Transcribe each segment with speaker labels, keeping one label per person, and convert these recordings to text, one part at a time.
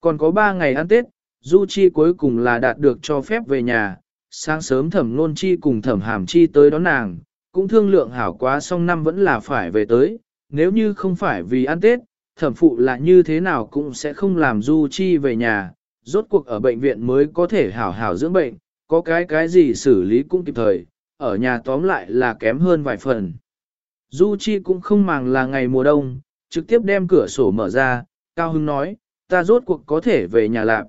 Speaker 1: Còn có 3 ngày ăn Tết, Du Chi cuối cùng là đạt được cho phép về nhà, sáng sớm thẩm nôn chi cùng thẩm hàm chi tới đón nàng, cũng thương lượng hảo quá xong năm vẫn là phải về tới, nếu như không phải vì ăn Tết, thẩm phụ là như thế nào cũng sẽ không làm Du Chi về nhà, rốt cuộc ở bệnh viện mới có thể hảo hảo dưỡng bệnh, có cái cái gì xử lý cũng kịp thời, ở nhà tóm lại là kém hơn vài phần. Du Chi cũng không màng là ngày mùa đông, trực tiếp đem cửa sổ mở ra, Cao Hưng nói, ta rốt cuộc có thể về nhà lạc.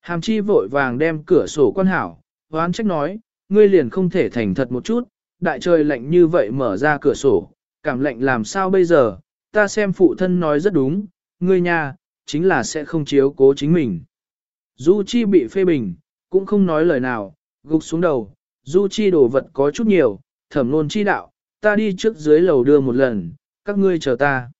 Speaker 1: Hàm Chi vội vàng đem cửa sổ quan hảo, hoán trách nói, ngươi liền không thể thành thật một chút, đại trời lạnh như vậy mở ra cửa sổ, cảm lạnh làm sao bây giờ, ta xem phụ thân nói rất đúng, ngươi nha, chính là sẽ không chiếu cố chính mình. Du Chi bị phê bình, cũng không nói lời nào, gục xuống đầu, Du Chi đồ vật có chút nhiều, thẩm nôn chi đạo, ta đi trước dưới lầu đưa một lần, các ngươi chờ ta.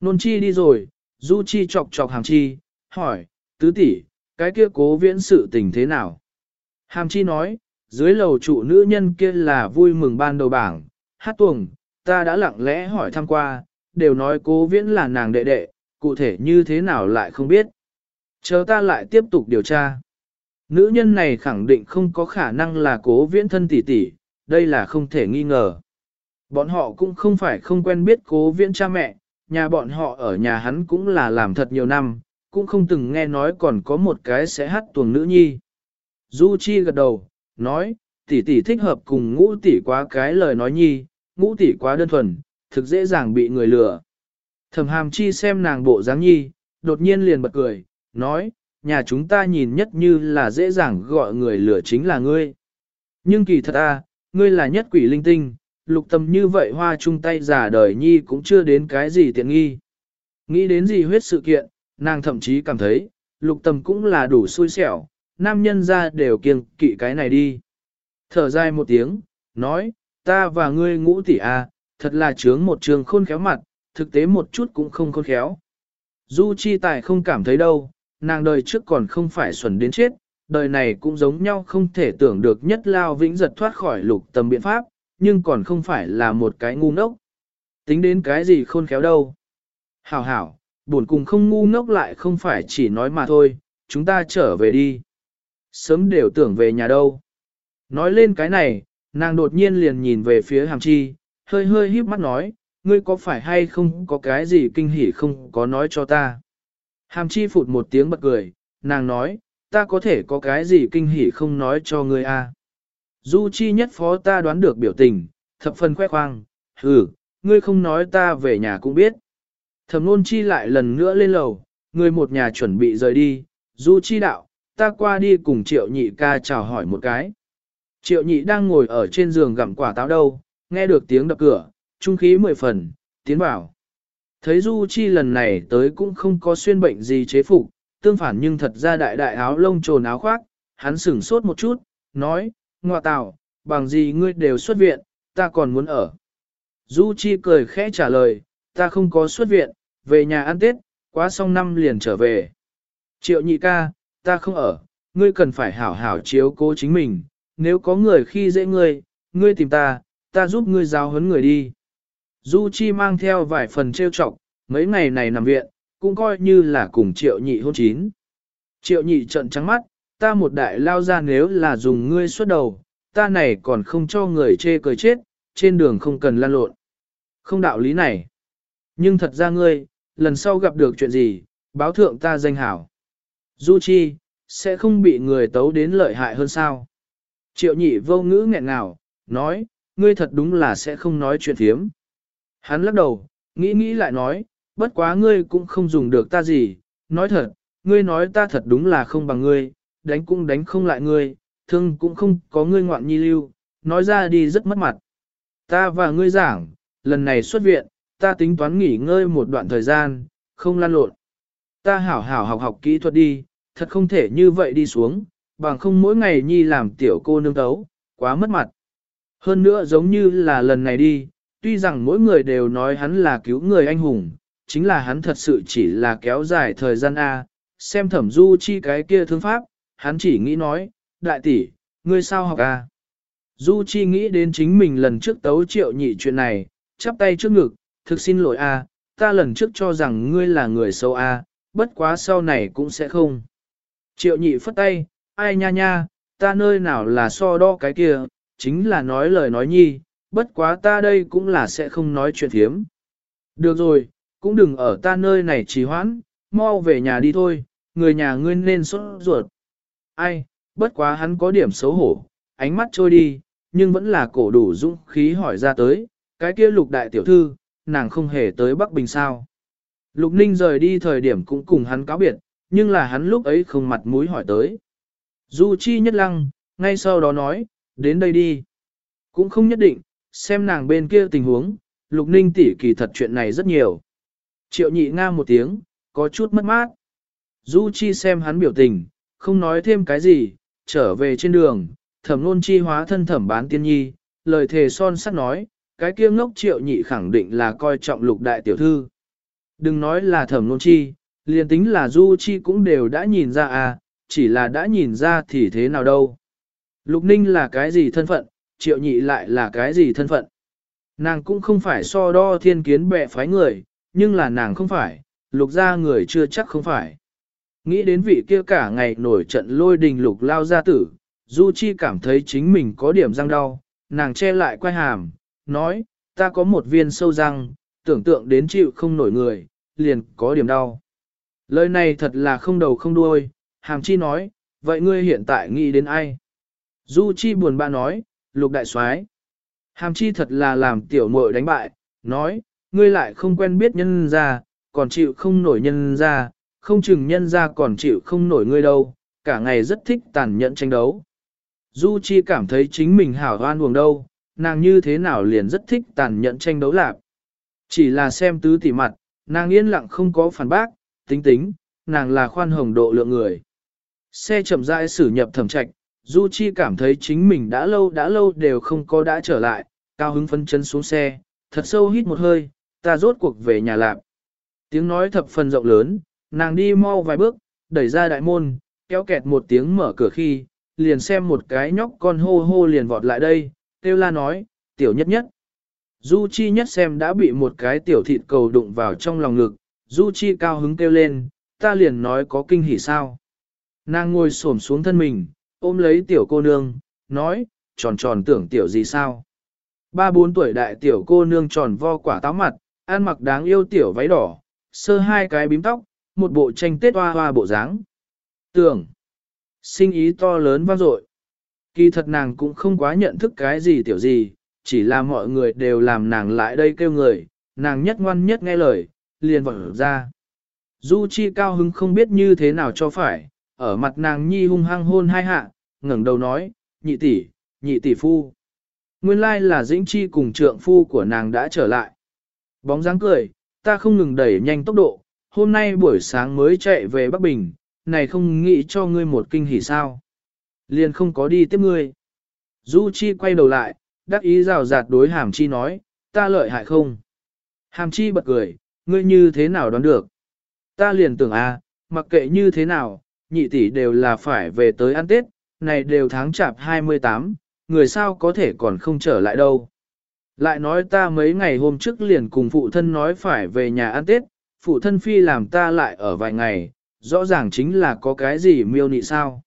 Speaker 1: Nôn chi đi rồi, Du Chi chọc chọc hàm chi, hỏi, tứ tỷ, cái kia cố viễn sự tình thế nào? Hàm chi nói, dưới lầu trụ nữ nhân kia là vui mừng ban đầu bảng, hát tuồng, ta đã lặng lẽ hỏi thăm qua, đều nói cố viễn là nàng đệ đệ, cụ thể như thế nào lại không biết. Chờ ta lại tiếp tục điều tra. Nữ nhân này khẳng định không có khả năng là cố viễn thân tỷ tỷ, đây là không thể nghi ngờ. Bọn họ cũng không phải không quen biết cố viễn cha mẹ, nhà bọn họ ở nhà hắn cũng là làm thật nhiều năm, cũng không từng nghe nói còn có một cái sẽ hát tuồng nữ nhi. Du Chi gật đầu, nói, tỷ tỷ thích hợp cùng ngũ tỷ quá cái lời nói nhi, ngũ tỷ quá đơn thuần, thực dễ dàng bị người lừa. Thẩm hàm chi xem nàng bộ dáng nhi, đột nhiên liền bật cười, nói, nhà chúng ta nhìn nhất như là dễ dàng gọi người lừa chính là ngươi. Nhưng kỳ thật a, ngươi là nhất quỷ linh tinh, lục tâm như vậy hoa chung tay giả đời nhi cũng chưa đến cái gì tiện nghi. Nghĩ đến gì huyết sự kiện, nàng thậm chí cảm thấy, lục tâm cũng là đủ xui xẻo, nam nhân ra đều kiêng kỵ cái này đi. Thở dài một tiếng, nói, ta và ngươi ngũ tỷ a, thật là trướng một trường khôn khéo mặt, thực tế một chút cũng không khôn khéo. Du chi tài không cảm thấy đâu, nàng đời trước còn không phải xuẩn đến chết, đời này cũng giống nhau không thể tưởng được nhất lao vĩnh giật thoát khỏi lục tâm biện pháp, nhưng còn không phải là một cái ngu ngốc. Tính đến cái gì khôn khéo đâu. Hảo hảo, buồn cùng không ngu ngốc lại không phải chỉ nói mà thôi, chúng ta trở về đi. Sớm đều tưởng về nhà đâu. Nói lên cái này, nàng đột nhiên liền nhìn về phía hàm chi, hơi hơi híp mắt nói, ngươi có phải hay không có cái gì kinh hỉ không có nói cho ta. Hàm chi phụt một tiếng bật cười, nàng nói, ta có thể có cái gì kinh hỉ không nói cho ngươi a? À? Du chi nhất phó ta đoán được biểu tình, thập phần khoe khoang, hừ, ngươi không nói ta về nhà cũng biết. Thẩm nôn chi lại lần nữa lên lầu, người một nhà chuẩn bị rời đi, du chi đạo, ta qua đi cùng triệu nhị ca chào hỏi một cái. Triệu nhị đang ngồi ở trên giường gặm quả táo đâu, nghe được tiếng đập cửa, trung khí mười phần, tiến vào. Thấy Du Chi lần này tới cũng không có xuyên bệnh gì chế phục, tương phản nhưng thật ra đại đại áo lông trồn áo khoác, hắn sửng sốt một chút, nói, ngọa tào, bằng gì ngươi đều xuất viện, ta còn muốn ở. Du Chi cười khẽ trả lời, ta không có xuất viện, về nhà ăn Tết, quá xong năm liền trở về. Triệu nhị ca, ta không ở, ngươi cần phải hảo hảo chiếu cố chính mình, nếu có người khi dễ ngươi, ngươi tìm ta, ta giúp ngươi giáo huấn người đi. Du Chi mang theo vài phần trêu chọc, mấy ngày này nằm viện, cũng coi như là cùng triệu nhị hôn chín. Triệu nhị trợn trắng mắt, ta một đại lao ra nếu là dùng ngươi xuất đầu, ta này còn không cho người chê cười chết, trên đường không cần lan lộn. Không đạo lý này. Nhưng thật ra ngươi, lần sau gặp được chuyện gì, báo thượng ta danh hảo. Du Chi, sẽ không bị người tấu đến lợi hại hơn sao. Triệu nhị vô ngữ nghẹn ngào, nói, ngươi thật đúng là sẽ không nói chuyện thiếm. Hắn lắc đầu, nghĩ nghĩ lại nói, bất quá ngươi cũng không dùng được ta gì, nói thật, ngươi nói ta thật đúng là không bằng ngươi, đánh cũng đánh không lại ngươi, thương cũng không có ngươi ngoạn nhi lưu, nói ra đi rất mất mặt. Ta và ngươi giảng, lần này xuất viện, ta tính toán nghỉ ngơi một đoạn thời gian, không lan lộn. Ta hảo hảo học học kỹ thuật đi, thật không thể như vậy đi xuống, bằng không mỗi ngày nhi làm tiểu cô nương tấu, quá mất mặt. Hơn nữa giống như là lần này đi, tuy rằng mỗi người đều nói hắn là cứu người anh hùng, chính là hắn thật sự chỉ là kéo dài thời gian A, xem thẩm du chi cái kia thương pháp, hắn chỉ nghĩ nói, đại tỷ, ngươi sao học A. Du chi nghĩ đến chính mình lần trước tấu triệu nhị chuyện này, chắp tay trước ngực, thực xin lỗi A, ta lần trước cho rằng ngươi là người xấu A, bất quá sau này cũng sẽ không. Triệu nhị phất tay, ai nha nha, ta nơi nào là so đo cái kia, chính là nói lời nói nhi, bất quá ta đây cũng là sẽ không nói chuyện thiếm. Được rồi, cũng đừng ở ta nơi này trì hoãn, mau về nhà đi thôi, người nhà ngươi nên sốt ruột. Ai, bất quá hắn có điểm xấu hổ, ánh mắt trôi đi, nhưng vẫn là cổ đủ dũng khí hỏi ra tới, cái kia lục đại tiểu thư, nàng không hề tới Bắc Bình sao. Lục Ninh rời đi thời điểm cũng cùng hắn cáo biệt, nhưng là hắn lúc ấy không mặt mũi hỏi tới. Du Chi nhất lăng, ngay sau đó nói, đến đây đi. Cũng không nhất định, xem nàng bên kia tình huống, Lục Ninh tỉ kỳ thật chuyện này rất nhiều. Triệu nhị nga một tiếng, có chút mất mát. Du Chi xem hắn biểu tình, không nói thêm cái gì, trở về trên đường, thẩm nôn chi hóa thân thẩm bán tiên nhi, lời thề son sắt nói, cái kia ngốc triệu nhị khẳng định là coi trọng lục đại tiểu thư. Đừng nói là thẩm nôn chi, liền tính là du chi cũng đều đã nhìn ra à, chỉ là đã nhìn ra thì thế nào đâu. Lục ninh là cái gì thân phận, triệu nhị lại là cái gì thân phận. Nàng cũng không phải so đo thiên kiến bệ phái người, nhưng là nàng không phải, lục ra người chưa chắc không phải. Nghĩ đến vị kia cả ngày nổi trận lôi đình lục lao gia tử, Du Chi cảm thấy chính mình có điểm răng đau, nàng che lại quay hàm, nói, ta có một viên sâu răng, tưởng tượng đến chịu không nổi người, liền có điểm đau. Lời này thật là không đầu không đuôi, hàm chi nói, vậy ngươi hiện tại nghĩ đến ai? Du Chi buồn bã nói, lục đại soái. Hàm chi thật là làm tiểu muội đánh bại, nói, ngươi lại không quen biết nhân gia, còn chịu không nổi nhân gia, không chừng nhân gia còn chịu không nổi ngươi đâu, cả ngày rất thích tàn nhẫn tranh đấu. Du Chi cảm thấy chính mình hảo hoan buồn đâu, nàng như thế nào liền rất thích tàn nhẫn tranh đấu lạc. Chỉ là xem tứ tỷ mặt, nàng yên lặng không có phản bác, tính tính, nàng là khoan hồng độ lượng người. Xe chậm rãi xử nhập thẩm trạch, Du Chi cảm thấy chính mình đã lâu đã lâu đều không có đã trở lại, cao hứng phấn chân xuống xe, thật sâu hít một hơi, ta rốt cuộc về nhà lạc. Tiếng nói thập phần rộng lớn, nàng đi mau vài bước, đẩy ra đại môn, kéo kẹt một tiếng mở cửa khi, liền xem một cái nhóc con hô hô liền vọt lại đây, kêu la nói, tiểu nhất nhất. Du Chi nhất xem đã bị một cái tiểu thịt cầu đụng vào trong lòng ngực, Du Chi cao hứng kêu lên, ta liền nói có kinh hỉ sao. Nàng ngồi xổm xuống thân mình, ôm lấy tiểu cô nương, nói, tròn tròn tưởng tiểu gì sao. Ba bốn tuổi đại tiểu cô nương tròn vo quả táo mặt, ăn mặc đáng yêu tiểu váy đỏ, sơ hai cái bím tóc, một bộ tranh tết hoa hoa bộ dáng. Tưởng, sinh ý to lớn vang dội. Kỳ thật nàng cũng không quá nhận thức cái gì tiểu gì, chỉ là mọi người đều làm nàng lại đây kêu người, nàng nhất ngoan nhất nghe lời, liền vọng ra. Du Chi cao hứng không biết như thế nào cho phải, ở mặt nàng nhi hung hăng hôn hai hạ, ngẩng đầu nói, nhị tỷ, nhị tỷ phu. Nguyên lai là dĩnh chi cùng trượng phu của nàng đã trở lại. Bóng dáng cười, ta không ngừng đẩy nhanh tốc độ, hôm nay buổi sáng mới chạy về Bắc Bình, này không nghĩ cho ngươi một kinh hỉ sao. Liền không có đi tiếp ngươi. Du Chi quay đầu lại, đắc ý rào rạt đối Hàm Chi nói, ta lợi hại không? Hàm Chi bật cười, ngươi như thế nào đoán được? Ta liền tưởng a, à, mặc kệ như thế nào, nhị tỷ đều là phải về tới ăn Tết, này đều tháng chạp 28, người sao có thể còn không trở lại đâu. Lại nói ta mấy ngày hôm trước liền cùng phụ thân nói phải về nhà ăn Tết, phụ thân phi làm ta lại ở vài ngày, rõ ràng chính là có cái gì miêu nị sao.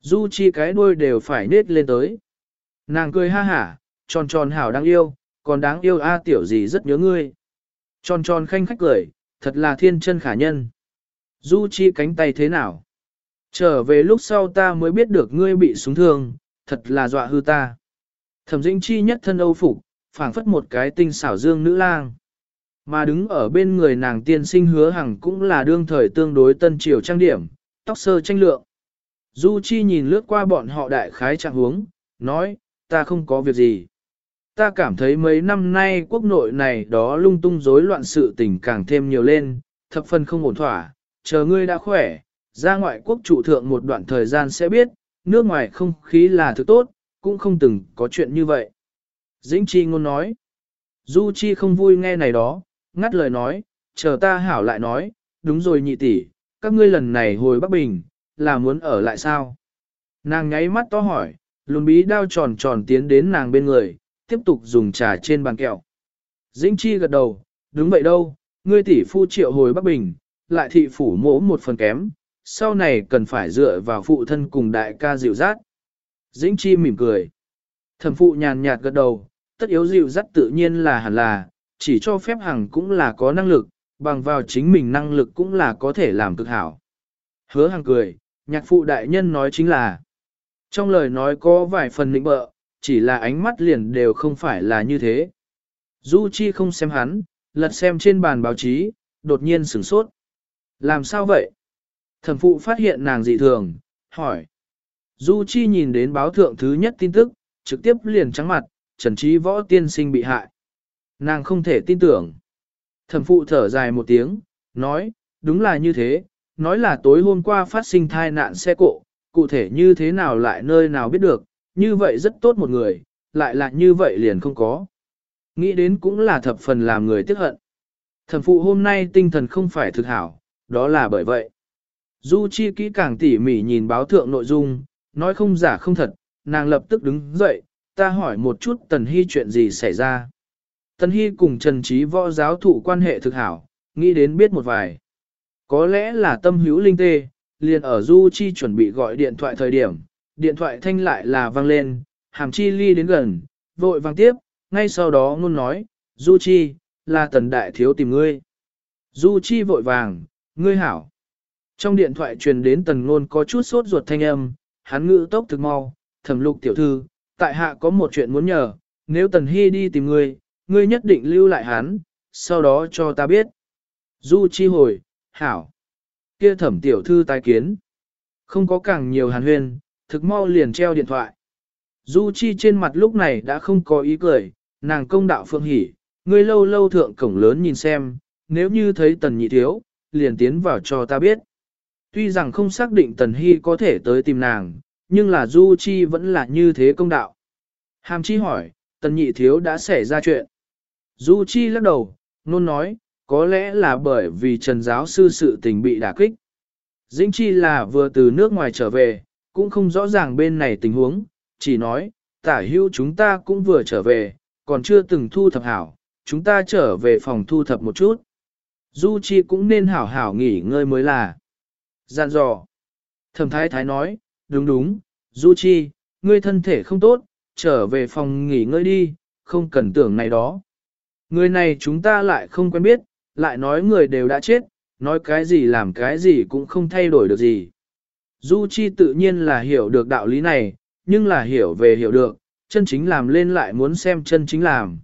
Speaker 1: Du chi cái đuôi đều phải nết lên tới. Nàng cười ha hả, tròn tròn hảo đáng yêu, còn đáng yêu a tiểu gì rất nhớ ngươi. Tròn tròn khanh khách cười, thật là thiên chân khả nhân. Du chi cánh tay thế nào? Trở về lúc sau ta mới biết được ngươi bị súng thương, thật là dọa hư ta. Thẩm dĩnh chi nhất thân âu phục, phảng phất một cái tinh xảo dương nữ lang. Mà đứng ở bên người nàng tiên sinh hứa hằng cũng là đương thời tương đối tân triều trang điểm, tóc sơ tranh lượng. Du Chi nhìn lướt qua bọn họ đại khái trạng huống, nói, ta không có việc gì. Ta cảm thấy mấy năm nay quốc nội này đó lung tung rối loạn sự tình càng thêm nhiều lên, thập phần không ổn thỏa, chờ ngươi đã khỏe, ra ngoại quốc trụ thượng một đoạn thời gian sẽ biết, nước ngoài không khí là thứ tốt, cũng không từng có chuyện như vậy. Dĩnh Chi ngôn nói, Du Chi không vui nghe này đó, ngắt lời nói, chờ ta hảo lại nói, đúng rồi nhị tỷ, các ngươi lần này hồi Bắc Bình, là muốn ở lại sao? Nàng nháy mắt to hỏi, lùn bí đao tròn tròn tiến đến nàng bên người, tiếp tục dùng trà trên bàn kẹo. Dĩnh Chi gật đầu, đúng vậy đâu, ngươi tỷ phu triệu hồi Bắc Bình, lại thị phủ mỗ một phần kém, sau này cần phải dựa vào phụ thân cùng đại ca dịu dắt. Dĩnh chi mỉm cười. Thẩm phụ nhàn nhạt gật đầu, tất yếu dịu dắt tự nhiên là hẳn là, chỉ cho phép hằng cũng là có năng lực, bằng vào chính mình năng lực cũng là có thể làm cực hảo. Hứa hằng cười, nhạc phụ đại nhân nói chính là, trong lời nói có vài phần nịnh bợ, chỉ là ánh mắt liền đều không phải là như thế. Du Chi không xem hắn, lật xem trên bàn báo chí, đột nhiên sửng sốt. Làm sao vậy? Thẩm phụ phát hiện nàng dị thường, hỏi. Du Chi nhìn đến báo thượng thứ nhất tin tức, trực tiếp liền trắng mặt, Trần Trí Võ tiên sinh bị hại. Nàng không thể tin tưởng. Thẩm phụ thở dài một tiếng, nói, đúng là như thế, nói là tối hôm qua phát sinh thai nạn xe cộ, cụ thể như thế nào lại nơi nào biết được, như vậy rất tốt một người, lại là như vậy liền không có. Nghĩ đến cũng là thập phần làm người tiếc hận. Thẩm phụ hôm nay tinh thần không phải thực hảo, đó là bởi vậy. Du Chi kỹ càng tỉ mỉ nhìn báo thượng nội dung, nói không giả không thật, nàng lập tức đứng dậy, ta hỏi một chút Tần Hy chuyện gì xảy ra. Tần Hy cùng Trần Trí võ giáo thụ quan hệ thực hảo, nghĩ đến biết một vài. Có lẽ là tâm hữu linh tê, liền ở Du Chi chuẩn bị gọi điện thoại thời điểm, điện thoại thanh lại là vang lên, hàm chi ly đến gần, vội vang tiếp, ngay sau đó ngôn nói, Du Chi, là tần đại thiếu tìm ngươi. Du Chi vội vàng, ngươi hảo. Trong điện thoại truyền đến tần ngôn có chút sốt ruột thanh âm, hắn ngữ tốc thực mau, thẩm lục tiểu thư, tại hạ có một chuyện muốn nhờ, nếu tần hy đi tìm ngươi, ngươi nhất định lưu lại hắn, sau đó cho ta biết. Du chi hồi, hảo. Kia thẩm tiểu thư tai kiến. Không có càng nhiều hàn huyên, thực mau liền treo điện thoại. Du chi trên mặt lúc này đã không có ý cười, nàng công đạo phương hỉ, ngươi lâu lâu thượng cổng lớn nhìn xem, nếu như thấy tần nhị thiếu, liền tiến vào cho ta biết. Tuy rằng không xác định tần hy có thể tới tìm nàng, nhưng là Du Chi vẫn là như thế công đạo. Hàm Chi hỏi, tần nhị thiếu đã xảy ra chuyện. Du Chi lắc đầu, nôn nói, có lẽ là bởi vì trần giáo sư sự tình bị đả kích. Dĩnh Chi là vừa từ nước ngoài trở về, cũng không rõ ràng bên này tình huống, chỉ nói, tả hưu chúng ta cũng vừa trở về, còn chưa từng thu thập hảo, chúng ta trở về phòng thu thập một chút. Du Chi cũng nên hảo hảo nghỉ ngơi mới là. Gian dò. Thẩm thái thái nói, đúng đúng, Du Chi, ngươi thân thể không tốt, trở về phòng nghỉ ngơi đi, không cần tưởng này đó. Người này chúng ta lại không quen biết, lại nói người đều đã chết, nói cái gì làm cái gì cũng không thay đổi được gì. Du Chi tự nhiên là hiểu được đạo lý này, nhưng là hiểu về hiểu được, chân chính làm lên lại muốn xem chân chính làm.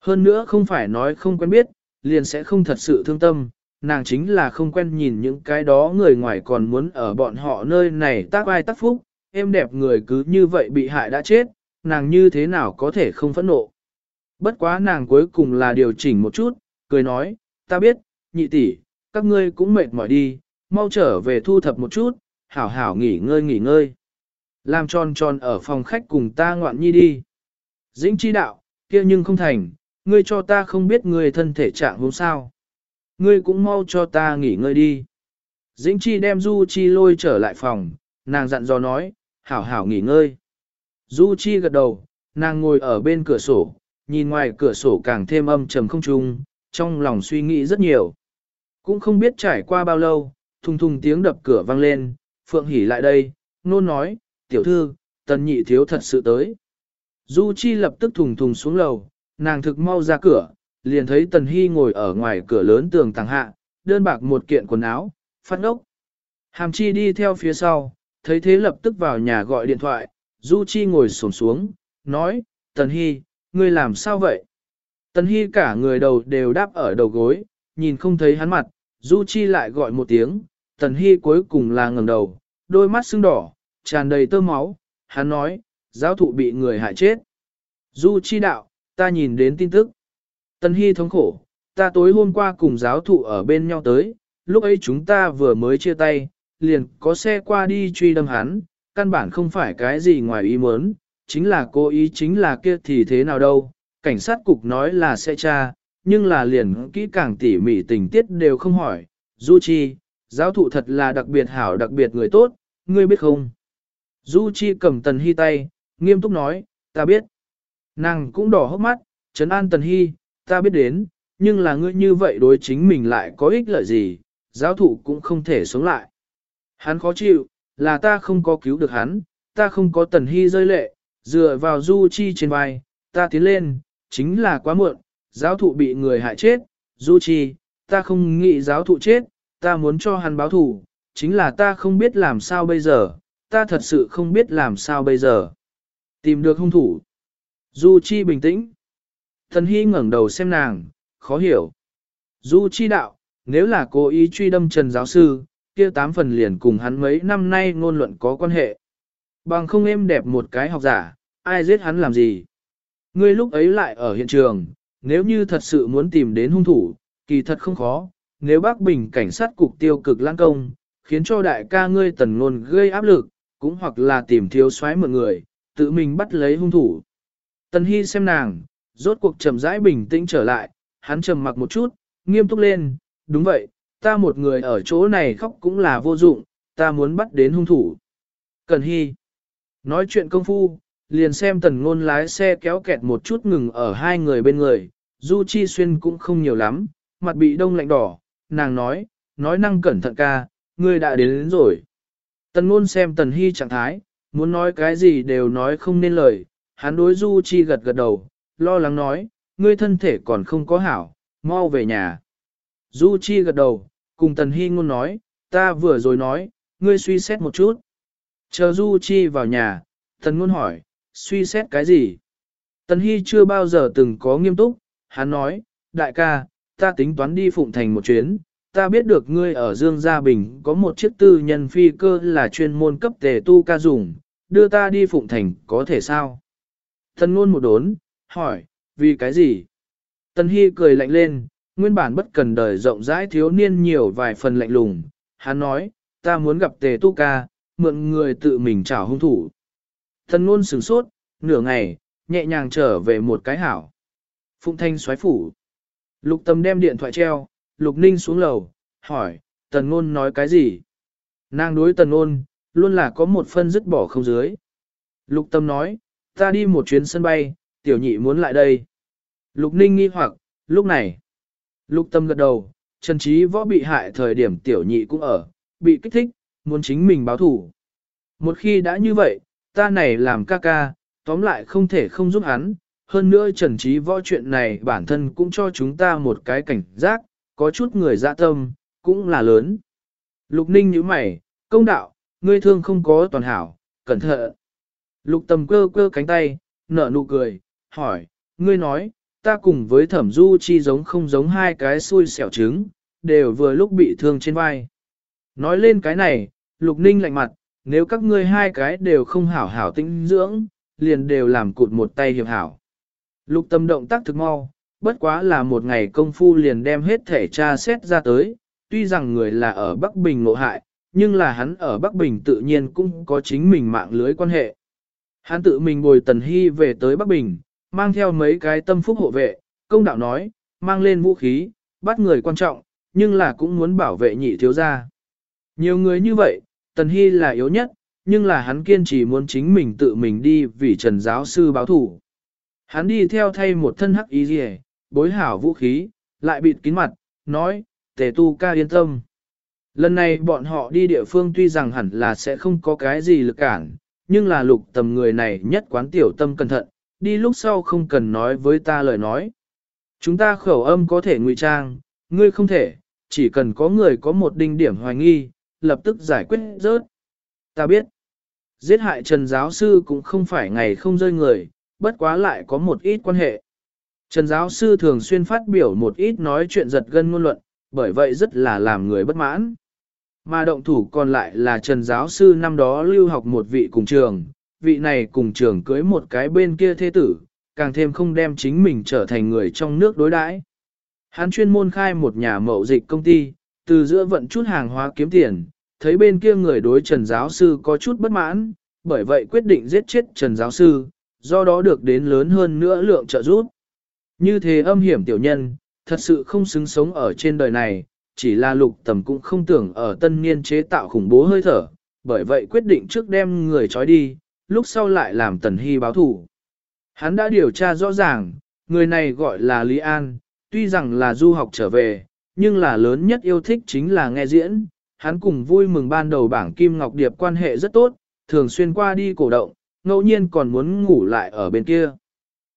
Speaker 1: Hơn nữa không phải nói không quen biết, liền sẽ không thật sự thương tâm, nàng chính là không quen nhìn những cái đó người ngoài còn muốn ở bọn họ nơi này tác ai tác phúc, em đẹp người cứ như vậy bị hại đã chết, nàng như thế nào có thể không phẫn nộ. Bất quá nàng cuối cùng là điều chỉnh một chút, cười nói, ta biết, nhị tỷ, các ngươi cũng mệt mỏi đi, mau trở về thu thập một chút, hảo hảo nghỉ ngơi nghỉ ngơi. Làm tròn tròn ở phòng khách cùng ta ngoạn nhi đi. Dĩnh chi đạo, kia nhưng không thành, ngươi cho ta không biết ngươi thân thể trạng hôm sao. Ngươi cũng mau cho ta nghỉ ngơi đi. Dĩnh chi đem Du Chi lôi trở lại phòng, nàng dặn dò nói, hảo hảo nghỉ ngơi. Du Chi gật đầu, nàng ngồi ở bên cửa sổ, nhìn ngoài cửa sổ càng thêm âm trầm không trung, trong lòng suy nghĩ rất nhiều. Cũng không biết trải qua bao lâu, thùng thùng tiếng đập cửa vang lên, Phượng hỷ lại đây, nôn nói, tiểu thư, tần nhị thiếu thật sự tới. Du Chi lập tức thùng thùng xuống lầu, nàng thực mau ra cửa, liền thấy Tần Hy ngồi ở ngoài cửa lớn tường tàng hạ, đơn bạc một kiện quần áo, phát ốc. Hàm Chi đi theo phía sau, thấy thế lập tức vào nhà gọi điện thoại, Du Chi ngồi xổm xuống, nói, Tần Hy, ngươi làm sao vậy? Tần Hy cả người đầu đều đáp ở đầu gối, nhìn không thấy hắn mặt, Du Chi lại gọi một tiếng, Tần Hy cuối cùng là ngẩng đầu, đôi mắt sưng đỏ, tràn đầy tơ máu, hắn nói, giáo thụ bị người hại chết. Du Chi đạo, ta nhìn đến tin tức. Tần Hy thống khổ, ta tối hôm qua cùng giáo thụ ở bên nhau tới, lúc ấy chúng ta vừa mới chia tay, liền có xe qua đi truy đâm hắn, căn bản không phải cái gì ngoài ý muốn, chính là cố ý chính là kia thì thế nào đâu, cảnh sát cục nói là sẽ tra, nhưng là liền kỹ càng tỉ mỉ tình tiết đều không hỏi, Du Chi, giáo thụ thật là đặc biệt hảo đặc biệt người tốt, ngươi biết không? Du Chi cầm Tần hi tay, nghiêm túc nói, ta biết. Nàng cũng đỏ hốc mắt, trấn an Tần hi ta biết đến, nhưng là ngươi như vậy đối chính mình lại có ích lợi gì, giáo thụ cũng không thể sống lại. Hắn khó chịu, là ta không có cứu được hắn, ta không có tần hi rơi lệ, dựa vào du chi trên vai, ta tiến lên, chính là quá muộn, giáo thụ bị người hại chết, du chi, ta không nghĩ giáo thụ chết, ta muốn cho hắn báo thù, chính là ta không biết làm sao bây giờ, ta thật sự không biết làm sao bây giờ. Tìm được hung thủ. Du Chi bình tĩnh. Thần Hy ngẩng đầu xem nàng, khó hiểu. Du Chi đạo, nếu là cố ý truy đâm Trần giáo sư, kia tám phần liền cùng hắn mấy năm nay ngôn luận có quan hệ. Bằng không êm đẹp một cái học giả, ai giết hắn làm gì. Ngươi lúc ấy lại ở hiện trường, nếu như thật sự muốn tìm đến hung thủ, kỳ thật không khó, nếu bác Bình cảnh sát cục tiêu cực lãng công, khiến cho đại ca ngươi tần ngôn gây áp lực, cũng hoặc là tìm thiếu soái mượn người, tự mình bắt lấy hung thủ. Tần Hy xem nàng, rốt cuộc chậm rãi bình tĩnh trở lại, hắn trầm mặc một chút, nghiêm túc lên, đúng vậy, ta một người ở chỗ này khóc cũng là vô dụng, ta muốn bắt đến hung thủ. Cần Hy, nói chuyện công phu, liền xem tần ngôn lái xe kéo kẹt một chút ngừng ở hai người bên người, Du Chi Xuyên cũng không nhiều lắm, mặt bị đông lạnh đỏ, nàng nói, nói năng cẩn thận ca, ngươi đã đến, đến rồi. Tần ngôn xem tần hy trạng thái, muốn nói cái gì đều nói không nên lời, hắn đối Du Chi gật gật đầu, lo lắng nói, ngươi thân thể còn không có hảo, mau về nhà. Du Chi gật đầu, cùng tần hy ngôn nói, ta vừa rồi nói, ngươi suy xét một chút. Chờ Du Chi vào nhà, tần ngôn hỏi, suy xét cái gì? Tần hy chưa bao giờ từng có nghiêm túc, hắn nói, đại ca, ta tính toán đi Phụng Thành một chuyến, ta biết được ngươi ở Dương Gia Bình có một chiếc tư nhân phi cơ là chuyên môn cấp tề tu ca dùng, đưa ta đi Phụng Thành có thể sao? Tần ngôn một đốn, hỏi, vì cái gì? Tần Hy cười lạnh lên, nguyên bản bất cần đời rộng rãi thiếu niên nhiều vài phần lạnh lùng, hắn nói, ta muốn gặp tề tu ca, mượn người tự mình trả hung thủ. Tần ngôn sửng sốt, nửa ngày, nhẹ nhàng trở về một cái hảo. Phụng Thanh xoáy phủ. Lục tâm đem điện thoại treo, Lục Ninh xuống lầu, hỏi, Tần Ngôn nói cái gì? Nàng đối Tần Ngôn, luôn là có một phân dứt bỏ không dưới. Lục Tâm nói, ta đi một chuyến sân bay, tiểu nhị muốn lại đây. Lục Ninh nghi hoặc, lúc này. Lục Tâm gật đầu, Trần Trí Võ bị hại thời điểm tiểu nhị cũng ở, bị kích thích, muốn chính mình báo thủ. Một khi đã như vậy, ta này làm ca ca, tóm lại không thể không giúp hắn. Hơn nữa Trần Trí Võ chuyện này bản thân cũng cho chúng ta một cái cảnh giác, có chút người dạ tâm, cũng là lớn. Lục ninh như mày, công đạo, ngươi thương không có toàn hảo, cẩn thận. Lục tầm cơ cơ cánh tay, nở nụ cười, hỏi, ngươi nói, ta cùng với thẩm du chi giống không giống hai cái xui xẻo trứng, đều vừa lúc bị thương trên vai. Nói lên cái này, lục ninh lạnh mặt, nếu các ngươi hai cái đều không hảo hảo tinh dưỡng, liền đều làm cụt một tay hiệp hảo. Lục tâm động tác thực mau, bất quá là một ngày công phu liền đem hết thể tra xét ra tới, tuy rằng người là ở Bắc Bình ngộ hại, nhưng là hắn ở Bắc Bình tự nhiên cũng có chính mình mạng lưới quan hệ. Hắn tự mình bồi Tần Hy về tới Bắc Bình, mang theo mấy cái tâm phúc hộ vệ, công đạo nói, mang lên vũ khí, bắt người quan trọng, nhưng là cũng muốn bảo vệ nhị thiếu gia. Nhiều người như vậy, Tần Hy là yếu nhất, nhưng là hắn kiên trì muốn chính mình tự mình đi vì Trần giáo sư báo thủ. Hắn đi theo thay một thân hắc ý rìa, bối hảo vũ khí, lại bịt kín mặt, nói, tề tu ca yên tâm. Lần này bọn họ đi địa phương tuy rằng hẳn là sẽ không có cái gì lực cản, nhưng là lục tầm người này nhất quán tiểu tâm cẩn thận, đi lúc sau không cần nói với ta lời nói. Chúng ta khẩu âm có thể ngụy trang, ngươi không thể, chỉ cần có người có một đinh điểm hoài nghi, lập tức giải quyết rớt. Ta biết, giết hại Trần giáo sư cũng không phải ngày không rơi người, bất quá lại có một ít quan hệ. Trần giáo sư thường xuyên phát biểu một ít nói chuyện giật gân ngôn luận, bởi vậy rất là làm người bất mãn. Mà động thủ còn lại là Trần giáo sư năm đó lưu học một vị cùng trường, vị này cùng trường cưới một cái bên kia thế tử, càng thêm không đem chính mình trở thành người trong nước đối đãi. Hắn chuyên môn khai một nhà mậu dịch công ty, từ giữa vận chút hàng hóa kiếm tiền, thấy bên kia người đối Trần giáo sư có chút bất mãn, bởi vậy quyết định giết chết Trần giáo sư, do đó được đến lớn hơn nữa lượng trợ giúp. Như thế âm hiểm tiểu nhân, thật sự không xứng sống ở trên đời này, chỉ là lục tầm cũng không tưởng ở tân niên chế tạo khủng bố hơi thở, bởi vậy quyết định trước đem người trói đi, lúc sau lại làm tần hy báo thủ. Hắn đã điều tra rõ ràng, người này gọi là Lý An, tuy rằng là du học trở về, nhưng là lớn nhất yêu thích chính là nghe diễn. Hắn cùng vui mừng ban đầu bảng Kim Ngọc Điệp quan hệ rất tốt, thường xuyên qua đi cổ động, ngẫu nhiên còn muốn ngủ lại ở bên kia.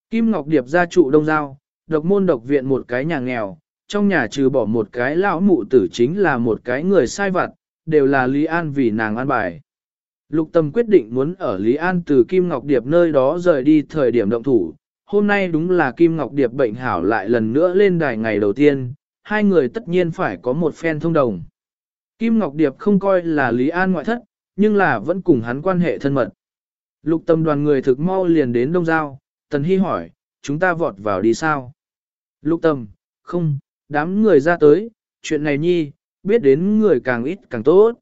Speaker 1: Kim Ngọc Điệp gia trụ đông giao, độc môn độc viện một cái nhà nghèo, trong nhà trừ bỏ một cái lão mụ tử chính là một cái người sai vặt, đều là Lý An vì nàng an bài. Lục Tâm quyết định muốn ở Lý An từ Kim Ngọc Điệp nơi đó rời đi thời điểm động thủ. Hôm nay đúng là Kim Ngọc Điệp bệnh hảo lại lần nữa lên đài ngày đầu tiên, hai người tất nhiên phải có một phen thông đồng. Kim Ngọc Điệp không coi là Lý An ngoại thất, nhưng là vẫn cùng hắn quan hệ thân mật. Lục tâm đoàn người thực mau liền đến Đông Giao, Tần Hy hỏi, chúng ta vọt vào đi sao? Lục tâm, không, đám người ra tới, chuyện này nhi, biết đến người càng ít càng tốt.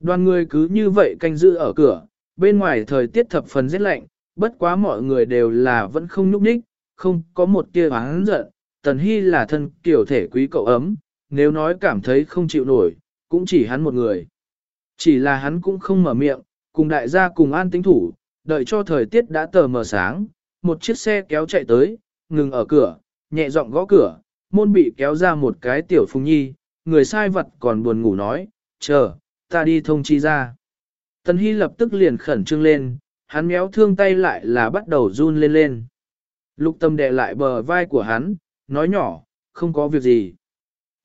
Speaker 1: Đoàn người cứ như vậy canh giữ ở cửa, bên ngoài thời tiết thập phần rất lạnh, bất quá mọi người đều là vẫn không nhúc nhích, không có một tia oán giận. Tần Hy là thân kiểu thể quý cậu ấm, nếu nói cảm thấy không chịu nổi, cũng chỉ hắn một người. Chỉ là hắn cũng không mở miệng, cùng đại gia cùng an tính thủ, đợi cho thời tiết đã tờ mờ sáng, một chiếc xe kéo chạy tới, ngừng ở cửa, nhẹ giọng gõ cửa, môn bị kéo ra một cái tiểu phùng nhi, người sai vật còn buồn ngủ nói, chờ, ta đi thông chi ra. Tần Hy lập tức liền khẩn trương lên, hắn méo thương tay lại là bắt đầu run lên lên. Lục tâm đè lại bờ vai của hắn, nói nhỏ, không có việc gì.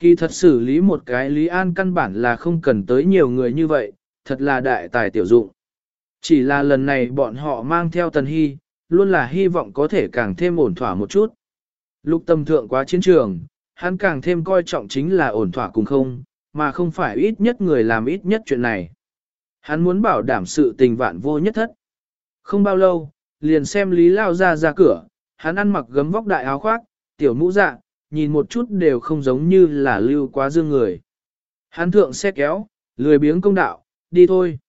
Speaker 1: Kỳ thật xử lý một cái Lý An căn bản là không cần tới nhiều người như vậy, thật là đại tài tiểu dụng. Chỉ là lần này bọn họ mang theo Tần Hy, luôn là hy vọng có thể càng thêm ổn thỏa một chút. Lục tâm thượng quá chiến trường, hắn càng thêm coi trọng chính là ổn thỏa cùng không, mà không phải ít nhất người làm ít nhất chuyện này. Hắn muốn bảo đảm sự tình vạn vô nhất thất. Không bao lâu, liền xem Lý Lao ra ra cửa, hắn ăn mặc gấm vóc đại áo khoác, tiểu mũ dạ, nhìn một chút đều không giống như là lưu quá dương người. Hắn thượng xe kéo, lười biếng công đạo, đi thôi.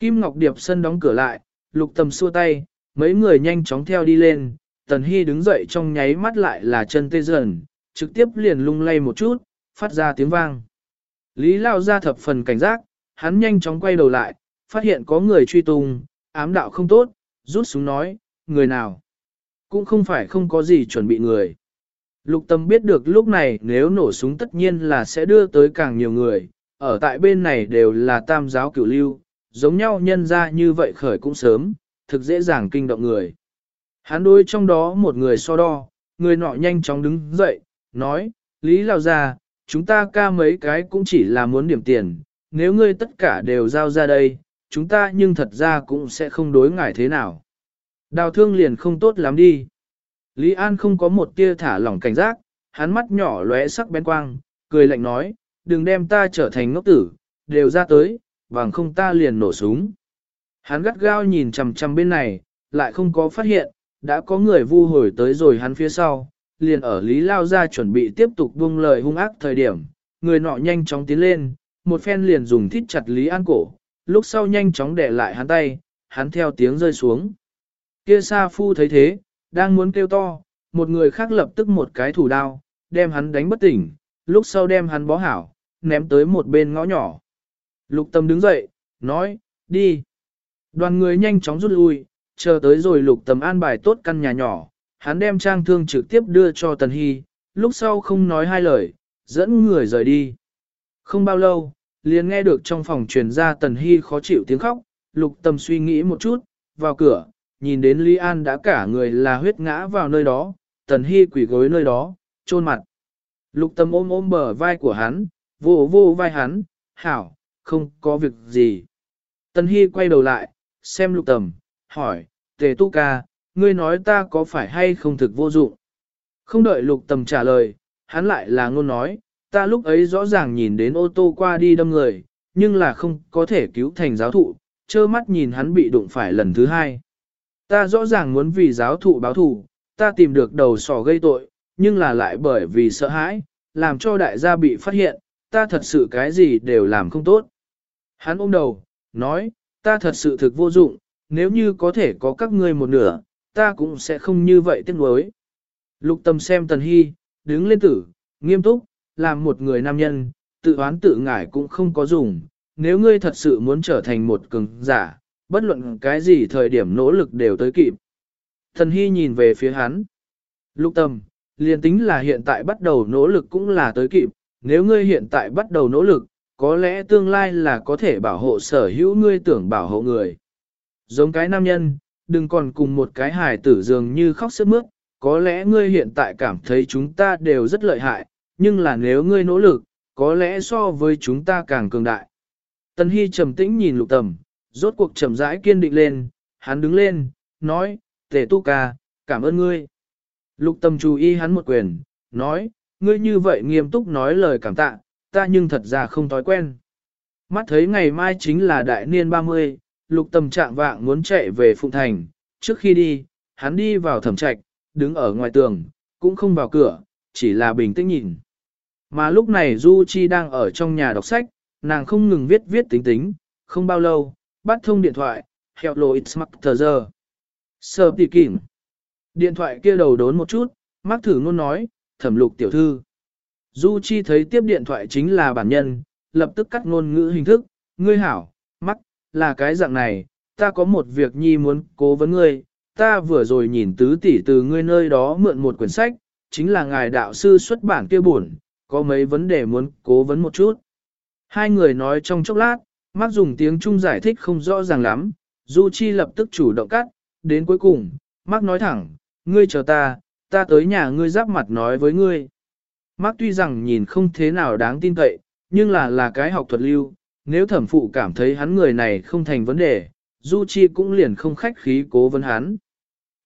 Speaker 1: Kim Ngọc Điệp sân đóng cửa lại, lục tầm xua tay, mấy người nhanh chóng theo đi lên, Tần Hy đứng dậy trong nháy mắt lại là chân tê dần, trực tiếp liền lung lay một chút, phát ra tiếng vang. Lý Lao ra thập phần cảnh giác, hắn nhanh chóng quay đầu lại, phát hiện có người truy tung, ám đạo không tốt, rút súng nói, người nào. Cũng không phải không có gì chuẩn bị người. Lục tâm biết được lúc này nếu nổ súng tất nhiên là sẽ đưa tới càng nhiều người, ở tại bên này đều là tam giáo cửu lưu, giống nhau nhân ra như vậy khởi cũng sớm, thực dễ dàng kinh động người. Hắn đối trong đó một người so đo, người nọ nhanh chóng đứng dậy, nói, Lý Lao ra, chúng ta ca mấy cái cũng chỉ là muốn điểm tiền, nếu ngươi tất cả đều giao ra đây, chúng ta nhưng thật ra cũng sẽ không đối ngại thế nào. Đào thương liền không tốt lắm đi. Lý An không có một tia thả lỏng cảnh giác, hắn mắt nhỏ lóe sắc bén quang, cười lạnh nói, đừng đem ta trở thành ngốc tử, đều ra tới, bằng không ta liền nổ súng. Hắn gắt gao nhìn chằm chằm bên này, lại không có phát hiện, đã có người vu hồi tới rồi hắn phía sau, liền ở Lý Lao ra chuẩn bị tiếp tục buông lời hung ác thời điểm, người nọ nhanh chóng tiến lên, một phen liền dùng thít chặt Lý An cổ, lúc sau nhanh chóng để lại hắn tay, hắn theo tiếng rơi xuống. Kia Sa Phu thấy thế, đang muốn kêu to, một người khác lập tức một cái thủ đao, đem hắn đánh bất tỉnh, lúc sau đem hắn bó hảo, ném tới một bên ngõ nhỏ. Lục tâm đứng dậy, nói, đi. Đoàn người nhanh chóng rút lui, chờ tới rồi lục tâm an bài tốt căn nhà nhỏ, hắn đem trang thương trực tiếp đưa cho Tần Hy, lúc sau không nói hai lời, dẫn người rời đi. Không bao lâu, liền nghe được trong phòng truyền ra Tần Hy khó chịu tiếng khóc, lục tâm suy nghĩ một chút, vào cửa, nhìn đến Lý An đã cả người là huyết ngã vào nơi đó, Tần Hy quỷ gối nơi đó, trôn mặt. Lục tâm ôm ôm bờ vai của hắn, vô vô vai hắn, hảo, không có việc gì. Tần Hy quay đầu lại, xem lục tầm, hỏi, tề tu ca, ngươi nói ta có phải hay không thực vô dụng? Không đợi lục tầm trả lời, hắn lại là ngôn nói, ta lúc ấy rõ ràng nhìn đến ô tô qua đi đâm người, nhưng là không có thể cứu thành giáo thụ, trơ mắt nhìn hắn bị đụng phải lần thứ hai. Ta rõ ràng muốn vì giáo thụ báo thù, ta tìm được đầu sỏ gây tội, nhưng là lại bởi vì sợ hãi, làm cho đại gia bị phát hiện, ta thật sự cái gì đều làm không tốt. Hắn ôm đầu, nói, ta thật sự thực vô dụng, nếu như có thể có các ngươi một nửa, ta cũng sẽ không như vậy tiếc nuối. Lục tâm xem Tần Hy, đứng lên tử, nghiêm túc, làm một người nam nhân, tự oán tự ngải cũng không có dùng. Nếu ngươi thật sự muốn trở thành một cường giả, bất luận cái gì thời điểm nỗ lực đều tới kịp. Thần Hy nhìn về phía hắn. Lục tâm, liền tính là hiện tại bắt đầu nỗ lực cũng là tới kịp, nếu ngươi hiện tại bắt đầu nỗ lực, có lẽ tương lai là có thể bảo hộ sở hữu ngươi tưởng bảo hộ người. Giống cái nam nhân, đừng còn cùng một cái hài tử dường như khóc sức mướt, có lẽ ngươi hiện tại cảm thấy chúng ta đều rất lợi hại, nhưng là nếu ngươi nỗ lực, có lẽ so với chúng ta càng cường đại. Tần Hy trầm tĩnh nhìn lục tầm, rốt cuộc chậm rãi kiên định lên, hắn đứng lên, nói, tề tu ca, cảm ơn ngươi. Lục Tâm chú ý hắn một quyền, nói, ngươi như vậy nghiêm túc nói lời cảm tạ, ta nhưng thật ra không thói quen. Mắt thấy ngày mai chính là đại niên 30, lục Tâm trạng vạng muốn chạy về Phụng Thành, trước khi đi, hắn đi vào thẩm trạch, đứng ở ngoài tường, cũng không vào cửa, chỉ là bình tĩnh nhìn. Mà lúc này Du Chi đang ở trong nhà đọc sách, nàng không ngừng viết viết tính tính, không bao lâu, bắt thông điện thoại, Hello it's Mark giờ. Sơ tỉ kỉnh. Điện thoại kia đầu đốn một chút, Mark thử ngôn nói, thẩm lục tiểu thư. Du Chi thấy tiếp điện thoại chính là bản nhân, lập tức cắt ngôn ngữ hình thức, ngươi hảo, Mark, là cái dạng này, ta có một việc nhi muốn cố vấn ngươi, ta vừa rồi nhìn tứ tỷ từ ngươi nơi đó mượn một quyển sách, chính là ngài đạo sư xuất bản kia buồn, có mấy vấn đề muốn cố vấn một chút. Hai người nói trong chốc lát, Mắc dùng tiếng Trung giải thích không rõ ràng lắm, Du Chi lập tức chủ động cắt, đến cuối cùng, Mắc nói thẳng, ngươi chờ ta, ta tới nhà ngươi giáp mặt nói với ngươi. Mắc tuy rằng nhìn không thế nào đáng tin cậy, nhưng là là cái học thuật lưu, nếu thẩm phụ cảm thấy hắn người này không thành vấn đề, Du Chi cũng liền không khách khí cố vấn hắn.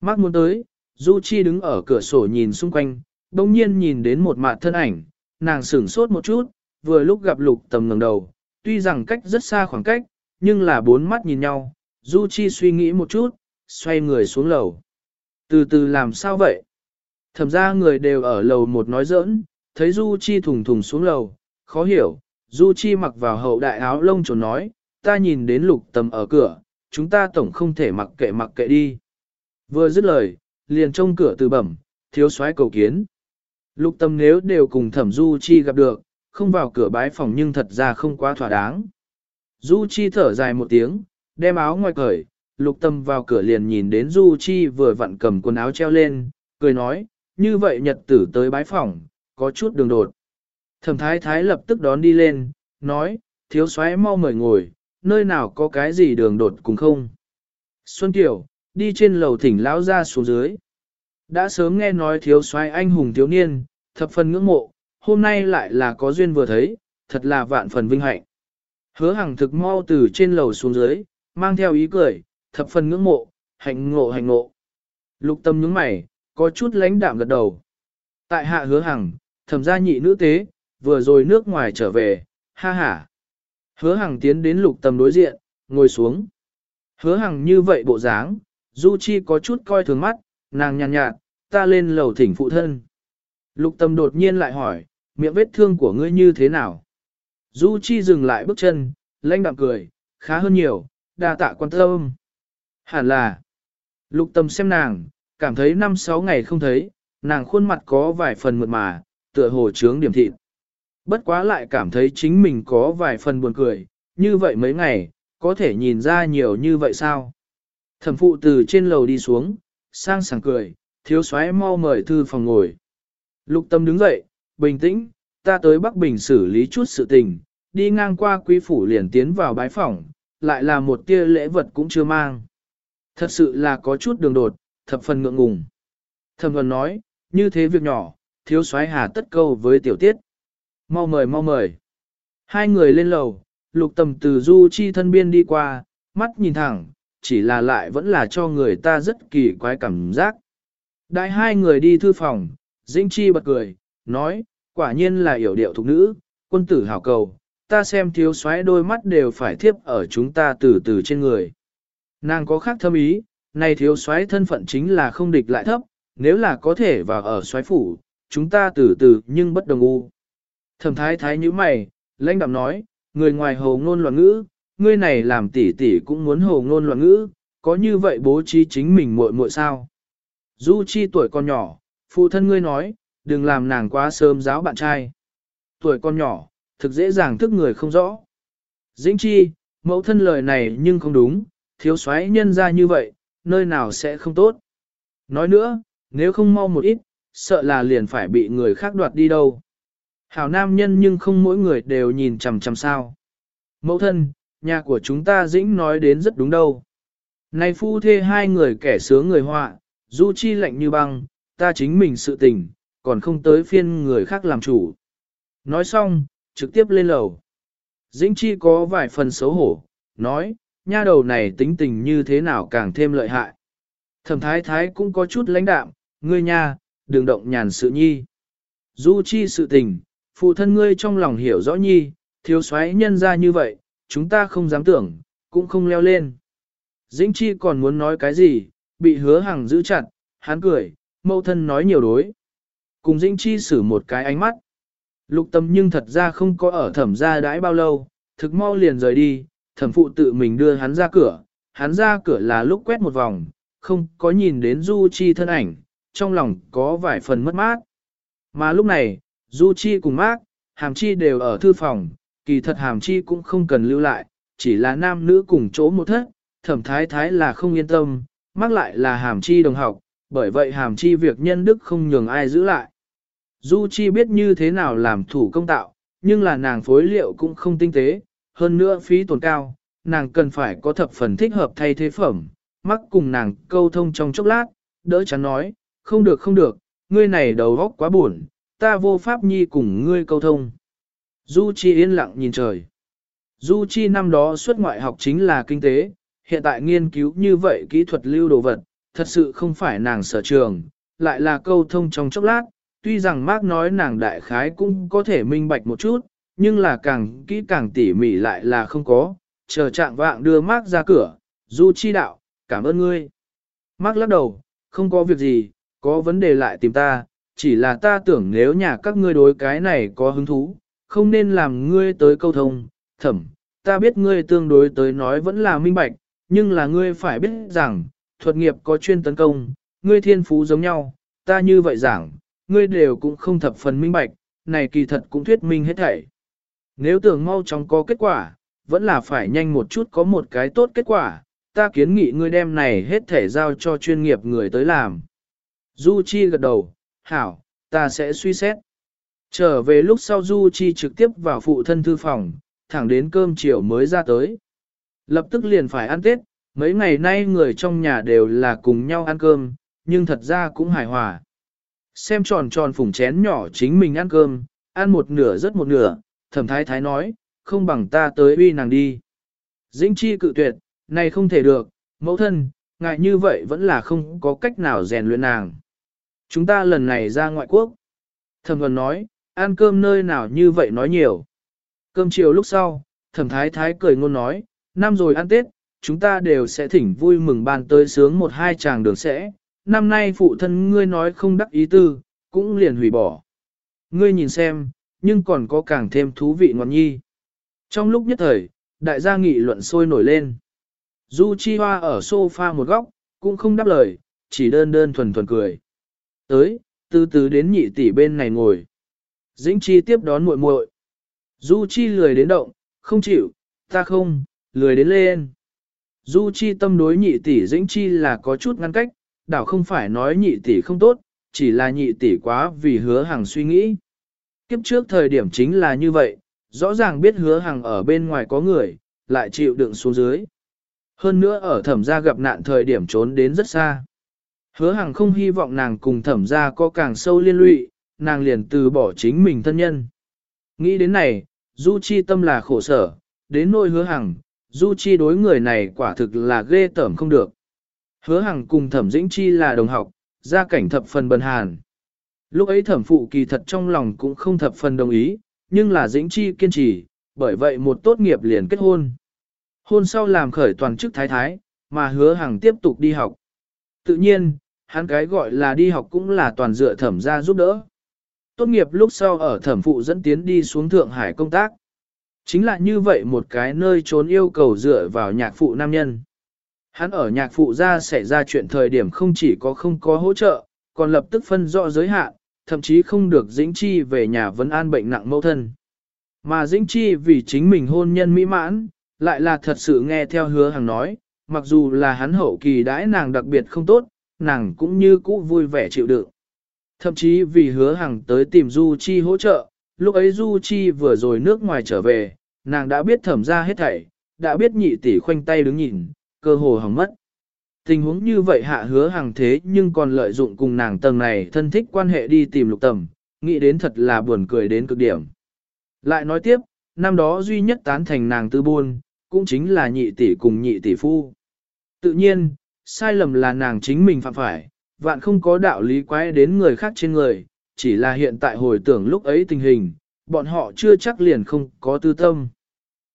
Speaker 1: Mắc muốn tới, Du Chi đứng ở cửa sổ nhìn xung quanh, đồng nhiên nhìn đến một mặt thân ảnh, nàng sửng sốt một chút, vừa lúc gặp lục tầm ngẩng đầu, tuy rằng cách rất xa khoảng cách, nhưng là bốn mắt nhìn nhau, Du Chi suy nghĩ một chút, xoay người xuống lầu. Từ từ làm sao vậy? Thẩm ra người đều ở lầu một nói giỡn, thấy Du Chi thùng thùng xuống lầu, khó hiểu, Du Chi mặc vào hậu đại áo lông trồn nói, ta nhìn đến lục tầm ở cửa, chúng ta tổng không thể mặc kệ mặc kệ đi. Vừa dứt lời, liền trông cửa từ bẩm, thiếu soái cầu kiến. Lục tâm nếu đều cùng thẩm Du Chi gặp được, không vào cửa bái phòng nhưng thật ra không quá thỏa đáng. Du Chi thở dài một tiếng, đem áo ngoài cởi, lục tâm vào cửa liền nhìn đến Du Chi vừa vặn cầm quần áo treo lên, cười nói, như vậy nhật tử tới bái phòng, có chút đường đột. Thẩm thái thái lập tức đón đi lên, nói, thiếu soái mau mời ngồi, nơi nào có cái gì đường đột cùng không. Xuân Kiều, đi trên lầu thỉnh lão ra xuống dưới. Đã sớm nghe nói thiếu soái anh hùng thiếu niên, thập phần ngưỡng mộ, hôm nay lại là có duyên vừa thấy, thật là vạn phần vinh hạnh. Hứa hàng thực mau từ trên lầu xuống dưới, mang theo ý cười, thập phần ngưỡng mộ, hạnh ngộ hạnh ngộ. Lục tâm nhướng mày, có chút lãnh đạm gật đầu. Tại hạ hứa hàng, thẩm gia nhị nữ tế, vừa rồi nước ngoài trở về, ha ha. Hứa hàng tiến đến lục tâm đối diện, ngồi xuống. Hứa hàng như vậy bộ dáng, Du Chi có chút coi thường mắt, nàng nhàn nhạt, nhạt, ta lên lầu thỉnh phụ thân. Lục tâm đột nhiên lại hỏi, miệng vết thương của ngươi như thế nào? Du Chi dừng lại bước chân, lanh đạm cười, khá hơn nhiều, đa tạ quan tâm. Hẳn là, lục tâm xem nàng, cảm thấy năm sáu ngày không thấy, nàng khuôn mặt có vài phần mượt mà, tựa hồ trướng điểm thịt. Bất quá lại cảm thấy chính mình có vài phần buồn cười, như vậy mấy ngày, có thể nhìn ra nhiều như vậy sao? Thẩm phụ từ trên lầu đi xuống, sang sảng cười, thiếu soái mau mời thư phòng ngồi. Lục tâm đứng dậy, bình tĩnh, ta tới Bắc Bình xử lý chút sự tình, đi ngang qua quý phủ liền tiến vào bái phòng, lại là một tia lễ vật cũng chưa mang. Thật sự là có chút đường đột, thập phần ngượng ngùng. Thẩm thuần nói, như thế việc nhỏ, thiếu soái hà tất câu với tiểu tiết. Mau mời mau mời. Hai người lên lầu, lục tầm từ du chi thân biên đi qua, mắt nhìn thẳng, chỉ là lại vẫn là cho người ta rất kỳ quái cảm giác. Đại hai người đi thư phòng, Dĩnh Chi bật cười, nói, quả nhiên là hiểu điệu thục nữ, quân tử hảo cầu, ta xem thiếu soái đôi mắt đều phải thiếp ở chúng ta từ từ trên người. Nàng có khác thâm ý, này thiếu soái thân phận chính là không địch lại thấp, nếu là có thể vào ở soái phủ, chúng ta từ từ nhưng bất đồng u. Thẩm thái thái như mày, lãnh đạm nói, người ngoài hồ ngôn loạn ngữ, ngươi này làm tỷ tỷ cũng muốn hồ ngôn loạn ngữ, có như vậy bố trí chính mình muội muội sao? Du Chi tuổi còn nhỏ, phụ thân ngươi nói, đừng làm nàng quá sớm giáo bạn trai. Tuổi con nhỏ, thực dễ dàng thức người không rõ. Dĩnh Chi, mẫu thân lời này nhưng không đúng, thiếu soái nhân ra như vậy, nơi nào sẽ không tốt. Nói nữa, nếu không mau một ít, sợ là liền phải bị người khác đoạt đi đâu. Hảo nam nhân nhưng không mỗi người đều nhìn chằm chằm sao. Mẫu thân, nhà của chúng ta dĩnh nói đến rất đúng đâu. Này phu thê hai người kẻ sướng người họa, du chi lạnh như băng, ta chính mình sự tình, còn không tới phiên người khác làm chủ. Nói xong, trực tiếp lên lầu. Dĩnh chi có vài phần xấu hổ, nói, nha đầu này tính tình như thế nào càng thêm lợi hại. Thẩm thái thái cũng có chút lãnh đạm, ngươi nha, đừng động nhàn sự nhi. Du chi sự tình, phụ thân ngươi trong lòng hiểu rõ nhi, thiếu soái nhân ra như vậy, chúng ta không dám tưởng, cũng không leo lên. Dĩnh chi còn muốn nói cái gì, bị hứa hàng giữ chặt, hắn cười, mẫu thân nói nhiều đối. Cùng Dĩnh chi xử một cái ánh mắt. Lục tâm nhưng thật ra không có ở thẩm gia đãi bao lâu, thực mau liền rời đi, thẩm phụ tự mình đưa hắn ra cửa, hắn ra cửa là lúc quét một vòng, không có nhìn đến Du Chi thân ảnh, trong lòng có vài phần mất mát. Mà lúc này, Du Chi cùng Mác, Hàm Chi đều ở thư phòng, kỳ thật Hàm Chi cũng không cần lưu lại, chỉ là nam nữ cùng chỗ một thất, thẩm thái thái là không yên tâm, Mác lại là Hàm Chi đồng học, bởi vậy Hàm Chi việc nhân đức không nhường ai giữ lại. Du Chi biết như thế nào làm thủ công tạo, nhưng là nàng phối liệu cũng không tinh tế, hơn nữa phí tổn cao, nàng cần phải có thập phần thích hợp thay thế phẩm, mắc cùng nàng câu thông trong chốc lát, đỡ chắn nói, không được không được, ngươi này đầu óc quá buồn, ta vô pháp nhi cùng ngươi câu thông. Du Chi yên lặng nhìn trời. Du Chi năm đó xuất ngoại học chính là kinh tế, hiện tại nghiên cứu như vậy kỹ thuật lưu đồ vật, thật sự không phải nàng sở trường, lại là câu thông trong chốc lát, tuy rằng Mark nói nàng đại khái cũng có thể minh bạch một chút, nhưng là càng kỹ càng tỉ mỉ lại là không có, chờ trạng vạng đưa Mark ra cửa, Du Chi đạo, cảm ơn ngươi. Mark lắc đầu, không có việc gì, có vấn đề lại tìm ta, chỉ là ta tưởng nếu nhà các ngươi đối cái này có hứng thú, không nên làm ngươi tới câu thông, thẩm, ta biết ngươi tương đối tới nói vẫn là minh bạch, nhưng là ngươi phải biết rằng, thuật nghiệp có chuyên tấn công, ngươi thiên phú giống nhau, ta như vậy giảng, ngươi đều cũng không thập phần minh bạch, này kỳ thật cũng thuyết minh hết thảy. Nếu tưởng mau chóng có kết quả, vẫn là phải nhanh một chút có một cái tốt kết quả, ta kiến nghị ngươi đem này hết thể giao cho chuyên nghiệp người tới làm. Du Chi gật đầu, hảo, ta sẽ suy xét. Trở về lúc sau Du Chi trực tiếp vào phụ thân thư phòng, thẳng đến cơm chiều mới ra tới. Lập tức liền phải ăn Tết, mấy ngày nay người trong nhà đều là cùng nhau ăn cơm, nhưng thật ra cũng hài hòa. Xem tròn tròn phùng chén nhỏ chính mình ăn cơm, ăn một nửa rất một nửa, thẩm thái thái nói, không bằng ta tới uy nàng đi. Dĩnh chi cự tuyệt, này không thể được, mẫu thân, ngại như vậy vẫn là không có cách nào rèn luyện nàng. Chúng ta lần này ra ngoại quốc. Thẩm thuần nói, ăn cơm nơi nào như vậy nói nhiều. Cơm chiều lúc sau, thẩm thái thái cười ngôn nói, năm rồi ăn Tết, chúng ta đều sẽ thỉnh vui mừng ban tới sướng một hai chàng đường sẽ. Năm nay phụ thân ngươi nói không đắc ý tư, cũng liền hủy bỏ. Ngươi nhìn xem, nhưng còn có càng thêm thú vị ngọn nhi. Trong lúc nhất thời, đại gia nghị luận sôi nổi lên. Du Chi Hoa ở sofa một góc, cũng không đáp lời, chỉ đơn đơn thuần thuần cười. Tới, từ từ đến nhị tỷ bên này ngồi. Dĩnh Chi tiếp đón muội muội. Du Chi lười đến động, không chịu, ta không, lười đến lên. Du Chi tâm đối nhị tỷ Dĩnh Chi là có chút ngăn cách, đảo không phải nói nhị tỷ không tốt, chỉ là nhị tỷ quá vì hứa hàng suy nghĩ. Kiếp trước thời điểm chính là như vậy, rõ ràng biết hứa hàng ở bên ngoài có người, lại chịu đựng xuống dưới. Hơn nữa ở thẩm gia gặp nạn thời điểm trốn đến rất xa. Hứa hàng không hy vọng nàng cùng thẩm gia có càng sâu liên lụy, nàng liền từ bỏ chính mình thân nhân. Nghĩ đến này, Du Chi tâm là khổ sở, đến nỗi hứa hàng, Du Chi đối người này quả thực là ghê tởm không được. Hứa hàng cùng thẩm dĩnh chi là đồng học, gia cảnh thập phần bần hàn. Lúc ấy thẩm phụ kỳ thật trong lòng cũng không thập phần đồng ý, nhưng là dĩnh chi kiên trì, bởi vậy một tốt nghiệp liền kết hôn. Hôn sau làm khởi toàn chức thái thái, mà hứa hàng tiếp tục đi học. Tự nhiên, hắn cái gọi là đi học cũng là toàn dựa thẩm ra giúp đỡ. Tốt nghiệp lúc sau ở thẩm phụ dẫn tiến đi xuống Thượng Hải công tác. Chính là như vậy một cái nơi trốn yêu cầu dựa vào nhạc phụ nam nhân. Hắn ở nhạc phụ gia xảy ra chuyện thời điểm không chỉ có không có hỗ trợ, còn lập tức phân rõ giới hạn, thậm chí không được dĩnh chi về nhà vấn an bệnh nặng mẫu thân. Mà dĩnh chi vì chính mình hôn nhân mỹ mãn, lại là thật sự nghe theo hứa hàng nói, mặc dù là hắn hậu kỳ đãi nàng đặc biệt không tốt, nàng cũng như cũ vui vẻ chịu đựng. Thậm chí vì hứa hàng tới tìm Du Chi hỗ trợ, lúc ấy Du Chi vừa rồi nước ngoài trở về, nàng đã biết thẩm ra hết thảy, đã biết nhị tỷ khoanh tay đứng nhìn, cơ hồ hỏng mất. Tình huống như vậy hạ hứa hàng thế nhưng còn lợi dụng cùng nàng tầng này thân thích quan hệ đi tìm lục tầm, nghĩ đến thật là buồn cười đến cực điểm. Lại nói tiếp, năm đó duy nhất tán thành nàng tư buôn, cũng chính là nhị tỷ cùng nhị tỷ phu. Tự nhiên, sai lầm là nàng chính mình phạm phải, vạn không có đạo lý quái đến người khác trên người, chỉ là hiện tại hồi tưởng lúc ấy tình hình, bọn họ chưa chắc liền không có tư tâm.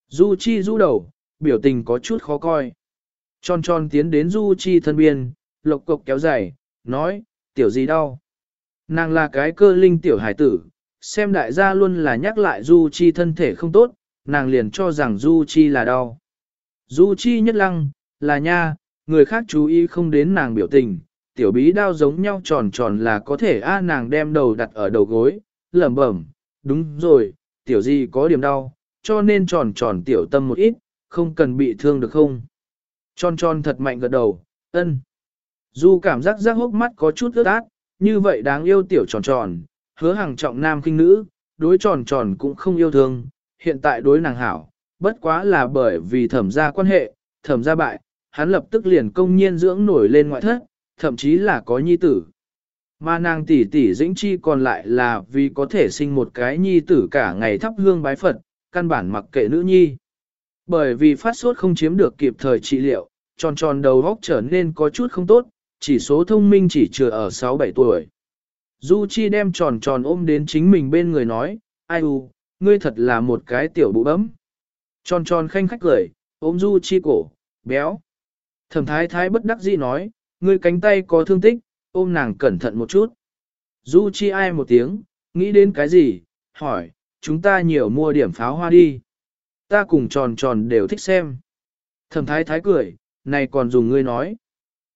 Speaker 1: Du Chi du đầu, biểu tình có chút khó coi. Tròn tròn tiến đến Du Chi thân biên, lộc cộc kéo dài, nói, tiểu gì đau. Nàng là cái cơ linh tiểu hải tử, xem đại gia luôn là nhắc lại Du Chi thân thể không tốt, nàng liền cho rằng Du Chi là đau. Du Chi nhất lăng, là nha, người khác chú ý không đến nàng biểu tình, tiểu bí đao giống nhau tròn tròn là có thể a nàng đem đầu đặt ở đầu gối, lẩm bẩm, đúng rồi, tiểu gì có điểm đau, cho nên tròn tròn tiểu tâm một ít, không cần bị thương được không? Tròn tròn thật mạnh gật đầu, ân. Du cảm giác giác hốc mắt có chút ướt át, như vậy đáng yêu tiểu tròn tròn, hứa hàng trọng nam kinh nữ, đối tròn tròn cũng không yêu thương, hiện tại đối nàng hảo, bất quá là bởi vì thẩm gia quan hệ, thẩm gia bại, hắn lập tức liền công nhiên dưỡng nổi lên ngoại thất, thậm chí là có nhi tử. Mà nàng tỷ tỷ dĩnh chi còn lại là vì có thể sinh một cái nhi tử cả ngày thắp hương bái Phật, căn bản mặc kệ nữ nhi. Bởi vì phát sốt không chiếm được kịp thời trị liệu, tròn tròn đầu góc trở nên có chút không tốt, chỉ số thông minh chỉ chừa ở 6-7 tuổi. Du Chi đem tròn tròn ôm đến chính mình bên người nói, ai u, ngươi thật là một cái tiểu bụ bấm. Tròn tròn khanh khách cười, ôm Du Chi cổ, béo. Thẩm thái thái bất đắc dĩ nói, ngươi cánh tay có thương tích, ôm nàng cẩn thận một chút. Du Chi ai một tiếng, nghĩ đến cái gì, hỏi, chúng ta nhiều mua điểm pháo hoa đi. Ta cùng tròn tròn đều thích xem. Thẩm thái thái cười, này còn dùng ngươi nói.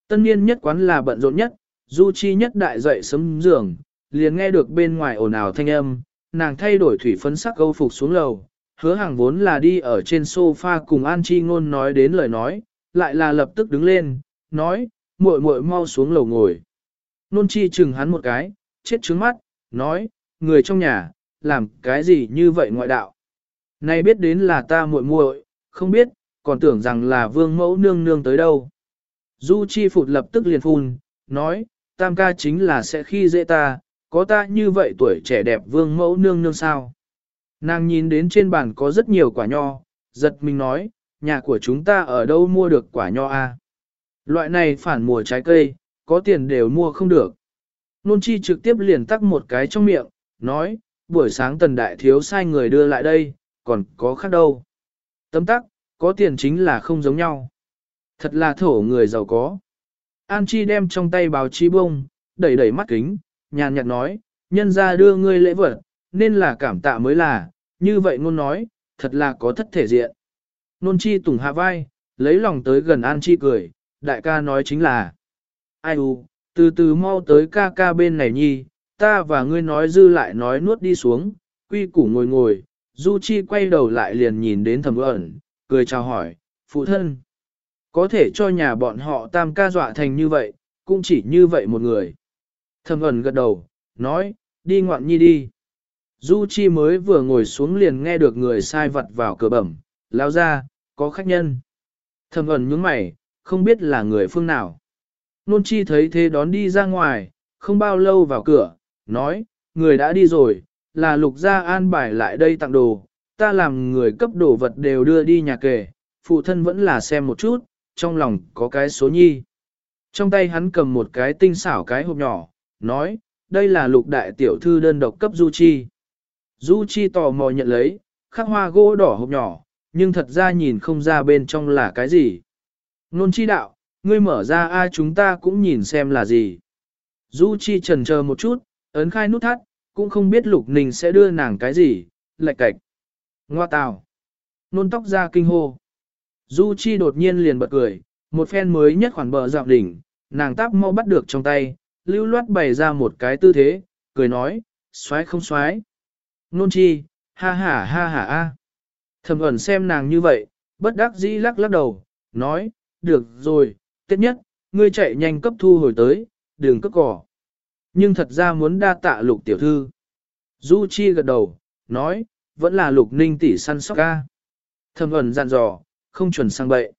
Speaker 1: Tân niên nhất quán là bận rộn nhất, Du Chi nhất đại dậy sớm giường, liền nghe được bên ngoài ồn ào thanh âm, nàng thay đổi thủy phấn sắc câu phục xuống lầu, hứa hàng vốn là đi ở trên sofa cùng An Chi ngôn nói đến lời nói, lại là lập tức đứng lên, nói, muội muội mau xuống lầu ngồi. Nôn chi chừng hắn một cái, chết trứng mắt, nói, người trong nhà, làm cái gì như vậy ngoại đạo nay biết đến là ta muội muội, không biết, còn tưởng rằng là vương mẫu nương nương tới đâu. Du chi phụt lập tức liền phun, nói, tam ca chính là sẽ khi dễ ta, có ta như vậy tuổi trẻ đẹp vương mẫu nương nương sao. Nàng nhìn đến trên bàn có rất nhiều quả nho, giật mình nói, nhà của chúng ta ở đâu mua được quả nho a? Loại này phản mùa trái cây, có tiền đều mua không được. Nôn chi trực tiếp liền tắc một cái trong miệng, nói, buổi sáng tần đại thiếu sai người đưa lại đây, còn có khác đâu. Tấm tắc, có tiền chính là không giống nhau. Thật là thổ người giàu có. An Chi đem trong tay báo chí bông, đẩy đẩy mắt kính, nhàn nhạt nói, nhân ra đưa ngươi lễ vật, nên là cảm tạ mới là, như vậy ngôn nói, thật là có thất thể diện. Nôn chi tùng hạ vai, lấy lòng tới gần An Chi cười, đại ca nói chính là, ai u, từ từ mau tới ca ca bên này nhi, ta và ngươi nói dư lại nói nuốt đi xuống, quy củ ngồi ngồi, Du Chi quay đầu lại liền nhìn đến thầm ẩn, cười chào hỏi, phụ thân. Có thể cho nhà bọn họ tam ca dọa thành như vậy, cũng chỉ như vậy một người. Thầm ẩn gật đầu, nói, đi ngoạn nhi đi. Du Chi mới vừa ngồi xuống liền nghe được người sai vật vào cửa bẩm, lao ra, có khách nhân. Thầm ẩn nhướng mày, không biết là người phương nào. Nôn Chi thấy thế đón đi ra ngoài, không bao lâu vào cửa, nói, người đã đi rồi, là lục gia an bài lại đây tặng đồ, ta làm người cấp đồ vật đều đưa đi nhà kề, phụ thân vẫn là xem một chút, trong lòng có cái số nhi. Trong tay hắn cầm một cái tinh xảo cái hộp nhỏ, nói, đây là lục đại tiểu thư đơn độc cấp Du Chi. Du Chi tò mò nhận lấy, khắc hoa gỗ đỏ hộp nhỏ, nhưng thật ra nhìn không ra bên trong là cái gì. Nôn chi đạo, ngươi mở ra ai chúng ta cũng nhìn xem là gì. Du Chi trần chờ một chút, ấn khai nút thắt, cũng không biết Lục Ninh sẽ đưa nàng cái gì, lệch cạch. Ngoa tào. Nôn tóc ra kinh hô. Du Chi đột nhiên liền bật cười, một phen mới nhất khoản bờ dạo đỉnh, nàng táp mau bắt được trong tay, lưu loát bày ra một cái tư thế, cười nói, xoái không xoái. Nôn chi, ha ha ha ha a. Thầm ẩn xem nàng như vậy, bất đắc dĩ lắc lắc đầu, nói, được rồi, tiết nhất, ngươi chạy nhanh cấp thu hồi tới, đừng cấp cỏ. Nhưng thật ra muốn đa tạ lục tiểu thư. Du Chi gật đầu, nói, vẫn là lục ninh tỷ săn sóc ca. Thầm ẩn dặn dò, không chuẩn sang bậy.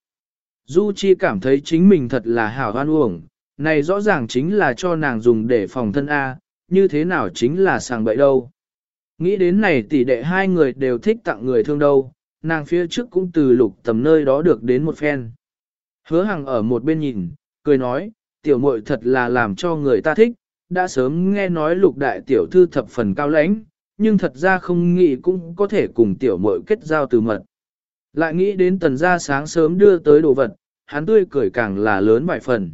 Speaker 1: Du Chi cảm thấy chính mình thật là hảo hoan uổng, này rõ ràng chính là cho nàng dùng để phòng thân A, như thế nào chính là sang bậy đâu. Nghĩ đến này tỷ đệ hai người đều thích tặng người thương đâu, nàng phía trước cũng từ lục tầm nơi đó được đến một phen. Hứa hằng ở một bên nhìn, cười nói, tiểu muội thật là làm cho người ta thích, đã sớm nghe nói lục đại tiểu thư thập phần cao lãnh, nhưng thật ra không nghĩ cũng có thể cùng tiểu muội kết giao từ mật. Lại nghĩ đến tần gia sáng sớm đưa tới đồ vật, hắn tươi cười càng là lớn vài phần.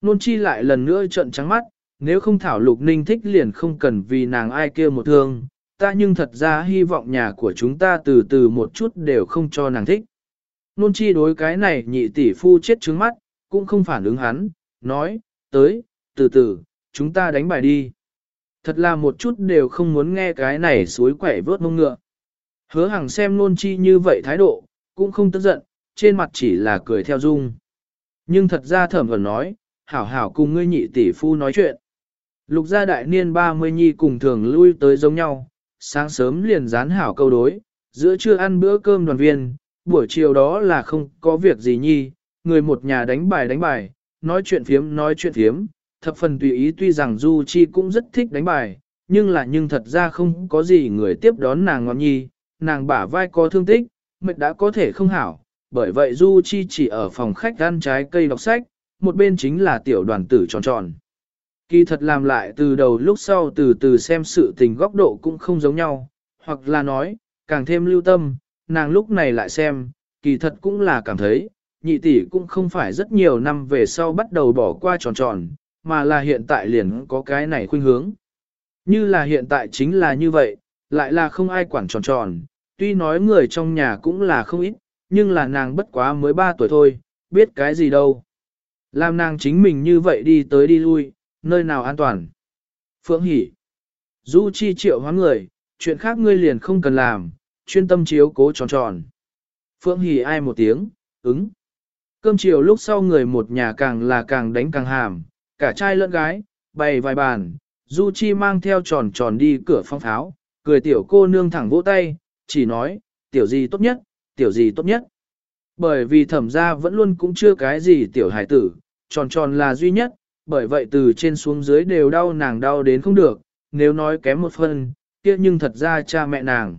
Speaker 1: Nôn chi lại lần nữa trận trắng mắt, nếu không thảo lục ninh thích liền không cần vì nàng ai kia một thương, ta nhưng thật ra hy vọng nhà của chúng ta từ từ một chút đều không cho nàng thích. Nôn chi đối cái này nhị tỷ phu chết trứng mắt, cũng không phản ứng hắn, nói, tới, từ từ, chúng ta đánh bài đi. Thật là một chút đều không muốn nghe cái này suối quẻ vớt mông ngựa. Hứa hằng xem nôn chi như vậy thái độ, cũng không tức giận, trên mặt chỉ là cười theo dung. Nhưng thật ra thẩm vẫn nói, hảo hảo cùng ngươi nhị tỷ phu nói chuyện. Lục gia đại niên 30 nhi cùng thường lui tới giống nhau, sáng sớm liền dán hảo câu đối, giữa trưa ăn bữa cơm đoàn viên, buổi chiều đó là không có việc gì nhi, người một nhà đánh bài đánh bài, nói chuyện phiếm nói chuyện phiếm, thập phần tùy ý tuy rằng Du Chi cũng rất thích đánh bài, nhưng là nhưng thật ra không có gì người tiếp đón nàng ngọn nhi, nàng bả vai có thương tích, mệt đã có thể không hảo, bởi vậy Du Chi chỉ ở phòng khách ăn trái cây đọc sách, một bên chính là tiểu đoàn tử tròn tròn. Kỳ thật làm lại từ đầu lúc sau từ từ xem sự tình góc độ cũng không giống nhau, hoặc là nói, càng thêm lưu tâm, nàng lúc này lại xem, kỳ thật cũng là cảm thấy, nhị tỷ cũng không phải rất nhiều năm về sau bắt đầu bỏ qua tròn tròn, mà là hiện tại liền có cái này khuynh hướng. Như là hiện tại chính là như vậy, lại là không ai quản tròn tròn, tuy nói người trong nhà cũng là không ít, nhưng là nàng bất quá mới 3 tuổi thôi, biết cái gì đâu. Làm nàng chính mình như vậy đi tới đi lui, nơi nào an toàn. Phượng Hỷ, Du chi triệu hóa người, chuyện khác ngươi liền không cần làm, chuyên tâm chiếu cố tròn tròn. Phượng Hỷ ai một tiếng, ứng. Cơm chiều lúc sau người một nhà càng là càng đánh càng hàm, cả trai lẫn gái, bày vài bàn, Du Chi mang theo tròn tròn đi cửa phong tháo, cười tiểu cô nương thẳng vỗ tay, chỉ nói, tiểu gì tốt nhất, tiểu gì tốt nhất. Bởi vì thẩm gia vẫn luôn cũng chưa cái gì tiểu hải tử, tròn tròn là duy nhất, bởi vậy từ trên xuống dưới đều đau nàng đau đến không được, nếu nói kém một phần, kia nhưng thật ra cha mẹ nàng.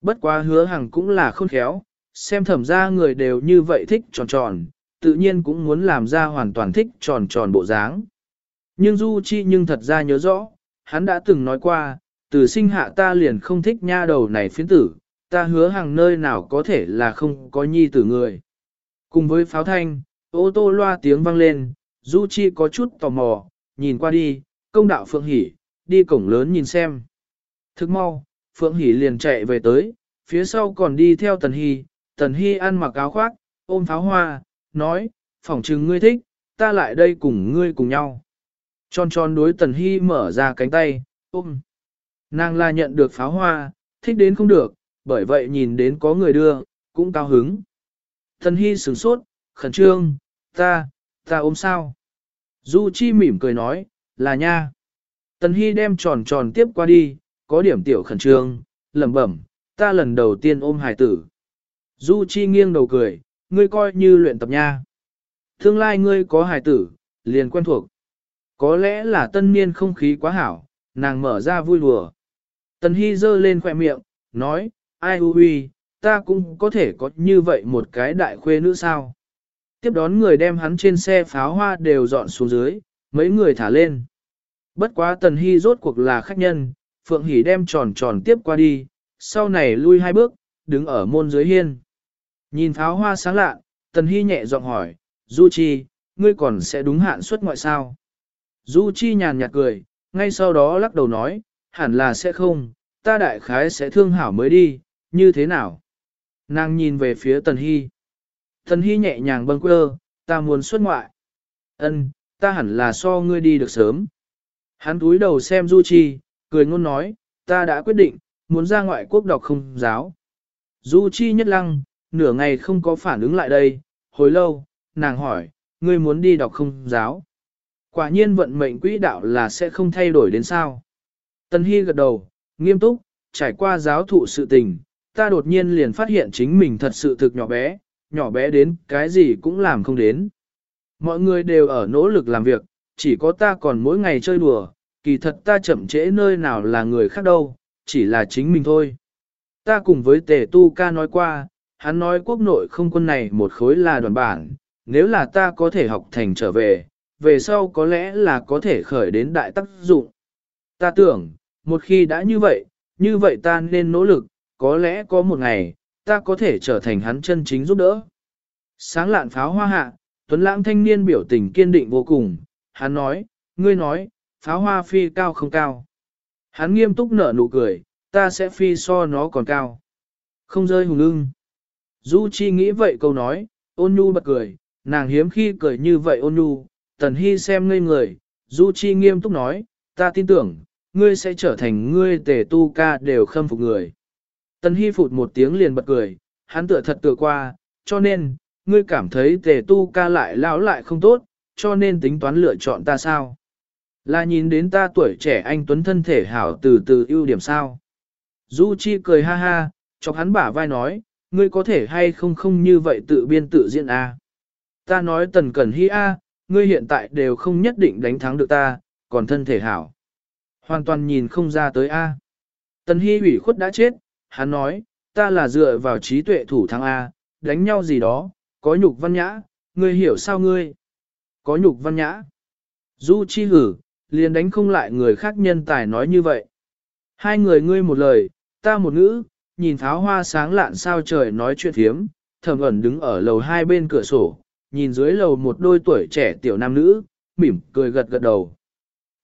Speaker 1: Bất quá hứa hằng cũng là khôn khéo, xem thẩm ra người đều như vậy thích tròn tròn, tự nhiên cũng muốn làm ra hoàn toàn thích tròn tròn bộ dáng. Nhưng Du Chi nhưng thật ra nhớ rõ, hắn đã từng nói qua, từ sinh hạ ta liền không thích nha đầu này phiến tử, ta hứa hàng nơi nào có thể là không có nhi tử người. Cùng với pháo thanh, ô tô loa tiếng vang lên, Du Chi có chút tò mò, nhìn qua đi, công đạo Phượng Hỷ, đi cổng lớn nhìn xem. Thức mau, Phượng Hỷ liền chạy về tới, phía sau còn đi theo Tần Hy, Tần Hy ăn mặc áo khoác, ôm pháo hoa, nói, phỏng chừng ngươi thích, ta lại đây cùng ngươi cùng nhau. Tròn tròn đối Tần Hy mở ra cánh tay, ôm. Nàng là nhận được pháo hoa, thích đến không được, bởi vậy nhìn đến có người đưa, cũng cao hứng. Tần Hy sửng sốt, khẩn trương, ta, ta ôm sao? Du Chi mỉm cười nói, là nha. Tần Hy đem tròn tròn tiếp qua đi, có điểm tiểu khẩn trương, lẩm bẩm, ta lần đầu tiên ôm hải tử. Du Chi nghiêng đầu cười, ngươi coi như luyện tập nha. Tương lai ngươi có hài tử, liền quen thuộc. Có lẽ là tân niên không khí quá hảo, nàng mở ra vui đùa. Tần Hy giơ lên khỏe miệng, nói, ai u huy, ta cũng có thể có như vậy một cái đại khuê nữ sao. Tiếp đón người đem hắn trên xe pháo hoa đều dọn xuống dưới, mấy người thả lên. Bất quá Tần Hy rốt cuộc là khách nhân, Phượng Hỷ đem tròn tròn tiếp qua đi, sau này lui hai bước, đứng ở môn dưới hiên. Nhìn pháo hoa sáng lạ, Tần Hy nhẹ giọng hỏi, Du Chi, ngươi còn sẽ đúng hạn suất ngoại sao? Du Chi nhàn nhạt cười, ngay sau đó lắc đầu nói, hẳn là sẽ không, ta đại khái sẽ thương hảo mới đi, như thế nào? Nàng nhìn về phía Tần Hy. Tần Hy nhẹ nhàng bâng quơ, ta muốn xuất ngoại. Ân, ta hẳn là so ngươi đi được sớm. Hắn túi đầu xem Du Chi, cười ngôn nói, ta đã quyết định, muốn ra ngoại quốc đọc không giáo. Du Chi nhất lăng, nửa ngày không có phản ứng lại đây, hồi lâu, nàng hỏi, ngươi muốn đi đọc không giáo. Quả nhiên vận mệnh quỹ đạo là sẽ không thay đổi đến sao. Tân Hy gật đầu, nghiêm túc, trải qua giáo thụ sự tình, ta đột nhiên liền phát hiện chính mình thật sự thực nhỏ bé, nhỏ bé đến cái gì cũng làm không đến. Mọi người đều ở nỗ lực làm việc, chỉ có ta còn mỗi ngày chơi đùa, kỳ thật ta chậm trễ nơi nào là người khác đâu, chỉ là chính mình thôi. Ta cùng với tề tu ca nói qua, hắn nói quốc nội không quân này một khối là đoàn bản, nếu là ta có thể học thành trở về, về sau có lẽ là có thể khởi đến đại tác dụng. Ta tưởng, một khi đã như vậy, như vậy ta nên nỗ lực, có lẽ có một ngày, ta có thể trở thành hắn chân chính giúp đỡ. Sáng lạn pháo hoa hạ, Tuấn Lãng thanh niên biểu tình kiên định vô cùng, hắn nói, ngươi nói, pháo hoa phi cao không cao. Hắn nghiêm túc nở nụ cười, ta sẽ phi so nó còn cao. Không rơi hùng ưng. Du Chi nghĩ vậy câu nói, ôn nhu bật cười, nàng hiếm khi cười như vậy ôn nhu, tần hy xem ngây người, Du Chi nghiêm túc nói, ta tin tưởng, ngươi sẽ trở thành ngươi tề tu ca đều khâm phục người. Tần hy phụt một tiếng liền bật cười, hắn tựa thật tựa qua, cho nên, ngươi cảm thấy tề tu ca lại lão lại không tốt, cho nên tính toán lựa chọn ta sao? Là nhìn đến ta tuổi trẻ anh Tuấn thân thể hảo từ từ ưu điểm sao? Du Chi cười ha ha, chọc hắn bả vai nói, ngươi có thể hay không không như vậy tự biên tự diễn a? À? Ta nói tần cẩn hy a, ngươi hiện tại đều không nhất định đánh thắng được ta, còn thân thể hảo. Hoàn toàn nhìn không ra tới a. Tần hy ủy khuất đã chết, hắn nói, ta là dựa vào trí tuệ thủ thắng a, đánh nhau gì đó, có nhục văn nhã, ngươi hiểu sao ngươi? Có nhục văn nhã. Du chi hử, liền đánh không lại người khác nhân tài nói như vậy. Hai người ngươi một lời, ta một ngữ, nhìn pháo hoa sáng lạn sao trời nói chuyện thiếm, thầm ẩn đứng ở lầu hai bên cửa sổ, nhìn dưới lầu một đôi tuổi trẻ tiểu nam nữ, mỉm cười gật gật đầu.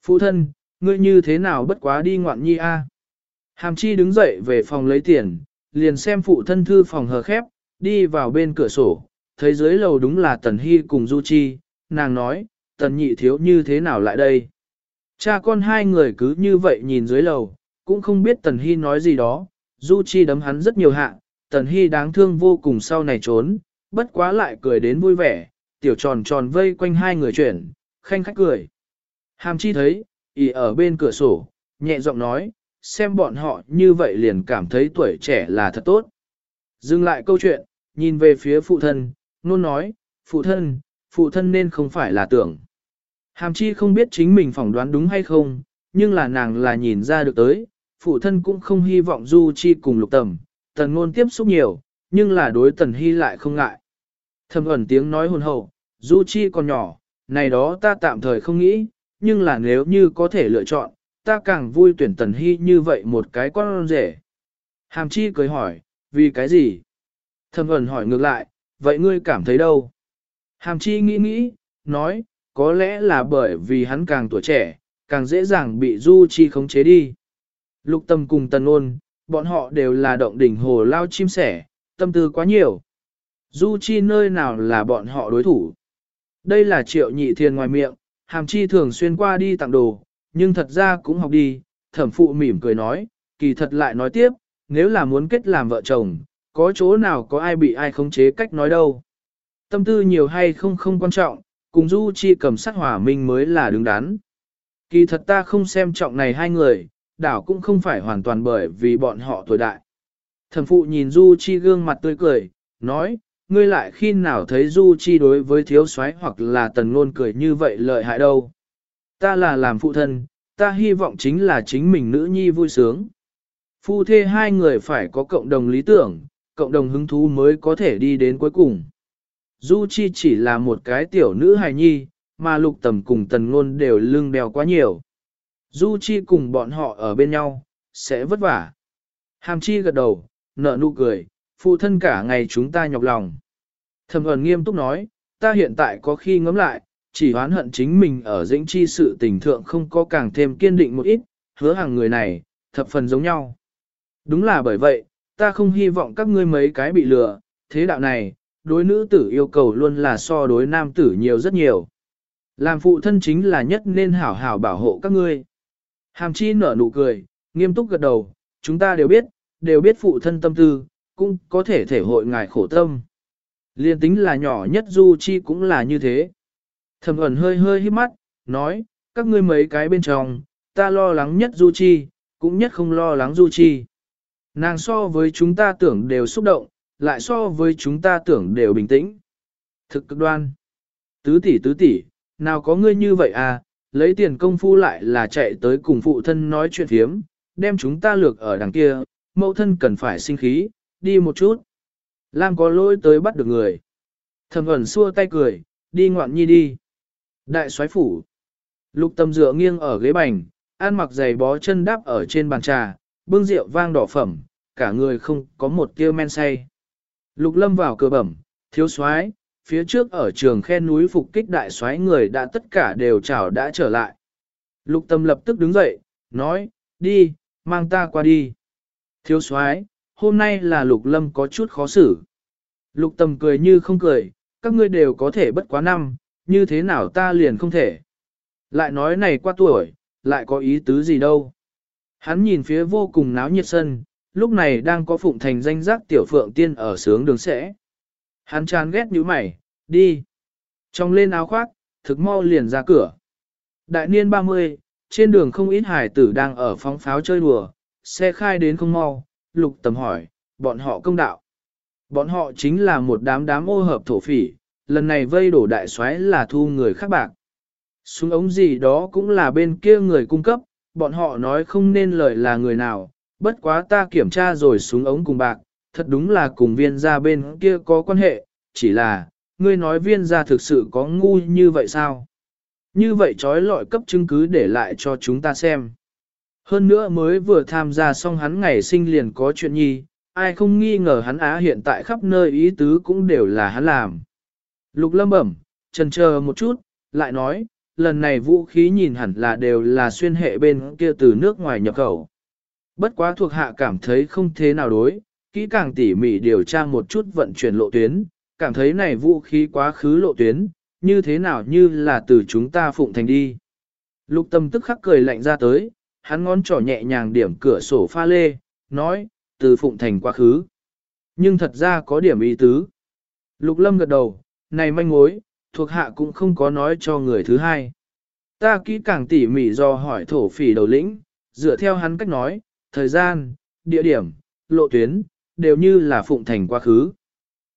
Speaker 1: Phụ thân, ngươi như thế nào bất quá đi ngoạn nhi a? Hàm chi đứng dậy về phòng lấy tiền, liền xem phụ thân thư phòng hờ khép, đi vào bên cửa sổ, thấy dưới lầu đúng là Tần Hy cùng Du Chi, nàng nói, Tần nhị thiếu như thế nào lại đây? Cha con hai người cứ như vậy nhìn dưới lầu, cũng không biết Tần Hy nói gì đó, Du Chi đấm hắn rất nhiều hạ, Tần Hy đáng thương vô cùng sau này trốn, bất quá lại cười đến vui vẻ, tiểu tròn tròn vây quanh hai người chuyển, khanh khách cười. Hàm Chi thấy, ỉ ở bên cửa sổ, nhẹ giọng nói, xem bọn họ như vậy liền cảm thấy tuổi trẻ là thật tốt. Dừng lại câu chuyện, nhìn về phía phụ thân, nôn nói, phụ thân, phụ thân nên không phải là tưởng. Hàm chi không biết chính mình phỏng đoán đúng hay không, nhưng là nàng là nhìn ra được tới, phụ thân cũng không hy vọng Du Chi cùng lục tầm, tần ngôn tiếp xúc nhiều, nhưng là đối tần hy lại không ngại. Thầm ẩn tiếng nói hồn hậu, Du Chi còn nhỏ, này đó ta tạm thời không nghĩ, nhưng là nếu như có thể lựa chọn, ta càng vui tuyển tần hy như vậy một cái con rể. Hàm chi cười hỏi, vì cái gì? Thầm ẩn hỏi ngược lại, vậy ngươi cảm thấy đâu? Hàm chi nghĩ nghĩ, nói, có lẽ là bởi vì hắn càng tuổi trẻ, càng dễ dàng bị Du Chi khống chế đi. Lục tâm cùng tần ôn, bọn họ đều là động đỉnh hồ lao chim sẻ, tâm tư quá nhiều. Du Chi nơi nào là bọn họ đối thủ. Đây là triệu nhị thiền ngoài miệng, hàm chi thường xuyên qua đi tặng đồ, nhưng thật ra cũng học đi, thẩm phụ mỉm cười nói, kỳ thật lại nói tiếp, nếu là muốn kết làm vợ chồng, có chỗ nào có ai bị ai khống chế cách nói đâu. Tâm tư nhiều hay không không quan trọng, cùng Du Chi cầm sát hỏa minh mới là đứng đắn. Kỳ thật ta không xem trọng này hai người, đảo cũng không phải hoàn toàn bởi vì bọn họ tuổi đại. Thần phụ nhìn Du Chi gương mặt tươi cười, nói, ngươi lại khi nào thấy Du Chi đối với thiếu soái hoặc là tần ngôn cười như vậy lợi hại đâu. Ta là làm phụ thân, ta hy vọng chính là chính mình nữ nhi vui sướng. Phu thê hai người phải có cộng đồng lý tưởng, cộng đồng hứng thú mới có thể đi đến cuối cùng. Du Chi chỉ là một cái tiểu nữ hài nhi, mà lục tầm cùng tần ngôn đều lưng đèo quá nhiều. Du Chi cùng bọn họ ở bên nhau, sẽ vất vả. Hàm Chi gật đầu, nở nụ cười, phụ thân cả ngày chúng ta nhọc lòng. Thẩm ẩn nghiêm túc nói, ta hiện tại có khi ngẫm lại, chỉ hoán hận chính mình ở dĩnh chi sự tình thượng không có càng thêm kiên định một ít, hứa hàng người này, thập phần giống nhau. Đúng là bởi vậy, ta không hy vọng các ngươi mấy cái bị lừa, thế đạo này, đối nữ tử yêu cầu luôn là so đối nam tử nhiều rất nhiều. Làm phụ thân chính là nhất nên hảo hảo bảo hộ các ngươi. Hàm chi nở nụ cười, nghiêm túc gật đầu, chúng ta đều biết, đều biết phụ thân tâm tư, cũng có thể thể hội ngài khổ tâm. Liên tính là nhỏ nhất Du Chi cũng là như thế. Thầm ẩn hơi hơi hít mắt, nói, các ngươi mấy cái bên trong, ta lo lắng nhất Du Chi, cũng nhất không lo lắng Du Chi. Nàng so với chúng ta tưởng đều xúc động, lại so với chúng ta tưởng đều bình tĩnh. Thực cực đoan. Tứ tỷ tứ tỷ, nào có ngươi như vậy à, lấy tiền công phu lại là chạy tới cùng phụ thân nói chuyện phiếm, đem chúng ta lược ở đằng kia, mẫu thân cần phải sinh khí, đi một chút. Lam có lỗi tới bắt được người. Thầm ẩn xua tay cười, đi ngoạn nhi đi. Đại soái phủ. Lục tâm dựa nghiêng ở ghế bành, ăn mặc giày bó chân đắp ở trên bàn trà, bưng rượu vang đỏ phẩm, cả người không có một tia men say. Lục lâm vào cửa bẩm, thiếu soái, phía trước ở trường khen núi phục kích đại soái người đã tất cả đều chào đã trở lại. Lục tâm lập tức đứng dậy, nói, đi, mang ta qua đi. Thiếu soái, hôm nay là lục lâm có chút khó xử. Lục tâm cười như không cười, các ngươi đều có thể bất quá năm, như thế nào ta liền không thể. Lại nói này qua tuổi, lại có ý tứ gì đâu. Hắn nhìn phía vô cùng náo nhiệt sân, lúc này đang có phụng thành danh giác tiểu phượng tiên ở sướng đường sẽ. Hắn chán ghét như mày, đi. Trong lên áo khoác, thực mau liền ra cửa. Đại niên 30, trên đường không ít hải tử đang ở phóng pháo chơi đùa, xe khai đến không mau, lục tầm hỏi, bọn họ công đạo. Bọn họ chính là một đám đám ô hợp thổ phỉ, lần này vây đổ đại xoáy là thu người khác bạc. Súng ống gì đó cũng là bên kia người cung cấp, bọn họ nói không nên lời là người nào, bất quá ta kiểm tra rồi súng ống cùng bạc, thật đúng là cùng viên gia bên kia có quan hệ, chỉ là, ngươi nói viên gia thực sự có ngu như vậy sao? Như vậy trói lọi cấp chứng cứ để lại cho chúng ta xem. Hơn nữa mới vừa tham gia xong hắn ngày sinh liền có chuyện nhi, ai không nghi ngờ hắn á hiện tại khắp nơi ý tứ cũng đều là hắn làm. Lục lâm bẩm, trần chờ một chút, lại nói, lần này vũ khí nhìn hẳn là đều là xuyên hệ bên kia từ nước ngoài nhập khẩu. Bất quá thuộc hạ cảm thấy không thế nào đối, kỹ càng tỉ mỉ điều tra một chút vận chuyển lộ tuyến, cảm thấy này vũ khí quá khứ lộ tuyến, như thế nào như là từ chúng ta phụng thành đi. Lục tâm tức khắc cười lạnh ra tới, hắn ngón trỏ nhẹ nhàng điểm cửa sổ pha lê, nói, từ phụng thành quá khứ. Nhưng thật ra có điểm ý tứ. Lục lâm gật đầu, này manh mối, thuộc hạ cũng không có nói cho người thứ hai. Ta kỹ càng tỉ mỉ do hỏi thổ phỉ đầu lĩnh, dựa theo hắn cách nói, thời gian, địa điểm, lộ tuyến, đều như là phụng thành quá khứ.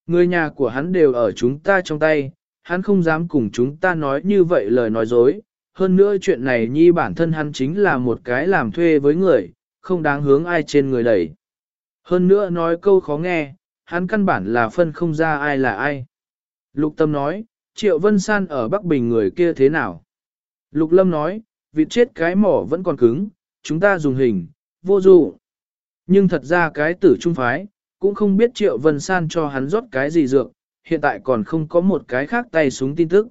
Speaker 1: Người nhà của hắn đều ở chúng ta trong tay, hắn không dám cùng chúng ta nói như vậy lời nói dối. Hơn nữa chuyện này nhi bản thân hắn chính là một cái làm thuê với người, không đáng hướng ai trên người đẩy. Hơn nữa nói câu khó nghe, hắn căn bản là phân không ra ai là ai. Lục Tâm nói, Triệu Vân San ở Bắc Bình người kia thế nào? Lục Lâm nói, vịt chết cái mỏ vẫn còn cứng, chúng ta dùng hình, vô dụ. Nhưng thật ra cái tử trung phái, cũng không biết Triệu Vân San cho hắn rót cái gì dược, hiện tại còn không có một cái khác tay súng tin tức.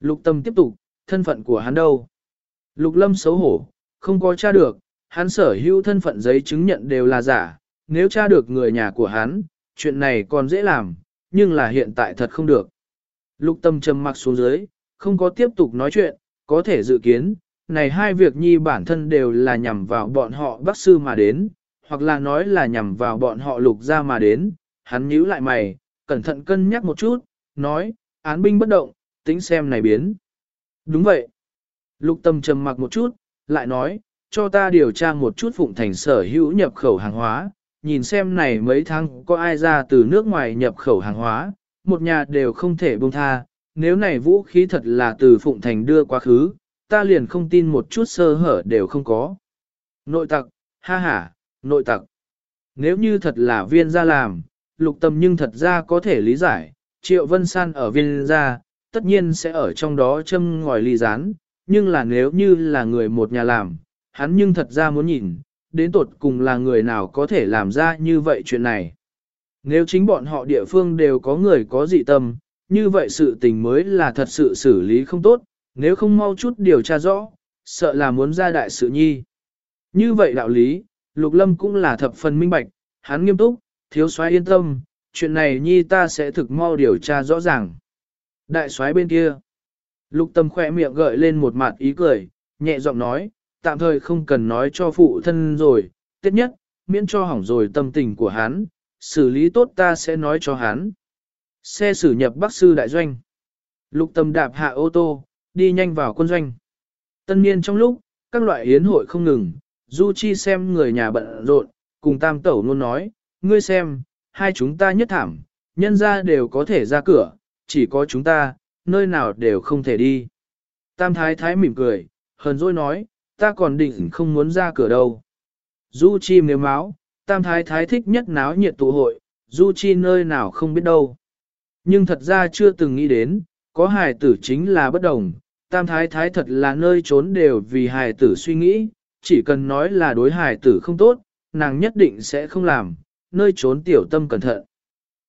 Speaker 1: Lục Tâm tiếp tục, thân phận của hắn đâu? Lục Lâm xấu hổ, không có tra được, hắn sở hữu thân phận giấy chứng nhận đều là giả, nếu tra được người nhà của hắn, chuyện này còn dễ làm, nhưng là hiện tại thật không được. Lục tâm trầm mặc xuống dưới, không có tiếp tục nói chuyện, có thể dự kiến, này hai việc nhi bản thân đều là nhằm vào bọn họ bác sư mà đến, hoặc là nói là nhằm vào bọn họ lục ra mà đến, hắn nhíu lại mày, cẩn thận cân nhắc một chút, nói, án binh bất động, tính xem này biến. Đúng vậy. Lục tâm trầm mặc một chút, lại nói, cho ta điều tra một chút phụng thành sở hữu nhập khẩu hàng hóa, nhìn xem này mấy tháng có ai ra từ nước ngoài nhập khẩu hàng hóa, một nhà đều không thể buông tha, nếu này vũ khí thật là từ Phụng Thành đưa quá khứ, ta liền không tin một chút sơ hở đều không có. Nội tặc, ha ha, nội tặc. Nếu như thật là viên gia làm, lục tâm nhưng thật ra có thể lý giải, triệu vân san ở viên gia, tất nhiên sẽ ở trong đó châm ngòi ly rán, nhưng là nếu như là người một nhà làm, hắn nhưng thật ra muốn nhìn, đến tột cùng là người nào có thể làm ra như vậy chuyện này. Nếu chính bọn họ địa phương đều có người có dị tâm, như vậy sự tình mới là thật sự xử lý không tốt, nếu không mau chút điều tra rõ, sợ là muốn ra đại sự nhi. Như vậy đạo lý, Lục Lâm cũng là thập phần minh bạch, hắn nghiêm túc, thiếu soái yên tâm, chuyện này nhi ta sẽ thực mau điều tra rõ ràng. Đại soái bên kia, Lục Tâm khỏe miệng gợi lên một mặt ý cười, nhẹ giọng nói, tạm thời không cần nói cho phụ thân rồi, tiết nhất, miễn cho hỏng rồi tâm tình của hắn, xử lý tốt ta sẽ nói cho hắn. Xe xử nhập Bắc Sư Đại Doanh. Lục tâm đạp hạ ô tô, đi nhanh vào quân doanh. Tân niên trong lúc, các loại hiến hội không ngừng, Du Chi xem người nhà bận rộn, cùng tam tẩu luôn nói, ngươi xem, hai chúng ta nhất thảm, nhân ra đều có thể ra cửa, chỉ có chúng ta, nơi nào đều không thể đi. Tam thái thái mỉm cười, hờn dỗi nói, ta còn định không muốn ra cửa đâu. Du chi nếu máu, tam thái thái thích nhất náo nhiệt tụ hội, du chi nơi nào không biết đâu. Nhưng thật ra chưa từng nghĩ đến, có hài tử chính là bất đồng, tam thái thái thật là nơi trốn đều vì hài tử suy nghĩ, chỉ cần nói là đối hài tử không tốt, nàng nhất định sẽ không làm, nơi trốn tiểu tâm cẩn thận.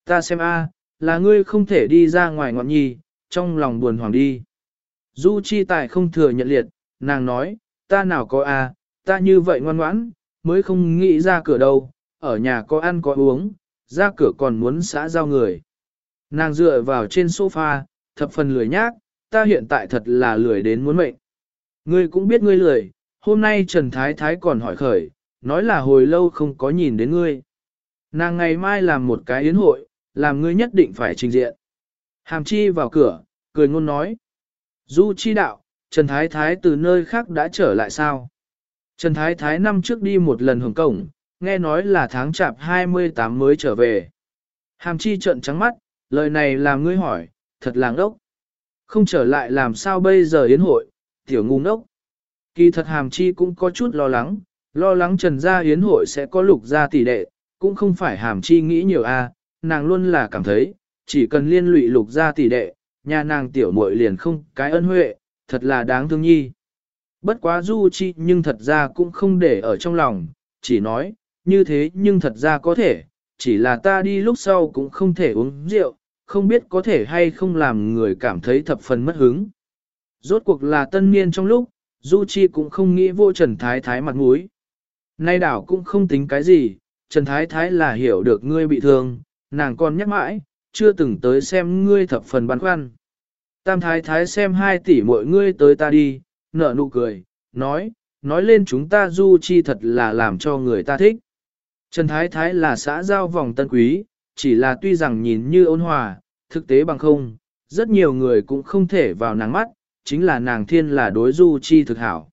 Speaker 1: Ta xem a, là ngươi không thể đi ra ngoài ngọn nhi, trong lòng buồn hoàng đi. Du chi tài không thừa nhận liệt, nàng nói, ta nào có a, ta như vậy ngoan ngoãn, mới không nghĩ ra cửa đâu, ở nhà có ăn có uống, ra cửa còn muốn xã giao người. Nàng dựa vào trên sofa, thập phần lười nhác, ta hiện tại thật là lười đến muốn mệnh. Ngươi cũng biết ngươi lười, hôm nay Trần Thái Thái còn hỏi khởi, nói là hồi lâu không có nhìn đến ngươi. Nàng ngày mai làm một cái yến hội, làm ngươi nhất định phải trình diện. Hàm chi vào cửa, cười ngôn nói. Du chi đạo, Trần Thái Thái từ nơi khác đã trở lại sao? Trần Thái Thái năm trước đi một lần hưởng cổng, nghe nói là tháng chạp 28 mới trở về. Hàm chi trợn trắng mắt, lời này làm ngươi hỏi, thật làng ốc. Không trở lại làm sao bây giờ yến hội, tiểu ngu ngốc. Kỳ thật hàm chi cũng có chút lo lắng, lo lắng trần gia yến hội sẽ có lục gia tỷ đệ, cũng không phải hàm chi nghĩ nhiều a, nàng luôn là cảm thấy, chỉ cần liên lụy lục gia tỷ đệ, nhà nàng tiểu muội liền không cái ân huệ, thật là đáng thương nhi. Bất quá du chi nhưng thật ra cũng không để ở trong lòng, chỉ nói, như thế nhưng thật ra có thể, chỉ là ta đi lúc sau cũng không thể uống rượu, không biết có thể hay không làm người cảm thấy thập phần mất hứng. Rốt cuộc là tân niên trong lúc, Du Chi cũng không nghĩ vô Trần Thái Thái mặt mũi. Nay đảo cũng không tính cái gì, Trần Thái Thái là hiểu được ngươi bị thương, nàng còn nhắc mãi, chưa từng tới xem ngươi thập phần băn khoăn. Tam Thái Thái xem hai tỷ mỗi ngươi tới ta đi, nở nụ cười, nói, nói lên chúng ta Du Chi thật là làm cho người ta thích. Trần Thái Thái là xã giao vòng tân quý, chỉ là tuy rằng nhìn như ôn hòa, thực tế bằng không, rất nhiều người cũng không thể vào nàng mắt, chính là nàng thiên là đối du chi thực hảo.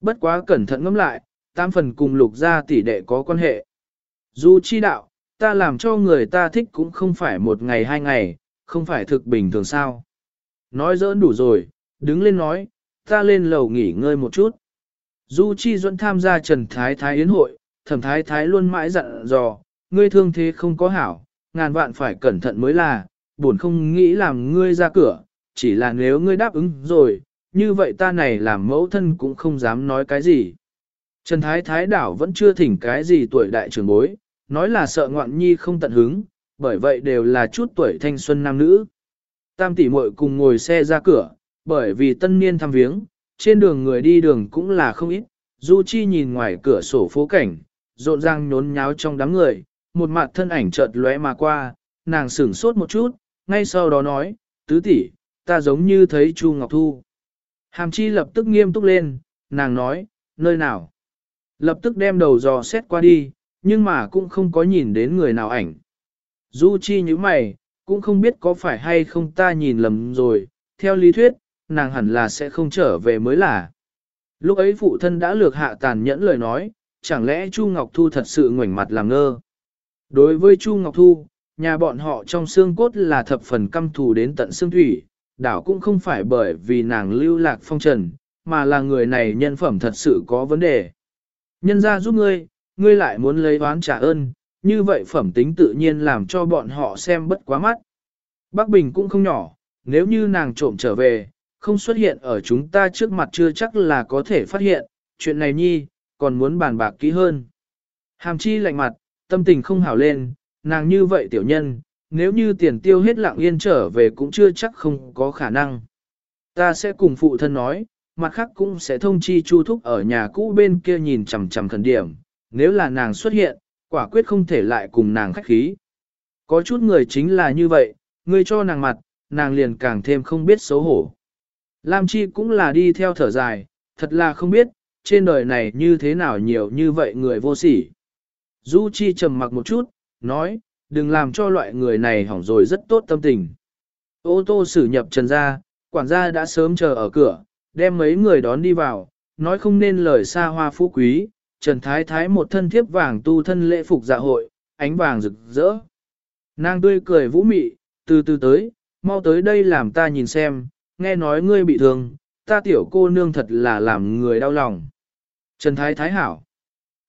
Speaker 1: Bất quá cẩn thận ngẫm lại, tam phần cùng lục gia tỷ đệ có quan hệ. Du chi đạo, ta làm cho người ta thích cũng không phải một ngày hai ngày, không phải thực bình thường sao. Nói dỡn đủ rồi, đứng lên nói, ta lên lầu nghỉ ngơi một chút. Du Chi Duẫn tham gia Trần Thái Thái Yến hội, thẩm Thái Thái luôn mãi dặn dò, ngươi thương thế không có hảo, ngàn vạn phải cẩn thận mới là, buồn không nghĩ làm ngươi ra cửa, chỉ là nếu ngươi đáp ứng rồi, như vậy ta này làm mẫu thân cũng không dám nói cái gì. Trần Thái Thái đảo vẫn chưa thỉnh cái gì tuổi đại trưởng bối, nói là sợ ngoạn nhi không tận hứng, bởi vậy đều là chút tuổi thanh xuân nam nữ. Tam tỷ muội cùng ngồi xe ra cửa, bởi vì tân niên thăm viếng, trên đường người đi đường cũng là không ít, Du Chi nhìn ngoài cửa sổ phố cảnh, rộn ràng nhốn nháo trong đám người, một mặt thân ảnh chợt lóe mà qua, nàng sửng sốt một chút, ngay sau đó nói, tứ tỷ, ta giống như thấy Chu Ngọc Thu. Hàm chi lập tức nghiêm túc lên, nàng nói, nơi nào? Lập tức đem đầu dò xét qua đi, nhưng mà cũng không có nhìn đến người nào ảnh. Du chi như mày, cũng không biết có phải hay không ta nhìn lầm rồi, theo lý thuyết, nàng hẳn là sẽ không trở về mới là. Lúc ấy phụ thân đã lược hạ tàn nhẫn lời nói, chẳng lẽ Chu Ngọc Thu thật sự ngoảnh mặt làm ngơ. Đối với Chu Ngọc Thu, nhà bọn họ trong xương cốt là thập phần căm thù đến tận xương thủy, đảo cũng không phải bởi vì nàng lưu lạc phong trần, mà là người này nhân phẩm thật sự có vấn đề. Nhân ra giúp ngươi, ngươi lại muốn lấy oán trả ơn, như vậy phẩm tính tự nhiên làm cho bọn họ xem bất quá mắt. Bắc Bình cũng không nhỏ, nếu như nàng trộm trở về, không xuất hiện ở chúng ta trước mặt chưa chắc là có thể phát hiện, chuyện này nhi, còn muốn bàn bạc kỹ hơn. Hàm chi lạnh mặt, tâm tình không hảo lên, nàng như vậy tiểu nhân, nếu như tiền tiêu hết lặng yên trở về cũng chưa chắc không có khả năng. Ta sẽ cùng phụ thân nói, mặt khác cũng sẽ thông chi chu thúc ở nhà cũ bên kia nhìn chằm chằm khẩn điểm, nếu là nàng xuất hiện, quả quyết không thể lại cùng nàng khách khí. Có chút người chính là như vậy, người cho nàng mặt, nàng liền càng thêm không biết xấu hổ. Lam Chi cũng là đi theo thở dài, thật là không biết, trên đời này như thế nào nhiều như vậy người vô sỉ. Du Chi trầm mặc một chút, nói, đừng làm cho loại người này hỏng rồi rất tốt tâm tình. Ô tô xử nhập trần ra, quản gia đã sớm chờ ở cửa, đem mấy người đón đi vào, nói không nên lời xa hoa phú quý, Trần Thái Thái một thân thiếp vàng tu thân lễ phục dạ hội, ánh vàng rực rỡ. Nàng tươi cười vũ mị, từ từ tới, mau tới đây làm ta nhìn xem, nghe nói ngươi bị thương, ta tiểu cô nương thật là làm người đau lòng. Trần Thái Thái hảo.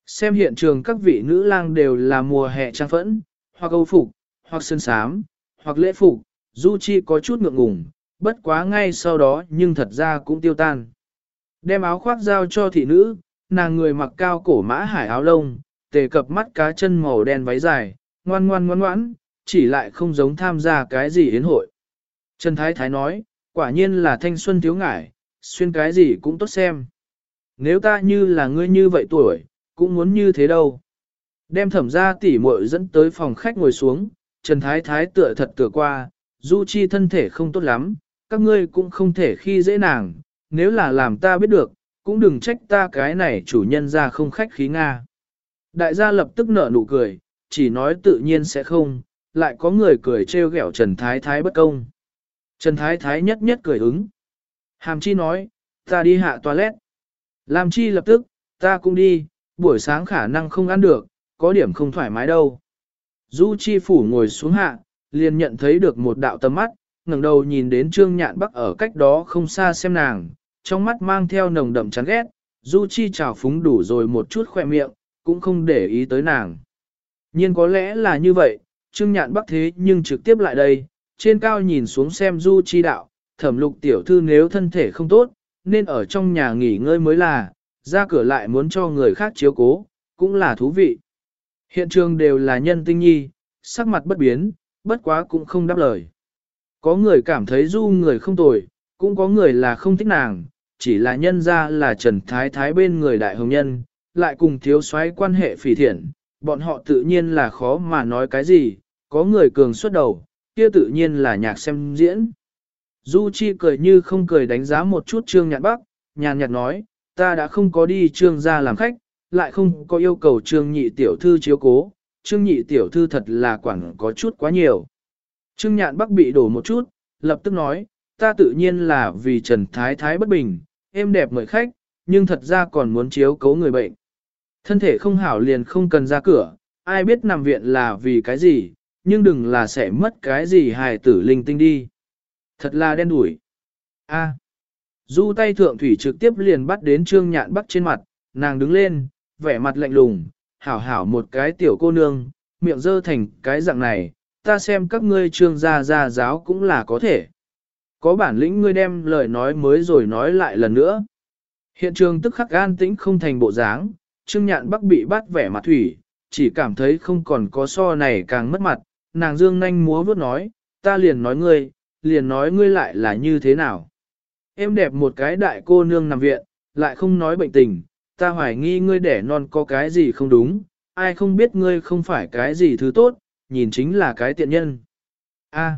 Speaker 1: Xem hiện trường các vị nữ lang đều là mùa hè trang phẫn, hoặc âu phục, hoặc sơn sám, hoặc lễ phục, Du Chi có chút ngượng ngùng, bất quá ngay sau đó nhưng thật ra cũng tiêu tan. Đem áo khoác giao cho thị nữ, nàng người mặc cao cổ mã hải áo lông, tề cập mắt cá chân màu đen váy dài, ngoan ngoan ngoan ngoãn, chỉ lại không giống tham gia cái gì yến hội. Trần Thái Thái nói, quả nhiên là thanh xuân thiếu ngải, xuyên cái gì cũng tốt xem. Nếu ta như là ngươi như vậy tuổi, cũng muốn như thế đâu. Đem thẩm ra tỉ muội dẫn tới phòng khách ngồi xuống, Trần Thái Thái tựa thật tựa qua, Du Chi thân thể không tốt lắm, các ngươi cũng không thể khi dễ nàng, nếu là làm ta biết được, cũng đừng trách ta cái này chủ nhân ra không khách khí Nga. Đại gia lập tức nở nụ cười, chỉ nói tự nhiên sẽ không, lại có người cười trêu ghẹo Trần Thái Thái bất công. Trần Thái Thái nhất nhất cười ứng. Hàm Chi nói, ta đi hạ toilet. Làm Chi lập tức, ta cũng đi, buổi sáng khả năng không ăn được, có điểm không thoải mái đâu. Du Chi phủ ngồi xuống hạ, liền nhận thấy được một đạo tầm mắt, ngẩng đầu nhìn đến Trương Nhạn Bắc ở cách đó không xa xem nàng, trong mắt mang theo nồng đậm chán ghét, Du Chi chào phúng đủ rồi một chút khoe miệng, cũng không để ý tới nàng. Nhiên có lẽ là như vậy, Trương Nhạn Bắc thế nhưng trực tiếp lại đây, trên cao nhìn xuống xem Du Chi đạo, thẩm lục tiểu thư nếu thân thể không tốt, nên ở trong nhà nghỉ ngơi mới là, ra cửa lại muốn cho người khác chiếu cố, cũng là thú vị. Hiện trường đều là nhân tinh nhi, sắc mặt bất biến, bất quá cũng không đáp lời. Có người cảm thấy du người không tồi, cũng có người là không thích nàng, chỉ là nhân ra là Trần Thái Thái bên người đại hồng nhân, lại cùng thiếu soái quan hệ phỉ thiện, bọn họ tự nhiên là khó mà nói cái gì, có người cường xuất đầu, kia tự nhiên là nhạc xem diễn. Du Chi cười như không cười đánh giá một chút Trương Nhạn Bắc, nhàn nhạt nói, ta đã không có đi Trương gia làm khách, lại không có yêu cầu Trương nhị tiểu thư chiếu cố, Trương nhị tiểu thư thật là quản có chút quá nhiều. Trương Nhạn Bắc bị đổ một chút, lập tức nói, ta tự nhiên là vì Trần Thái Thái bất bình, em đẹp mời khách, nhưng thật ra còn muốn chiếu cố người bệnh. Thân thể không hảo liền không cần ra cửa, ai biết nằm viện là vì cái gì, nhưng đừng là sẽ mất cái gì hài tử linh tinh đi. Thật là đen đủi. A. Du tay thượng thủy trực tiếp liền bắt đến trương nhạn bắc trên mặt, nàng đứng lên, vẻ mặt lạnh lùng, hảo hảo một cái tiểu cô nương, miệng dơ thành cái dạng này, ta xem các ngươi trương gia gia giáo cũng là có thể. Có bản lĩnh ngươi đem lời nói mới rồi nói lại lần nữa. Hiện trường tức khắc an tĩnh không thành bộ dáng, trương nhạn bắc bị bắt vẻ mặt thủy, chỉ cảm thấy không còn có so này càng mất mặt, nàng dương nanh múa vuốt nói, ta liền nói ngươi, liền nói ngươi lại là như thế nào. Em đẹp một cái đại cô nương nằm viện, lại không nói bệnh tình, ta hoài nghi ngươi đẻ non có cái gì không đúng, ai không biết ngươi không phải cái gì thứ tốt, nhìn chính là cái tiện nhân. A,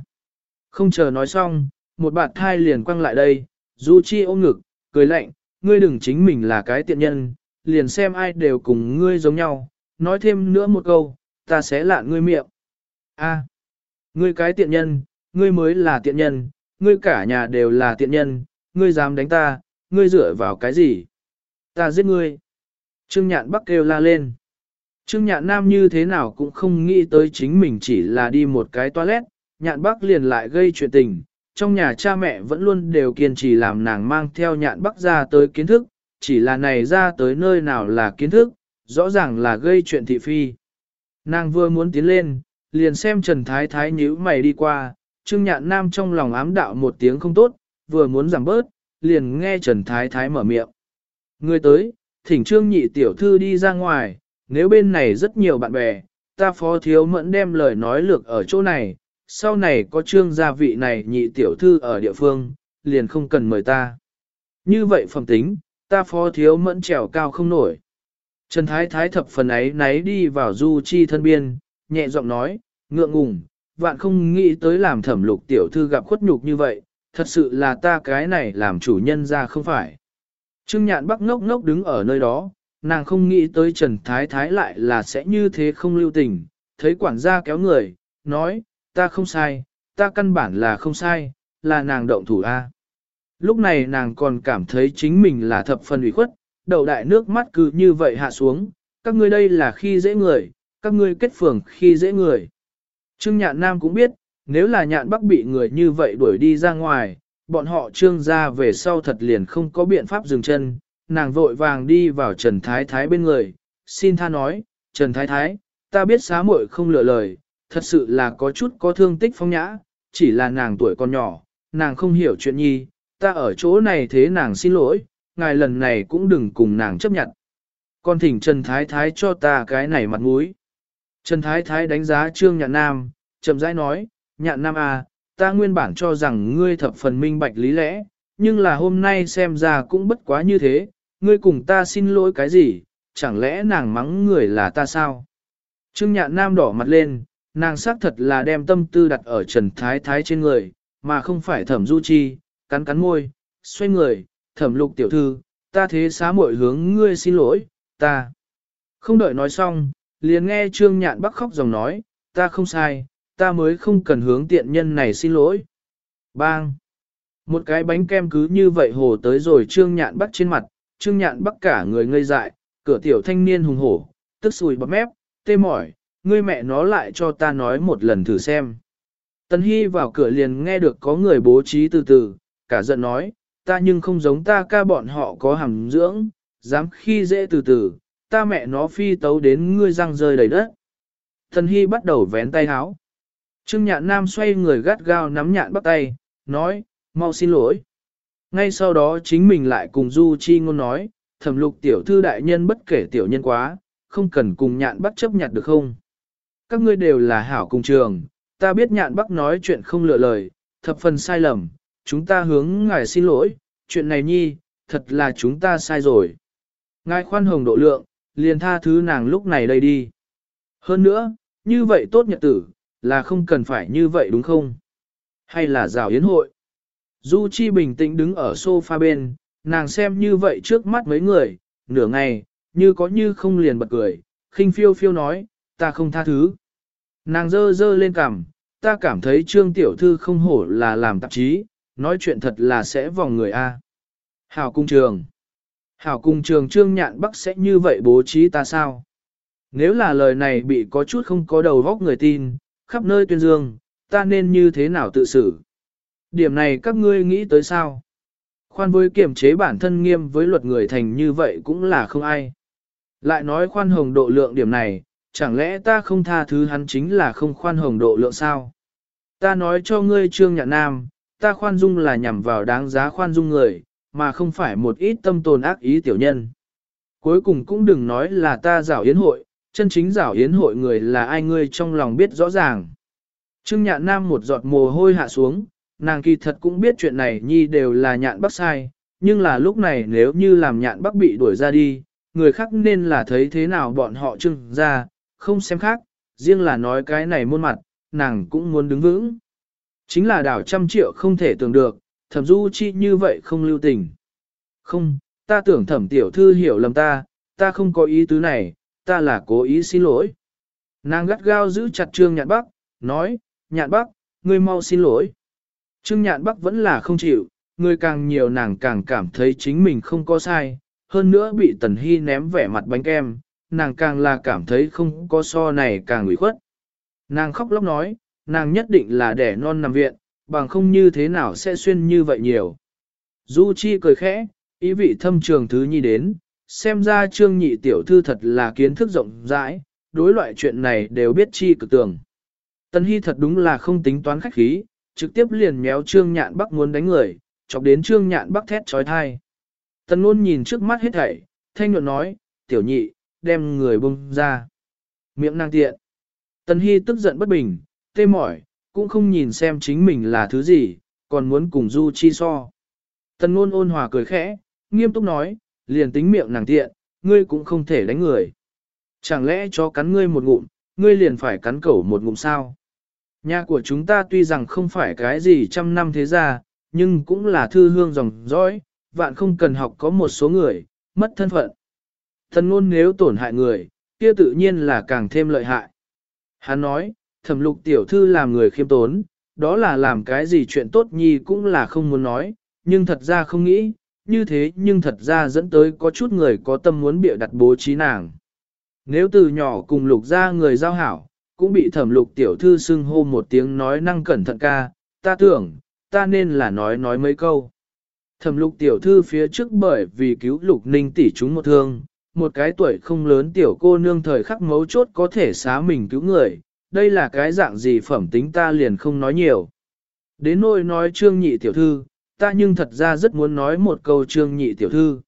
Speaker 1: không chờ nói xong, một bạn thai liền quăng lại đây, Du Chi ôm ngực, cười lạnh, ngươi đừng chính mình là cái tiện nhân, liền xem ai đều cùng ngươi giống nhau, nói thêm nữa một câu, ta sẽ lạn ngươi miệng. A, ngươi cái tiện nhân, ngươi mới là tiện nhân, ngươi cả nhà đều là tiện nhân, ngươi dám đánh ta, ngươi dựa vào cái gì? Ta giết ngươi. Trương Nhạn Bắc kêu la lên. Trương Nhạn Nam như thế nào cũng không nghĩ tới chính mình chỉ là đi một cái toilet, Nhạn Bắc liền lại gây chuyện tình. Trong nhà cha mẹ vẫn luôn đều kiên trì làm nàng mang theo Nhạn Bắc ra tới kiến thức, chỉ là này ra tới nơi nào là kiến thức, rõ ràng là gây chuyện thị phi. Nàng vừa muốn tiến lên, liền xem Trần Thái Thái nhíu mày đi qua, Trương Nhạn Nam trong lòng ám đạo một tiếng không tốt, vừa muốn giảm bớt, liền nghe Trần Thái Thái mở miệng. Người tới, thỉnh Trương nhị tiểu thư đi ra ngoài, nếu bên này rất nhiều bạn bè, ta phó thiếu mẫn đem lời nói lược ở chỗ này, sau này có trương gia vị này nhị tiểu thư ở địa phương, liền không cần mời ta. Như vậy phẩm tính, ta phó thiếu mẫn trèo cao không nổi. Trần Thái Thái thập phần ấy náy đi vào du chi thân biên, nhẹ giọng nói, ngượng ngùng, vạn không nghĩ tới làm thẩm lục tiểu thư gặp khuất nhục như vậy, thật sự là ta cái này làm chủ nhân ra không phải. Trương nhạn bắc ngốc ngốc đứng ở nơi đó, nàng không nghĩ tới Trần Thái Thái lại là sẽ như thế không lưu tình, thấy quản gia kéo người, nói, ta không sai, ta căn bản là không sai, là nàng động thủ A. Lúc này nàng còn cảm thấy chính mình là thập phần ủy khuất, đầu đại nước mắt cứ như vậy hạ xuống, các ngươi đây là khi dễ người, các ngươi kết phường khi dễ người. Trương Nhạn Nam cũng biết, nếu là Nhạn Bắc bị người như vậy đuổi đi ra ngoài, bọn họ trương ra về sau thật liền không có biện pháp dừng chân, nàng vội vàng đi vào Trần Thái Thái bên người, xin tha nói, Trần Thái Thái, ta biết xá muội không lựa lời, thật sự là có chút có thương tích phong nhã, chỉ là nàng tuổi còn nhỏ, nàng không hiểu chuyện nhi, ta ở chỗ này thế nàng xin lỗi, ngài lần này cũng đừng cùng nàng chấp nhận. Con thỉnh Trần Thái Thái cho ta cái này mặt mũi. Trần Thái Thái đánh giá Trương Nhạn Nam, chậm rãi nói, Nhạn Nam à, ta nguyên bản cho rằng ngươi thập phần minh bạch lý lẽ, nhưng là hôm nay xem ra cũng bất quá như thế, ngươi cùng ta xin lỗi cái gì, chẳng lẽ nàng mắng người là ta sao? Trương Nhạn Nam đỏ mặt lên, nàng xác thật là đem tâm tư đặt ở Trần Thái Thái trên người, mà không phải thẩm du chi, cắn cắn môi, xoay người, thẩm lục tiểu thư, ta thế xá muội hướng ngươi xin lỗi, ta. Không đợi nói xong, liền nghe Trương Nhạn Bắc khóc dòng nói, ta không sai, ta mới không cần hướng tiện nhân này xin lỗi. Bang! Một cái bánh kem cứ như vậy hồ tới rồi Trương Nhạn bắt trên mặt, Trương Nhạn bắt cả người ngây dại, cửa tiểu thanh niên hùng hổ, tức sùi bắp mép, tê mỏi, ngươi mẹ nó lại cho ta nói một lần thử xem. Tần Hy vào cửa liền nghe được có người bố trí từ từ, cả giận nói, ta nhưng không giống ta ca bọn họ có hàm dưỡng, dám khi dễ từ từ, ta mẹ nó phi tấu đến ngươi răng rơi đầy đất. Tần Hy bắt đầu vén tay háo. Trương nhạn nam xoay người gắt gao nắm nhạn bắt tay, nói, mau xin lỗi. Ngay sau đó chính mình lại cùng Du Chi ngôn nói, thẩm lục tiểu thư đại nhân bất kể tiểu nhân quá, không cần cùng nhạn bắt chấp nhặt được không. Các ngươi đều là hảo cùng trường, ta biết nhạn bắc nói chuyện không lựa lời, thập phần sai lầm, chúng ta hướng ngài xin lỗi, chuyện này nhi, thật là chúng ta sai rồi. Ngài khoan hồng độ lượng, liền tha thứ nàng lúc này đây đi. Hơn nữa, như vậy tốt nhật tử, là không cần phải như vậy đúng không? Hay là rào yến hội? Du Chi bình tĩnh đứng ở sofa bên, nàng xem như vậy trước mắt mấy người, nửa ngày, như có như không liền bật cười, khinh phiêu phiêu nói, ta không tha thứ. Nàng dơ dơ lên cằm, ta cảm thấy trương tiểu thư không hổ là làm tạp chí, nói chuyện thật là sẽ vòng người A. Hảo cung trường. Hảo cung trường trương nhạn bắc sẽ như vậy bố trí ta sao? Nếu là lời này bị có chút không có đầu vóc người tin, khắp nơi tuyên dương, ta nên như thế nào tự xử? Điểm này các ngươi nghĩ tới sao? Khoan với kiểm chế bản thân nghiêm với luật người thành như vậy cũng là không ai. Lại nói khoan hồng độ lượng điểm này, chẳng lẽ ta không tha thứ hắn chính là không khoan hồng độ lượng sao? Ta nói cho ngươi trương nhạn nam, ta khoan dung là nhằm vào đáng giá khoan dung người, mà không phải một ít tâm tồn ác ý tiểu nhân. Cuối cùng cũng đừng nói là ta rảo yến hội, chân chính giảo yến hội người là ai ngươi trong lòng biết rõ ràng. Trương nhạn nam một giọt mồ hôi hạ xuống, nàng kỳ thật cũng biết chuyện này nhi đều là nhạn bắc sai, nhưng là lúc này nếu như làm nhạn bắc bị đuổi ra đi, người khác nên là thấy thế nào bọn họ trưng ra, không xem khác, riêng là nói cái này muôn mặt, nàng cũng muốn đứng vững. Chính là đảo trăm triệu không thể tưởng được, thẩm du chi như vậy không lưu tình. Không, ta tưởng thẩm tiểu thư hiểu lầm ta, ta không có ý tứ này, ta là cố ý xin lỗi. Nàng gắt gao giữ chặt trương nhạn bắc, nói, nhạn bắc, ngươi mau xin lỗi. Trương nhạn bắc vẫn là không chịu, người càng nhiều nàng càng cảm thấy chính mình không có sai, hơn nữa bị tần hy ném vẻ mặt bánh kem, nàng càng là cảm thấy không có so này càng ủy khuất. Nàng khóc lóc nói, nàng nhất định là đẻ non nằm viện, bằng không như thế nào sẽ xuyên như vậy nhiều. Du Chi cười khẽ, ý vị thâm trường thứ nhi đến, xem ra trương nhị tiểu thư thật là kiến thức rộng rãi, đối loại chuyện này đều biết chi cực tường. Tân Hy thật đúng là không tính toán khách khí, trực tiếp liền méo trương nhạn bắc muốn đánh người, chọc đến trương nhạn bắc thét trói thai. tân luôn nhìn trước mắt hết thảy, thanh nhuận nói, tiểu nhị, đem người bông ra. Miệng năng tiện. tân Hy tức giận bất bình, tê mỏi, cũng không nhìn xem chính mình là thứ gì, còn muốn cùng Du Chi so. Tần ngôn ôn hòa cười khẽ, nghiêm túc nói, liền tính miệng nàng tiện, ngươi cũng không thể đánh người. Chẳng lẽ cho cắn ngươi một ngụm, ngươi liền phải cắn cẩu một ngụm sao? Nhà của chúng ta tuy rằng không phải cái gì trăm năm thế gia, nhưng cũng là thư hương dòng dõi, vạn không cần học có một số người, mất thân phận. Thần ngôn nếu tổn hại người, kia tự nhiên là càng thêm lợi hại. Hắn nói, thẩm lục tiểu thư làm người khiêm tốn, đó là làm cái gì chuyện tốt nhi cũng là không muốn nói, nhưng thật ra không nghĩ, như thế nhưng thật ra dẫn tới có chút người có tâm muốn bịa đặt bố trí nàng. Nếu từ nhỏ cùng lục ra người giao hảo, cũng bị thẩm lục tiểu thư xưng hô một tiếng nói năng cẩn thận ca, ta tưởng, ta nên là nói nói mấy câu. Thẩm lục tiểu thư phía trước bởi vì cứu lục ninh tỷ chúng một thương, một cái tuổi không lớn tiểu cô nương thời khắc mấu chốt có thể xá mình cứu người, đây là cái dạng gì phẩm tính ta liền không nói nhiều. Đến nỗi nói trương nhị tiểu thư, ta nhưng thật ra rất muốn nói một câu trương nhị tiểu thư.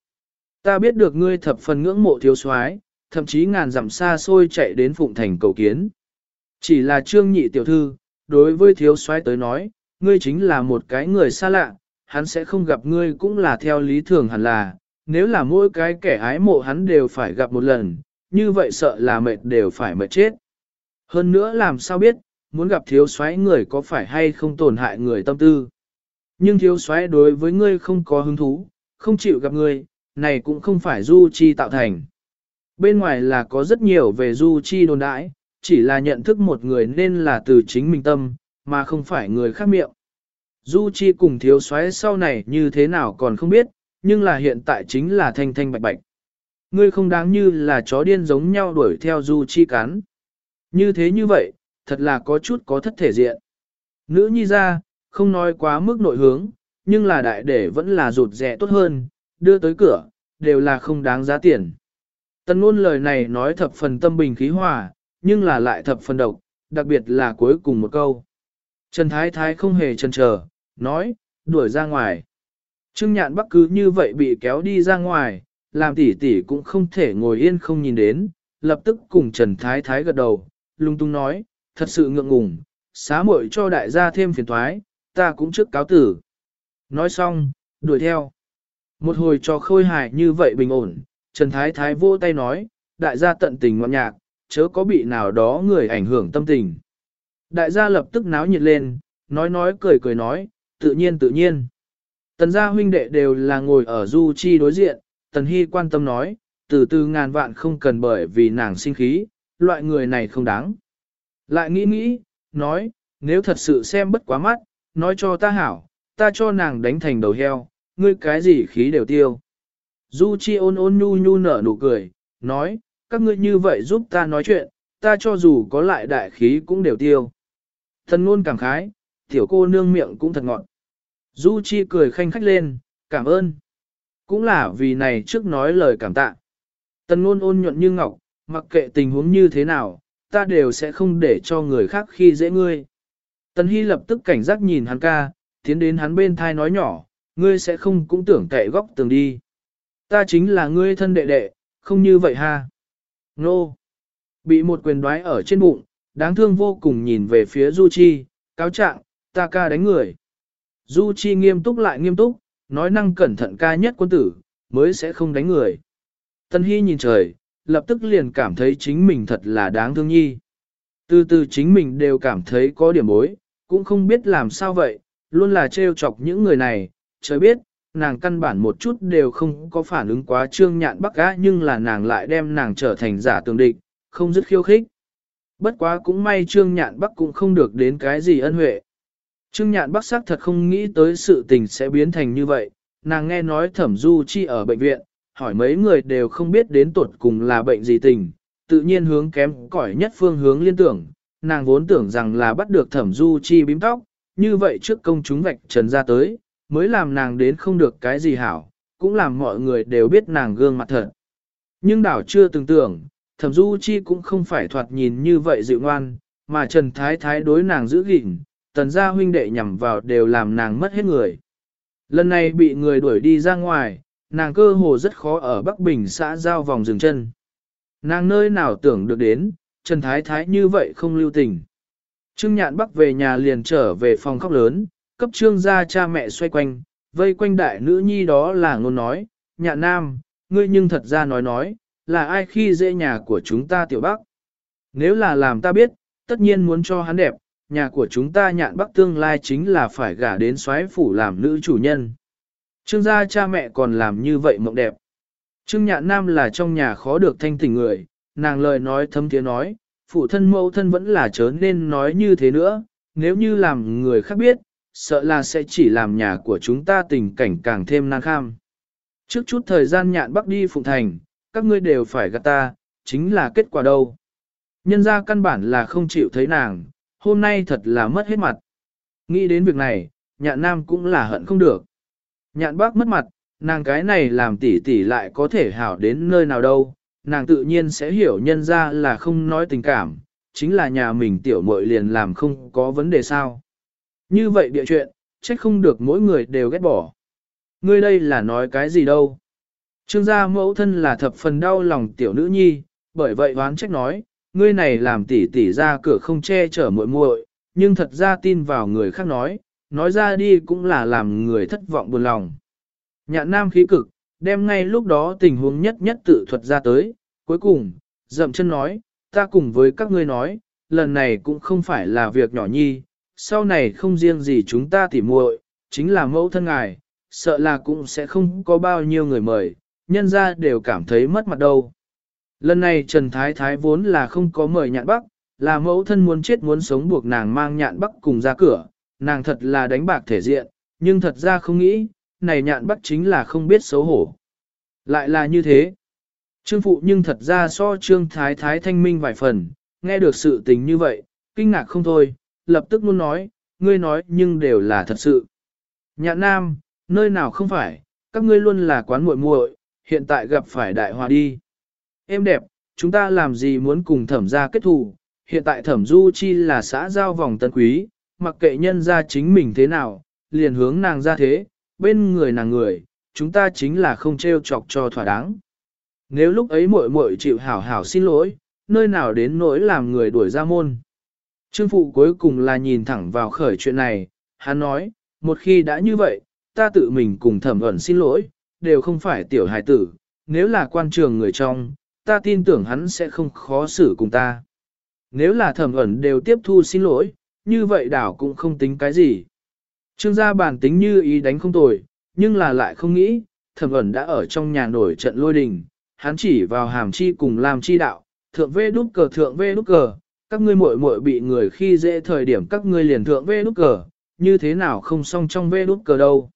Speaker 1: Ta biết được ngươi thập phần ngưỡng mộ thiếu soái, thậm chí ngàn dặm xa xôi chạy đến Phụng Thành cầu kiến. Chỉ là trương nhị tiểu thư, đối với thiếu soái tới nói, ngươi chính là một cái người xa lạ, hắn sẽ không gặp ngươi cũng là theo lý thường hẳn là, nếu là mỗi cái kẻ ái mộ hắn đều phải gặp một lần, như vậy sợ là mệt đều phải mệt chết. Hơn nữa làm sao biết, muốn gặp thiếu soái người có phải hay không tổn hại người tâm tư. Nhưng thiếu soái đối với ngươi không có hứng thú, không chịu gặp ngươi, này cũng không phải du chi tạo thành. Bên ngoài là có rất nhiều về du chi đồn đãi, chỉ là nhận thức một người nên là từ chính mình tâm, mà không phải người khác miệng. Du chi cùng thiếu soái sau này như thế nào còn không biết, nhưng là hiện tại chính là thanh thanh bạch bạch. Ngươi không đáng như là chó điên giống nhau đuổi theo du chi cắn. Như thế như vậy, thật là có chút có thất thể diện. Nữ nhi ra, không nói quá mức nội hướng, nhưng là đại để vẫn là rụt rẻ tốt hơn, đưa tới cửa, đều là không đáng giá tiền. Tần ngôn lời này nói thập phần tâm bình khí hòa, nhưng là lại thập phần độc, đặc biệt là cuối cùng một câu. Trần Thái Thái không hề chần chờ, nói, đuổi ra ngoài. Trương nhạn bắc cứ như vậy bị kéo đi ra ngoài, làm tỷ tỷ cũng không thể ngồi yên không nhìn đến, lập tức cùng Trần Thái Thái gật đầu, lung tung nói, thật sự ngượng ngùng, xá muội cho đại gia thêm phiền thoái, ta cũng trước cáo tử. Nói xong, đuổi theo. Một hồi cho khôi hài như vậy bình ổn, Trần Thái Thái vô tay nói, đại gia tận tình ngoan nhạc, chớ có bị nào đó người ảnh hưởng tâm tình. Đại gia lập tức náo nhiệt lên, nói nói cười cười nói, tự nhiên tự nhiên. Tần gia huynh đệ đều là ngồi ở du chi đối diện, tần hy quan tâm nói, từ từ ngàn vạn không cần bởi vì nàng sinh khí, loại người này không đáng. Lại nghĩ nghĩ, nói, nếu thật sự xem bất quá mắt, nói cho ta hảo, ta cho nàng đánh thành đầu heo, ngươi cái gì khí đều tiêu. Du Chi ôn ôn nhu nhu nở nụ cười, nói, các ngươi như vậy giúp ta nói chuyện, ta cho dù có lại đại khí cũng đều tiêu. Thần ngôn cảm khái, tiểu cô nương miệng cũng thật ngọt. Du Chi cười khanh khách lên, cảm ơn. Cũng là vì này trước nói lời cảm tạ. Tần ngôn ôn nhuận như ngọc, mặc kệ tình huống như thế nào, ta đều sẽ không để cho người khác khi dễ ngươi. Tần Hy lập tức cảnh giác nhìn hắn ca, tiến đến hắn bên thai nói nhỏ, ngươi sẽ không cũng tưởng cậy góc tường đi. Ta chính là ngươi thân đệ đệ, không như vậy ha. Nô! Bị một quyền đoái ở trên bụng, đáng thương vô cùng nhìn về phía Du Chi, cáo trạng, ta ca đánh người. Du Chi nghiêm túc lại nghiêm túc, nói năng cẩn thận ca nhất quân tử, mới sẽ không đánh người. Tân Hy nhìn trời, lập tức liền cảm thấy chính mình thật là đáng thương nhi. Từ từ chính mình đều cảm thấy có điểm bối, cũng không biết làm sao vậy, luôn là trêu chọc những người này, trời biết, nàng căn bản một chút đều không có phản ứng quá trương nhạn bắc gã nhưng là nàng lại đem nàng trở thành giả tường địch, không dứt khiêu khích. Bất quá cũng may trương nhạn bắc cũng không được đến cái gì ân huệ. Trương nhạn bắc sắc thật không nghĩ tới sự tình sẽ biến thành như vậy, nàng nghe nói thẩm du chi ở bệnh viện, hỏi mấy người đều không biết đến tuột cùng là bệnh gì tình, tự nhiên hướng kém cỏi nhất phương hướng liên tưởng, nàng vốn tưởng rằng là bắt được thẩm du chi bím tóc, như vậy trước công chúng vạch trần ra tới, mới làm nàng đến không được cái gì hảo, cũng làm mọi người đều biết nàng gương mặt thật. Nhưng đảo chưa từng tưởng, thẩm du chi cũng không phải thoạt nhìn như vậy dịu ngoan, mà Trần Thái Thái đối nàng giữ gìn, tần gia huynh đệ nhằm vào đều làm nàng mất hết người. Lần này bị người đuổi đi ra ngoài, nàng cơ hồ rất khó ở Bắc Bình xã giao vòng dừng chân. Nàng nơi nào tưởng được đến, Trần Thái Thái như vậy không lưu tình. Trương Nhạn Bắc về nhà liền trở về phòng khóc lớn, cấp trương gia cha mẹ xoay quanh, vây quanh đại nữ nhi đó là ngôn nói, Nhạn Nam, ngươi nhưng thật ra nói nói, là ai khi dễ nhà của chúng ta tiểu Bắc. Nếu là làm ta biết, tất nhiên muốn cho hắn đẹp, nhà của chúng ta Nhạn Bắc tương lai chính là phải gả đến soái phủ làm nữ chủ nhân. Trương gia cha mẹ còn làm như vậy mộng đẹp. Trương Nhạn Nam là trong nhà khó được thanh tỉnh người, nàng lời nói thấm tiếng nói, phụ thân mẫu thân vẫn là chớ nên nói như thế nữa, nếu như làm người khác biết, sợ là sẽ chỉ làm nhà của chúng ta tình cảnh càng thêm nan kham. Trước chút thời gian nhạn bắc đi Phụng Thành, các ngươi đều phải gạt ta, chính là kết quả đâu. Nhân ra căn bản là không chịu thấy nàng, hôm nay thật là mất hết mặt. Nghĩ đến việc này, nhạn nam cũng là hận không được. Nhạn bác mất mặt, nàng cái này làm tỷ tỷ lại có thể hảo đến nơi nào đâu, nàng tự nhiên sẽ hiểu nhân ra là không nói tình cảm, chính là nhà mình tiểu muội liền làm không có vấn đề sao. Như vậy địa chuyện, trách không được mỗi người đều ghét bỏ. Ngươi đây là nói cái gì đâu. Trương gia mẫu thân là thập phần đau lòng tiểu nữ nhi, bởi vậy oán trách nói, ngươi này làm tỷ tỷ ra cửa không che chở muội muội, nhưng thật ra tin vào người khác nói, nói ra đi cũng là làm người thất vọng buồn lòng. Nhạn nam khí cực, đem ngay lúc đó tình huống nhất nhất tự thuật ra tới, cuối cùng, dậm chân nói, ta cùng với các ngươi nói, lần này cũng không phải là việc nhỏ nhi, sau này không riêng gì chúng ta tỉ muội, chính là mẫu thân ngài, sợ là cũng sẽ không có bao nhiêu người mời, nhân ra đều cảm thấy mất mặt đâu. Lần này Trần Thái Thái vốn là không có mời nhạn bắc, là mẫu thân muốn chết muốn sống buộc nàng mang nhạn bắc cùng ra cửa, nàng thật là đánh bạc thể diện, nhưng thật ra không nghĩ, này nhạn bắc chính là không biết xấu hổ. Lại là như thế. Trương Phụ nhưng thật ra so Trương Thái Thái thanh minh vài phần, nghe được sự tình như vậy, kinh ngạc không thôi, lập tức luôn nói, ngươi nói nhưng đều là thật sự. Nhạn Nam, nơi nào không phải, các ngươi luôn là quán muội muội, hiện tại gặp phải đại hòa đi. Em đẹp, chúng ta làm gì muốn cùng thẩm gia kết thù, hiện tại thẩm du chi là xã giao vòng tân quý, mặc kệ nhân ra chính mình thế nào, liền hướng nàng ra thế, bên người nàng người, chúng ta chính là không treo chọc cho thỏa đáng. Nếu lúc ấy muội muội chịu hảo hảo xin lỗi, nơi nào đến nỗi làm người đuổi ra môn. Trương phụ cuối cùng là nhìn thẳng vào khởi chuyện này, hắn nói, một khi đã như vậy, ta tự mình cùng thẩm ẩn xin lỗi, đều không phải tiểu hài tử, nếu là quan trường người trong, ta tin tưởng hắn sẽ không khó xử cùng ta. Nếu là thẩm ẩn đều tiếp thu xin lỗi, như vậy đảo cũng không tính cái gì. Trương gia bản tính như ý đánh không tồi, nhưng là lại không nghĩ, thẩm ẩn đã ở trong nhà nổi trận lôi đình, hắn chỉ vào hàm chi cùng làm chi đạo, thượng vê đút cờ thượng vê đút cờ, các ngươi muội muội bị người khi dễ thời điểm các ngươi liền thượng vê đút cờ, như thế nào không xong trong vê đút cờ đâu.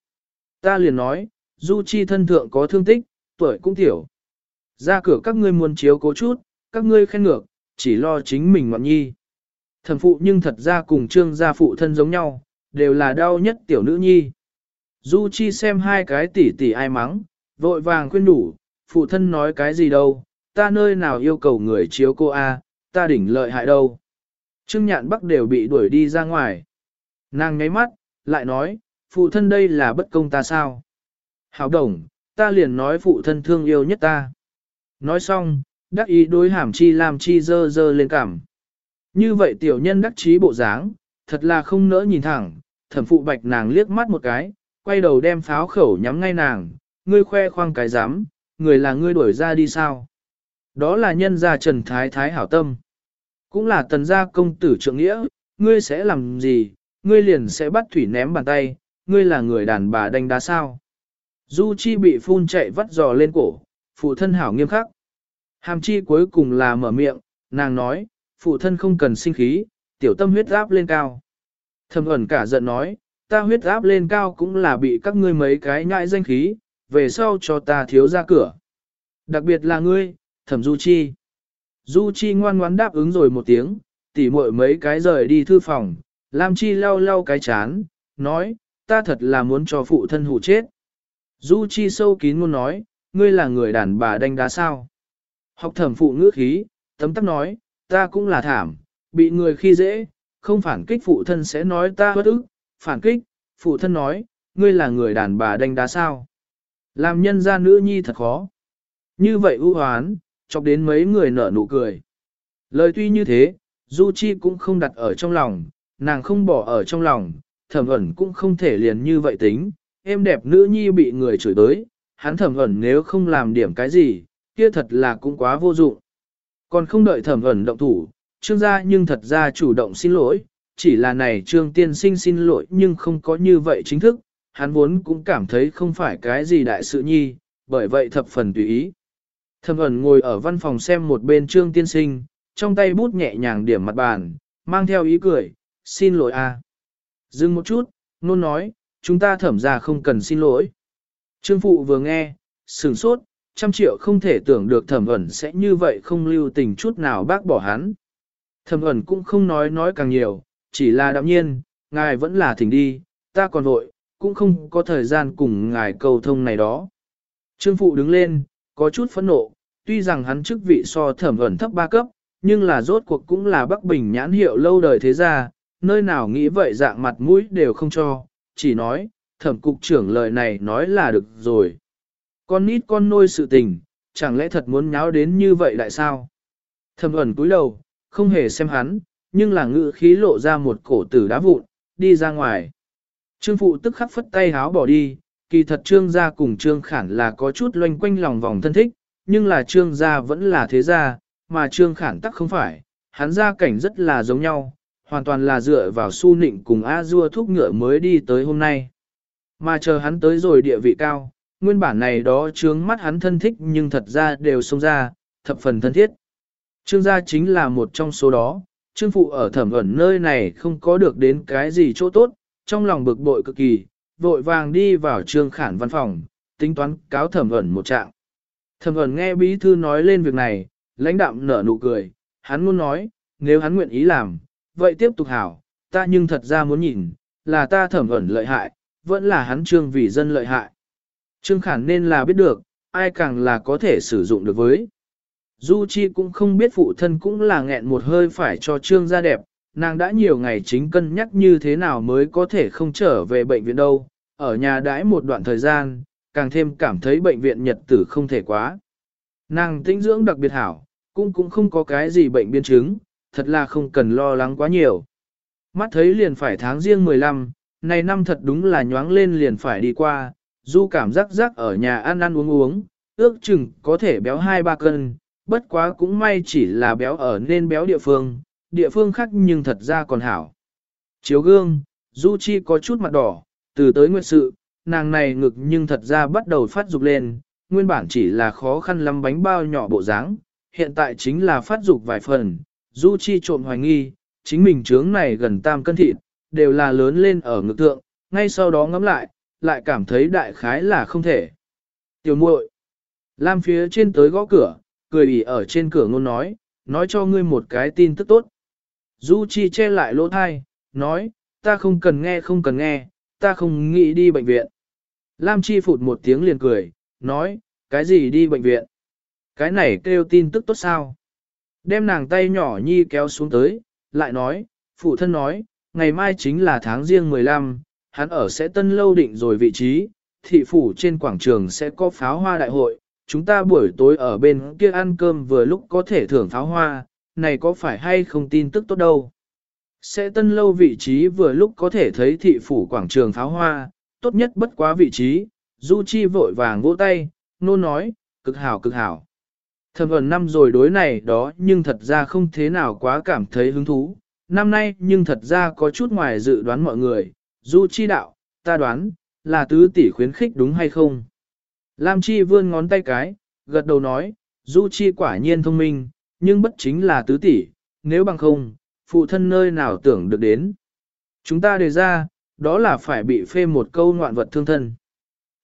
Speaker 1: Ta liền nói, du chi thân thượng có thương tích, tuổi cũng tiểu. Ra cửa các ngươi muốn chiếu cố chút, các ngươi khen ngược, chỉ lo chính mình ngọn nhi. Thần phụ nhưng thật ra cùng trương gia phụ thân giống nhau, đều là đau nhất tiểu nữ nhi. Du Chi xem hai cái tỷ tỷ ai mắng, vội vàng khuyên đủ, phụ thân nói cái gì đâu, ta nơi nào yêu cầu người chiếu cô A, ta đỉnh lợi hại đâu. Trương nhạn bắc đều bị đuổi đi ra ngoài. Nàng nháy mắt, lại nói, phụ thân đây là bất công ta sao? Hảo đồng, ta liền nói phụ thân thương yêu nhất ta. Nói xong, đắc ý đối hàm chi làm chi dơ dơ lên cảm. Như vậy tiểu nhân đắc trí bộ dáng, thật là không nỡ nhìn thẳng, thẩm phụ bạch nàng liếc mắt một cái, quay đầu đem pháo khẩu nhắm ngay nàng, ngươi khoe khoang cái dám, người là ngươi đuổi ra đi sao. Đó là nhân gia Trần Thái Thái hảo tâm. Cũng là tần gia công tử trượng nghĩa, ngươi sẽ làm gì, ngươi liền sẽ bắt thủy ném bàn tay, ngươi là người đàn bà đánh đá sao. Du Chi bị phun chạy vắt giò lên cổ, phụ thân hảo nghiêm khắc. Hàm Chi cuối cùng là mở miệng, nàng nói, phụ thân không cần sinh khí, tiểu tâm huyết áp lên cao. Thầm ẩn cả giận nói, ta huyết áp lên cao cũng là bị các ngươi mấy cái nhại danh khí, về sau cho ta thiếu ra cửa. Đặc biệt là ngươi, thẩm Du Chi. Du Chi ngoan ngoãn đáp ứng rồi một tiếng, tỉ muội mấy cái rời đi thư phòng, Lam Chi lau lau cái chán, nói, ta thật là muốn cho phụ thân hủ chết. Du Chi sâu kín muốn nói, ngươi là người đàn bà đánh đá sao. Học thẩm phụ ngữ khí, tấm tắc nói, ta cũng là thảm, bị người khi dễ, không phản kích phụ thân sẽ nói ta bất ức, phản kích, phụ thân nói, ngươi là người đàn bà đánh đá sao. Làm nhân gia nữ nhi thật khó. Như vậy ưu hoán, chọc đến mấy người nở nụ cười. Lời tuy như thế, Du Chi cũng không đặt ở trong lòng, nàng không bỏ ở trong lòng, thẩm ẩn cũng không thể liền như vậy tính, em đẹp nữ nhi bị người chửi tới, hắn thẩm ẩn nếu không làm điểm cái gì, kia thật là cũng quá vô dụng. Còn không đợi thẩm ẩn động thủ, trương gia nhưng thật ra chủ động xin lỗi, chỉ là này trương tiên sinh xin lỗi nhưng không có như vậy chính thức, hắn vốn cũng cảm thấy không phải cái gì đại sự nhi, bởi vậy thập phần tùy ý. Thẩm ẩn ngồi ở văn phòng xem một bên trương tiên sinh, trong tay bút nhẹ nhàng điểm mặt bàn, mang theo ý cười, xin lỗi a. Dừng một chút, nôn nói, chúng ta thẩm ra không cần xin lỗi. Trương phụ vừa nghe, sửng sốt, trăm triệu không thể tưởng được thẩm ẩn sẽ như vậy không lưu tình chút nào bác bỏ hắn. Thẩm ẩn cũng không nói nói càng nhiều, chỉ là đạm nhiên, ngài vẫn là thỉnh đi, ta còn vội, cũng không có thời gian cùng ngài cầu thông này đó. Trương Phụ đứng lên, có chút phẫn nộ, tuy rằng hắn chức vị so thẩm ẩn thấp ba cấp, nhưng là rốt cuộc cũng là Bắc Bình nhãn hiệu lâu đời thế gia, nơi nào nghĩ vậy dạng mặt mũi đều không cho, chỉ nói, thẩm cục trưởng lời này nói là được rồi. Con nít con nôi sự tình, chẳng lẽ thật muốn nháo đến như vậy lại sao? Thẩm ẩn cúi đầu, không hề xem hắn, nhưng là ngự khí lộ ra một cổ tử đá vụn, đi ra ngoài. Trương phụ tức khắc phất tay háo bỏ đi, kỳ thật trương gia cùng trương khản là có chút loanh quanh lòng vòng thân thích, nhưng là trương gia vẫn là thế gia, mà trương khản tắc không phải, hắn gia cảnh rất là giống nhau, hoàn toàn là dựa vào su nịnh cùng A Dua thúc ngựa mới đi tới hôm nay. Mà chờ hắn tới rồi địa vị cao, nguyên bản này đó trướng mắt hắn thân thích nhưng thật ra đều xông ra, thập phần thân thiết. Trương gia chính là một trong số đó, trương phụ ở thẩm ẩn nơi này không có được đến cái gì chỗ tốt, trong lòng bực bội cực kỳ, vội vàng đi vào trương khản văn phòng, tính toán cáo thẩm ẩn một trạng. Thẩm ẩn nghe bí thư nói lên việc này, lãnh đạm nở nụ cười, hắn muốn nói, nếu hắn nguyện ý làm, vậy tiếp tục hảo, ta nhưng thật ra muốn nhìn, là ta thẩm ẩn lợi hại, vẫn là hắn trương vì dân lợi hại. Trương khản nên là biết được, ai càng là có thể sử dụng được với. Du Chi cũng không biết phụ thân cũng là nghẹn một hơi phải cho trương gia đẹp, nàng đã nhiều ngày chính cân nhắc như thế nào mới có thể không trở về bệnh viện đâu, ở nhà đãi một đoạn thời gian, càng thêm cảm thấy bệnh viện nhật tử không thể quá. Nàng tĩnh dưỡng đặc biệt hảo, cũng cũng không có cái gì bệnh biến chứng, thật là không cần lo lắng quá nhiều. Mắt thấy liền phải tháng riêng 15, này năm thật đúng là nhoáng lên liền phải đi qua, du cảm giác rắc ở nhà ăn ăn uống uống, ước chừng có thể béo 2-3 cân, bất quá cũng may chỉ là béo ở nên béo địa phương, địa phương khác nhưng thật ra còn hảo. Chiếu gương, Du Chi có chút mặt đỏ, từ tới nguyện sự, nàng này ngực nhưng thật ra bắt đầu phát dục lên, nguyên bản chỉ là khó khăn lắm bánh bao nhỏ bộ dáng, hiện tại chính là phát dục vài phần, Du Chi trộm hoài nghi, chính mình trướng này gần tam cân thịt, đều là lớn lên ở ngực thượng, ngay sau đó ngắm lại, lại cảm thấy đại khái là không thể. Tiểu muội, Lam phía trên tới gõ cửa, cười ỉ ở trên cửa ngôn nói, nói cho ngươi một cái tin tức tốt. Du Chi che lại lỗ thai, nói, ta không cần nghe không cần nghe, ta không nghĩ đi bệnh viện. Lam Chi phụt một tiếng liền cười, nói, cái gì đi bệnh viện? Cái này kêu tin tức tốt sao? Đem nàng tay nhỏ nhi kéo xuống tới, lại nói, phụ thân nói, ngày mai chính là tháng riêng 15, hắn ở sẽ tân lâu định rồi vị trí, thị phủ trên quảng trường sẽ có pháo hoa đại hội, chúng ta buổi tối ở bên kia ăn cơm vừa lúc có thể thưởng pháo hoa, này có phải hay không tin tức tốt đâu. Sẽ tân lâu vị trí vừa lúc có thể thấy thị phủ quảng trường pháo hoa, tốt nhất bất quá vị trí, Du Chi vội vàng vỗ tay, nôn nói, cực hảo cực hảo. Thầm ẩn năm rồi đối này đó nhưng thật ra không thế nào quá cảm thấy hứng thú. Năm nay nhưng thật ra có chút ngoài dự đoán mọi người. Du chi đạo, ta đoán, là tứ tỷ khuyến khích đúng hay không? Lam chi vươn ngón tay cái, gật đầu nói, du chi quả nhiên thông minh, nhưng bất chính là tứ tỷ, nếu bằng không, phụ thân nơi nào tưởng được đến. Chúng ta đề ra, đó là phải bị phê một câu ngoạn vật thương thân.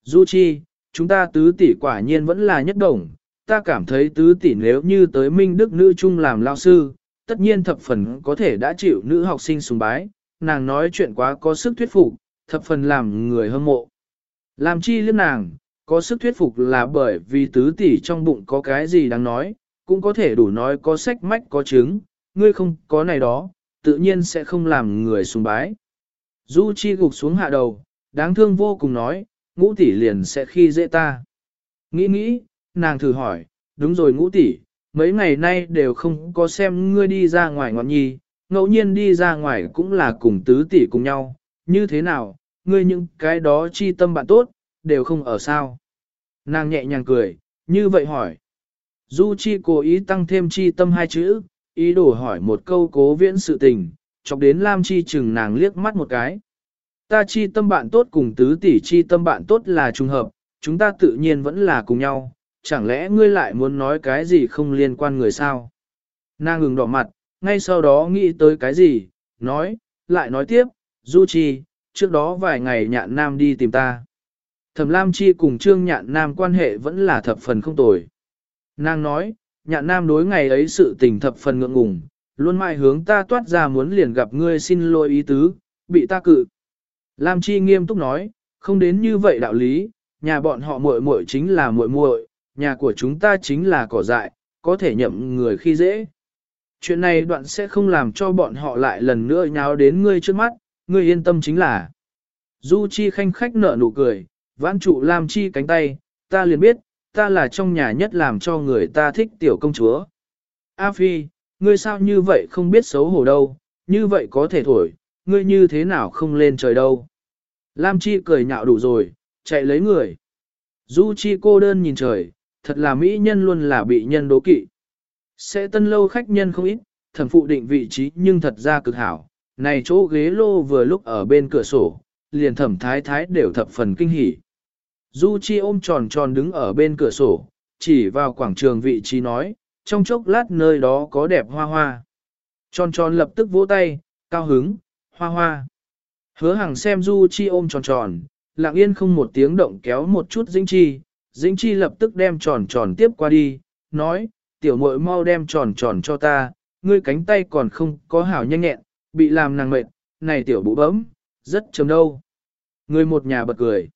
Speaker 1: Du chi, chúng ta tứ tỷ quả nhiên vẫn là nhất đồng, ta cảm thấy tứ tỷ nếu như tới Minh Đức nữ trung làm lao sư, tất nhiên thập phần có thể đã chịu nữ học sinh sùng bái, nàng nói chuyện quá có sức thuyết phục, thập phần làm người hâm mộ. Làm chi liên nàng, có sức thuyết phục là bởi vì tứ tỷ trong bụng có cái gì đáng nói, cũng có thể đủ nói có sách mách có chứng, ngươi không có này đó, tự nhiên sẽ không làm người sùng bái. Du Chi gục xuống hạ đầu, đáng thương vô cùng nói, ngũ tỷ liền sẽ khi dễ ta. Nghĩ nghĩ, nàng thử hỏi, đúng rồi ngũ tỷ, mấy ngày nay đều không có xem ngươi đi ra ngoài ngọn nhi, ngẫu nhiên đi ra ngoài cũng là cùng tứ tỷ cùng nhau, như thế nào, ngươi những cái đó chi tâm bạn tốt, đều không ở sao. Nàng nhẹ nhàng cười, như vậy hỏi. Du chi cố ý tăng thêm chi tâm hai chữ, ý đồ hỏi một câu cố viễn sự tình, chọc đến Lam chi chừng nàng liếc mắt một cái. Ta chi tâm bạn tốt cùng tứ tỷ chi tâm bạn tốt là trùng hợp, chúng ta tự nhiên vẫn là cùng nhau, chẳng lẽ ngươi lại muốn nói cái gì không liên quan người sao? Nàng ngừng đỏ mặt, ngay sau đó nghĩ tới cái gì, nói, lại nói tiếp, Du Chi, trước đó vài ngày nhạn nam đi tìm ta. Thẩm Lam Chi cùng Trương Nhạn Nam quan hệ vẫn là thập phần không tồi. Nàng nói, Nhạn Nam đối ngày ấy sự tình thập phần ngượng ngùng, luôn mãi hướng ta toát ra muốn liền gặp ngươi xin lỗi ý tứ, bị ta cự. Lam Chi nghiêm túc nói, không đến như vậy đạo lý, nhà bọn họ muội muội chính là muội muội, nhà của chúng ta chính là cỏ dại, có thể nhậm người khi dễ. Chuyện này đoạn sẽ không làm cho bọn họ lại lần nữa nháo đến ngươi trước mắt, ngươi yên tâm chính là. Du Chi khanh khách nở nụ cười, vãn trụ Lam Chi cánh tay, ta liền biết, ta là trong nhà nhất làm cho người ta thích tiểu công chúa. A Phi, ngươi sao như vậy không biết xấu hổ đâu, như vậy có thể thổi, ngươi như thế nào không lên trời đâu. Lam Chi cười nhạo đủ rồi, chạy lấy người. Du Chi cô đơn nhìn trời, thật là mỹ nhân luôn là bị nhân đố kỵ. Sẽ tân lâu khách nhân không ít, thẩm phụ định vị trí nhưng thật ra cực hảo. Này chỗ ghế lô vừa lúc ở bên cửa sổ, liền thẩm thái thái đều thập phần kinh hỉ. Du Chi ôm tròn tròn đứng ở bên cửa sổ, chỉ vào quảng trường vị trí nói, trong chốc lát nơi đó có đẹp hoa hoa. Tròn tròn lập tức vỗ tay, cao hứng, hoa hoa. Hứa hàng xem Du Chi ôm tròn tròn, lặng yên không một tiếng động kéo một chút Dĩnh Chi, Dĩnh Chi lập tức đem tròn tròn tiếp qua đi, nói, tiểu muội mau đem tròn tròn cho ta, ngươi cánh tay còn không có hảo nhanh nhẹn, bị làm nàng mệt, này tiểu bụ bấm, rất chấm đâu. Người một nhà bật cười.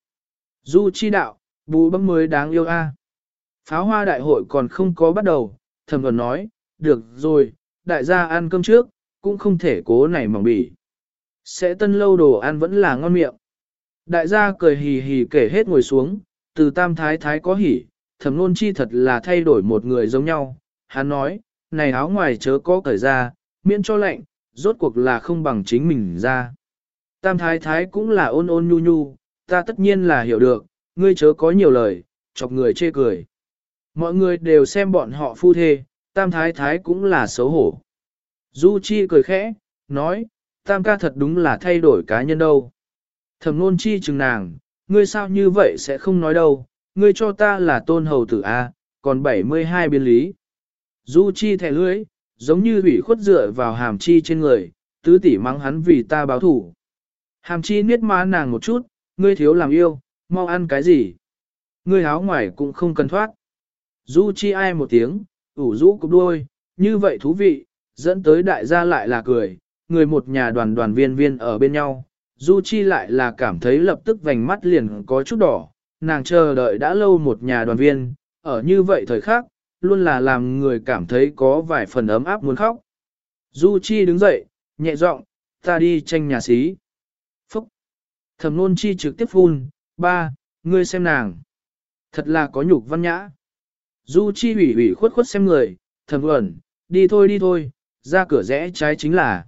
Speaker 1: Du chi đạo, bù bấm mới đáng yêu a. Pháo hoa đại hội còn không có bắt đầu, thầm thuần nói, được rồi, đại gia ăn cơm trước, cũng không thể cố này mỏng bỉ. Sẽ tân lâu đồ ăn vẫn là ngon miệng. Đại gia cười hì hì kể hết ngồi xuống, từ tam thái thái có hỉ, thẩm luôn chi thật là thay đổi một người giống nhau. Hắn nói, này áo ngoài chớ có cởi ra, miễn cho lạnh, rốt cuộc là không bằng chính mình ra. Tam thái thái cũng là ôn ôn nhu nhu, ta tất nhiên là hiểu được, ngươi chớ có nhiều lời, chọc người chê cười. Mọi người đều xem bọn họ phu thê, tam thái thái cũng là xấu hổ. Du Chi cười khẽ, nói, tam ca thật đúng là thay đổi cá nhân đâu. Thẩm nôn chi chừng nàng, ngươi sao như vậy sẽ không nói đâu, ngươi cho ta là tôn hầu tử A, còn 72 biên lý. Du chi thẻ lưỡi, giống như bị khuất dựa vào hàm chi trên người, tứ tỷ mắng hắn vì ta báo thủ. Hàm chi niết má nàng một chút, ngươi thiếu làm yêu, mau ăn cái gì. Ngươi áo ngoài cũng không cần thoát. Du chi ai một tiếng, ủ rũ cục đuôi, như vậy thú vị, dẫn tới đại gia lại là cười, người một nhà đoàn đoàn viên viên ở bên nhau. Du Chi lại là cảm thấy lập tức vành mắt liền có chút đỏ, nàng chờ đợi đã lâu một nhà đoàn viên, ở như vậy thời khắc, luôn là làm người cảm thấy có vài phần ấm áp muốn khóc. Du Chi đứng dậy, nhẹ giọng, ta đi tranh nhà xí. Thẩm nôn chi trực tiếp phun, ba, ngươi xem nàng. Thật là có nhục văn nhã. Du Chi ủy ủy khuất khuất xem người, Thẩm ẩn, đi thôi đi thôi, ra cửa rẽ trái chính là.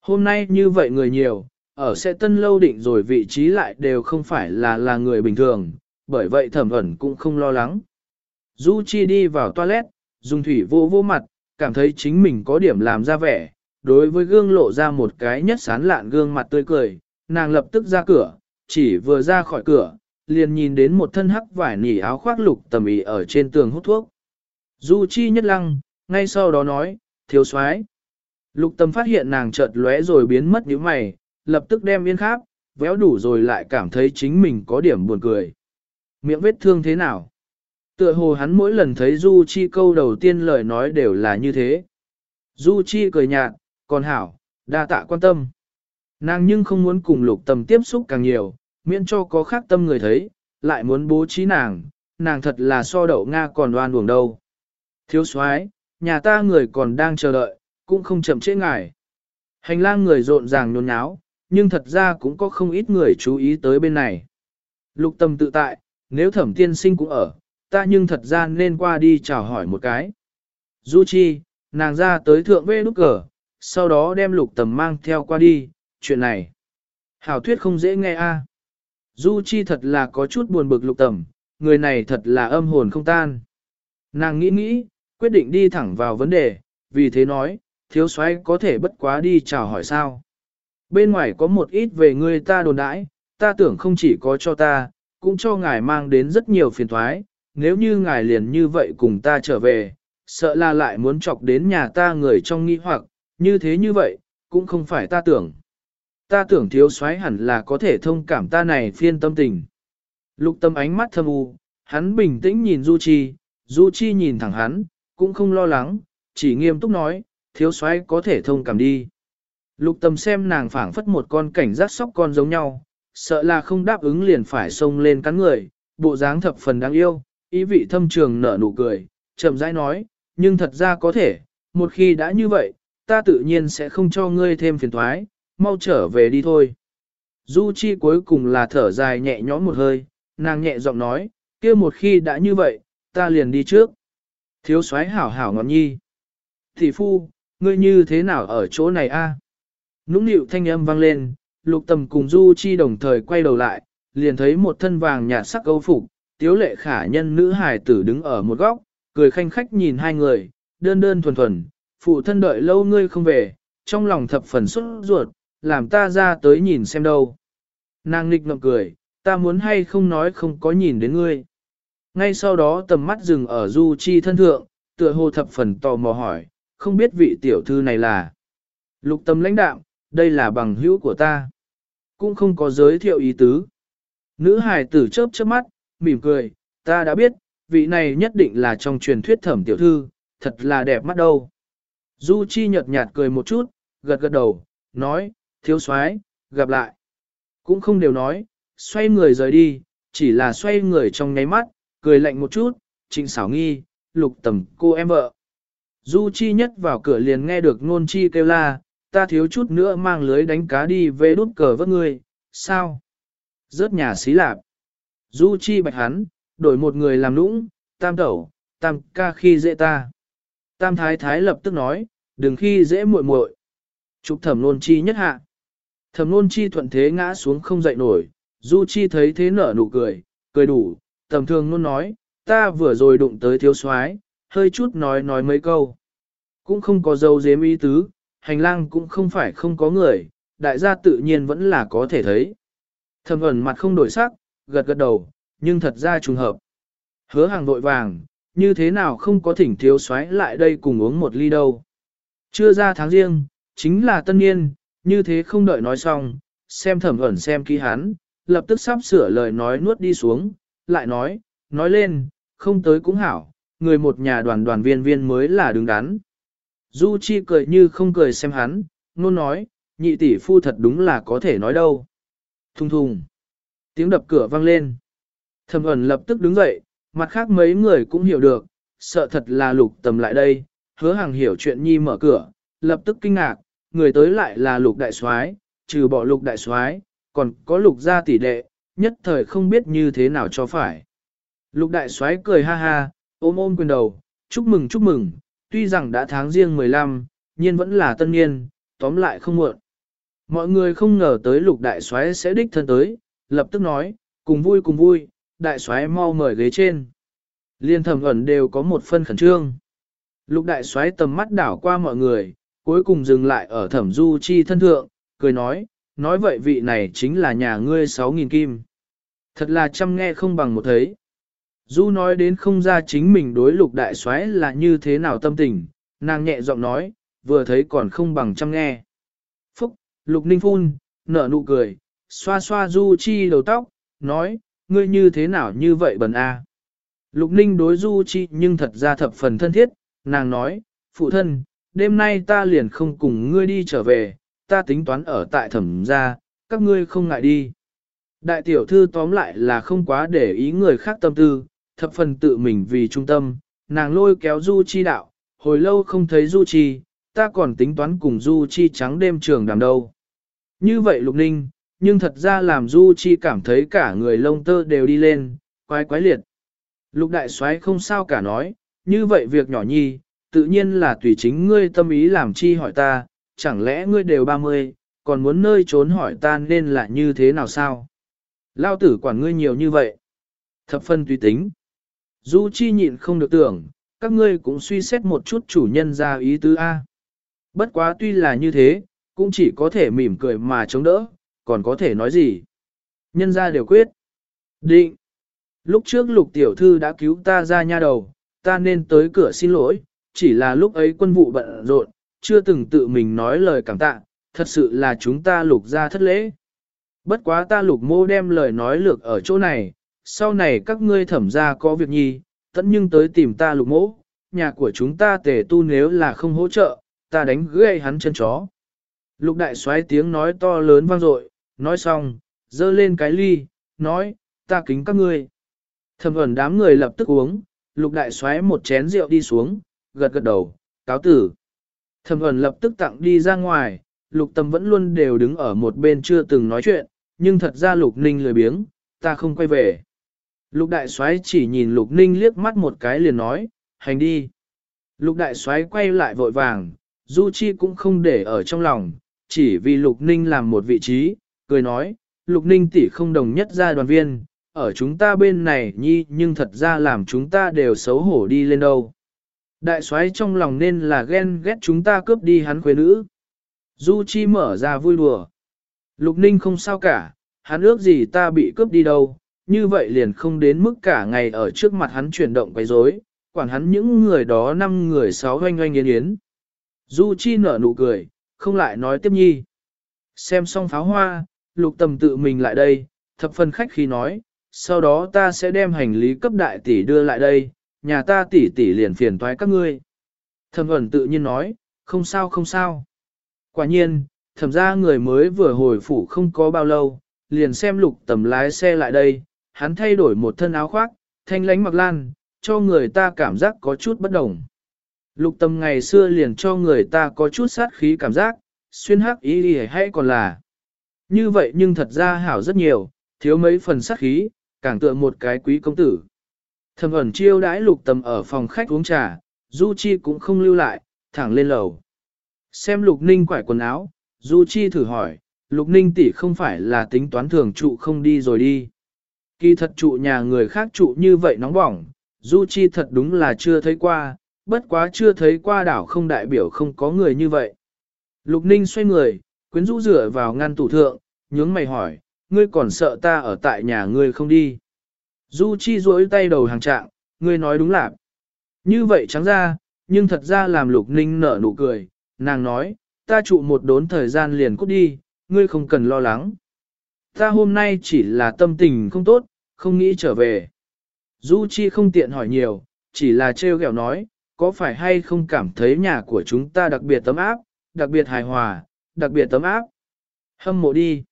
Speaker 1: Hôm nay như vậy người nhiều, ở sẽ tân lâu định rồi vị trí lại đều không phải là là người bình thường, bởi vậy thẩm ẩn cũng không lo lắng. Du Chi đi vào toilet, dùng thủy vô vô mặt, cảm thấy chính mình có điểm làm ra vẻ, đối với gương lộ ra một cái nhất sán lạn gương mặt tươi cười, nàng lập tức ra cửa, chỉ vừa ra khỏi cửa, liền nhìn đến một thân hắc vải nỉ áo khoác lục tầm ý ở trên tường hút thuốc. Du Chi nhất lăng, ngay sau đó nói, thiếu soái. Lục tâm phát hiện nàng chợt lóe rồi biến mất như mày, lập tức đem yên kháp, véo đủ rồi lại cảm thấy chính mình có điểm buồn cười. Miệng vết thương thế nào? Tựa hồ hắn mỗi lần thấy Du Chi câu đầu tiên lời nói đều là như thế. Du Chi cười nhạt, còn hảo, đa tạ quan tâm. Nàng nhưng không muốn cùng lục tâm tiếp xúc càng nhiều, miễn cho có khác tâm người thấy, lại muốn bố trí nàng, nàng thật là so đậu Nga còn đoan buồng đâu. Thiếu soái, nhà ta người còn đang chờ đợi, cũng không chậm trễ ngài. Hành lang người rộn ràng nhốn nháo, nhưng thật ra cũng có không ít người chú ý tới bên này. Lục tâm tự tại, nếu thẩm tiên sinh cũng ở, ta nhưng thật ra nên qua đi chào hỏi một cái. Du chi, nàng ra tới thượng vê nút cờ, sau đó đem lục tầm mang theo qua đi, chuyện này. Hảo thuyết không dễ nghe a. À. Du chi thật là có chút buồn bực lục tầm, người này thật là âm hồn không tan. Nàng nghĩ nghĩ, quyết định đi thẳng vào vấn đề, vì thế nói, thiếu soái có thể bất quá đi chào hỏi sao. Bên ngoài có một ít về người ta đồn đãi, ta tưởng không chỉ có cho ta, cũng cho ngài mang đến rất nhiều phiền toái. nếu như ngài liền như vậy cùng ta trở về, sợ là lại muốn chọc đến nhà ta người trong nghi hoặc, như thế như vậy, cũng không phải ta tưởng. Ta tưởng thiếu soái hẳn là có thể thông cảm ta này phiên tâm tình. Lục tâm ánh mắt thâm u, hắn bình tĩnh nhìn Du Chi, Du Chi nhìn thẳng hắn, cũng không lo lắng, chỉ nghiêm túc nói, thiếu soái có thể thông cảm đi. Lục tâm xem nàng phảng phất một con cảnh giác sóc con giống nhau, sợ là không đáp ứng liền phải xông lên cắn người, bộ dáng thập phần đáng yêu, ý vị thâm trường nở nụ cười, chậm rãi nói, nhưng thật ra có thể, một khi đã như vậy, ta tự nhiên sẽ không cho ngươi thêm phiền toái, mau trở về đi thôi. Du Chi cuối cùng là thở dài nhẹ nhõm một hơi, nàng nhẹ giọng nói, kia một khi đã như vậy, ta liền đi trước. Thiếu soái hảo hảo ngọn nhi. Thị phu, ngươi như thế nào ở chỗ này a? Nũng nịu thanh âm vang lên, lục tầm cùng Du Chi đồng thời quay đầu lại, liền thấy một thân vàng nhạt sắc câu phục, tiếu lệ khả nhân nữ hài tử đứng ở một góc, cười khanh khách nhìn hai người, đơn đơn thuần thuần, phụ thân đợi lâu ngươi không về, trong lòng thập phần xuất ruột, làm ta ra tới nhìn xem đâu. Nàng nịch ngậm cười, ta muốn hay không nói không có nhìn đến ngươi. Ngay sau đó tầm mắt dừng ở Du Chi thân thượng, tựa hồ thập phần tò mò hỏi, không biết vị tiểu thư này là. Lục tâm lãnh đạo, đây là bằng hữu của ta. Cũng không có giới thiệu ý tứ. Nữ hài tử chớp chớp mắt, mỉm cười, ta đã biết, vị này nhất định là trong truyền thuyết thẩm tiểu thư, thật là đẹp mắt đâu. Du Chi nhợt nhạt cười một chút, gật gật đầu, nói, thiếu soái, gặp lại. Cũng không đều nói, xoay người rời đi, chỉ là xoay người trong nháy mắt, cười lạnh một chút, trịnh xảo nghi, lục tầm cô em vợ. Du Chi nhất vào cửa liền nghe được nôn chi kêu la, ta thiếu chút nữa mang lưới đánh cá đi về đút cờ vớt người, sao? Rớt nhà xí lạp. Du Chi bạch hắn, đổi một người làm nũng, tam tẩu, tam ca khi dễ ta. Tam thái thái lập tức nói, đừng khi dễ muội muội. Trục thẩm nôn chi nhất hạ. Thẩm nôn chi thuận thế ngã xuống không dậy nổi, Du Chi thấy thế nở nụ cười, cười đủ, tầm thường luôn nói, ta vừa rồi đụng tới thiếu soái, hơi chút nói nói mấy câu. Cũng không có dâu dếm ý tứ, hành lang cũng không phải không có người, đại gia tự nhiên vẫn là có thể thấy. Thẩm ẩn mặt không đổi sắc, gật gật đầu, nhưng thật ra trùng hợp. Hứa hàng vội vàng, như thế nào không có thỉnh thiếu soái lại đây cùng uống một ly đâu. Chưa ra tháng riêng, chính là tân niên, như thế không đợi nói xong, xem thẩm ẩn xem kỹ hắn, lập tức sắp sửa lời nói nuốt đi xuống, lại nói, nói lên, không tới cũng hảo, người một nhà đoàn đoàn viên viên mới là đứng đắn. Du Chi cười như không cười xem hắn, nôn nói, nhị tỷ phu thật đúng là có thể nói đâu. Thùng thùng. Tiếng đập cửa vang lên. Thẩm ẩn lập tức đứng dậy, mặt khác mấy người cũng hiểu được, sợ thật là lục tầm lại đây, hứa hàng hiểu chuyện nhi mở cửa, lập tức kinh ngạc, người tới lại là lục đại soái, trừ bỏ lục đại soái, còn có lục gia tỷ đệ, nhất thời không biết như thế nào cho phải. Lục đại soái cười ha ha, ôm ôm quyền đầu, chúc mừng chúc mừng, tuy rằng đã tháng riêng 15, nhưng vẫn là tân niên, tóm lại không muộn. Mọi người không ngờ tới lục đại soái sẽ đích thân tới, lập tức nói, cùng vui cùng vui, đại soái mau mời ghế trên. Liên thẩm ẩn đều có một phân khẩn trương. Lục đại soái tầm mắt đảo qua mọi người, cuối cùng dừng lại ở thẩm du chi thân thượng, cười nói, nói vậy vị này chính là nhà ngươi 6.000 kim. Thật là chăm nghe không bằng một thấy. Du nói đến không ra chính mình đối lục đại soái là như thế nào tâm tình, nàng nhẹ giọng nói, vừa thấy còn không bằng chăm nghe. Phúc, lục ninh phun, nở nụ cười, xoa xoa du chi đầu tóc, nói, ngươi như thế nào như vậy bần a? Lục ninh đối du chi nhưng thật ra thập phần thân thiết, nàng nói, phụ thân, đêm nay ta liền không cùng ngươi đi trở về, ta tính toán ở tại thẩm gia, các ngươi không ngại đi. Đại tiểu thư tóm lại là không quá để ý người khác tâm tư, thập phần tự mình vì trung tâm, nàng lôi kéo Du Chi đạo, hồi lâu không thấy Du Chi, ta còn tính toán cùng Du Chi trắng đêm trường đàm đâu. Như vậy Lục Ninh, nhưng thật ra làm Du Chi cảm thấy cả người lông tơ đều đi lên, quái quái liệt. Lục Đại soái không sao cả nói, như vậy việc nhỏ nhi, tự nhiên là tùy chính ngươi tâm ý làm chi hỏi ta, chẳng lẽ ngươi đều 30, còn muốn nơi trốn hỏi ta nên là như thế nào sao? Lao tử quản ngươi nhiều như vậy. Thập phân tùy tính. Du chi nhịn không được tưởng, các ngươi cũng suy xét một chút chủ nhân ra ý tứ A. Bất quá tuy là như thế, cũng chỉ có thể mỉm cười mà chống đỡ, còn có thể nói gì. Nhân ra đều quyết. Định. Lúc trước lục tiểu thư đã cứu ta ra nha đầu, ta nên tới cửa xin lỗi, chỉ là lúc ấy quân vụ bận rộn, chưa từng tự mình nói lời cảm tạ, thật sự là chúng ta lục ra thất lễ. Bất quá ta lục mô đem lời nói lược ở chỗ này, sau này các ngươi thẩm ra có việc nhi, tận nhưng tới tìm ta lục mỗ, nhà của chúng ta tề tu nếu là không hỗ trợ, ta đánh gãy hắn chân chó. Lục đại xoáy tiếng nói to lớn vang dội, nói xong, dơ lên cái ly, nói, ta kính các ngươi. Thẩm ẩn đám người lập tức uống, lục đại xoáy một chén rượu đi xuống, gật gật đầu, cáo tử. Thẩm ẩn lập tức tặng đi ra ngoài, lục tâm vẫn luôn đều đứng ở một bên chưa từng nói chuyện, nhưng thật ra lục ninh lười biếng, ta không quay về. Lục đại soái chỉ nhìn lục ninh liếc mắt một cái liền nói, hành đi. Lục đại soái quay lại vội vàng, Du Chi cũng không để ở trong lòng, chỉ vì lục ninh làm một vị trí, cười nói, lục ninh tỷ không đồng nhất ra đoàn viên, ở chúng ta bên này nhi nhưng thật ra làm chúng ta đều xấu hổ đi lên đâu. Đại soái trong lòng nên là ghen ghét chúng ta cướp đi hắn khuê nữ. Du Chi mở ra vui đùa. Lục Ninh không sao cả, hắn ước gì ta bị cướp đi đâu, như vậy liền không đến mức cả ngày ở trước mặt hắn chuyển động quấy rối, quản hắn những người đó năm người sáu hoanh hoanh yến yến. Du Chi nở nụ cười, không lại nói tiếp nhi. Xem xong pháo hoa, lục tầm tự mình lại đây, thập phần khách khí nói, sau đó ta sẽ đem hành lý cấp đại tỷ đưa lại đây, nhà ta tỷ tỷ liền phiền toái các ngươi. Thẩm ẩn tự nhiên nói, không sao không sao. Quả nhiên, thẩm ra người mới vừa hồi phủ không có bao lâu, liền xem lục tầm lái xe lại đây, hắn thay đổi một thân áo khoác, thanh lánh mặc lan, cho người ta cảm giác có chút bất đồng. Lục tầm ngày xưa liền cho người ta có chút sát khí cảm giác, xuyên hắc ý đi hay còn là. Như vậy nhưng thật ra hảo rất nhiều, thiếu mấy phần sát khí, càng tựa một cái quý công tử. Thầm ẩn chiêu đãi lục tầm ở phòng khách uống trà, Du Chi cũng không lưu lại, thẳng lên lầu. Xem lục ninh quải quần áo, Du Chi thử hỏi, lục ninh tỷ không phải là tính toán thường trụ không đi rồi đi. Kỳ thật trụ nhà người khác trụ như vậy nóng bỏng, Du Chi thật đúng là chưa thấy qua, bất quá chưa thấy qua đảo không đại biểu không có người như vậy. Lục ninh xoay người, quyến rũ rửa vào ngăn tủ thượng, nhướng mày hỏi, ngươi còn sợ ta ở tại nhà ngươi không đi. Du Chi duỗi tay đầu hàng trạng, ngươi nói đúng lạc. Như vậy trắng ra, nhưng thật ra làm lục ninh nở nụ cười, nàng nói, ta trụ một đốn thời gian liền cút đi, ngươi không cần lo lắng. Ta hôm nay chỉ là tâm tình không tốt, không nghĩ trở về. Du Chi không tiện hỏi nhiều, chỉ là trêu ghẹo nói, có phải hay không cảm thấy nhà của chúng ta đặc biệt tấm áp, đặc biệt hài hòa, đặc biệt tấm áp. Hâm mộ đi.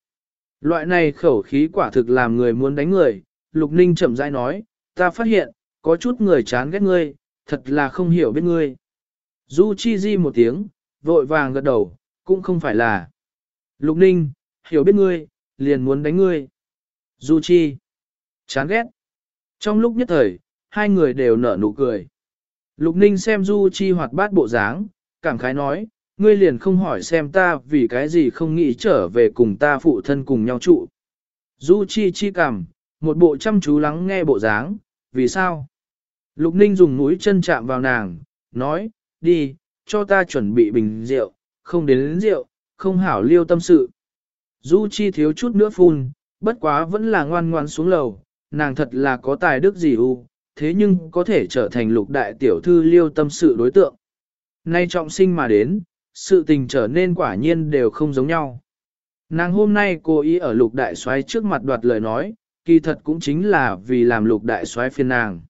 Speaker 1: Loại này khẩu khí quả thực làm người muốn đánh người, Lục Ninh chậm rãi nói, ta phát hiện, có chút người chán ghét ngươi, thật là không hiểu biết ngươi. Du Chi Di một tiếng, vội vàng gật đầu, cũng không phải là. Lục Ninh, hiểu biết ngươi, liền muốn đánh ngươi. Du Chi, chán ghét. Trong lúc nhất thời, hai người đều nở nụ cười. Lục Ninh xem Du Chi hoạt bát bộ dáng, cảm khái nói, ngươi liền không hỏi xem ta vì cái gì không nghĩ trở về cùng ta phụ thân cùng nhau trụ. Du Chi chi cảm, một bộ chăm chú lắng nghe bộ dáng, vì sao? Lục Ninh dùng mũi chân chạm vào nàng, nói, đi, cho ta chuẩn bị bình rượu, không đến, đến rượu, không hảo liêu tâm sự. Du Chi thiếu chút nữa phun, bất quá vẫn là ngoan ngoan xuống lầu, nàng thật là có tài đức gì u, thế nhưng có thể trở thành lục đại tiểu thư liêu tâm sự đối tượng. Nay trọng sinh mà đến, sự tình trở nên quả nhiên đều không giống nhau. Nàng hôm nay cố ý ở lục đại soái trước mặt đoạt lời nói, kỳ thật cũng chính là vì làm lục đại soái phiền nàng.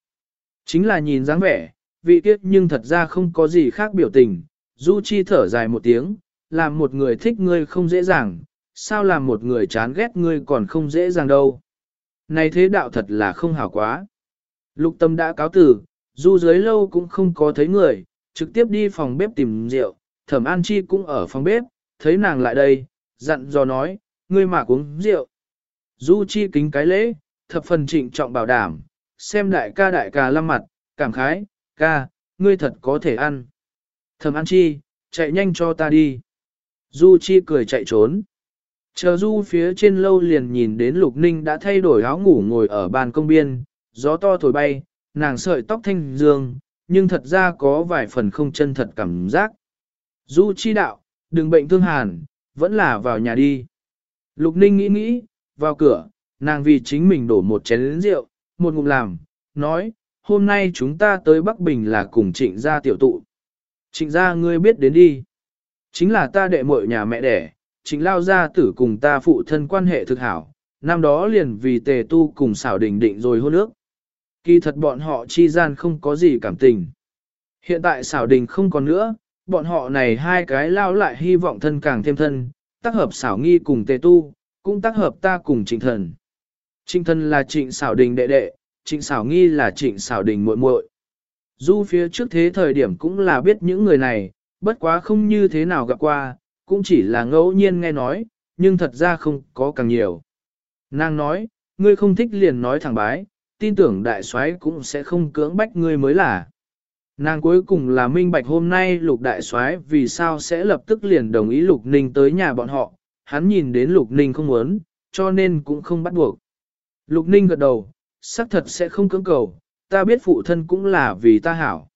Speaker 1: Chính là nhìn dáng vẻ, vị tiết nhưng thật ra không có gì khác biểu tình, Du Chi thở dài một tiếng, làm một người thích ngươi không dễ dàng, sao làm một người chán ghét ngươi còn không dễ dàng đâu. Này thế đạo thật là không hảo quá. Lục tâm đã cáo tử, Du dưới lâu cũng không có thấy người, trực tiếp đi phòng bếp tìm rượu, thẩm an chi cũng ở phòng bếp, thấy nàng lại đây, dặn dò nói, ngươi mà uống rượu. Du chi kính cái lễ, thập phần trịnh trọng bảo đảm, xem đại ca đại ca lâm mặt, cảm khái, ca, ngươi thật có thể ăn. Thẩm an chi, chạy nhanh cho ta đi. Du chi cười chạy trốn. Chờ du phía trên lâu liền nhìn đến lục ninh đã thay đổi áo ngủ ngồi ở bàn công biên, gió to thổi bay, nàng sợi tóc thanh dương, nhưng thật ra có vài phần không chân thật cảm giác. Du chi đạo, đừng bệnh thương hàn, vẫn là vào nhà đi. Lục ninh nghĩ nghĩ, vào cửa, nàng vì chính mình đổ một chén rượu, một ngụm làm, nói, hôm nay chúng ta tới Bắc Bình là cùng trịnh gia tiểu tụ. Trịnh gia ngươi biết đến đi. Chính là ta đệ muội nhà mẹ đẻ, trịnh lao gia tử cùng ta phụ thân quan hệ thực hảo, năm đó liền vì tề tu cùng xảo đình định rồi hôn ước. Kỳ thật bọn họ chi gian không có gì cảm tình. Hiện tại xảo đình không còn nữa, bọn họ này hai cái lao lại hy vọng thân càng thêm thân, tác hợp xảo nghi cùng tề tu, cũng tác hợp ta cùng trịnh thần. Trịnh thần là trịnh xảo đình đệ đệ, trịnh xảo nghi là trịnh xảo đình muội muội. Du phía trước thế thời điểm cũng là biết những người này, bất quá không như thế nào gặp qua, cũng chỉ là ngẫu nhiên nghe nói, nhưng thật ra không có càng nhiều. Nàng nói, ngươi không thích liền nói thẳng bái, tin tưởng đại soái cũng sẽ không cưỡng bách ngươi mới là. Nàng cuối cùng là minh bạch hôm nay lục đại soái vì sao sẽ lập tức liền đồng ý lục ninh tới nhà bọn họ, hắn nhìn đến lục ninh không muốn, cho nên cũng không bắt buộc. Lục ninh gật đầu, xác thật sẽ không cưỡng cầu, ta biết phụ thân cũng là vì ta hảo.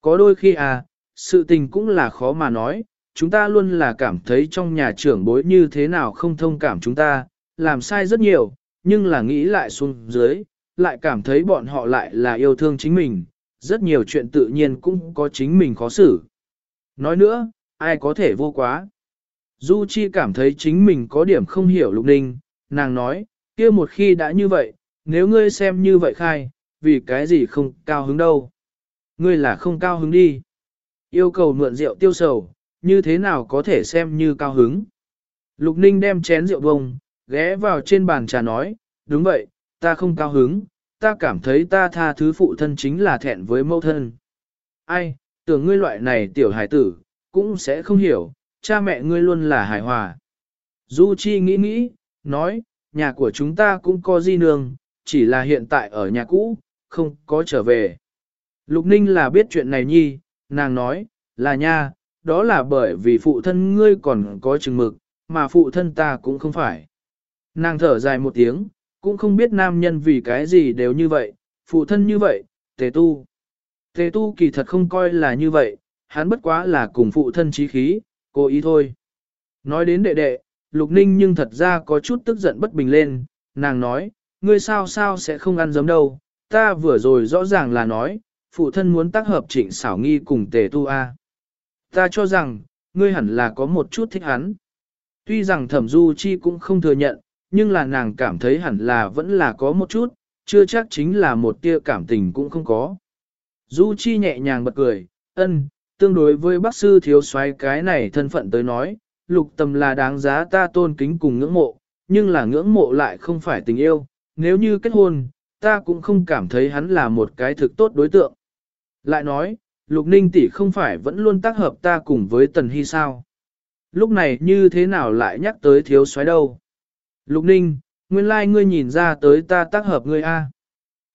Speaker 1: Có đôi khi à, sự tình cũng là khó mà nói, chúng ta luôn là cảm thấy trong nhà trưởng bối như thế nào không thông cảm chúng ta, làm sai rất nhiều, nhưng là nghĩ lại xuống dưới, lại cảm thấy bọn họ lại là yêu thương chính mình, rất nhiều chuyện tự nhiên cũng có chính mình khó xử. Nói nữa, ai có thể vô quá. Du Chi cảm thấy chính mình có điểm không hiểu Lục Ninh, nàng nói, kia một khi đã như vậy, nếu ngươi xem như vậy khai, vì cái gì không cao hứng đâu. Ngươi là không cao hứng đi. Yêu cầu mượn rượu tiêu sầu, như thế nào có thể xem như cao hứng. Lục Ninh đem chén rượu bông, ghé vào trên bàn trà nói, đúng vậy, ta không cao hứng, ta cảm thấy ta tha thứ phụ thân chính là thẹn với mẫu thân. Ai, tưởng ngươi loại này tiểu hải tử, cũng sẽ không hiểu, cha mẹ ngươi luôn là hài hòa. Du Chi nghĩ nghĩ, nói, nhà của chúng ta cũng có di nương, chỉ là hiện tại ở nhà cũ, không có trở về. Lục Ninh là biết chuyện này nhi, nàng nói, là nha, đó là bởi vì phụ thân ngươi còn có chừng mực, mà phụ thân ta cũng không phải. Nàng thở dài một tiếng, cũng không biết nam nhân vì cái gì đều như vậy, phụ thân như vậy, tề tu. Tề tu kỳ thật không coi là như vậy, hắn bất quá là cùng phụ thân trí khí, cố ý thôi. Nói đến đệ đệ, lục ninh nhưng thật ra có chút tức giận bất bình lên, nàng nói, ngươi sao sao sẽ không ăn giống đâu, ta vừa rồi rõ ràng là nói, phụ thân muốn tác hợp trịnh xảo nghi cùng tề tu a. Ta cho rằng, ngươi hẳn là có một chút thích hắn. Tuy rằng thẩm du chi cũng không thừa nhận, nhưng là nàng cảm thấy hẳn là vẫn là có một chút, chưa chắc chính là một tia cảm tình cũng không có. Du chi nhẹ nhàng bật cười, ân, tương đối với bác sư thiếu soái cái này thân phận tới nói, lục tầm là đáng giá ta tôn kính cùng ngưỡng mộ, nhưng là ngưỡng mộ lại không phải tình yêu, nếu như kết hôn, ta cũng không cảm thấy hắn là một cái thực tốt đối tượng. Lại nói, Lục Ninh tỷ không phải vẫn luôn tác hợp ta cùng với Tần Hy sao? Lúc này như thế nào lại nhắc tới thiếu soái đâu? Lục Ninh, nguyên lai like ngươi nhìn ra tới ta tác hợp ngươi a.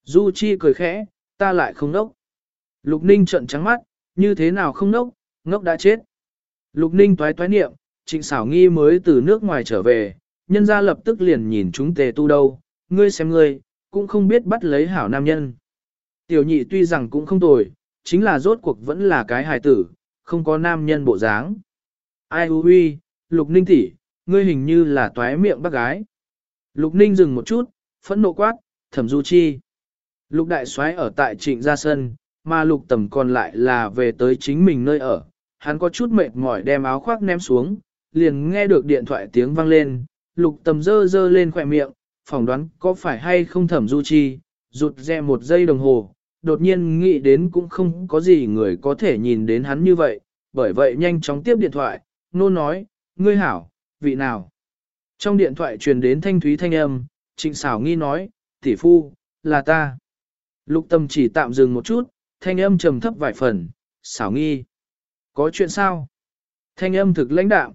Speaker 1: Du Chi cười khẽ, ta lại không nốc. Lục Ninh trợn trắng mắt, như thế nào không nốc, ngốc đã chết. Lục Ninh toái toái niệm, trịnh xảo nghi mới từ nước ngoài trở về, nhân ra lập tức liền nhìn chúng tề tu đâu, ngươi xem ngươi, cũng không biết bắt lấy hảo nam nhân. Tiểu nhị tuy rằng cũng không tồi, chính là rốt cuộc vẫn là cái hài tử, không có nam nhân bộ dáng. Ai hư huy, lục ninh tỷ, ngươi hình như là toái miệng bác gái. Lục ninh dừng một chút, phẫn nộ quát, thẩm du chi. Lục đại soái ở tại trịnh gia sân, mà lục tầm còn lại là về tới chính mình nơi ở. Hắn có chút mệt mỏi đem áo khoác ném xuống, liền nghe được điện thoại tiếng vang lên, lục tầm dơ dơ lên khỏe miệng, phỏng đoán có phải hay không thẩm du chi, rụt rè một giây đồng hồ, đột nhiên nghĩ đến cũng không có gì người có thể nhìn đến hắn như vậy, bởi vậy nhanh chóng tiếp điện thoại, nô nói, ngươi hảo, vị nào. Trong điện thoại truyền đến thanh thúy thanh âm, trịnh xảo nghi nói, tỷ phu, là ta. Lục tâm chỉ tạm dừng một chút, thanh âm trầm thấp vài phần, xảo nghi. Có chuyện sao? Thanh âm thực lãnh đạm.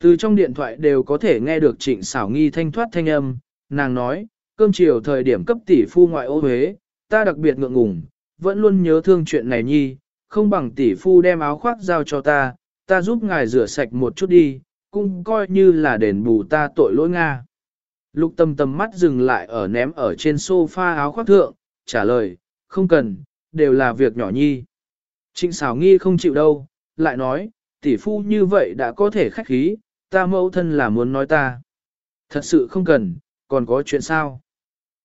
Speaker 1: Từ trong điện thoại đều có thể nghe được trịnh xảo nghi thanh thoát thanh âm, nàng nói, cơm chiều thời điểm cấp tỷ phu ngoại ô Huế, ta đặc biệt ngượng ngùng, vẫn luôn nhớ thương chuyện này nhi, không bằng tỷ phu đem áo khoác giao cho ta, ta giúp ngài rửa sạch một chút đi, cũng coi như là đền bù ta tội lỗi Nga. Lục tâm tâm mắt dừng lại ở ném ở trên sofa áo khoác thượng, trả lời, không cần, đều là việc nhỏ nhi. Trịnh xảo nghi không chịu đâu, lại nói, tỷ phu như vậy đã có thể khách khí, ta mẫu thân là muốn nói ta. Thật sự không cần, còn có chuyện sao?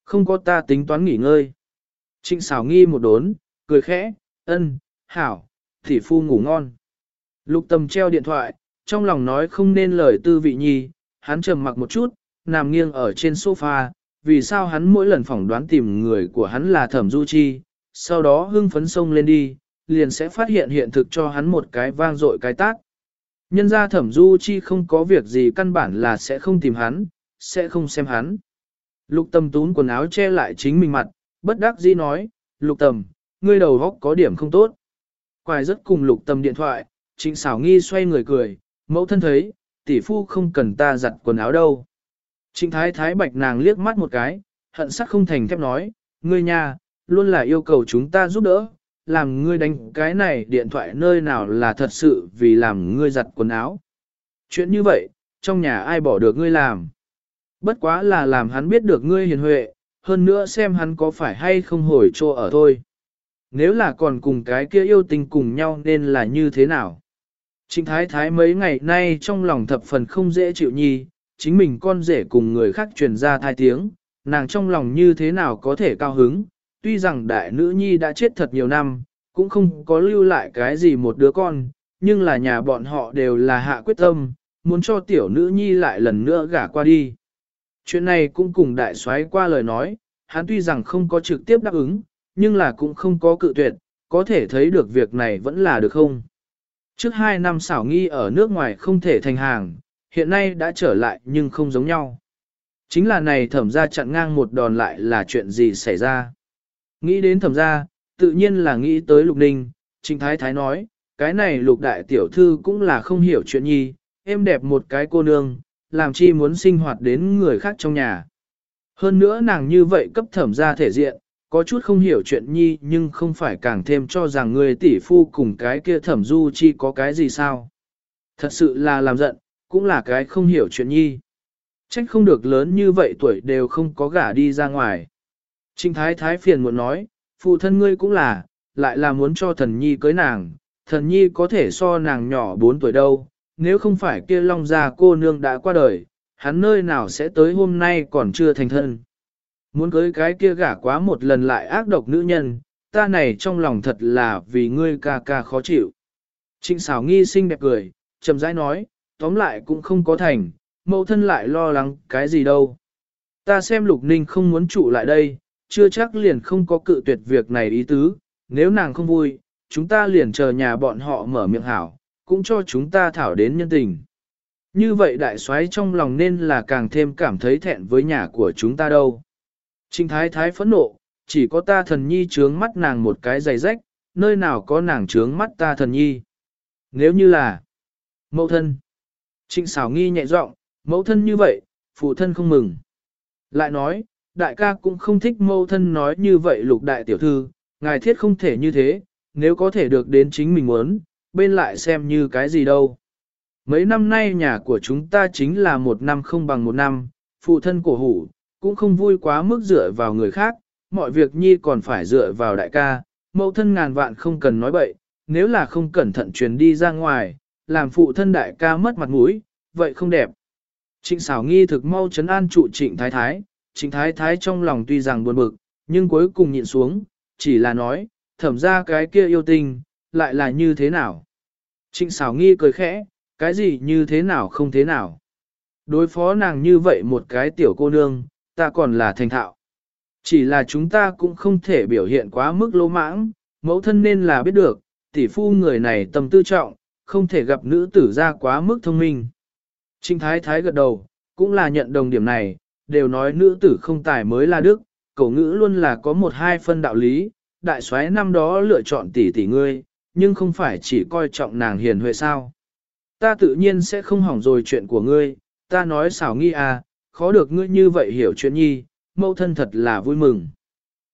Speaker 1: Không có ta tính toán nghỉ ngơi. Trịnh xảo nghi một đốn, cười khẽ, ân, hảo, tỷ phu ngủ ngon. Lục Tầm treo điện thoại, trong lòng nói không nên lời tư vị nhi, hắn trầm mặc một chút, nằm nghiêng ở trên sofa, vì sao hắn mỗi lần phỏng đoán tìm người của hắn là thẩm du chi, sau đó hưng phấn sông lên đi, liền sẽ phát hiện hiện thực cho hắn một cái vang dội cái tác. Nhân ra thẩm du chi không có việc gì căn bản là sẽ không tìm hắn, sẽ không xem hắn. Lục tâm tún quần áo che lại chính mình mặt, bất đắc dĩ nói, lục tầm, ngươi đầu góc có điểm không tốt. Quài rất cùng lục tầm điện thoại, trịnh xảo nghi xoay người cười, mẫu thân thấy, tỷ phu không cần ta giặt quần áo đâu. Trịnh thái thái bạch nàng liếc mắt một cái, hận sắc không thành thép nói, ngươi nhà, luôn là yêu cầu chúng ta giúp đỡ, làm ngươi đánh cái này điện thoại nơi nào là thật sự vì làm ngươi giặt quần áo. Chuyện như vậy, trong nhà ai bỏ được ngươi làm. Bất quá là làm hắn biết được ngươi hiền huệ, hơn nữa xem hắn có phải hay không hồi trô ở thôi. Nếu là còn cùng cái kia yêu tình cùng nhau nên là như thế nào? Trịnh thái thái mấy ngày nay trong lòng thập phần không dễ chịu nhi, chính mình con rể cùng người khác truyền ra thai tiếng, nàng trong lòng như thế nào có thể cao hứng, tuy rằng đại nữ nhi đã chết thật nhiều năm, cũng không có lưu lại cái gì một đứa con, nhưng là nhà bọn họ đều là hạ quyết tâm, muốn cho tiểu nữ nhi lại lần nữa gả qua đi. Chuyện này cũng cùng đại soái qua lời nói, hắn tuy rằng không có trực tiếp đáp ứng, nhưng là cũng không có cự tuyệt, có thể thấy được việc này vẫn là được không. Trước hai năm xảo nghi ở nước ngoài không thể thành hàng, hiện nay đã trở lại nhưng không giống nhau. Chính là này thẩm ra chặn ngang một đòn lại là chuyện gì xảy ra. Nghĩ đến thẩm gia, tự nhiên là nghĩ tới lục ninh, trịnh thái thái nói, cái này lục đại tiểu thư cũng là không hiểu chuyện nhi, em đẹp một cái cô nương, làm chi muốn sinh hoạt đến người khác trong nhà. Hơn nữa nàng như vậy cấp thẩm gia thể diện, có chút không hiểu chuyện nhi nhưng không phải càng thêm cho rằng người tỷ phu cùng cái kia thẩm du chi có cái gì sao. Thật sự là làm giận, cũng là cái không hiểu chuyện nhi. Trách không được lớn như vậy tuổi đều không có gả đi ra ngoài. Trinh thái thái phiền muốn nói, phụ thân ngươi cũng là, lại là muốn cho thần nhi cưới nàng, thần nhi có thể so nàng nhỏ 4 tuổi đâu, nếu không phải kia long gia cô nương đã qua đời, hắn nơi nào sẽ tới hôm nay còn chưa thành thân. Muốn cưới cái kia gả quá một lần lại ác độc nữ nhân, ta này trong lòng thật là vì ngươi ca ca khó chịu. Trịnh xảo nghi xinh đẹp cười, chậm rãi nói, tóm lại cũng không có thành, mẫu thân lại lo lắng cái gì đâu. Ta xem lục ninh không muốn trụ lại đây, chưa chắc liền không có cự tuyệt việc này ý tứ, nếu nàng không vui, chúng ta liền chờ nhà bọn họ mở miệng hảo, cũng cho chúng ta thảo đến nhân tình. Như vậy đại soái trong lòng nên là càng thêm cảm thấy thẹn với nhà của chúng ta đâu. Trinh thái thái phẫn nộ, chỉ có ta thần nhi trướng mắt nàng một cái giày rách, nơi nào có nàng trướng mắt ta thần nhi. Nếu như là mẫu thân. Trịnh xảo nghi nhẹ giọng, mẫu thân như vậy, phụ thân không mừng. Lại nói, đại ca cũng không thích mẫu thân nói như vậy lục đại tiểu thư, ngài thiết không thể như thế, nếu có thể được đến chính mình muốn, bên lại xem như cái gì đâu. Mấy năm nay nhà của chúng ta chính là một năm không bằng một năm, phụ thân cổ hủ, cũng không vui quá mức dựa vào người khác, mọi việc nhi còn phải dựa vào đại ca, mẫu thân ngàn vạn không cần nói bậy, nếu là không cẩn thận truyền đi ra ngoài, làm phụ thân đại ca mất mặt mũi, vậy không đẹp. Trịnh xảo nghi thực mau chấn an trụ trịnh thái thái, trịnh thái thái trong lòng tuy rằng buồn bực, nhưng cuối cùng nhịn xuống, chỉ là nói, thẩm ra cái kia yêu tình, lại là như thế nào. Trịnh xảo nghi cười khẽ, cái gì như thế nào không thế nào. Đối phó nàng như vậy một cái tiểu cô nương, ta còn là thành thạo. Chỉ là chúng ta cũng không thể biểu hiện quá mức lỗ mãng, mẫu thân nên là biết được, tỷ phu người này tâm tư trọng, không thể gặp nữ tử ra quá mức thông minh. Trinh Thái Thái gật đầu, cũng là nhận đồng điểm này, đều nói nữ tử không tài mới là đức, cổ ngữ luôn là có một hai phân đạo lý, đại soái năm đó lựa chọn tỷ tỷ ngươi, nhưng không phải chỉ coi trọng nàng hiền huệ sao. Ta tự nhiên sẽ không hỏng rồi chuyện của ngươi, ta nói xảo nghi à, khó được ngươi như vậy hiểu chuyện nhi, mẫu thân thật là vui mừng.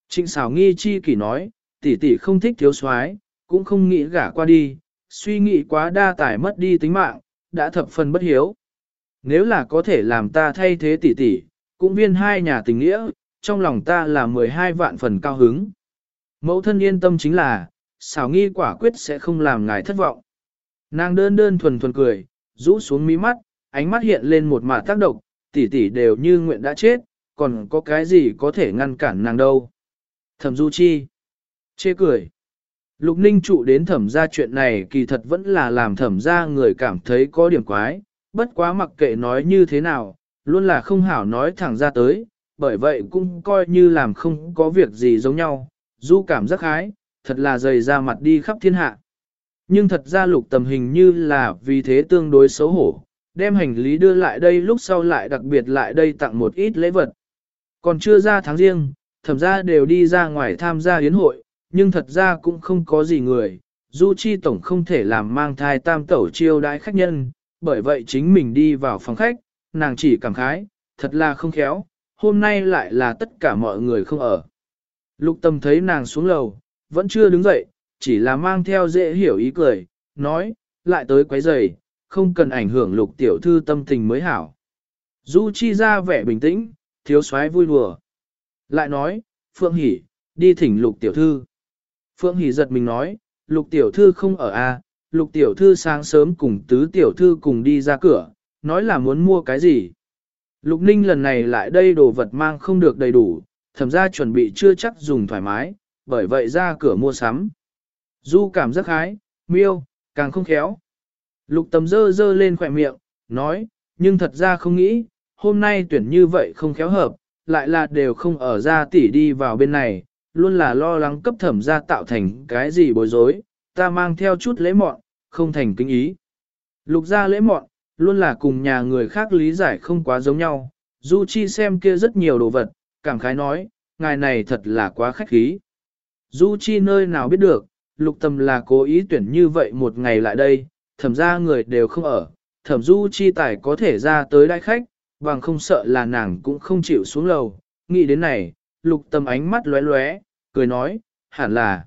Speaker 1: Trịnh xảo nghi chi kỷ nói, tỷ tỷ không thích thiếu soái, cũng không nghĩ gả qua đi, suy nghĩ quá đa tải mất đi tính mạng, đã thập phần bất hiếu. Nếu là có thể làm ta thay thế tỷ tỷ, cũng viên hai nhà tình nghĩa, trong lòng ta là 12 vạn phần cao hứng. Mẫu thân yên tâm chính là, xảo nghi quả quyết sẽ không làm ngài thất vọng. Nàng đơn đơn thuần thuần cười, rũ xuống mí mắt, ánh mắt hiện lên một mạt tác độc tỷ tỷ đều như nguyện đã chết, còn có cái gì có thể ngăn cản nàng đâu. Thẩm Du Chi. Chê cười. Lục ninh trụ đến thẩm ra chuyện này kỳ thật vẫn là làm thẩm ra người cảm thấy có điểm quái, bất quá mặc kệ nói như thế nào, luôn là không hảo nói thẳng ra tới, bởi vậy cũng coi như làm không có việc gì giống nhau, du cảm giác hái, thật là dày ra mặt đi khắp thiên hạ. Nhưng thật ra lục tầm hình như là vì thế tương đối xấu hổ, đem hành lý đưa lại đây lúc sau lại đặc biệt lại đây tặng một ít lễ vật. Còn chưa ra tháng riêng, thẩm ra đều đi ra ngoài tham gia yến hội, nhưng thật ra cũng không có gì người. Du Chi Tổng không thể làm mang thai tam tẩu chiêu đãi khách nhân, bởi vậy chính mình đi vào phòng khách, nàng chỉ cảm khái, thật là không khéo, hôm nay lại là tất cả mọi người không ở. Lục tâm thấy nàng xuống lầu, vẫn chưa đứng dậy, chỉ là mang theo dễ hiểu ý cười, nói, lại tới quấy giày, không cần ảnh hưởng lục tiểu thư tâm tình mới hảo. Du Chi ra vẻ bình tĩnh, thiếu soái vui đùa. Lại nói, Phượng Hỷ, đi thỉnh lục tiểu thư. Phượng Hỷ giật mình nói, lục tiểu thư không ở a, à, lục tiểu thư sáng sớm cùng tứ tiểu thư cùng đi ra cửa, nói là muốn mua cái gì. Lục ninh lần này lại đây đồ vật mang không được đầy đủ, thẩm ra chuẩn bị chưa chắc dùng thoải mái, bởi vậy ra cửa mua sắm. Du cảm giác hái, miêu, càng không khéo. Lục tầm dơ dơ lên khỏe miệng, nói, nhưng thật ra không nghĩ, hôm nay tuyển như vậy không khéo hợp, lại là đều không ở ra tỉ đi vào bên này, luôn là lo lắng cấp thẩm ra tạo thành cái gì bối rối, ta mang theo chút lễ mọn, không thành kinh ý. Lục ra lễ mọn, luôn là cùng nhà người khác lý giải không quá giống nhau, Du Chi xem kia rất nhiều đồ vật, cảm khái nói, ngài này thật là quá khách khí. Du Chi nơi nào biết được, lục tâm là cố ý tuyển như vậy một ngày lại đây, thẩm ra người đều không ở, thẩm Du Chi tài có thể ra tới đại khách, bằng không sợ là nàng cũng không chịu xuống lầu, nghĩ đến này, lục tâm ánh mắt lóe lóe, cười nói, hẳn là,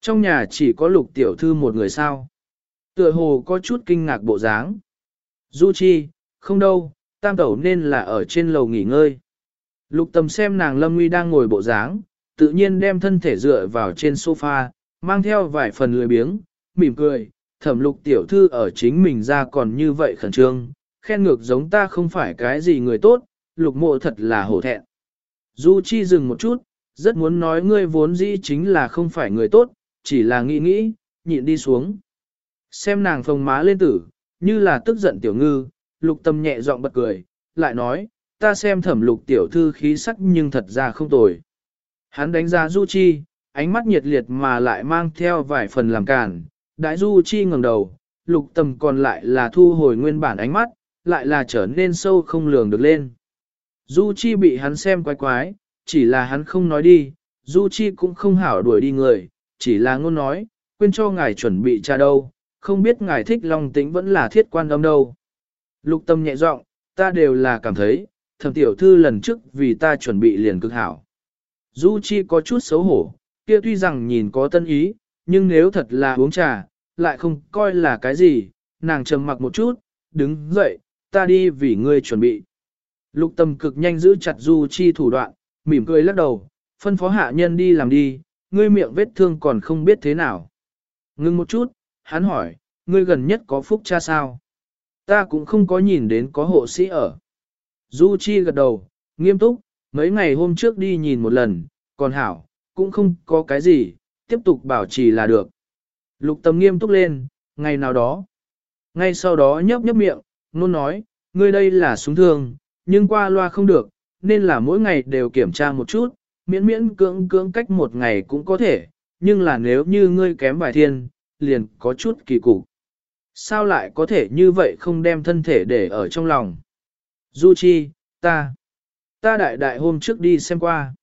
Speaker 1: trong nhà chỉ có lục tiểu thư một người sao. Tựa hồ có chút kinh ngạc bộ dáng. Du Chi, không đâu, tam tẩu nên là ở trên lầu nghỉ ngơi. Lục Tầm xem nàng lâm nguy đang ngồi bộ dáng, tự nhiên đem thân thể dựa vào trên sofa, mang theo vài phần lười biếng, mỉm cười, thẩm lục tiểu thư ở chính mình ra còn như vậy khẩn trương, khen ngược giống ta không phải cái gì người tốt, lục mộ thật là hổ thẹn. Du Chi dừng một chút, rất muốn nói ngươi vốn dĩ chính là không phải người tốt, chỉ là nghĩ nghĩ, nhịn đi xuống. Xem nàng phồng má lên tử, như là tức giận tiểu ngư, lục tâm nhẹ giọng bật cười, lại nói, ta xem thẩm lục tiểu thư khí sắc nhưng thật ra không tồi. Hắn đánh giá Du Chi, ánh mắt nhiệt liệt mà lại mang theo vài phần làm cản, đại Du Chi ngẩng đầu, lục tâm còn lại là thu hồi nguyên bản ánh mắt, lại là trở nên sâu không lường được lên. Du Chi bị hắn xem quái quái, chỉ là hắn không nói đi, Du Chi cũng không hảo đuổi đi người, chỉ là ngôn nói, quên cho ngài chuẩn bị trà đâu, không biết ngài thích Long Tĩnh vẫn là thiết quan âm đâu. Lục tâm nhẹ giọng, ta đều là cảm thấy, thẩm tiểu thư lần trước vì ta chuẩn bị liền cực hảo. Du Chi có chút xấu hổ, kia tuy rằng nhìn có tân ý, nhưng nếu thật là uống trà, lại không coi là cái gì, nàng trầm mặc một chút, đứng dậy, ta đi vì ngươi chuẩn bị. Lục tâm cực nhanh giữ chặt Du Chi thủ đoạn, mỉm cười lắc đầu, phân phó hạ nhân đi làm đi, ngươi miệng vết thương còn không biết thế nào. Ngưng một chút, hắn hỏi, ngươi gần nhất có phúc cha sao? Ta cũng không có nhìn đến có hộ sĩ ở. Du Chi gật đầu, nghiêm túc, mấy ngày hôm trước đi nhìn một lần, còn hảo, cũng không có cái gì, tiếp tục bảo trì là được. Lục tâm nghiêm túc lên, ngày nào đó. Ngay sau đó nhấp nhấp miệng, nôn nói, ngươi đây là súng thương, nhưng qua loa không được, nên là mỗi ngày đều kiểm tra một chút, miễn miễn cưỡng cưỡng cách một ngày cũng có thể, nhưng là nếu như ngươi kém vài thiên, liền có chút kỳ cục. Sao lại có thể như vậy không đem thân thể để ở trong lòng? Du Chi, ta, ta đại đại hôm trước đi xem qua.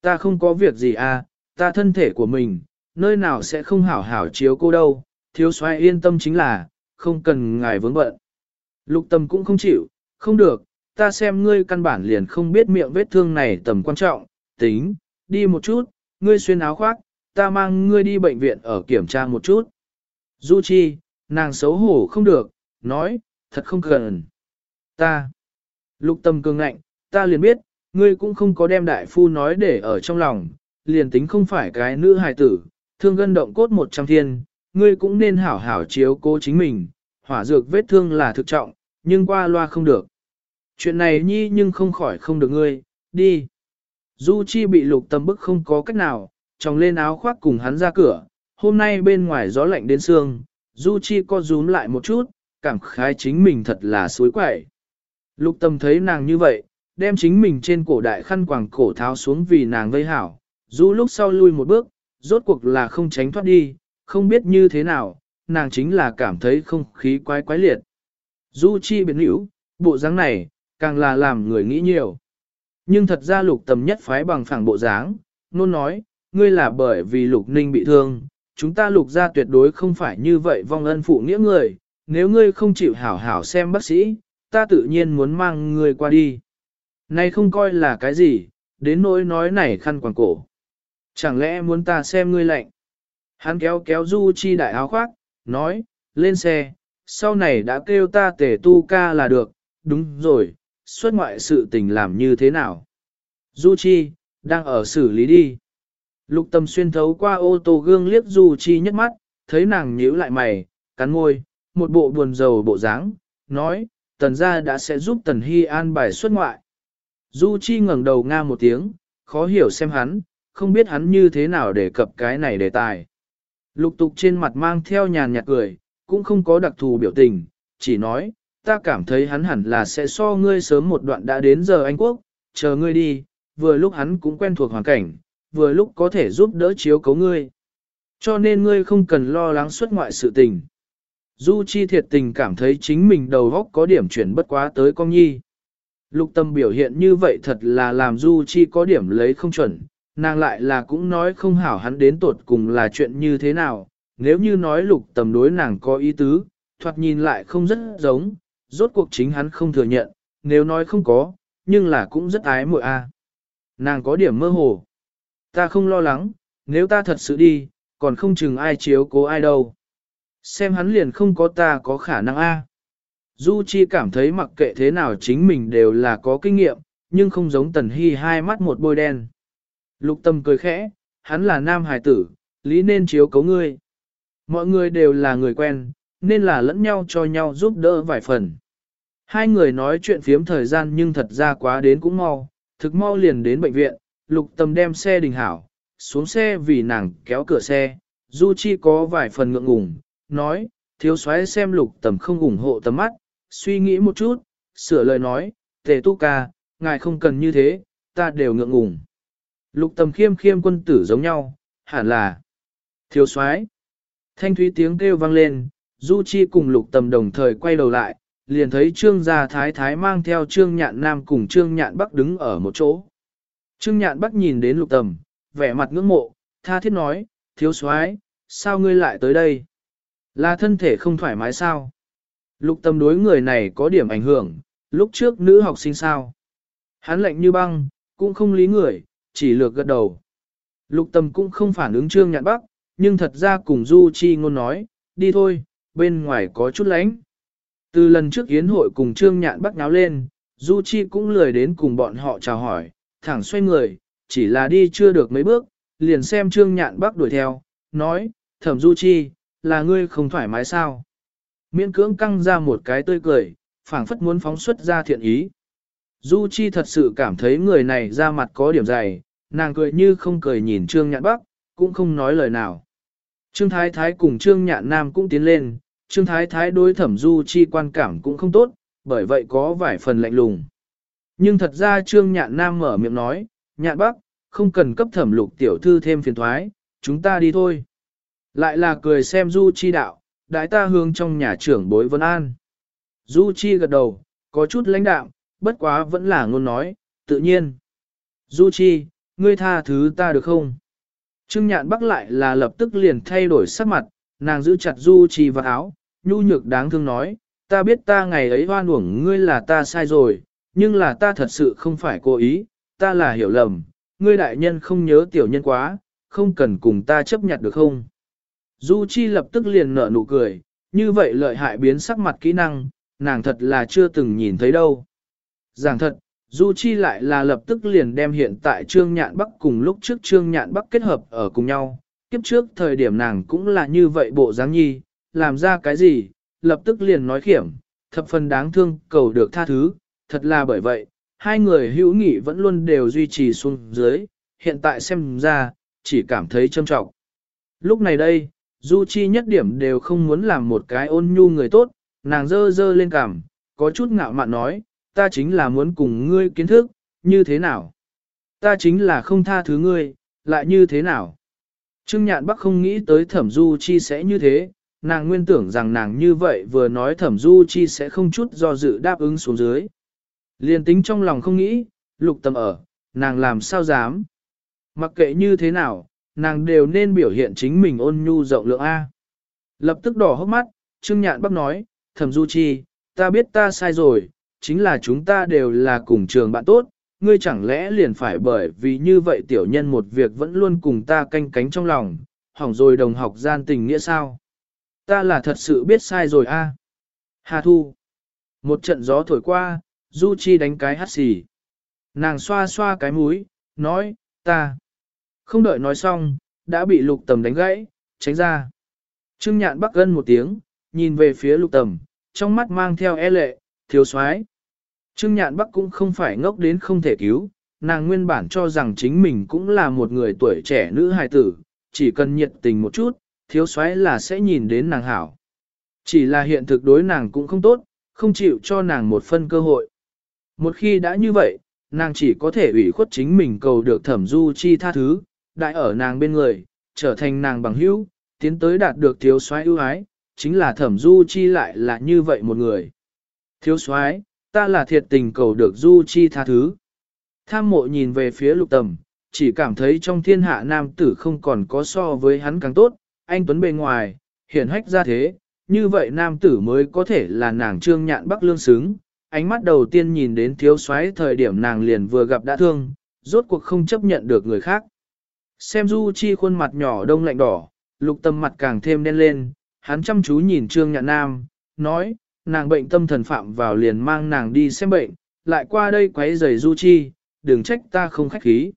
Speaker 1: Ta không có việc gì à, ta thân thể của mình, nơi nào sẽ không hảo hảo chiếu cô đâu, thiếu soái yên tâm chính là, không cần ngài vướng bận. Lục tâm cũng không chịu, không được, ta xem ngươi căn bản liền không biết miệng vết thương này tầm quan trọng, tính, đi một chút, ngươi xuyên áo khoác, ta mang ngươi đi bệnh viện ở kiểm tra một chút. Du Chi, nàng xấu hổ không được, nói, thật không cần. Ta, lục tâm cường ngạnh, ta liền biết, ngươi cũng không có đem đại phu nói để ở trong lòng, liền tính không phải cái nữ hài tử, thương gân động cốt một trăm thiên, ngươi cũng nên hảo hảo chiếu cố chính mình, hỏa dược vết thương là thực trọng, nhưng qua loa không được. Chuyện này nhi nhưng không khỏi không được ngươi, đi. Du Chi bị lục tâm bức không có cách nào, tròng lên áo khoác cùng hắn ra cửa, hôm nay bên ngoài gió lạnh đến xương, Du Chi co rúm lại một chút, cảm khái chính mình thật là suối quậy. Lục tâm thấy nàng như vậy, đem chính mình trên cổ đại khăn quàng cổ tháo xuống vì nàng vây hảo, du lúc sau lui một bước, rốt cuộc là không tránh thoát đi, không biết như thế nào, nàng chính là cảm thấy không khí quái quái liệt. Du chi biến hữu, bộ dáng này, càng là làm người nghĩ nhiều. Nhưng thật ra lục tầm nhất phái bằng phẳng bộ dáng, nôn nói, ngươi là bởi vì lục ninh bị thương, chúng ta lục ra tuyệt đối không phải như vậy vong ân phụ nghĩa người, nếu ngươi không chịu hảo hảo xem bác sĩ, ta tự nhiên muốn mang ngươi qua đi. Này không coi là cái gì, đến nỗi nói này khăn quàng cổ. Chẳng lẽ muốn ta xem ngươi lạnh? Hắn kéo kéo Du Chi đại áo khoác, nói, lên xe, sau này đã kêu ta tể tu ca là được, đúng rồi, xuất ngoại sự tình làm như thế nào? Du Chi, đang ở xử lý đi. Lục tâm xuyên thấu qua ô tô gương liếc Du Chi nhất mắt, thấy nàng nhíu lại mày, cắn môi, một bộ buồn rầu bộ dáng, nói, tần gia đã sẽ giúp tần hy an bài xuất ngoại. Du Chi ngẩng đầu nga một tiếng, khó hiểu xem hắn, không biết hắn như thế nào để cập cái này đề tài. Lục tục trên mặt mang theo nhàn nhạt cười, cũng không có đặc thù biểu tình, chỉ nói, ta cảm thấy hắn hẳn là sẽ so ngươi sớm một đoạn đã đến giờ Anh Quốc, chờ ngươi đi, vừa lúc hắn cũng quen thuộc hoàn cảnh, vừa lúc có thể giúp đỡ chiếu cấu ngươi. Cho nên ngươi không cần lo lắng xuất ngoại sự tình. Du Chi thiệt tình cảm thấy chính mình đầu óc có điểm chuyển bất quá tới con nhi. Lục tâm biểu hiện như vậy thật là làm Du Chi có điểm lấy không chuẩn, nàng lại là cũng nói không hảo hắn đến tột cùng là chuyện như thế nào, nếu như nói lục tầm đối nàng có ý tứ, thoạt nhìn lại không rất giống, rốt cuộc chính hắn không thừa nhận, nếu nói không có, nhưng là cũng rất ái muội a. Nàng có điểm mơ hồ. Ta không lo lắng, nếu ta thật sự đi, còn không chừng ai chiếu cố ai đâu. Xem hắn liền không có ta có khả năng a. Du Chi cảm thấy mặc kệ thế nào chính mình đều là có kinh nghiệm, nhưng không giống Tần Hi hai mắt một bôi đen. Lục tâm cười khẽ, hắn là nam hài tử, lý nên chiếu cố ngươi. Mọi người đều là người quen, nên là lẫn nhau cho nhau giúp đỡ vài phần. Hai người nói chuyện phiếm thời gian nhưng thật ra quá đến cũng mau, thực mau liền đến bệnh viện, lục tâm đem xe đình hảo, xuống xe vì nàng kéo cửa xe, Du Chi có vài phần ngượng ngùng, nói, thiếu soái xem lục tầm không ủng hộ tầm mắt, suy nghĩ một chút, sửa lời nói, tề tu ca, ngài không cần như thế, ta đều ngượng ngùng. Lục tầm khiêm khiêm quân tử giống nhau, hẳn là thiếu soái. Thanh thúy tiếng kêu vang lên, Du Chi cùng lục tầm đồng thời quay đầu lại, liền thấy trương gia thái thái mang theo trương nhạn nam cùng trương nhạn bắc đứng ở một chỗ. Trương nhạn bắc nhìn đến lục tầm, vẻ mặt ngưỡng mộ, tha thiết nói, thiếu soái, sao ngươi lại tới đây? Là thân thể không thoải mái sao? Lục tầm đối người này có điểm ảnh hưởng, lúc trước nữ học sinh sao? Hắn lạnh như băng, cũng không lý người, chỉ lược gật đầu. Lục tầm cũng không phản ứng trương nhạn bắc, nhưng thật ra cùng Du Chi ngôn nói, đi thôi, bên ngoài có chút lánh. Từ lần trước yến hội cùng trương nhạn bắc náo lên, Du Chi cũng lười đến cùng bọn họ chào hỏi, thẳng xoay người, chỉ là đi chưa được mấy bước, liền xem trương nhạn bắc đuổi theo, nói, thẩm Du Chi, là ngươi không thoải mái sao? Miễn cưỡng căng ra một cái tươi cười, phảng phất muốn phóng xuất ra thiện ý. Du Chi thật sự cảm thấy người này ra mặt có điểm dày, nàng cười như không cười nhìn Trương Nhạn Bắc, cũng không nói lời nào. Trương Thái Thái cùng Trương Nhạn Nam cũng tiến lên, Trương Thái Thái đối thẩm Du Chi quan cảm cũng không tốt, bởi vậy có vài phần lạnh lùng. Nhưng thật ra Trương Nhạn Nam mở miệng nói, Nhạn Bắc, không cần cấp thẩm lục tiểu thư thêm phiền thoái, chúng ta đi thôi. Lại là cười xem Du Chi đạo, đại ta hướng trong nhà trưởng bối vân an. Du Chi gật đầu, có chút lãnh đạm, bất quá vẫn là ngôn nói, tự nhiên. Du Chi, ngươi tha thứ ta được không? Trương nhạn bắc lại là lập tức liền thay đổi sắc mặt, nàng giữ chặt Du Chi vào áo, nhu nhược đáng thương nói, ta biết ta ngày ấy hoan uổng ngươi là ta sai rồi, nhưng là ta thật sự không phải cố ý, ta là hiểu lầm, ngươi đại nhân không nhớ tiểu nhân quá, không cần cùng ta chấp nhận được không? Du Chi lập tức liền nở nụ cười, như vậy lợi hại biến sắc mặt kỹ năng, nàng thật là chưa từng nhìn thấy đâu. Giảng thật, Du Chi lại là lập tức liền đem hiện tại Trương Nhạn Bắc cùng lúc trước Trương Nhạn Bắc kết hợp ở cùng nhau. Kiếp trước thời điểm nàng cũng là như vậy bộ dáng nhi, làm ra cái gì, lập tức liền nói khiểm, thập phần đáng thương, cầu được tha thứ, thật là bởi vậy, hai người hữu nghị vẫn luôn đều duy trì xuống dưới, hiện tại xem ra, chỉ cảm thấy châm trọng. Lúc này đây, Du Chi nhất điểm đều không muốn làm một cái ôn nhu người tốt, nàng dơ dơ lên cằm, có chút ngạo mạn nói, ta chính là muốn cùng ngươi kiến thức, như thế nào? Ta chính là không tha thứ ngươi, lại như thế nào? Trương Nhạn Bắc không nghĩ tới Thẩm Du Chi sẽ như thế, nàng nguyên tưởng rằng nàng như vậy vừa nói Thẩm Du Chi sẽ không chút do dự đáp ứng xuống dưới. Liên tính trong lòng không nghĩ, lục tâm ở, nàng làm sao dám? Mặc kệ như thế nào, nàng đều nên biểu hiện chính mình ôn nhu rộng lượng A. Lập tức đỏ hốc mắt, Trương Nhạn Bắc nói, Thẩm Du Chi, ta biết ta sai rồi, chính là chúng ta đều là cùng trường bạn tốt, ngươi chẳng lẽ liền phải bởi vì như vậy tiểu nhân một việc vẫn luôn cùng ta canh cánh trong lòng, hỏng rồi đồng học gian tình nghĩa sao? Ta là thật sự biết sai rồi a. Hà Thu. Một trận gió thổi qua, Du Chi đánh cái hắt xì. Nàng xoa xoa cái mũi, nói, ta. Không đợi nói xong, đã bị lục tầm đánh gãy, tránh ra. Trương nhạn bắc gân một tiếng, nhìn về phía lục tầm, trong mắt mang theo e lệ, thiếu soái Trương Nhạn Bắc cũng không phải ngốc đến không thể cứu, nàng nguyên bản cho rằng chính mình cũng là một người tuổi trẻ nữ hài tử, chỉ cần nhiệt tình một chút, thiếu soái là sẽ nhìn đến nàng hảo. Chỉ là hiện thực đối nàng cũng không tốt, không chịu cho nàng một phân cơ hội. Một khi đã như vậy, nàng chỉ có thể ủy khuất chính mình cầu được thẩm du chi tha thứ, đại ở nàng bên người, trở thành nàng bằng hữu, tiến tới đạt được thiếu soái ưu ái, chính là thẩm du chi lại là như vậy một người. Thiếu soái ta là thiệt tình cầu được Du Chi tha thứ. Tham mộ nhìn về phía lục tầm, chỉ cảm thấy trong thiên hạ nam tử không còn có so với hắn càng tốt, anh Tuấn bề ngoài, hiển hách ra thế, như vậy nam tử mới có thể là nàng trương nhạn bắc lương xứng. Ánh mắt đầu tiên nhìn đến thiếu soái thời điểm nàng liền vừa gặp đã thương, rốt cuộc không chấp nhận được người khác. Xem Du Chi khuôn mặt nhỏ đông lạnh đỏ, lục tâm mặt càng thêm đen lên, hắn chăm chú nhìn trương nhạn nam, nói, nàng bệnh tâm thần phạm vào liền mang nàng đi xem bệnh, lại qua đây quấy rầy Du Chi, đừng trách ta không khách khí.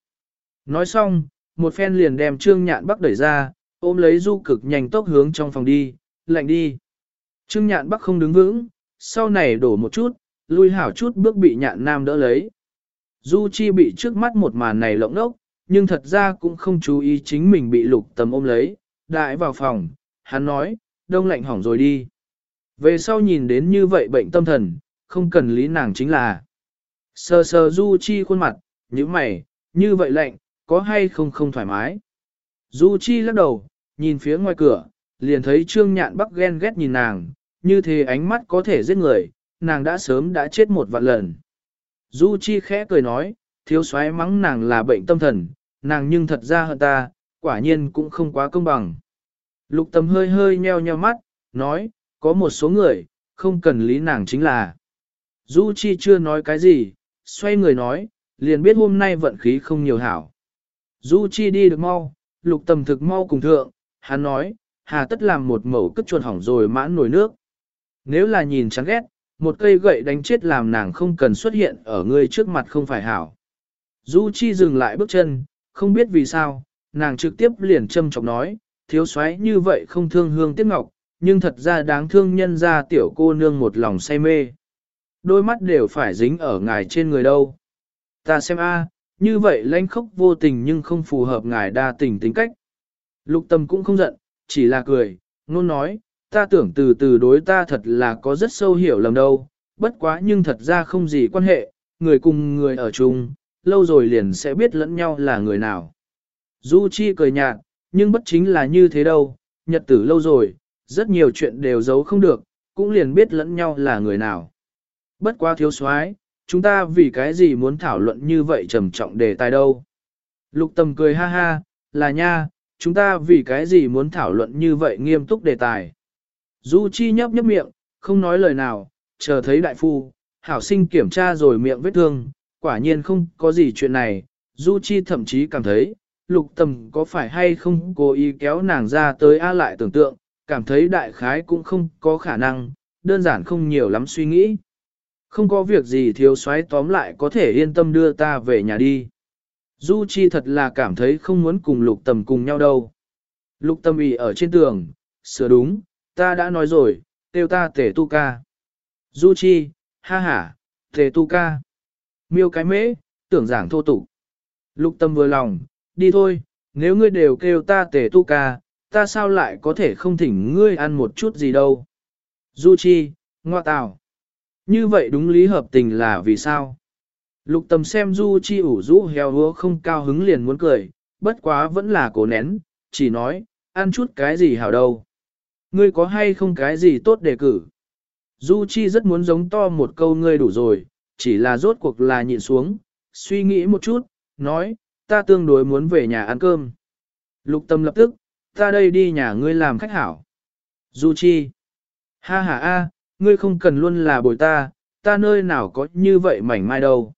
Speaker 1: Nói xong, một phen liền đem Trương Nhạn Bắc đẩy ra, ôm lấy Du cực nhanh tốc hướng trong phòng đi, lạnh đi. Trương Nhạn Bắc không đứng vững, sau này đổ một chút, lui hảo chút bước bị Nhạn Nam đỡ lấy. Du Chi bị trước mắt một màn này lộng ốc, nhưng thật ra cũng không chú ý chính mình bị lục tầm ôm lấy, đại vào phòng, hắn nói, đông lạnh hỏng rồi đi. Về sau nhìn đến như vậy bệnh tâm thần, không cần lý nàng chính là. Sờ sờ Du Chi khuôn mặt, như mày, như vậy lạnh, có hay không không thoải mái. Du Chi lắc đầu, nhìn phía ngoài cửa, liền thấy Trương Nhạn Bắc ghen ghét nhìn nàng, như thế ánh mắt có thể giết người, nàng đã sớm đã chết một vạn lần. Du Chi khẽ cười nói, thiếu soái mắng nàng là bệnh tâm thần, nàng nhưng thật ra hơn ta, quả nhiên cũng không quá công bằng. Lục Tâm hơi hơi nheo nheo mắt, nói, có một số người, không cần lý nàng chính là. Du Chi chưa nói cái gì, xoay người nói, liền biết hôm nay vận khí không nhiều hảo. Du Chi đi được mau, lục tầm thực mau cùng thượng, hắn nói, hà tất làm một mẩu cất chuột hỏng rồi mãn nổi nước. Nếu là nhìn chán ghét, một cây gậy đánh chết làm nàng không cần xuất hiện ở ngươi trước mặt không phải hảo. Du Chi dừng lại bước chân, không biết vì sao, nàng trực tiếp liền châm chọc nói, thiếu soái như vậy không thương hương tiếc ngọc, nhưng thật ra đáng thương nhân ra tiểu cô nương một lòng say mê. Đôi mắt đều phải dính ở ngài trên người đâu. Ta xem a, như vậy lãnh khốc vô tình nhưng không phù hợp ngài đa tình tính cách. Lục tâm cũng không giận, chỉ là cười, ngôn nói, ta tưởng từ từ đối ta thật là có rất sâu hiểu lầm đâu, bất quá nhưng thật ra không gì quan hệ, người cùng người ở chung, lâu rồi liền sẽ biết lẫn nhau là người nào. Du Chi cười nhạt, nhưng bất chính là như thế đâu, nhật tử lâu rồi, rất nhiều chuyện đều giấu không được, cũng liền biết lẫn nhau là người nào. Bất quá thiếu soái, chúng ta vì cái gì muốn thảo luận như vậy trầm trọng đề tài đâu. Lục tầm cười ha ha, là nha, chúng ta vì cái gì muốn thảo luận như vậy nghiêm túc đề tài. Du Chi nhấp nhấp miệng, không nói lời nào, chờ thấy đại phu, hảo sinh kiểm tra rồi miệng vết thương, quả nhiên không có gì chuyện này. Du Chi thậm chí cảm thấy, lục tầm có phải hay không cố ý kéo nàng ra tới a lại tưởng tượng, cảm thấy đại khái cũng không có khả năng, đơn giản không nhiều lắm suy nghĩ. Không có việc gì thiếu soái tóm lại có thể yên tâm đưa ta về nhà đi. Du Chi thật là cảm thấy không muốn cùng lục tầm cùng nhau đâu. Lục Tầm ý ở trên tường, sửa đúng, ta đã nói rồi, tiêu ta tể tu ca. Du Chi, ha ha, tể tu ca. Miêu cái mễ, tưởng giảng thô tục. Lục tâm vừa lòng, đi thôi, nếu ngươi đều kêu ta tể tu ca, ta sao lại có thể không thỉnh ngươi ăn một chút gì đâu. Du Chi, ngoa tào. Như vậy đúng lý hợp tình là vì sao? Lục tầm xem Du Chi ủ rũ heo húa không cao hứng liền muốn cười, bất quá vẫn là cố nén, chỉ nói, ăn chút cái gì hảo đâu. Ngươi có hay không cái gì tốt để cử? Du Chi rất muốn giống to một câu ngươi đủ rồi, chỉ là rốt cuộc là nhịn xuống, suy nghĩ một chút, nói, ta tương đối muốn về nhà ăn cơm. Lục tâm lập tức, ta đây đi nhà ngươi làm khách hảo. Du Chi, ha ha a, ngươi không cần luôn là bồi ta, ta nơi nào có như vậy mảnh mai đâu.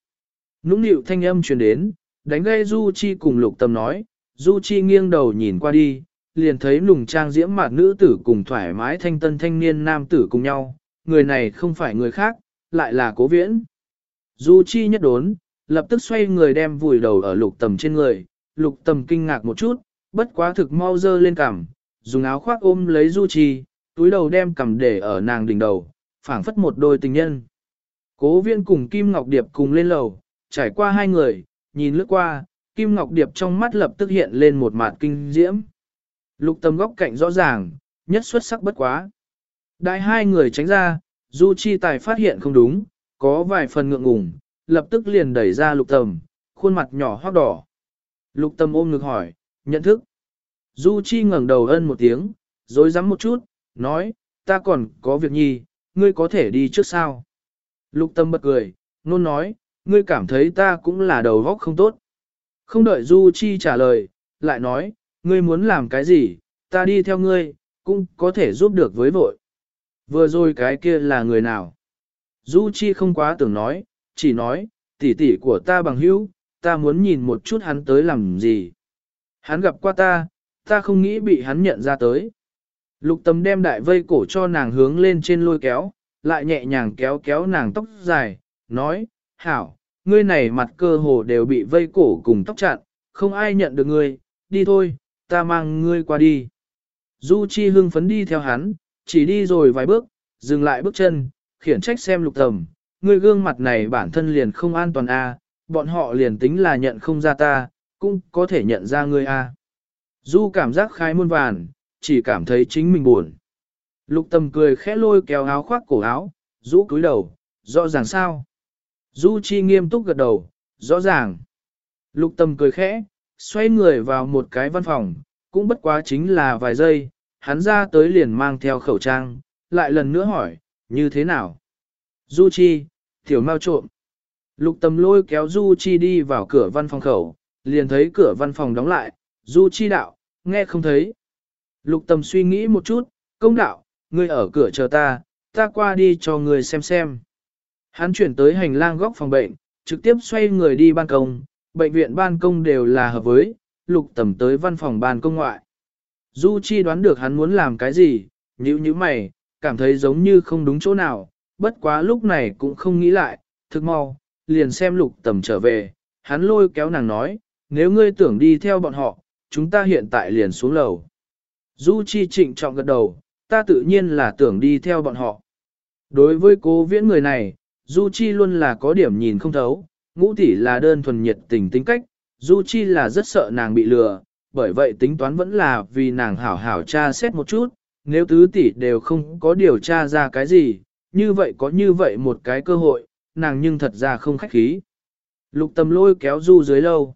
Speaker 1: Nũng nịu thanh âm truyền đến, đánh gây Du Chi cùng lục tâm nói, Du Chi nghiêng đầu nhìn qua đi, liền thấy lùng trang diễm mặt nữ tử cùng thoải mái thanh tân thanh niên nam tử cùng nhau, người này không phải người khác, lại là cố viễn. Du Chi nhất đốn, lập tức xoay người đem vùi đầu ở lục tầm trên người, lục tầm kinh ngạc một chút, bất quá thực mau dơ lên cằm, dùng áo khoác ôm lấy Du Chi, túi đầu đem cằm để ở nàng đỉnh đầu, phảng phất một đôi tình nhân. Cố viên cùng Kim Ngọc Điệp cùng lên lầu, trải qua hai người, nhìn lướt qua, Kim Ngọc Điệp trong mắt lập tức hiện lên một mặt kinh diễm. Lục Tâm góc cạnh rõ ràng, nhất xuất sắc bất quá. Đại hai người tránh ra, Du Chi Tài phát hiện không đúng, có vài phần ngượng ngùng, lập tức liền đẩy ra lục tầm, khuôn mặt nhỏ hoác đỏ. Lục tầm ôm ngực hỏi, nhận thức. Du Chi ngẩng đầu ân một tiếng, rồi rắm một chút, nói, ta còn có việc nhi, ngươi có thể đi trước sao. Lục tâm bật cười, nôn nói, ngươi cảm thấy ta cũng là đầu góc không tốt. Không đợi Du Chi trả lời, lại nói, ngươi muốn làm cái gì, ta đi theo ngươi, cũng có thể giúp được với vội. Vừa rồi cái kia là người nào? Du Chi không quá tưởng nói, chỉ nói, tỷ tỷ của ta bằng hữu, ta muốn nhìn một chút hắn tới làm gì. Hắn gặp qua ta, ta không nghĩ bị hắn nhận ra tới. Lục tâm đem đại vây cổ cho nàng hướng lên trên lôi kéo, lại nhẹ nhàng kéo kéo nàng tóc dài, nói, hảo, ngươi này mặt cơ hồ đều bị vây cổ cùng tóc chặn, không ai nhận được ngươi, đi thôi, ta mang ngươi qua đi. Du Chi hưng phấn đi theo hắn, chỉ đi rồi vài bước, dừng lại bước chân, khiển trách xem lục tầm, ngươi gương mặt này bản thân liền không an toàn a, bọn họ liền tính là nhận không ra ta, cũng có thể nhận ra ngươi a. Du cảm giác khai muôn vàn, chỉ cảm thấy chính mình buồn. Lục tầm cười khẽ lôi kéo áo khoác cổ áo, rũ cúi đầu, rõ ràng sao. Du chi nghiêm túc gật đầu, rõ ràng. Lục tầm cười khẽ, xoay người vào một cái văn phòng, cũng bất quá chính là vài giây, hắn ra tới liền mang theo khẩu trang, lại lần nữa hỏi, như thế nào? Du Chi, tiểu mau trộm. Lục tầm lôi kéo Du Chi đi vào cửa văn phòng khẩu, liền thấy cửa văn phòng đóng lại, Du Chi đạo, nghe không thấy. Lục tầm suy nghĩ một chút, công đạo, ngươi ở cửa chờ ta, ta qua đi cho ngươi xem xem. Hắn chuyển tới hành lang góc phòng bệnh, trực tiếp xoay người đi ban công, bệnh viện ban công đều là hợp với, lục tầm tới văn phòng ban công ngoại. Du Chi đoán được hắn muốn làm cái gì, nhíu nhíu mày, cảm thấy giống như không đúng chỗ nào, bất quá lúc này cũng không nghĩ lại, thực mau, liền xem lục tầm trở về, hắn lôi kéo nàng nói, nếu ngươi tưởng đi theo bọn họ, chúng ta hiện tại liền xuống lầu. Du Chi trịnh trọng gật đầu, ta tự nhiên là tưởng đi theo bọn họ. Đối với cố viễn người này, Du Chi luôn là có điểm nhìn không thấu, ngũ tỷ là đơn thuần nhiệt tình tính cách, Du Chi là rất sợ nàng bị lừa, bởi vậy tính toán vẫn là vì nàng hảo hảo tra xét một chút, nếu tứ tỷ đều không có điều tra ra cái gì, như vậy có như vậy một cái cơ hội, nàng nhưng thật ra không khách khí. Lục tầm lôi kéo Du dưới lâu.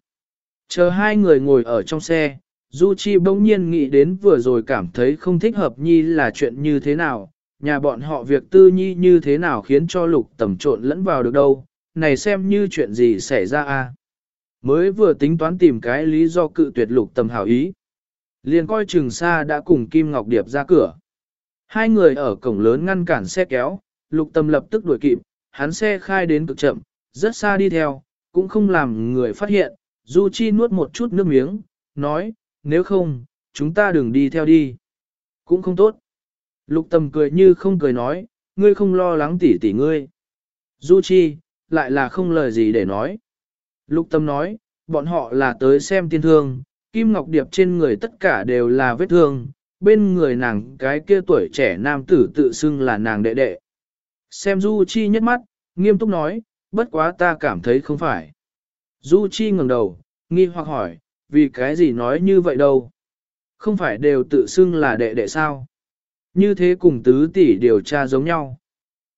Speaker 1: Chờ hai người ngồi ở trong xe, Du Chi bỗng nhiên nghĩ đến vừa rồi cảm thấy không thích hợp nhi là chuyện như thế nào, nhà bọn họ việc tư nhi như thế nào khiến cho lục tầm trộn lẫn vào được đâu, này xem như chuyện gì xảy ra a Mới vừa tính toán tìm cái lý do cự tuyệt lục tầm hảo ý. Liền coi trường xa đã cùng Kim Ngọc Điệp ra cửa. Hai người ở cổng lớn ngăn cản xe kéo, lục tầm lập tức đuổi kịp, hắn xe khai đến cực chậm, rất xa đi theo, cũng không làm người phát hiện. Du Chi nuốt một chút nước miếng, nói, nếu không, chúng ta đừng đi theo đi. Cũng không tốt. Lục tầm cười như không cười nói, ngươi không lo lắng tỉ tỉ ngươi. Du Chi, lại là không lời gì để nói. Lục tâm nói, bọn họ là tới xem tiên thương, Kim Ngọc Điệp trên người tất cả đều là vết thương, bên người nàng cái kia tuổi trẻ nam tử tự xưng là nàng đệ đệ. Xem Du Chi nhất mắt, nghiêm túc nói, bất quá ta cảm thấy không phải. Du Chi ngẩng đầu, nghi hoặc hỏi, vì cái gì nói như vậy đâu? Không phải đều tự xưng là đệ đệ sao? Như thế cùng tứ tỷ điều tra giống nhau.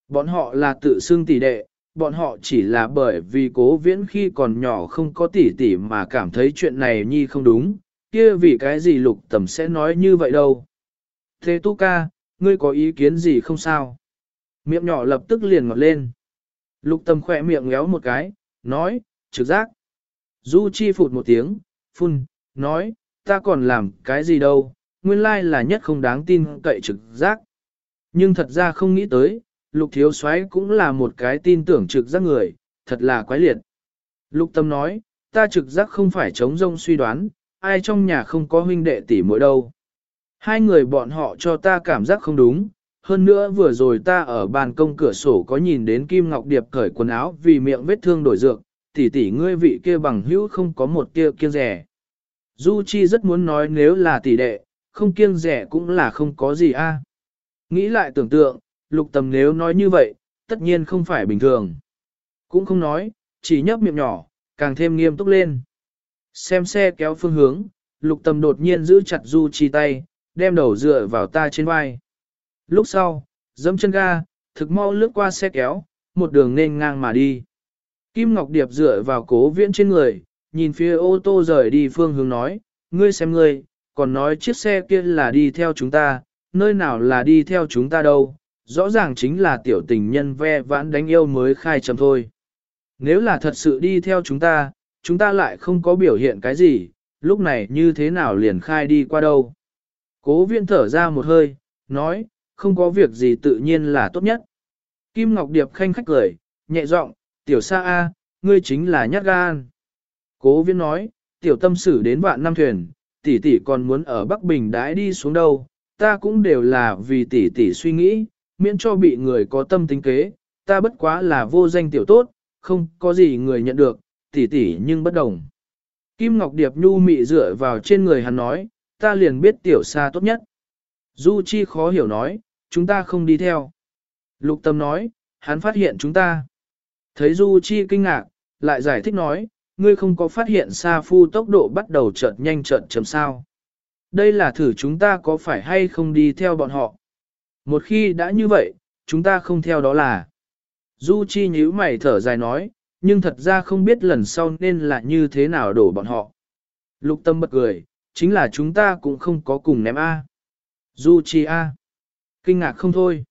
Speaker 1: Bọn họ là tự xưng tỷ đệ, bọn họ chỉ là bởi vì cố viễn khi còn nhỏ không có tỷ tỷ mà cảm thấy chuyện này nhi không đúng, kia vì cái gì lục tầm sẽ nói như vậy đâu. Thế tu ca, ngươi có ý kiến gì không sao? Miệng nhỏ lập tức liền ngọt lên. Lục tầm khỏe miệng ngéo một cái, nói, trực giác. Du chi phụt một tiếng, phun, nói, ta còn làm cái gì đâu, nguyên lai là nhất không đáng tin cậy trực giác. Nhưng thật ra không nghĩ tới, lục thiếu soái cũng là một cái tin tưởng trực giác người, thật là quái liệt. Lục tâm nói, ta trực giác không phải chống rông suy đoán, ai trong nhà không có huynh đệ tỷ mỗi đâu. Hai người bọn họ cho ta cảm giác không đúng, hơn nữa vừa rồi ta ở bàn công cửa sổ có nhìn đến Kim Ngọc Điệp cởi quần áo vì miệng vết thương đổi dược, tỷ tỷ ngươi vị kia bằng hữu không có một kia kiêng rẻ. Du Chi rất muốn nói nếu là tỷ đệ, không kiêng rẻ cũng là không có gì a. Nghĩ lại tưởng tượng, lục tầm nếu nói như vậy, tất nhiên không phải bình thường. Cũng không nói, chỉ nhấp miệng nhỏ, càng thêm nghiêm túc lên. Xem xe kéo phương hướng, lục tầm đột nhiên giữ chặt Du Chi tay, đem đầu dựa vào ta trên vai. Lúc sau, dẫm chân ga, thực mau lướt qua xe kéo, một đường nên ngang mà đi. Kim Ngọc Điệp dựa vào cố viễn trên người, nhìn phía ô tô rời đi phương hướng nói, ngươi xem ngươi, còn nói chiếc xe kia là đi theo chúng ta, nơi nào là đi theo chúng ta đâu, rõ ràng chính là tiểu tình nhân ve vãn đánh yêu mới khai trầm thôi. Nếu là thật sự đi theo chúng ta, chúng ta lại không có biểu hiện cái gì, lúc này như thế nào liền khai đi qua đâu. Cố viên thở ra một hơi, nói, không có việc gì tự nhiên là tốt nhất. Kim Ngọc Điệp khanh khách cười, nhẹ giọng, tiểu sa A, ngươi chính là nhát gan. Cố viên nói, tiểu tâm sử đến vạn năm thuyền, tỷ tỷ còn muốn ở Bắc Bình đãi đi xuống đâu, ta cũng đều là vì tỷ tỷ suy nghĩ, miễn cho bị người có tâm tính kế, ta bất quá là vô danh tiểu tốt, không có gì người nhận được, tỷ tỷ nhưng bất đồng. Kim Ngọc Điệp nhu mị dựa vào trên người hắn nói, ta liền biết tiểu xa tốt nhất. Du Chi khó hiểu nói, chúng ta không đi theo. Lục Tâm nói, hắn phát hiện chúng ta. Thấy Du Chi kinh ngạc, lại giải thích nói, ngươi không có phát hiện Sa Phu tốc độ bắt đầu chợt nhanh chợt chậm sao. Đây là thử chúng ta có phải hay không đi theo bọn họ. Một khi đã như vậy, chúng ta không theo đó là. Du Chi nhíu mày thở dài nói, nhưng thật ra không biết lần sau nên là như thế nào đổ bọn họ. Lục tâm bật cười, chính là chúng ta cũng không có cùng ném A. Du Chi A. Kinh ngạc không thôi.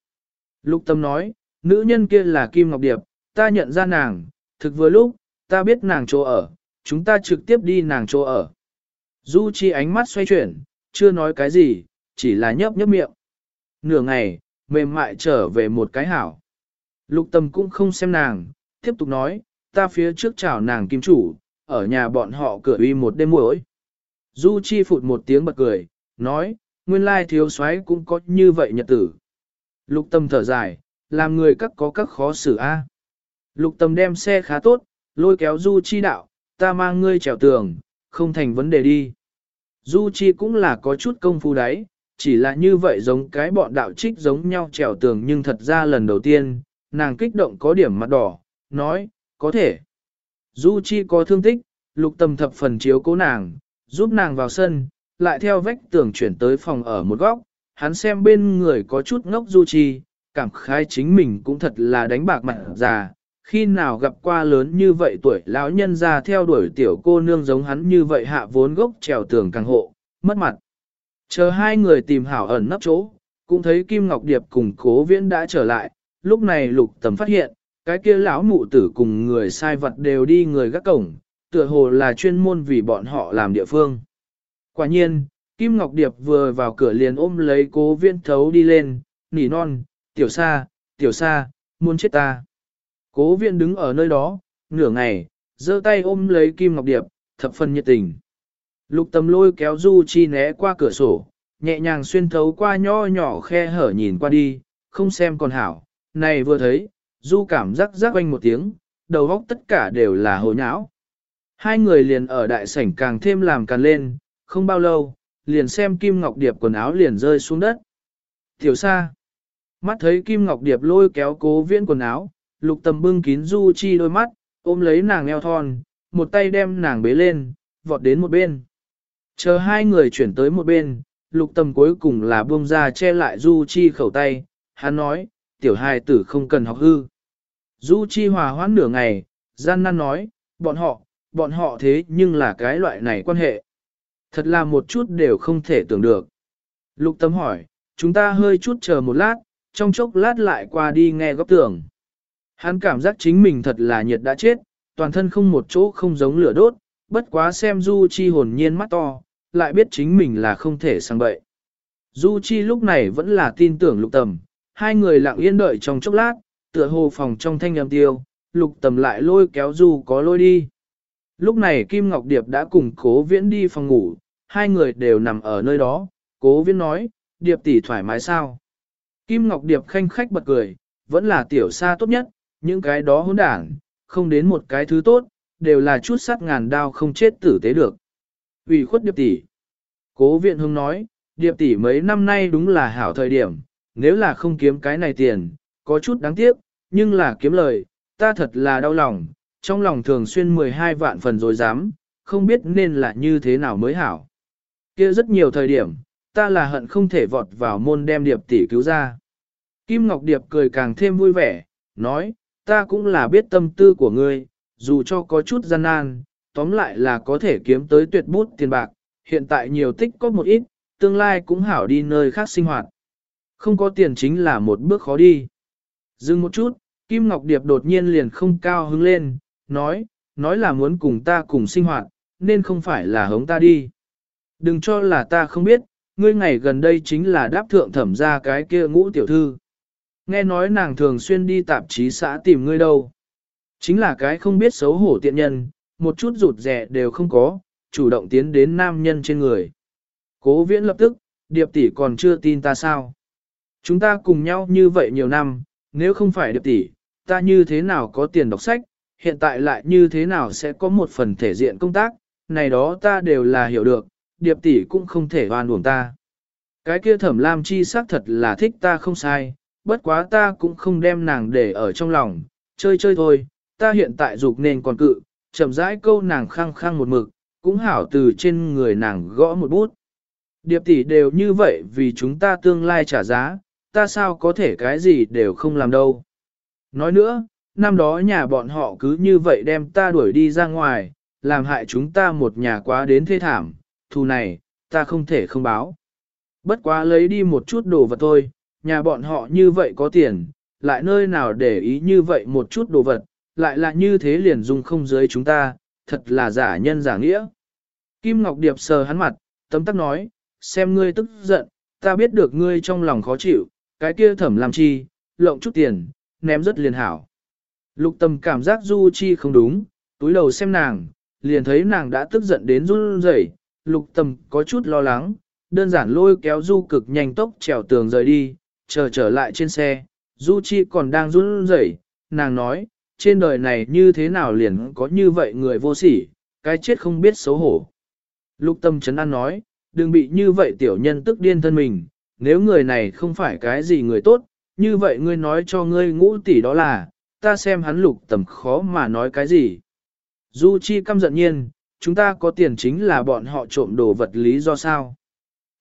Speaker 1: Lục tâm nói, nữ nhân kia là Kim Ngọc Điệp, ta nhận ra nàng, thực vừa lúc, ta biết nàng chỗ ở, chúng ta trực tiếp đi nàng chỗ ở. Du Chi ánh mắt xoay chuyển, chưa nói cái gì, chỉ là nhấp nhấp miệng. Nửa ngày, mềm mại trở về một cái hảo. Lục tâm cũng không xem nàng, tiếp tục nói, ta phía trước chào nàng kim chủ, ở nhà bọn họ cửa uy một đêm mỗi. Du Chi phụt một tiếng bật cười, nói, nguyên lai thiếu soái cũng có như vậy nhật tử. Lục tâm thở dài, làm người các có các khó xử a. Lục tâm đem xe khá tốt, lôi kéo Du Chi đạo, ta mang ngươi trèo tường, không thành vấn đề đi. Du Chi cũng là có chút công phu đấy, chỉ là như vậy giống cái bọn đạo trích giống nhau trèo tường nhưng thật ra lần đầu tiên, nàng kích động có điểm mặt đỏ, nói, có thể. Du Chi có thương tích, lục tâm thập phần chiếu cố nàng, giúp nàng vào sân, lại theo vách tường chuyển tới phòng ở một góc, hắn xem bên người có chút ngốc Du Chi, cảm khái chính mình cũng thật là đánh bạc mặt già, khi nào gặp qua lớn như vậy tuổi lão nhân ra theo đuổi tiểu cô nương giống hắn như vậy hạ vốn gốc trèo tường càng hộ, mất mặt. Chờ hai người tìm hảo ẩn nấp chỗ, cũng thấy Kim Ngọc Điệp cùng cố viễn đã trở lại, lúc này lục tầm phát hiện, cái kia lão mụ tử cùng người sai vật đều đi người gác cổng, tựa hồ là chuyên môn vì bọn họ làm địa phương. Quả nhiên, Kim Ngọc Điệp vừa vào cửa liền ôm lấy cố viễn thấu đi lên, nỉ non, tiểu sa, tiểu sa, muốn chết ta. Cố viễn đứng ở nơi đó, nửa ngày, giơ tay ôm lấy Kim Ngọc Điệp, thập phần nhiệt tình. Lục tầm lôi kéo Du Chi né qua cửa sổ, nhẹ nhàng xuyên thấu qua nho nhỏ khe hở nhìn qua đi, không xem còn hảo. Này vừa thấy, Du cảm giác rắc quanh một tiếng, đầu óc tất cả đều là hồ nhão. Hai người liền ở đại sảnh càng thêm làm càng lên, không bao lâu, liền xem Kim Ngọc Điệp quần áo liền rơi xuống đất. Tiểu xa, mắt thấy Kim Ngọc Điệp lôi kéo cố viễn quần áo, lục tầm bưng kín Du Chi đôi mắt, ôm lấy nàng eo thon, một tay đem nàng bế lên, vọt đến một bên. Chờ hai người chuyển tới một bên, lục tầm cuối cùng là buông ra che lại Du Chi khẩu tay, hắn nói, tiểu hài tử không cần học hư. Du Chi hòa hoãn nửa ngày, gian nan nói, bọn họ, bọn họ thế nhưng là cái loại này quan hệ. Thật là một chút đều không thể tưởng được. Lục tâm hỏi, chúng ta hơi chút chờ một lát, trong chốc lát lại qua đi nghe góc tường. Hắn cảm giác chính mình thật là nhiệt đã chết, toàn thân không một chỗ không giống lửa đốt, bất quá xem Du Chi hồn nhiên mắt to, lại biết chính mình là không thể sang bậy. Du Chi lúc này vẫn là tin tưởng lục tầm, hai người lặng yên đợi trong chốc lát, tựa hồ phòng trong thanh âm tiêu, lục tầm lại lôi kéo Du có lôi đi. Lúc này Kim Ngọc Điệp đã cùng cố viễn đi phòng ngủ, hai người đều nằm ở nơi đó, cố viễn nói, Điệp tỷ thoải mái sao? Kim Ngọc Điệp khanh khách bật cười, vẫn là tiểu xa tốt nhất, những cái đó hỗn đảng, không đến một cái thứ tốt, đều là chút sát ngàn đao không chết tử tế được ủy khuất Điệp tỷ. Cố viện hương nói, Điệp tỷ mấy năm nay đúng là hảo thời điểm, nếu là không kiếm cái này tiền, có chút đáng tiếc, nhưng là kiếm lời, ta thật là đau lòng, trong lòng thường xuyên 12 vạn phần rồi dám, không biết nên là như thế nào mới hảo. kia rất nhiều thời điểm, ta là hận không thể vọt vào môn đem điệp tỷ cứu ra. Kim Ngọc Điệp cười càng thêm vui vẻ, nói, ta cũng là biết tâm tư của ngươi, dù cho có chút gian nan, tóm lại là có thể kiếm tới tuyệt bút tiền bạc, hiện tại nhiều tích có một ít, tương lai cũng hảo đi nơi khác sinh hoạt. Không có tiền chính là một bước khó đi. Dừng một chút, Kim Ngọc Điệp đột nhiên liền không cao hứng lên, nói, nói là muốn cùng ta cùng sinh hoạt, nên không phải là hống ta đi. Đừng cho là ta không biết, ngươi ngày gần đây chính là đáp thượng thẩm ra cái kia ngũ tiểu thư. Nghe nói nàng thường xuyên đi tạp chí xã tìm ngươi đâu. Chính là cái không biết xấu hổ tiện nhân, một chút rụt rè đều không có, chủ động tiến đến nam nhân trên người. Cố viễn lập tức, điệp tỷ còn chưa tin ta sao. Chúng ta cùng nhau như vậy nhiều năm, nếu không phải điệp tỷ, ta như thế nào có tiền đọc sách, hiện tại lại như thế nào sẽ có một phần thể diện công tác, này đó ta đều là hiểu được, điệp tỷ cũng không thể oan uổng ta. Cái kia thẩm lam chi xác thật là thích ta không sai, bất quá ta cũng không đem nàng để ở trong lòng, chơi chơi thôi, ta hiện tại dục nên còn cự, chậm rãi câu nàng khăng khăng một mực, cũng hảo từ trên người nàng gõ một bút. Điệp tỷ đều như vậy vì chúng ta tương lai trả giá, ta sao có thể cái gì đều không làm đâu. Nói nữa, năm đó nhà bọn họ cứ như vậy đem ta đuổi đi ra ngoài, làm hại chúng ta một nhà quá đến thê thảm, thù này, ta không thể không báo. Bất quá lấy đi một chút đồ vật thôi, nhà bọn họ như vậy có tiền, lại nơi nào để ý như vậy một chút đồ vật, lại là như thế liền dung không dưới chúng ta, thật là giả nhân giả nghĩa. Kim Ngọc Điệp sờ hắn mặt, tấm tắc nói, xem ngươi tức giận, ta biết được ngươi trong lòng khó chịu, cái kia thẩm làm chi, lộng chút tiền, ném rất liền hảo. Lục tâm cảm giác Du Chi không đúng, túi đầu xem nàng, liền thấy nàng đã tức giận đến run rẩy, lục tâm có chút lo lắng, đơn giản lôi kéo Du cực nhanh tốc trèo tường rời đi, chờ trở lại trên xe, Du Chi còn đang run rẩy, nàng nói, trên đời này như thế nào liền có như vậy người vô sỉ, cái chết không biết xấu hổ. Lục tâm chấn an nói, đừng bị như vậy tiểu nhân tức điên thân mình, nếu người này không phải cái gì người tốt, như vậy ngươi nói cho ngươi ngũ tỷ đó là, ta xem hắn lục tầm khó mà nói cái gì. Du Chi căm giận nhiên, chúng ta có tiền chính là bọn họ trộm đồ vật lý do sao.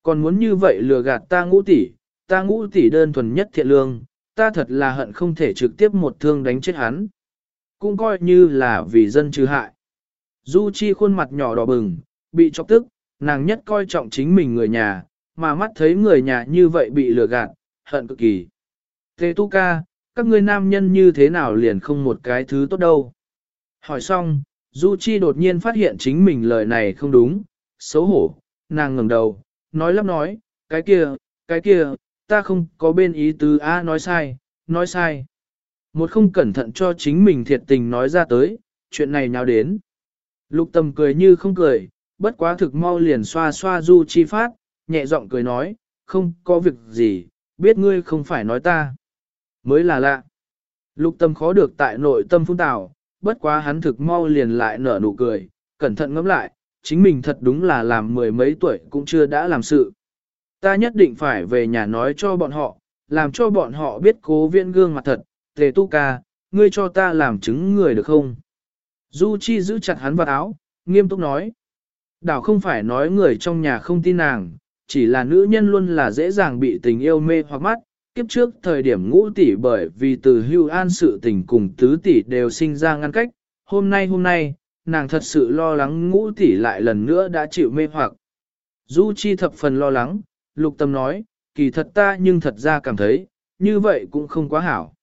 Speaker 1: Còn muốn như vậy lừa gạt ta ngũ tỷ, ta ngũ tỷ đơn thuần nhất thiện lương, ta thật là hận không thể trực tiếp một thương đánh chết hắn. Cũng coi như là vì dân trừ hại. Du Chi khuôn mặt nhỏ đỏ bừng, bị chọc tức, nàng nhất coi trọng chính mình người nhà, mà mắt thấy người nhà như vậy bị lừa gạt, hận cực kỳ. Thế Tu Ca, các ngươi nam nhân như thế nào liền không một cái thứ tốt đâu. Hỏi xong, Du Chi đột nhiên phát hiện chính mình lời này không đúng, xấu hổ, nàng ngẩng đầu, nói lắp nói, cái kia, cái kia, ta không có bên ý tứ A nói sai, nói sai. Một không cẩn thận cho chính mình thiệt tình nói ra tới, chuyện này nào đến. Lục tâm cười như không cười, bất quá thực mau liền xoa xoa Du Chi phát, nhẹ giọng cười nói, không có việc gì, biết ngươi không phải nói ta. Mới là lạ. Lục tâm khó được tại nội tâm phun tào, bất quá hắn thực mau liền lại nở nụ cười, cẩn thận ngẫm lại, chính mình thật đúng là làm mười mấy tuổi cũng chưa đã làm sự. Ta nhất định phải về nhà nói cho bọn họ, làm cho bọn họ biết cố viên gương mặt thật, tề tu ca, ngươi cho ta làm chứng người được không? Du Chi giữ chặt hắn vào áo, nghiêm túc nói. Đảo không phải nói người trong nhà không tin nàng, chỉ là nữ nhân luôn là dễ dàng bị tình yêu mê hoặc mắt, kiếp trước thời điểm ngũ tỷ bởi vì từ hưu an sự tình cùng tứ tỷ đều sinh ra ngăn cách, hôm nay hôm nay, nàng thật sự lo lắng ngũ tỷ lại lần nữa đã chịu mê hoặc. Du Chi thập phần lo lắng, lục tâm nói, kỳ thật ta nhưng thật ra cảm thấy, như vậy cũng không quá hảo.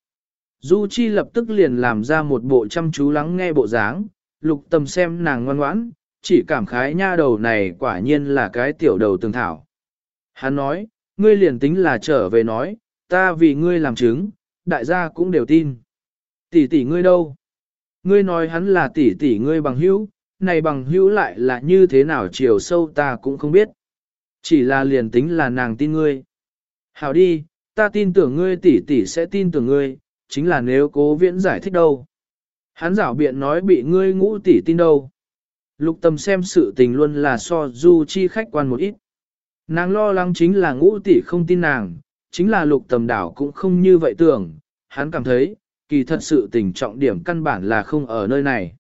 Speaker 1: Du Chi lập tức liền làm ra một bộ chăm chú lắng nghe bộ dáng, lục Tầm xem nàng ngoan ngoãn, chỉ cảm khái nha đầu này quả nhiên là cái tiểu đầu tường thảo. Hắn nói, ngươi liền tính là trở về nói, ta vì ngươi làm chứng, đại gia cũng đều tin. Tỷ tỷ ngươi đâu? Ngươi nói hắn là tỷ tỷ ngươi bằng hữu, này bằng hữu lại là như thế nào chiều sâu ta cũng không biết. Chỉ là liền tính là nàng tin ngươi. Hảo đi, ta tin tưởng ngươi tỷ tỷ sẽ tin tưởng ngươi, chính là nếu cố viễn giải thích đâu. Hắn giảo biện nói bị ngươi ngũ tỷ tin đâu. Lục tâm xem sự tình luôn là so du chi khách quan một ít. Nàng lo lắng chính là ngũ tỷ không tin nàng, chính là lục tầm đảo cũng không như vậy tưởng, hắn cảm thấy, kỳ thật sự tình trọng điểm căn bản là không ở nơi này.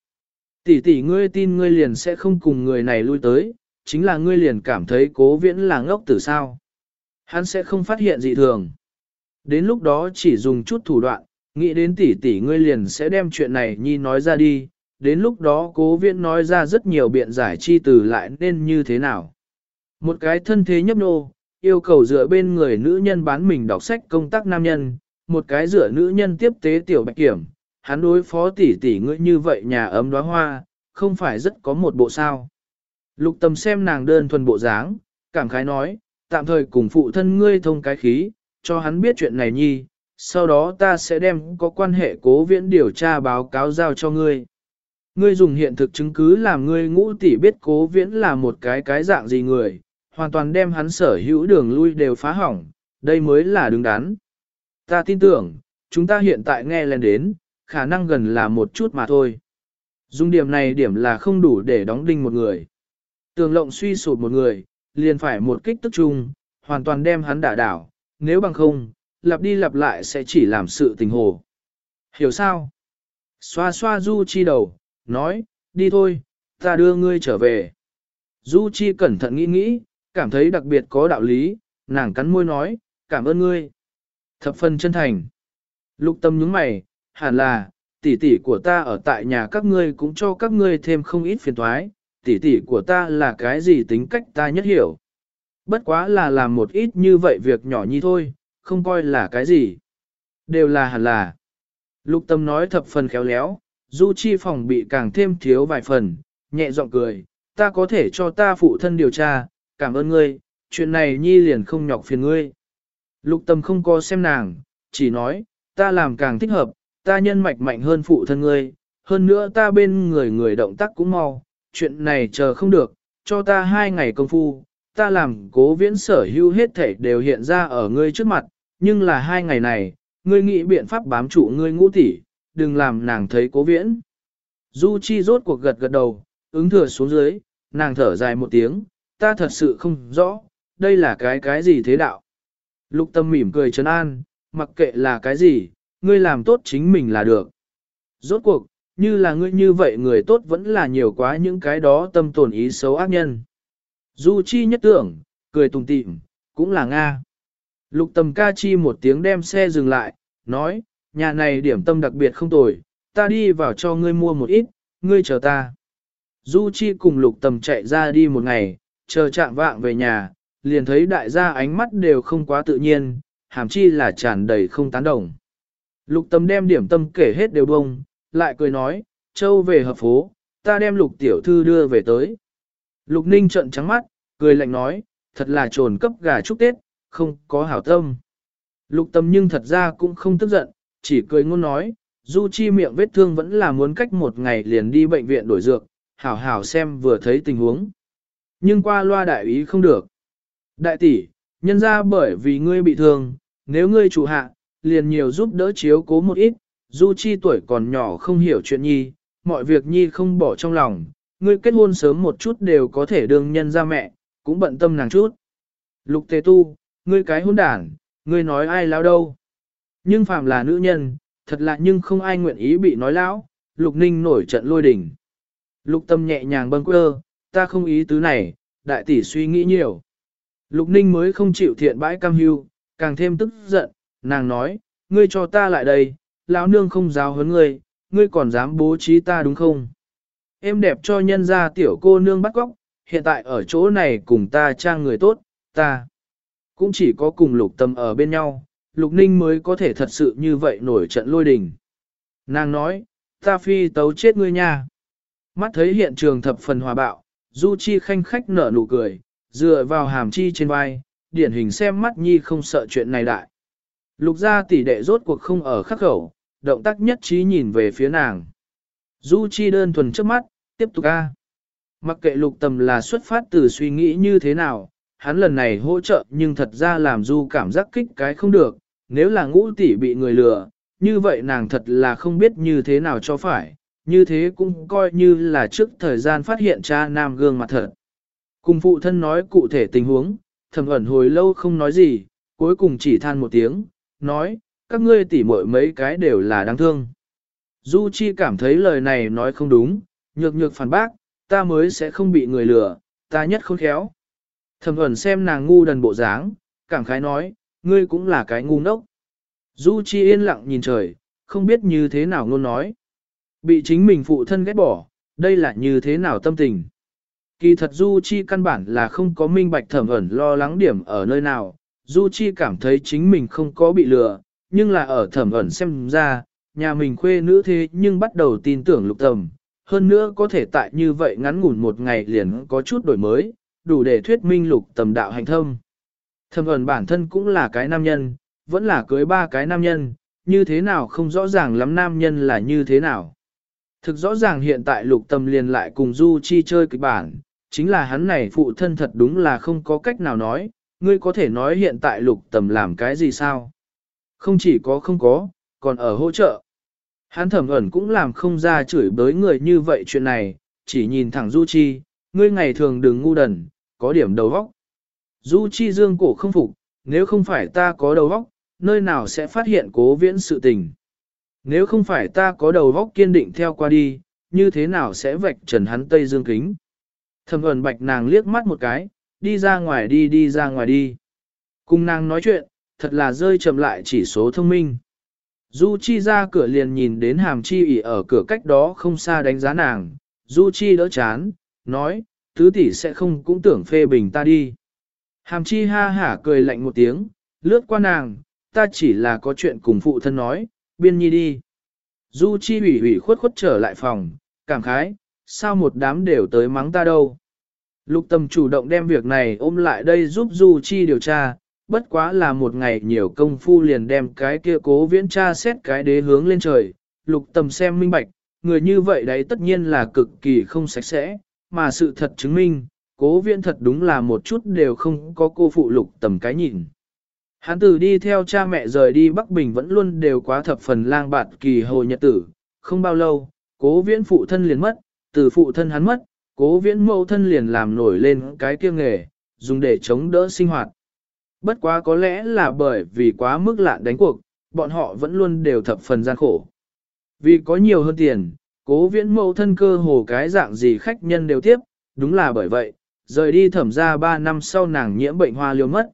Speaker 1: Tỷ tỷ ngươi tin ngươi liền sẽ không cùng người này lui tới, chính là ngươi liền cảm thấy cố viễn là ngốc tử sao. Hắn sẽ không phát hiện gì thường. Đến lúc đó chỉ dùng chút thủ đoạn, nghĩ đến tỷ tỷ ngươi liền sẽ đem chuyện này nhi nói ra đi, đến lúc đó cố viễn nói ra rất nhiều biện giải chi từ lại nên như thế nào. Một cái thân thế nhấp nô, yêu cầu dựa bên người nữ nhân bán mình đọc sách công tác nam nhân, một cái dựa nữ nhân tiếp tế tiểu bạch kiểm, hắn đối phó tỷ tỷ ngươi như vậy nhà ấm đóa hoa, không phải rất có một bộ sao. Lục tâm xem nàng đơn thuần bộ dáng, cảm khái nói, tạm thời cùng phụ thân ngươi thông cái khí, cho hắn biết chuyện này nhi, sau đó ta sẽ đem có quan hệ cố viễn điều tra báo cáo giao cho ngươi. Ngươi dùng hiện thực chứng cứ làm ngươi ngũ tỷ biết cố viễn là một cái cái dạng gì người, hoàn toàn đem hắn sở hữu đường lui đều phá hỏng, đây mới là đứng đắn. Ta tin tưởng, chúng ta hiện tại nghe lên đến, khả năng gần là một chút mà thôi. Dung điểm này điểm là không đủ để đóng đinh một người. Tường lộng suy sụp một người, liền phải một kích tức chung, hoàn toàn đem hắn đả đảo, nếu bằng không, lặp đi lặp lại sẽ chỉ làm sự tình hồ. Hiểu sao? Xoa xoa Du Chi đầu, nói, đi thôi, ta đưa ngươi trở về. Du Chi cẩn thận nghĩ nghĩ, cảm thấy đặc biệt có đạo lý, nàng cắn môi nói, cảm ơn ngươi. Thập phần chân thành. Lục tâm nhướng mày, hẳn là, tỷ tỷ của ta ở tại nhà các ngươi cũng cho các ngươi thêm không ít phiền toái, tỷ tỷ của ta là cái gì tính cách ta nhất hiểu. Bất quá là làm một ít như vậy việc nhỏ nhi thôi, không coi là cái gì. Đều là hẳn là. Lục tâm nói thập phần khéo léo, du chi phòng bị càng thêm thiếu vài phần, nhẹ giọng cười, ta có thể cho ta phụ thân điều tra, cảm ơn ngươi, chuyện này nhi liền không nhọc phiền ngươi. Lục tâm không có xem nàng, chỉ nói, ta làm càng thích hợp, ta nhân mạch mạnh hơn phụ thân ngươi, hơn nữa ta bên người người động tác cũng mau, chuyện này chờ không được, cho ta hai ngày công phu, ta làm cố viễn sở hữu hết thể đều hiện ra ở ngươi trước mặt, nhưng là hai ngày này, ngươi nghĩ biện pháp bám trụ ngươi ngũ tỷ, đừng làm nàng thấy cố viễn. Du Chi rốt cuộc gật gật đầu, ứng thừa xuống dưới, nàng thở dài một tiếng, ta thật sự không rõ, đây là cái cái gì thế đạo. Lục tâm mỉm cười trấn an, mặc kệ là cái gì, ngươi làm tốt chính mình là được. Rốt cuộc, như là ngươi như vậy người tốt vẫn là nhiều quá những cái đó tâm tồn ý xấu ác nhân. Du Chi nhất tưởng, cười tùng tịm, cũng là Nga. Lục tầm ca chi một tiếng đem xe dừng lại, nói, nhà này điểm tâm đặc biệt không tồi, ta đi vào cho ngươi mua một ít, ngươi chờ ta. Du Chi cùng lục tầm chạy ra đi một ngày, chờ chạm vạng về nhà, liền thấy đại gia ánh mắt đều không quá tự nhiên, hàm chi là tràn đầy không tán đồng. Lục tầm đem điểm tâm kể hết đều bông, lại cười nói, châu về hợp phố, ta đem lục tiểu thư đưa về tới. Lục ninh trợn trắng mắt, cười lạnh nói, thật là trồn cấp gà chúc Tết, không có hảo tâm. Lục tâm nhưng thật ra cũng không tức giận, chỉ cười ngôn nói, du chi miệng vết thương vẫn là muốn cách một ngày liền đi bệnh viện đổi dược, hảo hảo xem vừa thấy tình huống. Nhưng qua loa đại ý không được. Đại tỷ, nhân ra bởi vì ngươi bị thương, nếu ngươi chủ hạ, liền nhiều giúp đỡ chiếu cố một ít, du chi tuổi còn nhỏ không hiểu chuyện nhi, mọi việc nhi không bỏ trong lòng, ngươi kết hôn sớm một chút đều có thể đương nhân ra mẹ, cũng bận tâm nàng chút. Lục tề tu, ngươi cái hôn đản, ngươi nói ai lao đâu. Nhưng phàm là nữ nhân, thật lạ nhưng không ai nguyện ý bị nói lão, lục ninh nổi trận lôi đỉnh. Lục tâm nhẹ nhàng bâng quơ, ta không ý tứ này, đại tỷ suy nghĩ nhiều. Lục ninh mới không chịu thiện bãi cam hưu, càng thêm tức giận, nàng nói, ngươi cho ta lại đây, lão nương không giáo huấn ngươi, ngươi còn dám bố trí ta đúng không? Em đẹp cho nhân gia tiểu cô nương bắt góc, hiện tại ở chỗ này cùng ta trang người tốt, ta cũng chỉ có cùng lục tâm ở bên nhau, lục ninh mới có thể thật sự như vậy nổi trận lôi đình. Nàng nói, ta phi tấu chết ngươi nha. Mắt thấy hiện trường thập phần hòa bạo, Du Chi khanh khách nở nụ cười, dựa vào hàm chi trên vai, điển hình xem mắt nhi không sợ chuyện này đại. Lục gia tỷ đệ rốt cuộc không ở khắc khẩu, động tác nhất trí nhìn về phía nàng. Du Chi đơn thuần trước mắt, tiếp tục a. Mặc kệ lục tầm là xuất phát từ suy nghĩ như thế nào, hắn lần này hỗ trợ nhưng thật ra làm Du cảm giác kích cái không được, nếu là ngũ tỷ bị người lừa, như vậy nàng thật là không biết như thế nào cho phải, như thế cũng coi như là trước thời gian phát hiện cha nam gương mặt thật. Cùng phụ thân nói cụ thể tình huống, thầm ẩn hồi lâu không nói gì, cuối cùng chỉ than một tiếng, nói, các ngươi tỉ muội mấy cái đều là đáng thương. Du Chi cảm thấy lời này nói không đúng, nhược nhược phản bác, ta mới sẽ không bị người lừa, ta nhất khôn khéo. Thẩm ẩn xem nàng ngu đần bộ dáng, cảm khái nói, ngươi cũng là cái ngu ngốc. Du Chi yên lặng nhìn trời, không biết như thế nào ngôn nói. Bị chính mình phụ thân ghét bỏ, đây là như thế nào tâm tình. Kỳ thật Du Chi căn bản là không có minh bạch thẩm ẩn lo lắng điểm ở nơi nào, Du Chi cảm thấy chính mình không có bị lừa, nhưng là ở thẩm ẩn xem ra, nhà mình khuê nữ thế nhưng bắt đầu tin tưởng lục tầm, hơn nữa có thể tại như vậy ngắn ngủn một ngày liền có chút đổi mới, đủ để thuyết minh lục tầm đạo hành thâm. Thẩm ẩn bản thân cũng là cái nam nhân, vẫn là cưới ba cái nam nhân, như thế nào không rõ ràng lắm nam nhân là như thế nào. Thực rõ ràng hiện tại lục tầm liền lại cùng Du Chi chơi kịch bản, chính là hắn này phụ thân thật đúng là không có cách nào nói, ngươi có thể nói hiện tại lục tầm làm cái gì sao? Không chỉ có không có, còn ở hỗ trợ. Hắn thẩm ẩn cũng làm không ra chửi bới người như vậy chuyện này, chỉ nhìn thẳng Du Chi, ngươi ngày thường đừng ngu đần, có điểm đầu vóc, Du Chi dương cổ không phục, nếu không phải ta có đầu vóc, nơi nào sẽ phát hiện cố viễn sự tình. Nếu không phải ta có đầu vóc kiên định theo qua đi, như thế nào sẽ vạch trần hắn Tây Dương kính. Thẩm ẩn bạch nàng liếc mắt một cái, đi ra ngoài đi đi ra ngoài đi. Cùng nàng nói chuyện, thật là rơi chậm lại chỉ số thông minh. Du Chi ra cửa liền nhìn đến hàm chi ỉ ở cửa cách đó không xa đánh giá nàng, Du Chi đỡ chán, nói, tứ tỷ sẽ không cũng tưởng phê bình ta đi. Hàm chi ha hả cười lạnh một tiếng, lướt qua nàng, ta chỉ là có chuyện cùng phụ thân nói, biên nhi đi. Du Chi ủy ủy khuất khuất trở lại phòng, cảm khái, sao một đám đều tới mắng ta đâu. Lục tâm chủ động đem việc này ôm lại đây giúp Du Chi điều tra, bất quá là một ngày nhiều công phu liền đem cái kia cố viễn tra xét cái đế hướng lên trời. Lục tâm xem minh bạch, người như vậy đấy tất nhiên là cực kỳ không sạch sẽ, mà sự thật chứng minh, cố viễn thật đúng là một chút đều không có cô phụ lục tầm cái nhìn. Hắn tử đi theo cha mẹ rời đi Bắc Bình vẫn luôn đều quá thập phần lang bạt kỳ hồ nhật tử, không bao lâu, cố viễn phụ thân liền mất, từ phụ thân hắn mất, cố viễn mẫu thân liền làm nổi lên cái kia nghề, dùng để chống đỡ sinh hoạt. Bất quá có lẽ là bởi vì quá mức lạn đánh cuộc, bọn họ vẫn luôn đều thập phần gian khổ. Vì có nhiều hơn tiền, cố viễn mẫu thân cơ hồ cái dạng gì khách nhân đều tiếp, đúng là bởi vậy, rời đi thẩm ra 3 năm sau nàng nhiễm bệnh hoa liêu mất.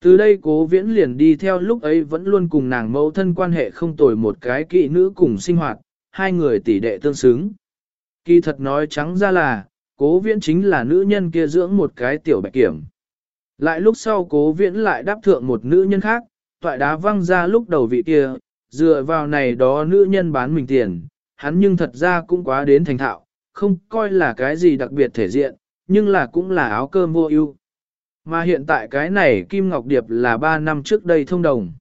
Speaker 1: Từ đây cố viễn liền đi theo lúc ấy vẫn luôn cùng nàng mẫu thân quan hệ không tồi một cái kỵ nữ cùng sinh hoạt, hai người tỷ đệ tương xứng. Kỳ thật nói trắng ra là, cố viễn chính là nữ nhân kia dưỡng một cái tiểu bạch kiểm. Lại lúc sau cố viễn lại đáp thượng một nữ nhân khác, toại đá văng ra lúc đầu vị kia, dựa vào này đó nữ nhân bán mình tiền, hắn nhưng thật ra cũng quá đến thành thạo, không coi là cái gì đặc biệt thể diện, nhưng là cũng là áo cơm vô ưu. Mà hiện tại cái này Kim Ngọc Điệp là 3 năm trước đây thông đồng.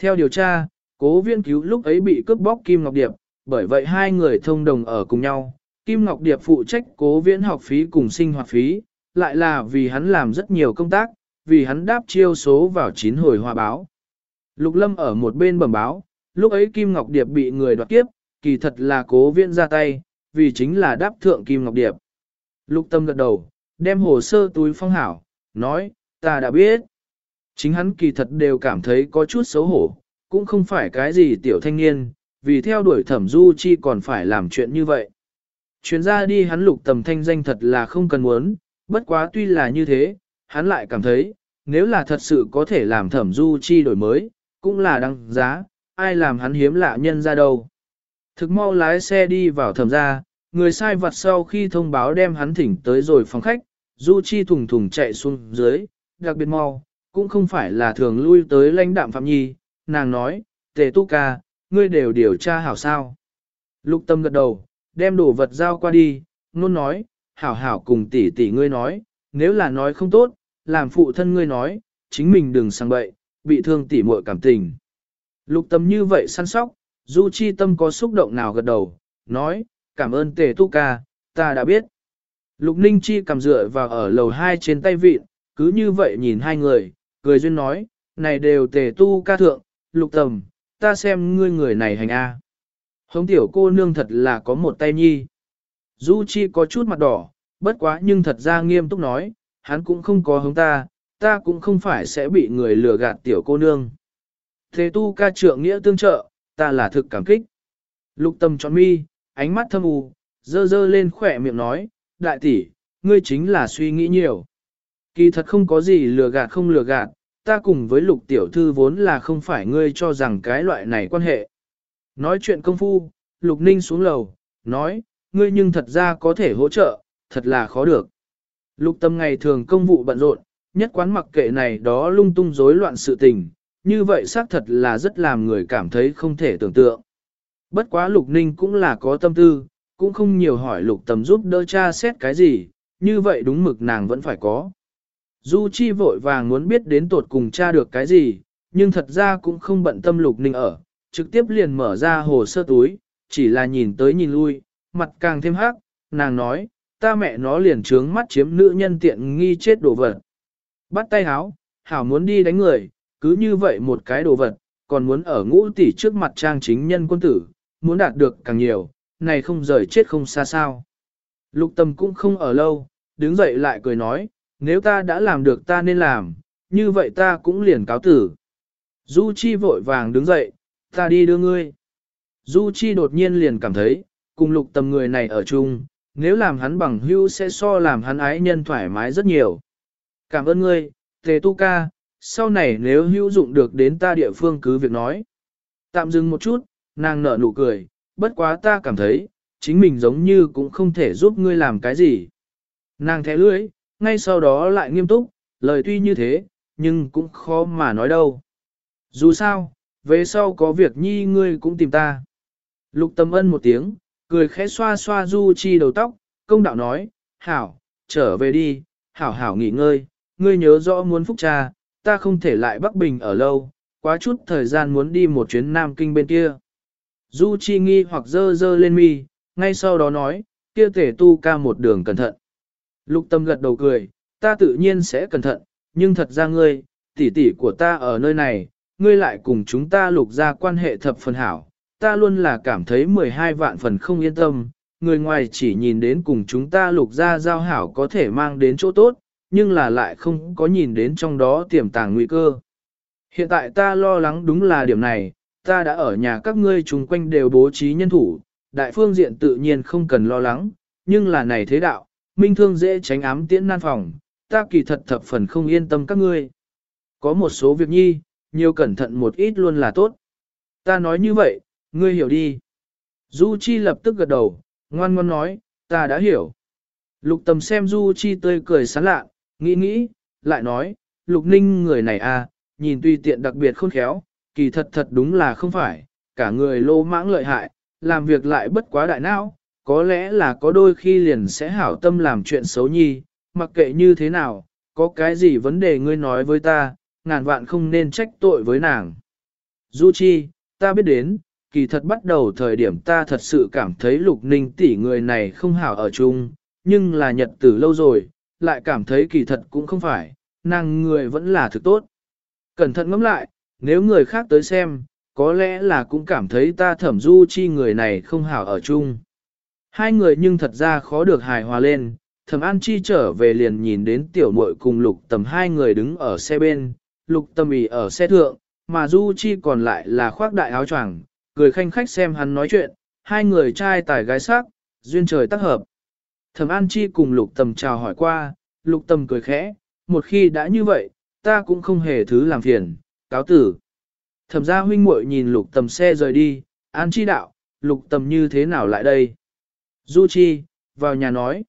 Speaker 1: Theo điều tra, cố viên cứu lúc ấy bị cướp bóc Kim Ngọc Điệp, bởi vậy hai người thông đồng ở cùng nhau. Kim Ngọc Điệp phụ trách cố viễn học phí cùng sinh hoạt phí, lại là vì hắn làm rất nhiều công tác, vì hắn đáp chiêu số vào chín hồi hòa báo. Lục Lâm ở một bên bẩm báo, lúc ấy Kim Ngọc Điệp bị người đoạt kiếp, kỳ thật là cố viễn ra tay, vì chính là đáp thượng Kim Ngọc Điệp. Lục Tâm gật đầu, đem hồ sơ túi phong hảo, nói, ta đã biết. Chính hắn kỳ thật đều cảm thấy có chút xấu hổ, cũng không phải cái gì tiểu thanh niên, vì theo đuổi thẩm du chi còn phải làm chuyện như vậy. Chuyến ra đi hắn lục tầm thanh danh thật là không cần muốn, bất quá tuy là như thế, hắn lại cảm thấy, nếu là thật sự có thể làm thẩm du chi đổi mới, cũng là đăng giá, ai làm hắn hiếm lạ nhân ra đâu. Thực mau lái xe đi vào thẩm gia, người sai vặt sau khi thông báo đem hắn thỉnh tới rồi phòng khách, Du Chi thùng thùng chạy xuống dưới, đặc biệt mau, cũng không phải là thường lui tới lãnh đạm Phạm Nhi, nàng nói, tề tu ca, ngươi đều điều tra hảo sao. Lục tâm gật đầu, đem đồ vật giao qua đi, nôn nói, hảo hảo cùng tỷ tỷ ngươi nói, nếu là nói không tốt, làm phụ thân ngươi nói, chính mình đừng sang bậy, bị thương tỷ muội cảm tình. Lục tâm như vậy săn sóc, Du Chi tâm có xúc động nào gật đầu, nói, cảm ơn tề tu ca, ta đã biết. Lục Ninh Chi cầm dựa vào ở lầu hai trên tay vịn, cứ như vậy nhìn hai người, cười duyên nói, này đều tề tu ca thượng, lục tầm, ta xem ngươi người này hành a. Hống tiểu cô nương thật là có một tay nhi. Du Chi có chút mặt đỏ, bất quá nhưng thật ra nghiêm túc nói, hắn cũng không có hống ta, ta cũng không phải sẽ bị người lừa gạt tiểu cô nương. Thế tu ca trượng nghĩa tương trợ, ta là thực cảm kích. Lục tâm tròn mi, ánh mắt thâm u, dơ dơ lên khỏe miệng nói, đại tỷ, ngươi chính là suy nghĩ nhiều. Kỳ thật không có gì lừa gạt không lừa gạt, ta cùng với lục tiểu thư vốn là không phải ngươi cho rằng cái loại này quan hệ. Nói chuyện công phu, lục ninh xuống lầu, nói, ngươi nhưng thật ra có thể hỗ trợ, thật là khó được. Lục tâm ngày thường công vụ bận rộn, nhất quán mặc kệ này đó lung tung rối loạn sự tình, như vậy xác thật là rất làm người cảm thấy không thể tưởng tượng. Bất quá lục ninh cũng là có tâm tư, cũng không nhiều hỏi lục tầm giúp đỡ cha xét cái gì, như vậy đúng mực nàng vẫn phải có. Du Chi vội vàng muốn biết đến tột cùng cha được cái gì, nhưng thật ra cũng không bận tâm lục ninh ở, trực tiếp liền mở ra hồ sơ túi, chỉ là nhìn tới nhìn lui, mặt càng thêm hắc, nàng nói, ta mẹ nó liền trướng mắt chiếm nữ nhân tiện nghi chết đồ vật. Bắt tay háo, hảo muốn đi đánh người, cứ như vậy một cái đồ vật, còn muốn ở ngũ tỷ trước mặt trang chính nhân quân tử, muốn đạt được càng nhiều, này không rời chết không xa sao. Lục tâm cũng không ở lâu, đứng dậy lại cười nói, nếu ta đã làm được ta nên làm, như vậy ta cũng liền cáo tử. Du Chi vội vàng đứng dậy, ta đi đưa ngươi. Du Chi đột nhiên liền cảm thấy, cùng lục tâm người này ở chung, nếu làm hắn bằng hữu sẽ so làm hắn ái nhân thoải mái rất nhiều. Cảm ơn ngươi, Tề Tu Ca, sau này nếu hữu dụng được đến ta địa phương cứ việc nói. Tạm dừng một chút, nàng nở nụ cười, bất quá ta cảm thấy, chính mình giống như cũng không thể giúp ngươi làm cái gì. Nàng thẻ lưỡi, ngay sau đó lại nghiêm túc, lời tuy như thế, nhưng cũng khó mà nói đâu. Dù sao, về sau có việc nhi ngươi cũng tìm ta. Lục tâm ân một tiếng, cười khẽ xoa xoa du chi đầu tóc, công đạo nói, hảo, trở về đi, hảo hảo nghỉ ngơi, ngươi nhớ rõ muốn phúc cha, ta không thể lại Bắc Bình ở lâu, quá chút thời gian muốn đi một chuyến Nam Kinh bên kia. Du Chi nghi hoặc dơ dơ lên mi, ngay sau đó nói, kia thể tu ca một đường cẩn thận. Lục tâm gật đầu cười, ta tự nhiên sẽ cẩn thận, nhưng thật ra ngươi, tỷ tỷ của ta ở nơi này, ngươi lại cùng chúng ta lục ra quan hệ thập phần hảo, ta luôn là cảm thấy 12 vạn phần không yên tâm, người ngoài chỉ nhìn đến cùng chúng ta lục ra giao hảo có thể mang đến chỗ tốt, nhưng là lại không có nhìn đến trong đó tiềm tàng nguy cơ. Hiện tại ta lo lắng đúng là điểm này, ta đã ở nhà các ngươi chung quanh đều bố trí nhân thủ, đại phương diện tự nhiên không cần lo lắng, nhưng là này thế đạo, minh thương dễ tránh ám tiễn nan phòng, ta kỳ thật thập phần không yên tâm các ngươi. Có một số việc nhi, nhiều cẩn thận một ít luôn là tốt. Ta nói như vậy, ngươi hiểu đi. Du Chi lập tức gật đầu, ngoan ngoãn nói, ta đã hiểu. Lục tầm xem Du Chi tươi cười sán lạ, nghĩ nghĩ, lại nói, Lục Ninh người này à, nhìn tuy tiện đặc biệt khôn khéo, kỳ thật thật đúng là không phải, cả người lô mãng lợi hại, làm việc lại bất quá đại não, có lẽ là có đôi khi liền sẽ hảo tâm làm chuyện xấu nhi, mặc kệ như thế nào, có cái gì vấn đề ngươi nói với ta, ngàn vạn không nên trách tội với nàng. Du Chi, ta biết đến, kỳ thật bắt đầu thời điểm ta thật sự cảm thấy lục ninh tỷ người này không hảo ở chung, nhưng là nhật tử lâu rồi, lại cảm thấy kỳ thật cũng không phải, nàng người vẫn là thực tốt. Cẩn thận ngẫm lại, nếu người khác tới xem, có lẽ là cũng cảm thấy ta thẩm du chi người này không hảo ở chung. Hai người nhưng thật ra khó được hài hòa lên, thẩm an chi trở về liền nhìn đến tiểu muội cùng lục tầm hai người đứng ở xe bên, lục tầm ỉ ở xe thượng, mà du chi còn lại là khoác đại áo choàng, cười khanh khách xem hắn nói chuyện, hai người trai tài gái sắc, duyên trời tác hợp. Thẩm an chi cùng lục tầm chào hỏi qua, lục tầm cười khẽ, một khi đã như vậy, ta cũng không hề thứ làm phiền, cáo tử. Thẩm gia huynh muội nhìn lục tầm xe rời đi, an chi đạo, lục tầm như thế nào lại đây? Du Chi, vào nhà nói.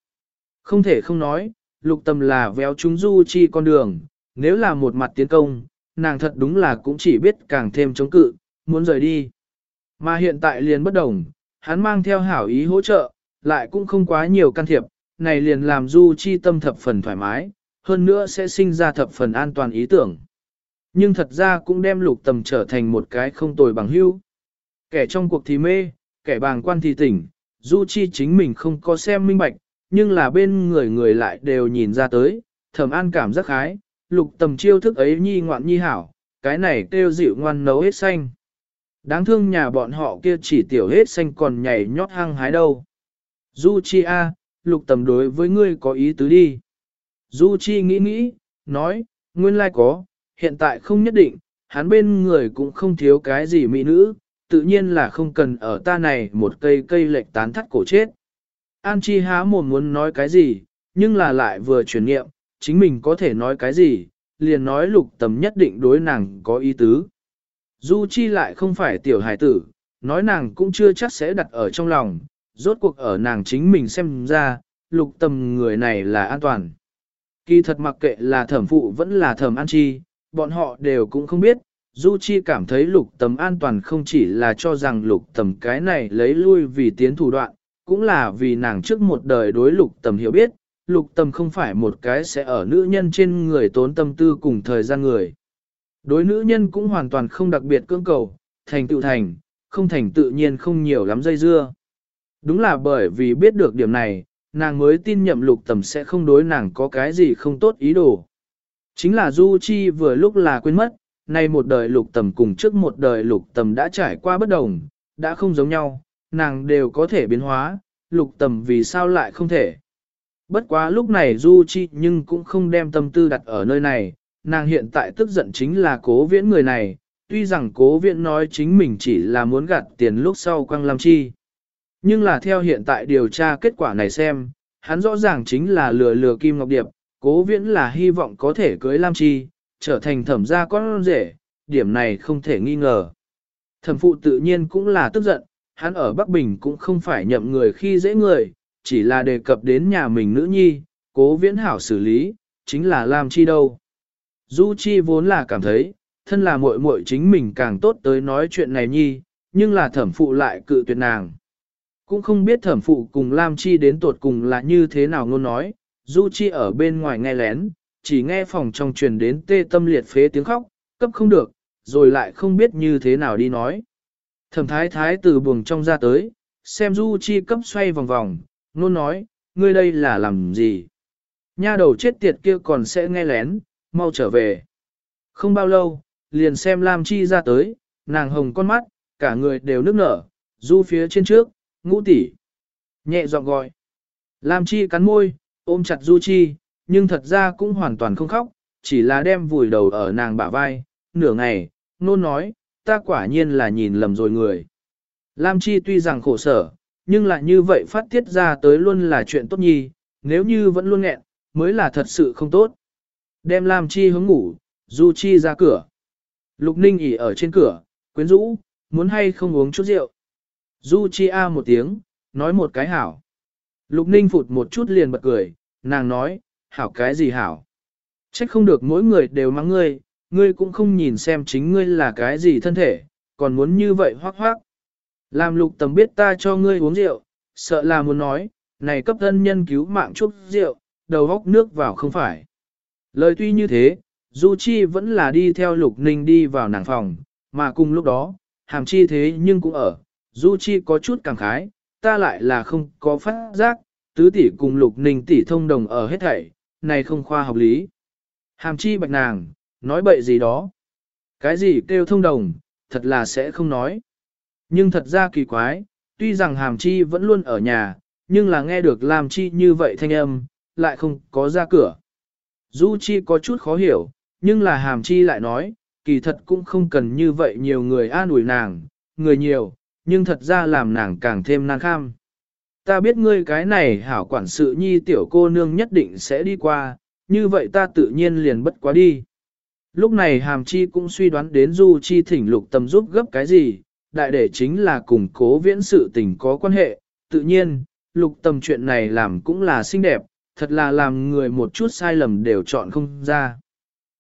Speaker 1: Không thể không nói, lục tầm là véo chúng Du Chi con đường, nếu là một mặt tiến công, nàng thật đúng là cũng chỉ biết càng thêm chống cự, muốn rời đi. Mà hiện tại liền bất đồng, hắn mang theo hảo ý hỗ trợ, lại cũng không quá nhiều can thiệp, này liền làm Du Chi tâm thập phần thoải mái, hơn nữa sẽ sinh ra thập phần an toàn ý tưởng. Nhưng thật ra cũng đem lục tầm trở thành một cái không tồi bằng hữu. Kẻ trong cuộc thì mê, kẻ bàng quan thì tỉnh, Du Chi chính mình không có xem minh bạch, nhưng là bên người người lại đều nhìn ra tới, thầm an cảm giác khái, lục tầm chiêu thức ấy nhi ngoạn nhi hảo, cái này kêu dịu ngoan nấu hết xanh. Đáng thương nhà bọn họ kia chỉ tiểu hết xanh còn nhảy nhót hăng hái đâu. Du Chi A, lục tầm đối với ngươi có ý tứ đi. Du Chi nghĩ nghĩ, nói, nguyên lai có, hiện tại không nhất định, hắn bên người cũng không thiếu cái gì mỹ nữ, tự nhiên là không cần ở ta này một cây cây lệch tán thắt cổ chết. An Chi há mồm muốn nói cái gì, nhưng là lại vừa chuyển niệm, chính mình có thể nói cái gì, liền nói lục tầm nhất định đối nàng có ý tứ. Du Chi lại không phải tiểu hải tử, nói nàng cũng chưa chắc sẽ đặt ở trong lòng, rốt cuộc ở nàng chính mình xem ra, lục tầm người này là an toàn. Kỳ thật mặc kệ là thẩm phụ vẫn là thẩm an chi, bọn họ đều cũng không biết, Du Chi cảm thấy lục tầm an toàn không chỉ là cho rằng lục tầm cái này lấy lui vì tiến thủ đoạn, cũng là vì nàng trước một đời đối lục tầm hiểu biết, lục tầm không phải một cái sẽ ở nữ nhân trên người tốn tâm tư cùng thời gian người. Đối nữ nhân cũng hoàn toàn không đặc biệt cưỡng cầu, thành tựu thành, không thành tự nhiên không nhiều lắm dây dưa. Đúng là bởi vì biết được điểm này, nàng mới tin nhậm lục tầm sẽ không đối nàng có cái gì không tốt ý đồ. Chính là Du Chi vừa lúc là quên mất, nay một đời lục tầm cùng trước một đời lục tầm đã trải qua bất đồng, đã không giống nhau, nàng đều có thể biến hóa, lục tầm vì sao lại không thể. Bất quá lúc này Du Chi nhưng cũng không đem tâm tư đặt ở nơi này, nàng hiện tại tức giận chính là cố viễn người này, tuy rằng cố viễn nói chính mình chỉ là muốn gạt tiền lúc sau quăng Lam Chi. Nhưng là theo hiện tại điều tra kết quả này xem, hắn rõ ràng chính là lừa lừa Kim Ngọc Điệp, cố viễn là hy vọng có thể cưới Lam Chi, trở thành thẩm gia con rể, điểm này không thể nghi ngờ. Thẩm phụ tự nhiên cũng là tức giận, hắn ở Bắc Bình cũng không phải nhậm người khi dễ người, chỉ là đề cập đến nhà mình nữ nhi, cố viễn hảo xử lý, chính là Lam Chi đâu. Du Chi vốn là cảm thấy, thân là muội muội chính mình càng tốt tới nói chuyện này nhi, nhưng là thẩm phụ lại cự tuyệt nàng. Cũng không biết thẩm phụ cùng Lam Chi đến tuột cùng là như thế nào ngôn nói, Du Chi ở bên ngoài nghe lén, chỉ nghe phòng trong truyền đến tê tâm liệt phế tiếng khóc, cấp không được, rồi lại không biết như thế nào đi nói. Thẩm thái thái từ buồng trong ra tới, xem Du Chi cấp xoay vòng vòng, nôn nói, ngươi đây là làm gì? Nha đầu chết tiệt kia còn sẽ nghe lén, mau trở về. Không bao lâu, liền xem Lam Chi ra tới, nàng hồng con mắt, cả người đều nước nở, Du phía trên trước, ngũ tỷ. Nhẹ giọng gọi. Lam Chi cắn môi, ôm chặt Du Chi, nhưng thật ra cũng hoàn toàn không khóc, chỉ là đem vùi đầu ở nàng bả vai, nửa ngày, nôn nói, ta quả nhiên là nhìn lầm rồi người. Lam Chi tuy rằng khổ sở, nhưng lại như vậy phát tiết ra tới luôn là chuyện tốt nhi, nếu như vẫn luôn nghẹn, mới là thật sự không tốt. Đem Lam Chi hướng ngủ, Du Chi ra cửa. Lục Ninh ỉ ở trên cửa, quyến rũ, muốn hay không uống chút rượu. Du Chi a một tiếng, nói một cái hảo. Lục Ninh phụt một chút liền bật cười, nàng nói, hảo cái gì hảo. Trách không được mỗi người đều mắng ngươi, ngươi cũng không nhìn xem chính ngươi là cái gì thân thể, còn muốn như vậy hoác hoác. Làm lục tầm biết ta cho ngươi uống rượu, sợ là muốn nói, này cấp thân nhân cứu mạng chút rượu, đầu góc nước vào không phải. Lời tuy như thế, Du Chi vẫn là đi theo Lục Ninh đi vào nàng phòng, mà cùng lúc đó, hàm chi thế nhưng cũng ở, Du Chi có chút cảm khái, ta lại là không có phát giác, tứ tỷ cùng Lục Ninh tỷ thông đồng ở hết thảy, này không khoa học lý. Hàm chi bạch nàng, nói bậy gì đó. Cái gì kêu thông đồng, thật là sẽ không nói. Nhưng thật ra kỳ quái, tuy rằng hàm chi vẫn luôn ở nhà, nhưng là nghe được làm chi như vậy thanh âm, lại không có ra cửa. Du chi có chút khó hiểu, nhưng là hàm chi lại nói, kỳ thật cũng không cần như vậy nhiều người an ủi nàng, người nhiều, nhưng thật ra làm nàng càng thêm nan kham. Ta biết ngươi cái này hảo quản sự nhi tiểu cô nương nhất định sẽ đi qua, như vậy ta tự nhiên liền bất quá đi. Lúc này hàm chi cũng suy đoán đến du chi thỉnh lục tầm giúp gấp cái gì, đại để chính là củng cố viễn sự tình có quan hệ, tự nhiên, lục tầm chuyện này làm cũng là xinh đẹp, thật là làm người một chút sai lầm đều chọn không ra.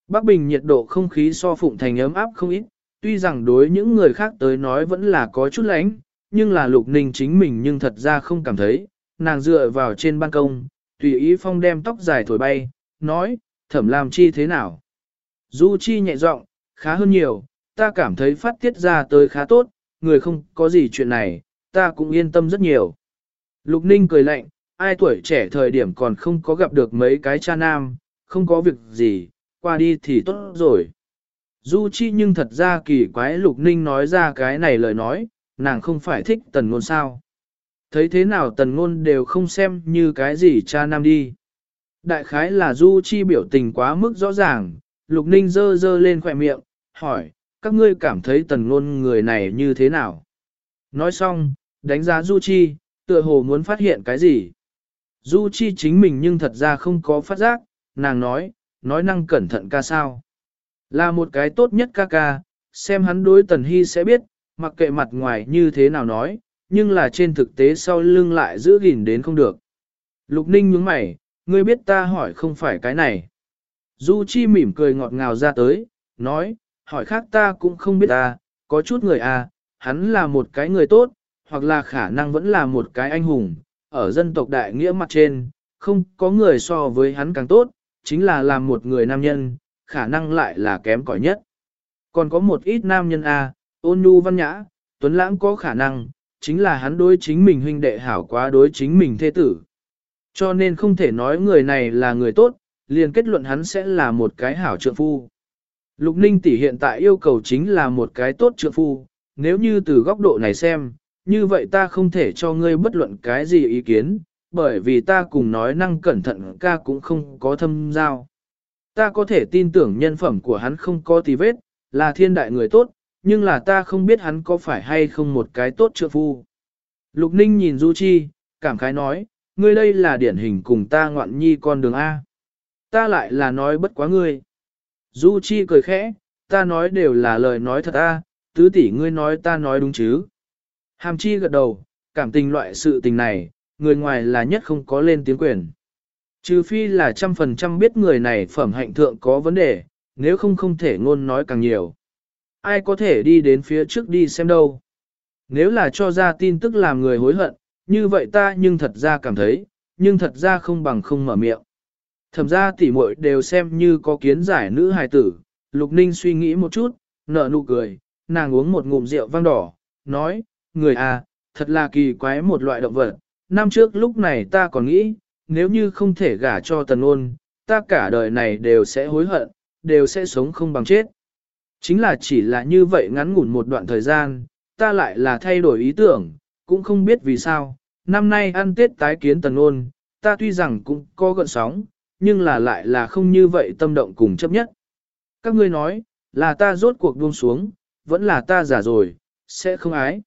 Speaker 1: Bắc Bình nhiệt độ không khí so phụng thành ấm áp không ít, tuy rằng đối những người khác tới nói vẫn là có chút lánh, nhưng là lục ninh chính mình nhưng thật ra không cảm thấy, nàng dựa vào trên ban công, tùy ý phong đem tóc dài thổi bay, nói, thẩm làm chi thế nào. Du chi nhẹ giọng, khá hơn nhiều, ta cảm thấy phát tiết ra tới khá tốt, người không có gì chuyện này, ta cũng yên tâm rất nhiều. Lục ninh cười lạnh, ai tuổi trẻ thời điểm còn không có gặp được mấy cái cha nam, không có việc gì, qua đi thì tốt rồi. Du Chi nhưng thật ra kỳ quái Lục Ninh nói ra cái này lời nói, nàng không phải thích tần ngôn sao. Thấy thế nào tần ngôn đều không xem như cái gì cha nam đi. Đại khái là Du Chi biểu tình quá mức rõ ràng, Lục Ninh dơ dơ lên khỏe miệng, hỏi, các ngươi cảm thấy tần ngôn người này như thế nào? Nói xong, đánh giá Du Chi, tựa hồ muốn phát hiện cái gì? Du Chi chính mình nhưng thật ra không có phát giác, nàng nói, nói năng cẩn thận ca sao. Là một cái tốt nhất ca ca, xem hắn đối tần hy sẽ biết, mặc kệ mặt ngoài như thế nào nói, nhưng là trên thực tế sau lưng lại giữ gìn đến không được. Lục ninh nhướng mày, ngươi biết ta hỏi không phải cái này. Du Chi mỉm cười ngọt ngào ra tới, nói, hỏi khác ta cũng không biết ta, có chút người à, hắn là một cái người tốt, hoặc là khả năng vẫn là một cái anh hùng, ở dân tộc đại nghĩa mặt trên, không có người so với hắn càng tốt, chính là làm một người nam nhân, khả năng lại là kém cỏi nhất. Còn có một ít nam nhân A, ôn nhu văn nhã, tuấn lãng có khả năng, chính là hắn đối chính mình huynh đệ hảo quá đối chính mình thê tử. Cho nên không thể nói người này là người tốt, liền kết luận hắn sẽ là một cái hảo trượng phu. Lục Ninh tỷ hiện tại yêu cầu chính là một cái tốt trượng phu, nếu như từ góc độ này xem, như vậy ta không thể cho ngươi bất luận cái gì ý kiến, bởi vì ta cùng nói năng cẩn thận ca cũng không có thâm giao. Ta có thể tin tưởng nhân phẩm của hắn không có tì vết, là thiên đại người tốt, nhưng là ta không biết hắn có phải hay không một cái tốt trượng phu. Lục Ninh nhìn Du Chi, cảm khái nói, ngươi đây là điển hình cùng ta ngoạn nhi con đường A. Ta lại là nói bất quá ngươi. Du Chi cười khẽ, ta nói đều là lời nói thật A, tứ tỷ ngươi nói ta nói đúng chứ. Hàm Chi gật đầu, cảm tình loại sự tình này, người ngoài là nhất không có lên tiếng quyền. Trừ phi là trăm phần trăm biết người này phẩm hạnh thượng có vấn đề, nếu không không thể ngôn nói càng nhiều. Ai có thể đi đến phía trước đi xem đâu. Nếu là cho ra tin tức làm người hối hận, như vậy ta nhưng thật ra cảm thấy, nhưng thật ra không bằng không mở miệng. Thẩm ra tỉ muội đều xem như có kiến giải nữ hài tử, Lục Ninh suy nghĩ một chút, nở nụ cười, nàng uống một ngụm rượu vang đỏ, nói, người à, thật là kỳ quái một loại động vật, năm trước lúc này ta còn nghĩ, nếu như không thể gả cho tần ôn, ta cả đời này đều sẽ hối hận, đều sẽ sống không bằng chết. Chính là chỉ là như vậy ngắn ngủn một đoạn thời gian, ta lại là thay đổi ý tưởng, cũng không biết vì sao, năm nay ăn tết tái kiến tần ôn, ta tuy rằng cũng có gợn sóng, nhưng là lại là không như vậy tâm động cùng chấp nhất. Các ngươi nói, là ta rốt cuộc buông xuống, vẫn là ta giả rồi, sẽ không ái.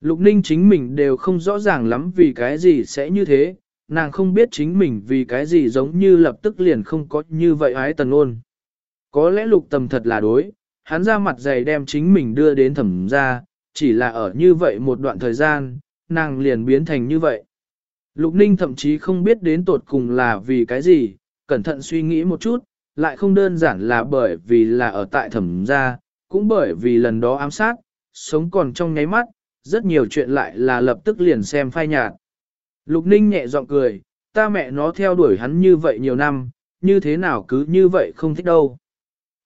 Speaker 1: Lục ninh chính mình đều không rõ ràng lắm vì cái gì sẽ như thế, nàng không biết chính mình vì cái gì giống như lập tức liền không có như vậy ái tần ôn. Có lẽ lục tầm thật là đối, hắn ra mặt dày đem chính mình đưa đến thẩm ra, chỉ là ở như vậy một đoạn thời gian, nàng liền biến thành như vậy. Lục ninh thậm chí không biết đến tột cùng là vì cái gì, cẩn thận suy nghĩ một chút, lại không đơn giản là bởi vì là ở tại thẩm ra, cũng bởi vì lần đó ám sát, sống còn trong nháy mắt, rất nhiều chuyện lại là lập tức liền xem phai nhạt. Lục Ninh nhẹ giọng cười, ta mẹ nó theo đuổi hắn như vậy nhiều năm, như thế nào cứ như vậy không thích đâu.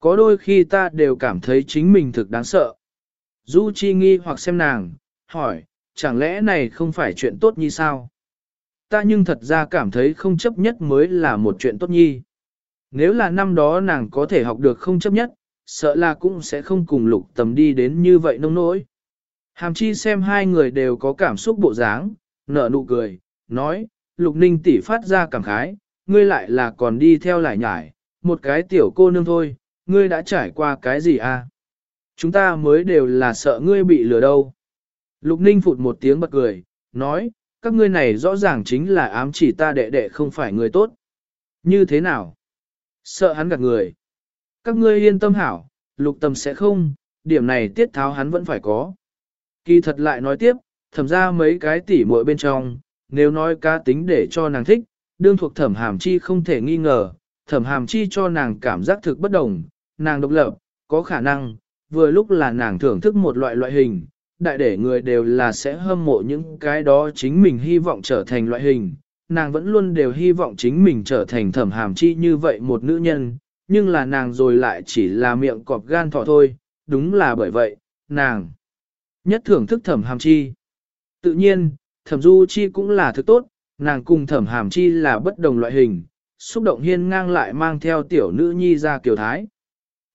Speaker 1: Có đôi khi ta đều cảm thấy chính mình thực đáng sợ. Du Chi nghi hoặc xem nàng, hỏi, chẳng lẽ này không phải chuyện tốt như sao? Ta nhưng thật ra cảm thấy không chấp nhất mới là một chuyện tốt nhi. Nếu là năm đó nàng có thể học được không chấp nhất, sợ là cũng sẽ không cùng lục tầm đi đến như vậy nông nỗi. Hàm chi xem hai người đều có cảm xúc bộ dáng, nở nụ cười, nói, lục ninh tỷ phát ra cảm khái, ngươi lại là còn đi theo lại nhải, một cái tiểu cô nương thôi, ngươi đã trải qua cái gì à? Chúng ta mới đều là sợ ngươi bị lừa đâu. Lục ninh phụt một tiếng bật cười, nói, các ngươi này rõ ràng chính là ám chỉ ta đệ đệ không phải người tốt. Như thế nào? Sợ hắn gạt người. Các ngươi yên tâm hảo, lục tâm sẽ không, điểm này tiết tháo hắn vẫn phải có. Kỳ thật lại nói tiếp, thầm ra mấy cái tỉ muội bên trong, nếu nói cá tính để cho nàng thích, đương thuộc thẩm hàm chi không thể nghi ngờ, thẩm hàm chi cho nàng cảm giác thực bất đồng, nàng độc lập, có khả năng, vừa lúc là nàng thưởng thức một loại loại hình, đại để người đều là sẽ hâm mộ những cái đó chính mình hy vọng trở thành loại hình, nàng vẫn luôn đều hy vọng chính mình trở thành thẩm hàm chi như vậy một nữ nhân, nhưng là nàng rồi lại chỉ là miệng cọp gan thỏ thôi, đúng là bởi vậy, nàng nhất thưởng thức thẩm hàm chi. Tự nhiên, thẩm du chi cũng là thứ tốt, nàng cùng thẩm hàm chi là bất đồng loại hình, xúc động hiên ngang lại mang theo tiểu nữ nhi ra kiểu thái.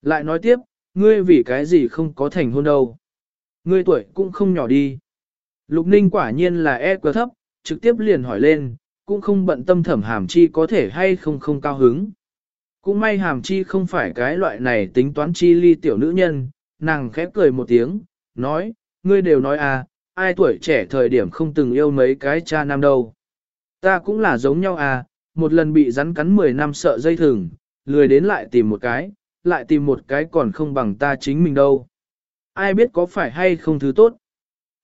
Speaker 1: Lại nói tiếp, ngươi vì cái gì không có thành hôn đâu. Ngươi tuổi cũng không nhỏ đi. Lục ninh quả nhiên là e quá thấp, trực tiếp liền hỏi lên, cũng không bận tâm thẩm hàm chi có thể hay không không cao hứng. Cũng may hàm chi không phải cái loại này tính toán chi ly tiểu nữ nhân, nàng khép cười một tiếng, nói, ngươi đều nói à, ai tuổi trẻ thời điểm không từng yêu mấy cái cha nam đâu. Ta cũng là giống nhau à, một lần bị rắn cắn 10 năm sợ dây thừng, lười đến lại tìm một cái, lại tìm một cái còn không bằng ta chính mình đâu. Ai biết có phải hay không thứ tốt.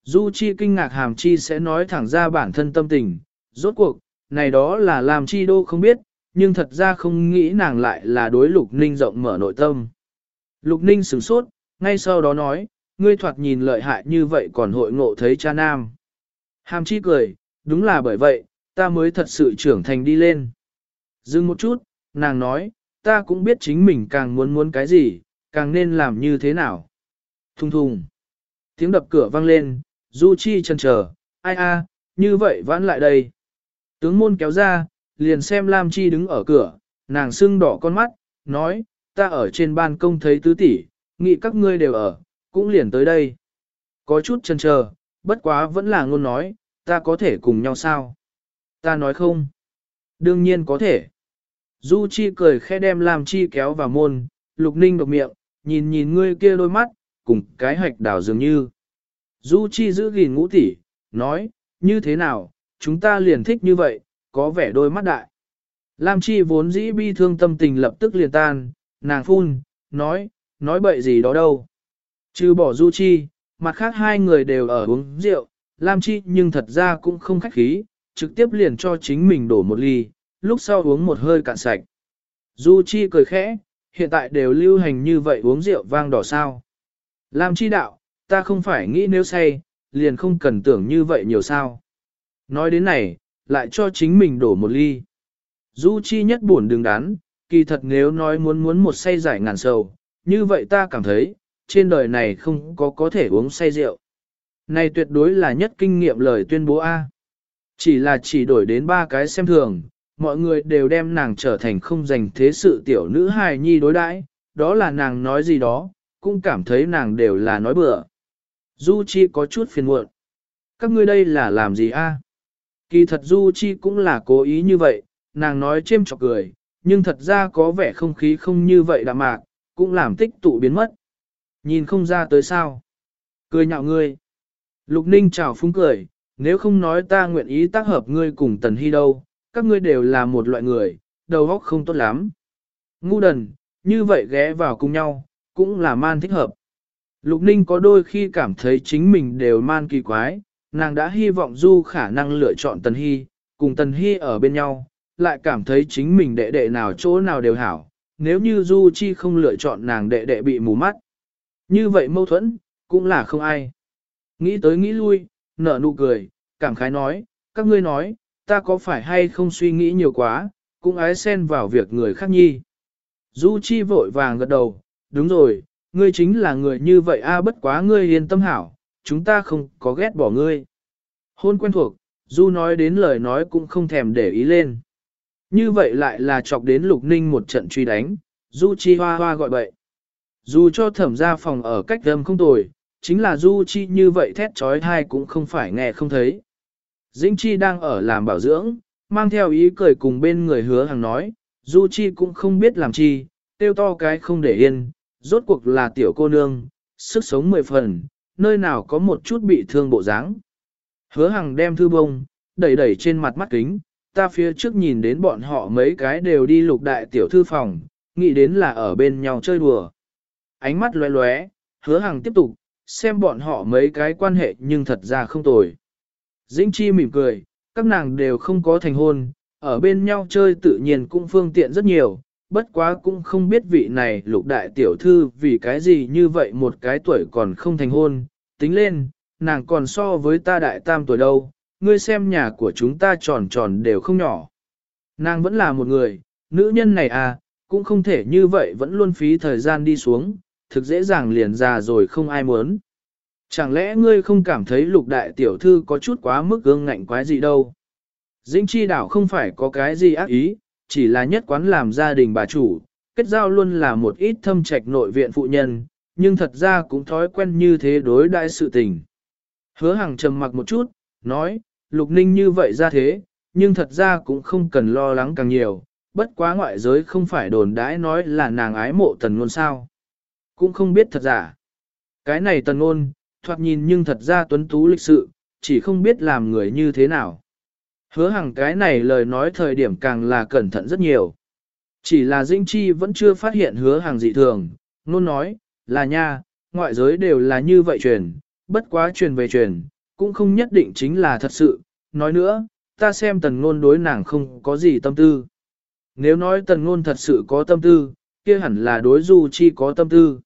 Speaker 1: Du Chi kinh ngạc hàm chi sẽ nói thẳng ra bản thân tâm tình, rốt cuộc, này đó là làm chi đô không biết, nhưng thật ra không nghĩ nàng lại là đối lục ninh rộng mở nội tâm. Lục ninh sửng sốt, ngay sau đó nói, ngươi thoạt nhìn lợi hại như vậy còn hội ngộ thấy cha nam. Hàm chi cười, đúng là bởi vậy, ta mới thật sự trưởng thành đi lên. Dừng một chút, nàng nói, ta cũng biết chính mình càng muốn muốn cái gì, càng nên làm như thế nào. Thùng thùng. Tiếng đập cửa vang lên, Du Chi chần chờ, ai a, như vậy vãn lại đây. Tướng môn kéo ra, liền xem Lam Chi đứng ở cửa, nàng sưng đỏ con mắt, nói, ta ở trên ban công thấy tứ tỷ, nghĩ các ngươi đều ở, cũng liền tới đây. Có chút chần chờ, bất quá vẫn là ngôn nói, ta có thể cùng nhau sao? Ta nói không. Đương nhiên có thể. Du Chi cười khẽ đem Lam Chi kéo vào môn, Lục Ninh độc miệng, nhìn nhìn ngươi kia đôi mắt, cùng cái hạch đảo dường như. Du Chi giữ gìn ngũ tỷ, nói, như thế nào, chúng ta liền thích như vậy, có vẻ đôi mắt đại. Lam Chi vốn dĩ bi thương tâm tình lập tức liền tan, nàng phun, nói, nói bậy gì đó đâu. Trừ bỏ Du Chi, mặt khác hai người đều ở uống rượu, Lam Chi nhưng thật ra cũng không khách khí, trực tiếp liền cho chính mình đổ một ly, lúc sau uống một hơi cạn sạch. Du Chi cười khẽ, hiện tại đều lưu hành như vậy uống rượu vang đỏ sao. Lam Chi đạo, ta không phải nghĩ nếu say, liền không cần tưởng như vậy nhiều sao. Nói đến này, lại cho chính mình đổ một ly. Du Chi nhất buồn đừng đắn, kỳ thật nếu nói muốn muốn một say giải ngàn sầu, như vậy ta cảm thấy, trên đời này không có có thể uống say rượu. Này tuyệt đối là nhất kinh nghiệm lời tuyên bố A. Chỉ là chỉ đổi đến ba cái xem thường, mọi người đều đem nàng trở thành không dành thế sự tiểu nữ hài nhi đối đãi, đó là nàng nói gì đó, cũng cảm thấy nàng đều là nói bừa. Du Chi có chút phiền muộn. Các ngươi đây là làm gì a? Kỳ thật Du Chi cũng là cố ý như vậy, nàng nói chêm chọc cười, nhưng thật ra có vẻ không khí không như vậy đạm mạc, cũng làm tích tụ biến mất. Nhìn không ra tới sao. Cười nhạo ngươi. Lục Ninh chào phúng cười, nếu không nói ta nguyện ý tác hợp ngươi cùng Tần Hy đâu, các ngươi đều là một loại người, đầu óc không tốt lắm. Ngu đần, như vậy ghé vào cùng nhau, cũng là man thích hợp. Lục Ninh có đôi khi cảm thấy chính mình đều man kỳ quái, nàng đã hy vọng Du khả năng lựa chọn Tần Hy, cùng Tần Hy ở bên nhau, lại cảm thấy chính mình đệ đệ nào chỗ nào đều hảo, nếu như Du Chi không lựa chọn nàng đệ đệ bị mù mắt. Như vậy mâu thuẫn, cũng là không ai. Nghĩ tới nghĩ lui, nở nụ cười, cảm khái nói, các ngươi nói, ta có phải hay không suy nghĩ nhiều quá, cũng ái xen vào việc người khác nhi. Du Chi vội vàng gật đầu, đúng rồi, ngươi chính là người như vậy a bất quá ngươi yên tâm hảo, chúng ta không có ghét bỏ ngươi. Hôn quen thuộc, Du nói đến lời nói cũng không thèm để ý lên. Như vậy lại là chọc đến Lục Ninh một trận truy đánh, Du Chi hoa hoa gọi bậy. Dù cho thẩm ra phòng ở cách âm không tồi, chính là Du Chi như vậy thét chói tai cũng không phải nghe không thấy. Dĩnh Chi đang ở làm bảo dưỡng, mang theo ý cười cùng bên người hứa hàng nói, Du Chi cũng không biết làm chi, tiêu to cái không để yên, rốt cuộc là tiểu cô nương, sức sống mười phần, nơi nào có một chút bị thương bộ dáng. Hứa Hằng đem thư bông, đẩy đẩy trên mặt mắt kính, ta phía trước nhìn đến bọn họ mấy cái đều đi lục đại tiểu thư phòng, nghĩ đến là ở bên nhau chơi đùa. Ánh mắt lóe lóe, hứa hàng tiếp tục, xem bọn họ mấy cái quan hệ nhưng thật ra không tồi. Dĩnh Chi mỉm cười, các nàng đều không có thành hôn, ở bên nhau chơi tự nhiên cũng phương tiện rất nhiều, bất quá cũng không biết vị này lục đại tiểu thư vì cái gì như vậy một cái tuổi còn không thành hôn, tính lên, nàng còn so với ta đại tam tuổi đâu, ngươi xem nhà của chúng ta tròn tròn đều không nhỏ. Nàng vẫn là một người, nữ nhân này à, cũng không thể như vậy vẫn luôn phí thời gian đi xuống, thực dễ dàng liền già rồi không ai muốn. Chẳng lẽ ngươi không cảm thấy lục đại tiểu thư có chút quá mức gương ngạnh quái gì đâu? Dĩnh chi đảo không phải có cái gì ác ý, chỉ là nhất quán làm gia đình bà chủ, kết giao luôn là một ít thâm trạch nội viện phụ nhân, nhưng thật ra cũng thói quen như thế đối đại sự tình. Hứa hàng trầm mặc một chút, nói, lục ninh như vậy ra thế, nhưng thật ra cũng không cần lo lắng càng nhiều, bất quá ngoại giới không phải đồn đãi nói là nàng ái mộ tần luôn sao. Cũng không biết thật giả. Cái này tần ngôn, thoạt nhìn nhưng thật ra tuấn tú lịch sự, chỉ không biết làm người như thế nào. Hứa hàng cái này lời nói thời điểm càng là cẩn thận rất nhiều. Chỉ là Dĩnh Chi vẫn chưa phát hiện hứa hàng dị thường, nôn nói, là nha, ngoại giới đều là như vậy truyền, bất quá truyền về truyền, cũng không nhất định chính là thật sự. Nói nữa, ta xem tần ngôn đối nàng không có gì tâm tư. Nếu nói tần ngôn thật sự có tâm tư, kia hẳn là đối du chi có tâm tư.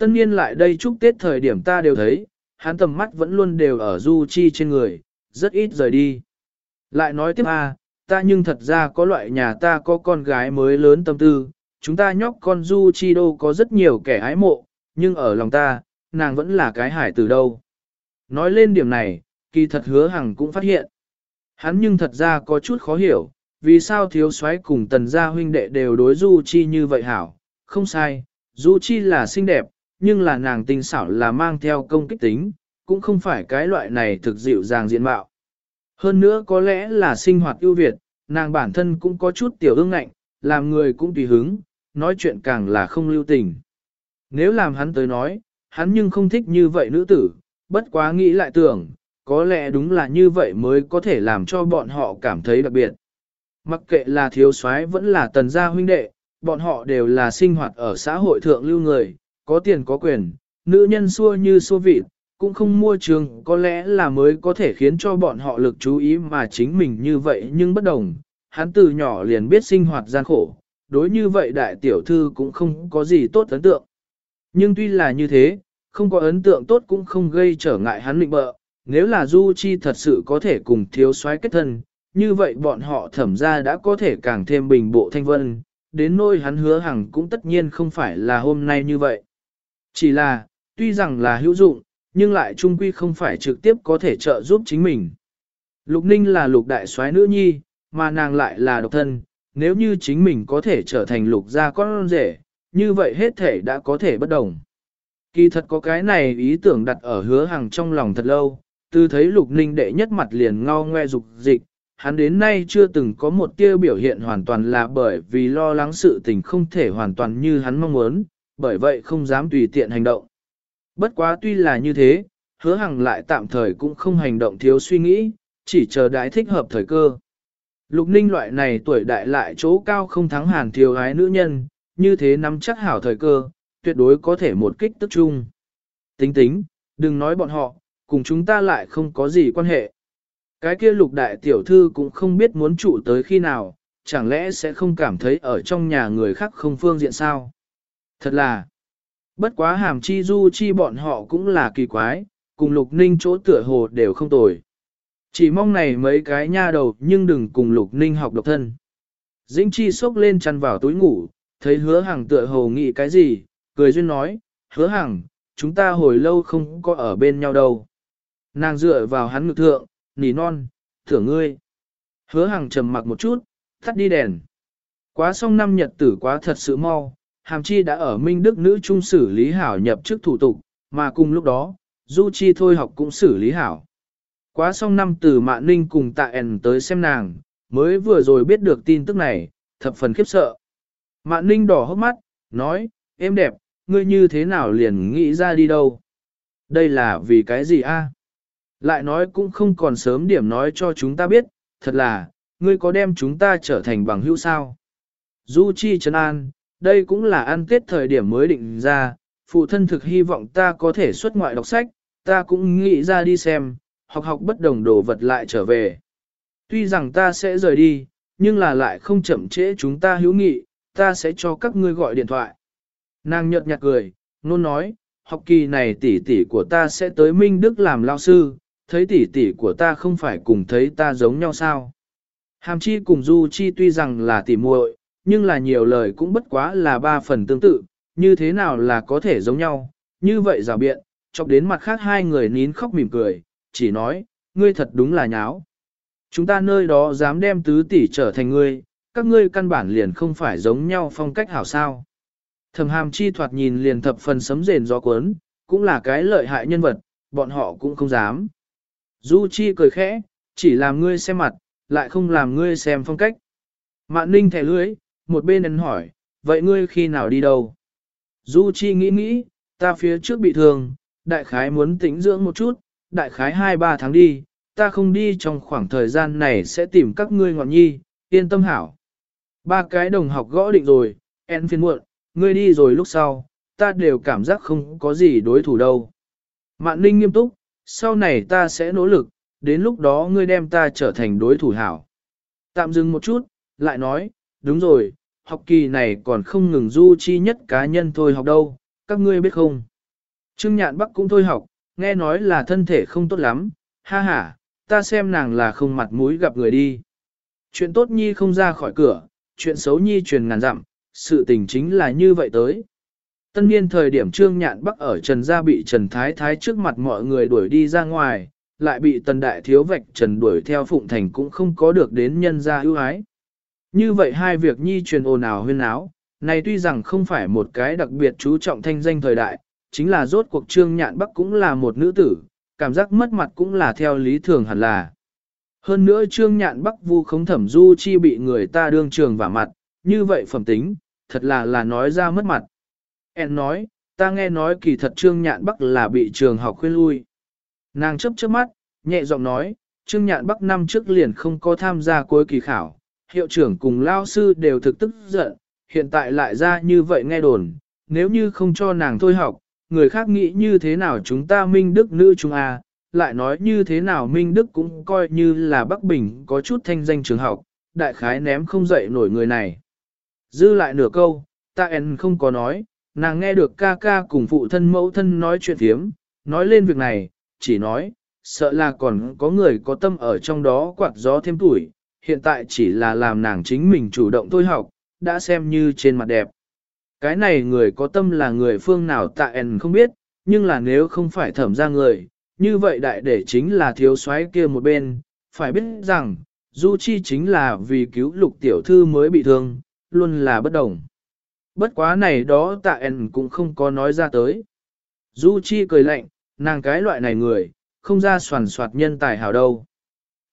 Speaker 1: Tân niên lại đây chúc Tết thời điểm ta đều thấy, hắn tầm mắt vẫn luôn đều ở du chi trên người, rất ít rời đi. Lại nói tiếp a, ta nhưng thật ra có loại nhà ta có con gái mới lớn tâm tư, chúng ta nhóc con du chi đâu có rất nhiều kẻ ái mộ, nhưng ở lòng ta, nàng vẫn là cái hải từ đâu. Nói lên điểm này, kỳ thật hứa hằng cũng phát hiện. Hắn nhưng thật ra có chút khó hiểu, vì sao thiếu soái cùng tần gia huynh đệ đều đối du chi như vậy hảo, không sai, du chi là xinh đẹp, nhưng là nàng tinh xảo là mang theo công kích tính, cũng không phải cái loại này thực dịu dàng diện mạo. Hơn nữa có lẽ là sinh hoạt ưu việt, nàng bản thân cũng có chút tiểu ương ngạnh, làm người cũng tùy hứng, nói chuyện càng là không lưu tình. Nếu làm hắn tới nói, hắn nhưng không thích như vậy nữ tử, bất quá nghĩ lại tưởng, có lẽ đúng là như vậy mới có thể làm cho bọn họ cảm thấy đặc biệt. Mặc kệ là thiếu soái vẫn là tần gia huynh đệ, bọn họ đều là sinh hoạt ở xã hội thượng lưu người, có tiền có quyền, nữ nhân xua như xua vịt, cũng không mua trường có lẽ là mới có thể khiến cho bọn họ lực chú ý mà chính mình như vậy nhưng bất đồng. Hắn từ nhỏ liền biết sinh hoạt gian khổ, đối như vậy đại tiểu thư cũng không có gì tốt ấn tượng. Nhưng tuy là như thế, không có ấn tượng tốt cũng không gây trở ngại hắn định bợ. Nếu là Du Chi thật sự có thể cùng thiếu soái kết thân, như vậy bọn họ thẩm ra đã có thể càng thêm bình bộ thanh vân, đến nỗi hắn hứa hằng cũng tất nhiên không phải là hôm nay như vậy. Chỉ là, tuy rằng là hữu dụng, nhưng lại trung quy không phải trực tiếp có thể trợ giúp chính mình. Lục Ninh là lục đại soái nữ nhi, mà nàng lại là độc thân, nếu như chính mình có thể trở thành lục gia con rể, như vậy hết thể đã có thể bất đồng. Kỳ thật có cái này ý tưởng đặt ở hứa hàng trong lòng thật lâu, từ thấy lục ninh đệ nhất mặt liền ngao ngoe dục dịch, hắn đến nay chưa từng có một tia biểu hiện hoàn toàn là bởi vì lo lắng sự tình không thể hoàn toàn như hắn mong muốn, bởi vậy không dám tùy tiện hành động. Bất quá tuy là như thế, hứa hằng lại tạm thời cũng không hành động thiếu suy nghĩ, chỉ chờ đại thích hợp thời cơ. Lục ninh loại này tuổi đại lại chỗ cao không thắng hàn thiếu gái nữ nhân, như thế nắm chắc hảo thời cơ, tuyệt đối có thể một kích tức chung. Tính tính, đừng nói bọn họ, cùng chúng ta lại không có gì quan hệ. Cái kia lục đại tiểu thư cũng không biết muốn trụ tới khi nào, chẳng lẽ sẽ không cảm thấy ở trong nhà người khác không phương diện sao? Thật là, bất quá hàm chi du chi bọn họ cũng là kỳ quái, cùng lục ninh chỗ tựa hồ đều không tồi. Chỉ mong này mấy cái nha đầu nhưng đừng cùng lục ninh học độc thân. Dĩnh chi sốc lên chăn vào túi ngủ, thấy hứa hàng tựa hồ nghĩ cái gì, cười duyên nói, hứa hàng, chúng ta hồi lâu không có ở bên nhau đâu. Nàng dựa vào hắn ngực thượng, nỉ non, thưởng ngươi. Hứa hàng trầm mặc một chút, thắt đi đèn. Quá xong năm nhật tử quá thật sự mau, hàm chi đã ở Minh Đức nữ trung xử lý hảo nhập chức thủ tục, mà cùng lúc đó, Du Chi thôi học cũng xử lý hảo. Quá xong năm từ Mạn Ninh cùng tạ ẻn tới xem nàng, mới vừa rồi biết được tin tức này, thập phần khiếp sợ. Mạn Ninh đỏ hốc mắt, nói, em đẹp, ngươi như thế nào liền nghĩ ra đi đâu? Đây là vì cái gì a? Lại nói cũng không còn sớm điểm nói cho chúng ta biết, thật là, ngươi có đem chúng ta trở thành bằng hữu sao? Du Chi Trấn An, đây cũng là ăn tết thời điểm mới định ra, phụ thân thực hy vọng ta có thể xuất ngoại đọc sách, ta cũng nghĩ ra đi xem, học học bất đồng đồ vật lại trở về. Tuy rằng ta sẽ rời đi, nhưng là lại không chậm trễ chúng ta hữu nghị, ta sẽ cho các ngươi gọi điện thoại. Nàng nhợt nhạt cười, nôn nói, học kỳ này tỷ tỷ của ta sẽ tới Minh Đức làm lao sư, thấy tỷ tỷ của ta không phải cùng thấy ta giống nhau sao. Hàm chi cùng Du Chi tuy rằng là tỷ muội, nhưng là nhiều lời cũng bất quá là ba phần tương tự, như thế nào là có thể giống nhau, như vậy rào biện, chọc đến mặt khác hai người nín khóc mỉm cười, chỉ nói, ngươi thật đúng là nháo. Chúng ta nơi đó dám đem tứ tỷ trở thành ngươi, các ngươi căn bản liền không phải giống nhau phong cách hảo sao. Thẩm hàm chi thoạt nhìn liền thập phần sấm rền gió cuốn, cũng là cái lợi hại nhân vật, bọn họ cũng không dám. Du chi cười khẽ, chỉ làm ngươi xem mặt, lại không làm ngươi xem phong cách. Mạn ninh thẻ lưới, một bên ấn hỏi, vậy ngươi khi nào đi đâu? Du chi nghĩ nghĩ, ta phía trước bị thương, đại khái muốn tĩnh dưỡng một chút, đại khái 2-3 tháng đi, ta không đi trong khoảng thời gian này sẽ tìm các ngươi ngọn nhi, yên tâm hảo. Ba cái đồng học gõ định rồi, en phiên muộn, ngươi đi rồi lúc sau, ta đều cảm giác không có gì đối thủ đâu. Mạn ninh nghiêm túc, sau này ta sẽ nỗ lực, đến lúc đó ngươi đem ta trở thành đối thủ hảo. Tạm dừng một chút, lại nói, đúng rồi, học kỳ này còn không ngừng du chi nhất cá nhân thôi học đâu, các ngươi biết không? Trương Nhạn Bắc cũng thôi học, nghe nói là thân thể không tốt lắm, ha ha, ta xem nàng là không mặt mũi gặp người đi. Chuyện tốt nhi không ra khỏi cửa, chuyện xấu nhi truyền ngàn dặm, sự tình chính là như vậy tới. Tân niên thời điểm Trương Nhạn Bắc ở Trần Gia bị Trần Thái Thái trước mặt mọi người đuổi đi ra ngoài, lại bị Tần Đại Thiếu vạch Trần đuổi theo Phụng Thành cũng không có được đến nhân gia ưu ái. Như vậy hai việc nhi truyền ồn ào huyên áo, này tuy rằng không phải một cái đặc biệt chú trọng thanh danh thời đại, chính là rốt cuộc Trương Nhạn Bắc cũng là một nữ tử, cảm giác mất mặt cũng là theo lý thường hẳn là. Hơn nữa Trương Nhạn Bắc vu khống thẩm du chi bị người ta đương trường vả mặt, như vậy phẩm tính, thật là là nói ra mất mặt. En nói, ta nghe nói kỳ thật Trương Nhạn Bắc là bị trường học khuyên lui. Nàng chấp chớp mắt, nhẹ giọng nói, Trương Nhạn Bắc năm trước liền không có tham gia cuối kỳ khảo, hiệu trưởng cùng lao sư đều thực tức giận, hiện tại lại ra như vậy nghe đồn, nếu như không cho nàng thôi học, người khác nghĩ như thế nào chúng ta Minh Đức nữ chúng A, lại nói như thế nào Minh Đức cũng coi như là Bắc Bình có chút thanh danh trường học, đại khái ném không dậy nổi người này. Dư lại nửa câu, ta en không có nói, nàng nghe được ca ca cùng phụ thân mẫu thân nói chuyện thiếm, nói lên việc này, chỉ nói, sợ là còn có người có tâm ở trong đó quạt gió thêm tuổi, hiện tại chỉ là làm nàng chính mình chủ động thôi học, đã xem như trên mặt đẹp. Cái này người có tâm là người phương nào tạ en không biết, nhưng là nếu không phải thẩm ra người, như vậy đại để chính là thiếu soái kia một bên, phải biết rằng, Du Chi chính là vì cứu lục tiểu thư mới bị thương, luôn là bất đồng. Bất quá này đó tạ en cũng không có nói ra tới. Du Chi cười lạnh, nàng cái loại này người, không ra soàn soạt nhân tài hảo đâu.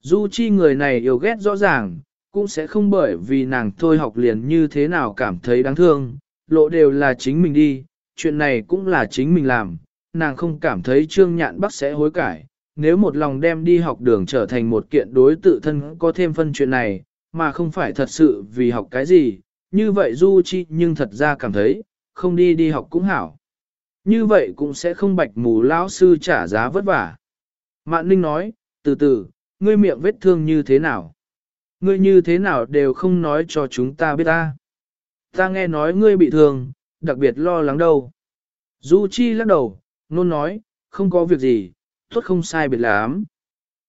Speaker 1: Du Chi người này yêu ghét rõ ràng, cũng sẽ không bởi vì nàng thôi học liền như thế nào cảm thấy đáng thương, lộ đều là chính mình đi, chuyện này cũng là chính mình làm, nàng không cảm thấy trương nhạn bắc sẽ hối cải, nếu một lòng đem đi học đường trở thành một kiện đối tự thân có thêm phân chuyện này, mà không phải thật sự vì học cái gì, như vậy Du Chi nhưng thật ra cảm thấy, không đi đi học cũng hảo. Như vậy cũng sẽ không bạch mù lão sư trả giá vất vả. Mạn Ninh nói, từ từ, ngươi miệng vết thương như thế nào? Ngươi như thế nào đều không nói cho chúng ta biết ta. Ta nghe nói ngươi bị thương, đặc biệt lo lắng đâu. Du Chi lắc đầu, nôn nói, không có việc gì, tốt không sai biệt lắm.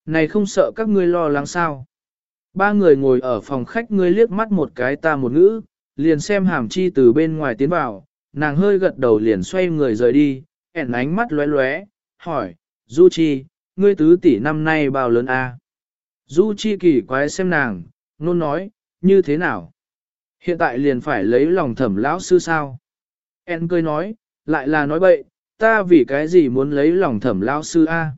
Speaker 1: Này không sợ các ngươi lo lắng sao? Ba người ngồi ở phòng khách ngươi liếc mắt một cái ta một ngữ, liền xem hàm chi từ bên ngoài tiến vào, nàng hơi gật đầu liền xoay người rời đi, ẻn ánh mắt lóe lóe, hỏi, Du Chi, ngươi tứ tỷ năm nay bao lớn a? Du Chi kỳ quái xem nàng, nôn nói, như thế nào? Hiện tại liền phải lấy lòng thẩm lão sư sao? En cười nói, lại là nói bậy, ta vì cái gì muốn lấy lòng thẩm lão sư a?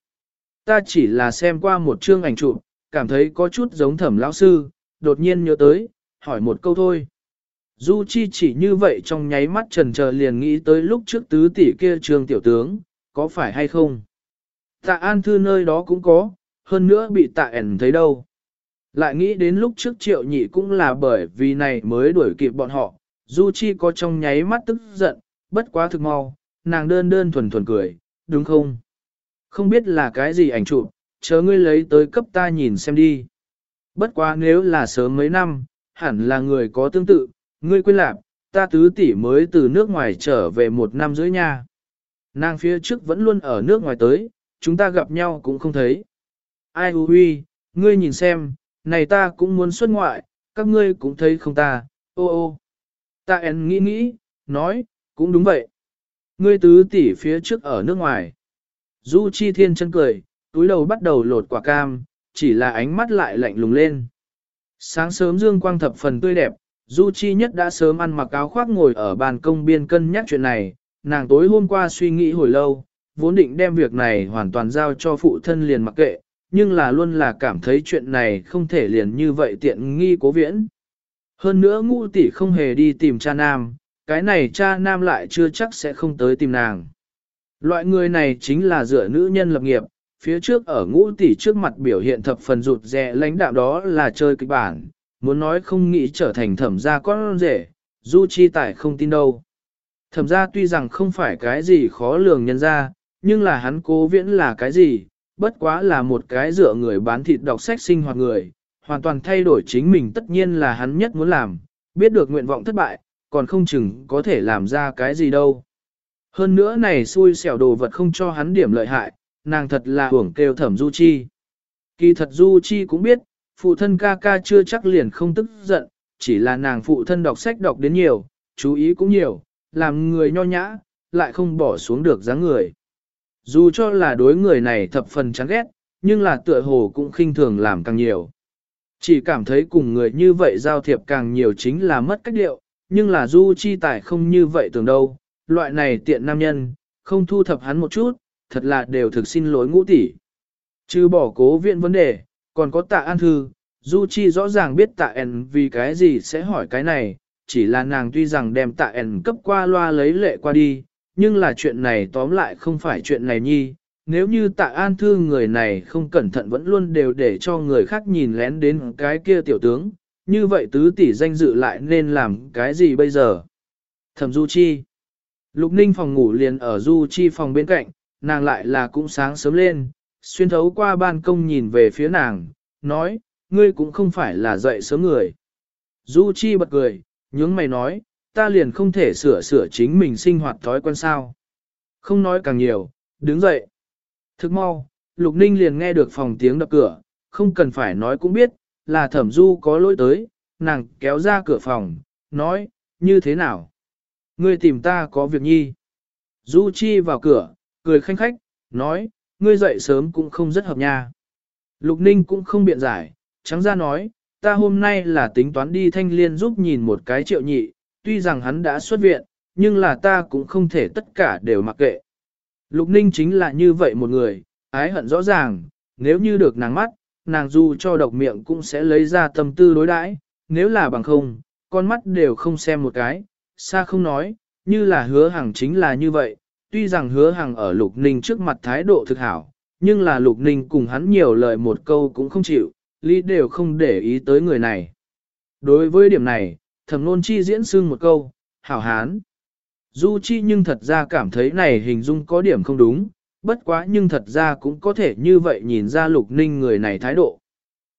Speaker 1: Ta chỉ là xem qua một chương ảnh chụp, cảm thấy có chút giống thẩm lão sư, đột nhiên nhớ tới, hỏi một câu thôi. Du Chi chỉ như vậy trong nháy mắt trần chờ liền nghĩ tới lúc trước tứ tỷ kia trương tiểu tướng, có phải hay không? Tạ An Thư nơi đó cũng có, hơn nữa bị tạ ẻn thấy đâu. Lại nghĩ đến lúc trước triệu nhị cũng là bởi vì này mới đuổi kịp bọn họ, Du Chi có trong nháy mắt tức giận, bất quá thực mau, nàng đơn đơn thuần thuần cười, đúng không? Không biết là cái gì ảnh chụp, chờ ngươi lấy tới cấp ta nhìn xem đi. Bất quá nếu là sớm mấy năm, hẳn là người có tương tự, ngươi quên lạc, ta tứ tỷ mới từ nước ngoài trở về một năm dưới nha. Nàng phía trước vẫn luôn ở nước ngoài tới, chúng ta gặp nhau cũng không thấy. Ai hù huy, ngươi nhìn xem, này ta cũng muốn xuất ngoại, các ngươi cũng thấy không ta, ô ô. Ta en nghĩ nghĩ, nói, cũng đúng vậy. Ngươi tứ tỷ phía trước ở nước ngoài. Du Chi Thiên chân cười, túi đầu bắt đầu lột quả cam, chỉ là ánh mắt lại lạnh lùng lên. Sáng sớm dương quang thập phần tươi đẹp, Du Chi nhất đã sớm ăn mặc áo khoác ngồi ở bàn công biên cân nhắc chuyện này, nàng tối hôm qua suy nghĩ hồi lâu, vốn định đem việc này hoàn toàn giao cho phụ thân liền mặc kệ, nhưng là luôn là cảm thấy chuyện này không thể liền như vậy tiện nghi cố viễn. Hơn nữa ngũ tỷ không hề đi tìm cha nam, cái này cha nam lại chưa chắc sẽ không tới tìm nàng. Loại người này chính là dựa nữ nhân lập nghiệp, phía trước ở ngũ tỷ trước mặt biểu hiện thập phần rụt rè lãnh đạo đó là chơi kịch bản, muốn nói không nghĩ trở thành thẩm gia con rể, du chi tài không tin đâu. Thẩm gia tuy rằng không phải cái gì khó lường nhân ra, nhưng là hắn cố viễn là cái gì, bất quá là một cái dựa người bán thịt đọc sách sinh hoạt người, hoàn toàn thay đổi chính mình tất nhiên là hắn nhất muốn làm, biết được nguyện vọng thất bại, còn không chừng có thể làm ra cái gì đâu. Hơn nữa này xui xẻo đồ vật không cho hắn điểm lợi hại, nàng thật là hưởng kêu thẩm Du Chi. Kỳ thật Du Chi cũng biết, phụ thân ca ca chưa chắc liền không tức giận, chỉ là nàng phụ thân đọc sách đọc đến nhiều, chú ý cũng nhiều, làm người nho nhã, lại không bỏ xuống được dáng người. Dù cho là đối người này thập phần chán ghét, nhưng là tựa hồ cũng khinh thường làm càng nhiều. Chỉ cảm thấy cùng người như vậy giao thiệp càng nhiều chính là mất cách điệu, nhưng là Du Chi Tài không như vậy tưởng đâu, loại này tiện nam nhân, không thu thập hắn một chút, thật là đều thực xin lỗi ngũ tỷ. Chứ bỏ cố viện vấn đề, còn có tạ an thư, Du Chi rõ ràng biết tạ ẩn vì cái gì sẽ hỏi cái này, chỉ là nàng tuy rằng đem tạ ẩn cấp qua loa lấy lệ qua đi, nhưng là chuyện này tóm lại không phải chuyện này nhi. Nếu như tạ an thư người này không cẩn thận vẫn luôn đều để cho người khác nhìn lén đến cái kia tiểu tướng, như vậy tứ tỷ danh dự lại nên làm cái gì bây giờ? Thẩm Du Chi Lục Ninh phòng ngủ liền ở Du Chi phòng bên cạnh, nàng lại là cũng sáng sớm lên, xuyên thấu qua ban công nhìn về phía nàng, nói, ngươi cũng không phải là dậy sớm người. Du Chi bật cười, nhướng mày nói, ta liền không thể sửa sửa chính mình sinh hoạt thói quen sao. Không nói càng nhiều, đứng dậy. Thức mau, Lục Ninh liền nghe được phòng tiếng đập cửa, không cần phải nói cũng biết, là thẩm du có lỗi tới, nàng kéo ra cửa phòng, nói, như thế nào? Ngươi tìm ta có việc nhi. Du Chi vào cửa, cười khanh khách, nói, ngươi dậy sớm cũng không rất hợp nha. Lục Ninh cũng không biện giải, trắng ra nói, ta hôm nay là tính toán đi thanh liên giúp nhìn một cái triệu nhị, tuy rằng hắn đã xuất viện, nhưng là ta cũng không thể tất cả đều mặc kệ. Lục Ninh chính là như vậy một người, ái hận rõ ràng, nếu như được nàng mắt, nàng dù cho độc miệng cũng sẽ lấy ra tâm tư đối đãi, nếu là bằng không, con mắt đều không xem một cái, xa không nói, như là hứa hàng chính là như vậy, tuy rằng hứa hàng ở Lục Ninh trước mặt thái độ thực hảo, nhưng là Lục Ninh cùng hắn nhiều lời một câu cũng không chịu, lý đều không để ý tới người này. Đối với điểm này, thẩm nôn chi diễn sưng một câu, hảo hán. Du chi nhưng thật ra cảm thấy này hình dung có điểm không đúng, bất quá nhưng thật ra cũng có thể như vậy nhìn ra lục ninh người này thái độ.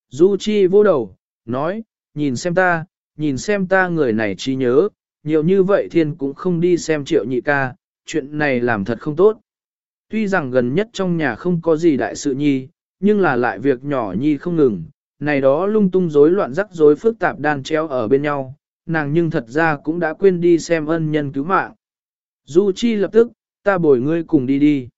Speaker 1: Du chi vô đầu, nói, nhìn xem ta, nhìn xem ta người này chi nhớ, nhiều như vậy thiên cũng không đi xem triệu nhị ca, chuyện này làm thật không tốt. Tuy rằng gần nhất trong nhà không có gì đại sự nhi, nhưng là lại việc nhỏ nhi không ngừng, này đó lung tung rối loạn rắc rối phức tạp đan treo ở bên nhau, nàng nhưng thật ra cũng đã quên đi xem ân nhân cứu mạng. Du Chi lập tức, ta bồi ngươi cùng đi đi.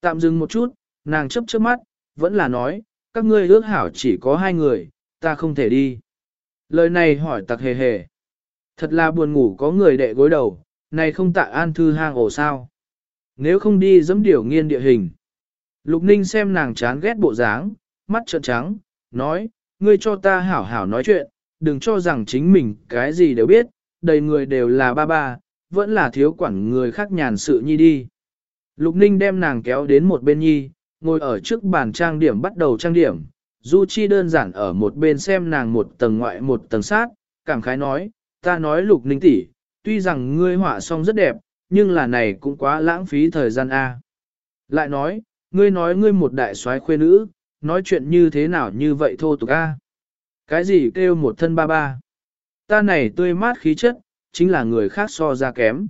Speaker 1: Tạm dừng một chút, nàng chấp chớp mắt, vẫn là nói, các ngươi ước hảo chỉ có hai người, ta không thể đi. Lời này hỏi tặc hề hề. Thật là buồn ngủ có người đệ gối đầu, này không tạ an thư hang ổ sao. Nếu không đi dẫm điều nghiên địa hình. Lục ninh xem nàng chán ghét bộ dáng, mắt trợn trắng, nói, ngươi cho ta hảo hảo nói chuyện, đừng cho rằng chính mình cái gì đều biết, đầy người đều là ba ba, vẫn là thiếu quản người khác nhàn sự nhi đi. Lục Ninh đem nàng kéo đến một bên nhi, ngồi ở trước bàn trang điểm bắt đầu trang điểm, Du Chi đơn giản ở một bên xem nàng một tầng ngoại một tầng sát, cảm khái nói, ta nói Lục Ninh tỷ, tuy rằng ngươi họa xong rất đẹp, nhưng là này cũng quá lãng phí thời gian a. Lại nói, ngươi nói ngươi một đại soái khuê nữ, nói chuyện như thế nào như vậy thô tục a. Cái gì kêu một thân ba ba? Ta này tươi mát khí chất, chính là người khác so ra kém.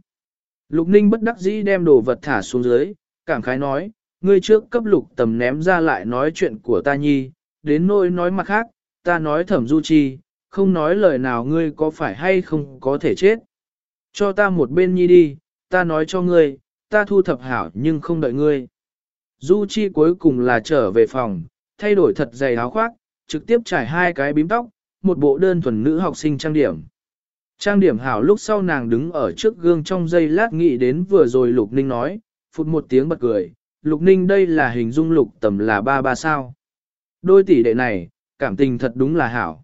Speaker 1: Lục ninh bất đắc dĩ đem đồ vật thả xuống dưới, cảm khái nói, ngươi trước cấp lục tầm ném ra lại nói chuyện của ta nhi, đến nỗi nói mặt khác, ta nói thẩm du chi, không nói lời nào ngươi có phải hay không có thể chết. Cho ta một bên nhi đi, ta nói cho ngươi, ta thu thập hảo nhưng không đợi ngươi. Du chi cuối cùng là trở về phòng, thay đổi thật dày áo khoác, trực tiếp trải hai cái bím tóc, một bộ đơn thuần nữ học sinh trang điểm. Trang điểm hảo lúc sau nàng đứng ở trước gương trong giây lát nghĩ đến vừa rồi Lục Ninh nói, phút một tiếng bật cười, Lục Ninh đây là hình dung lục tầm là ba ba sao. Đôi tỷ đệ này, cảm tình thật đúng là hảo.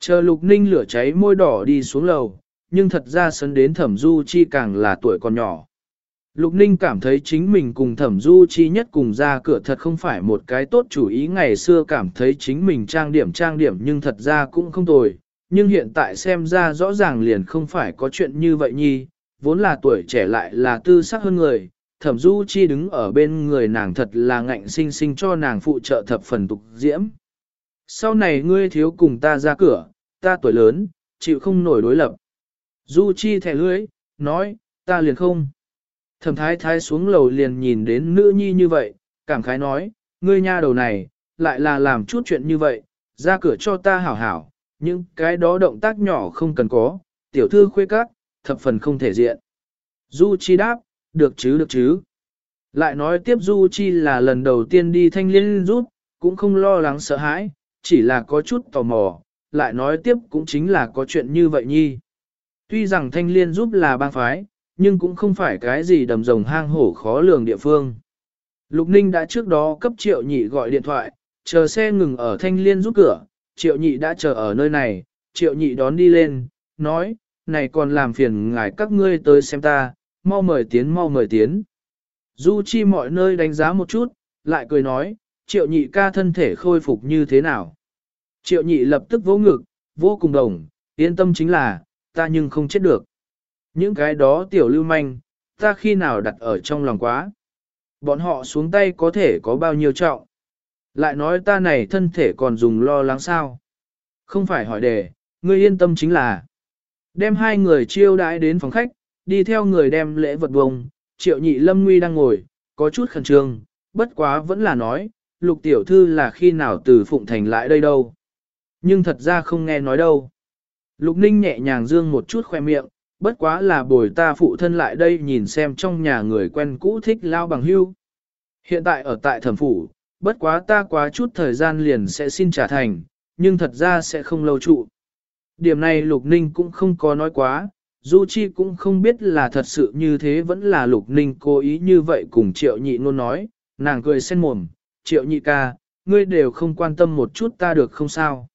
Speaker 1: Chờ Lục Ninh lửa cháy môi đỏ đi xuống lầu, nhưng thật ra sấn đến thẩm du chi càng là tuổi còn nhỏ. Lục Ninh cảm thấy chính mình cùng thẩm du chi nhất cùng ra cửa thật không phải một cái tốt chủ ý ngày xưa cảm thấy chính mình trang điểm trang điểm nhưng thật ra cũng không tồi, nhưng hiện tại xem ra rõ ràng liền không phải có chuyện như vậy nhi, vốn là tuổi trẻ lại là tư sắc hơn người, thẩm du chi đứng ở bên người nàng thật là ngạnh sinh sinh cho nàng phụ trợ thập phần tục diễm. Sau này ngươi thiếu cùng ta ra cửa, ta tuổi lớn, chịu không nổi đối lập. Du chi thẻ lưới, nói, ta liền không. Thẩm thái thái xuống lầu liền nhìn đến nữ nhi như vậy, cảm khái nói, ngươi nha đầu này, lại là làm chút chuyện như vậy, ra cửa cho ta hảo hảo, những cái đó động tác nhỏ không cần có, tiểu thư khuê các, thập phần không thể diện. Du Chi đáp, được chứ được chứ. Lại nói tiếp Du Chi là lần đầu tiên đi thanh liên rút, cũng không lo lắng sợ hãi, chỉ là có chút tò mò, lại nói tiếp cũng chính là có chuyện như vậy nhi. Tuy rằng thanh liên giúp là bang phái, nhưng cũng không phải cái gì đầm rồng hang hổ khó lường địa phương. Lục Ninh đã trước đó cấp triệu nhị gọi điện thoại, chờ xe ngừng ở thanh liên giúp cửa, triệu nhị đã chờ ở nơi này, triệu nhị đón đi lên, nói, này còn làm phiền ngài các ngươi tới xem ta, mau mời tiến mau mời tiến. Du chi mọi nơi đánh giá một chút, lại cười nói, triệu nhị ca thân thể khôi phục như thế nào. Triệu nhị lập tức vỗ ngực, vô cùng đồng, yên tâm chính là, ta nhưng không chết được. Những cái đó tiểu lưu manh, ta khi nào đặt ở trong lòng quá. Bọn họ xuống tay có thể có bao nhiêu trọng. Lại nói ta này thân thể còn dùng lo lắng sao. Không phải hỏi đề, ngươi yên tâm chính là. Đem hai người chiêu đãi đến phòng khách, đi theo người đem lễ vật bông, triệu nhị lâm nguy đang ngồi, có chút khẩn trương, bất quá vẫn là nói, lục tiểu thư là khi nào từ Phụng Thành lại đây đâu. Nhưng thật ra không nghe nói đâu. Lục ninh nhẹ nhàng dương một chút khoe miệng, bất quá là bồi ta phụ thân lại đây nhìn xem trong nhà người quen cũ thích lao bằng hưu. Hiện tại ở tại thẩm phủ, bất quá ta quá chút thời gian liền sẽ xin trả thành, nhưng thật ra sẽ không lâu trụ. Điểm này Lục Ninh cũng không có nói quá, Du Chi cũng không biết là thật sự như thế vẫn là Lục Ninh cố ý như vậy cùng Triệu Nhị luôn nói, nàng cười sen mồm, Triệu Nhị ca, ngươi đều không quan tâm một chút ta được không sao.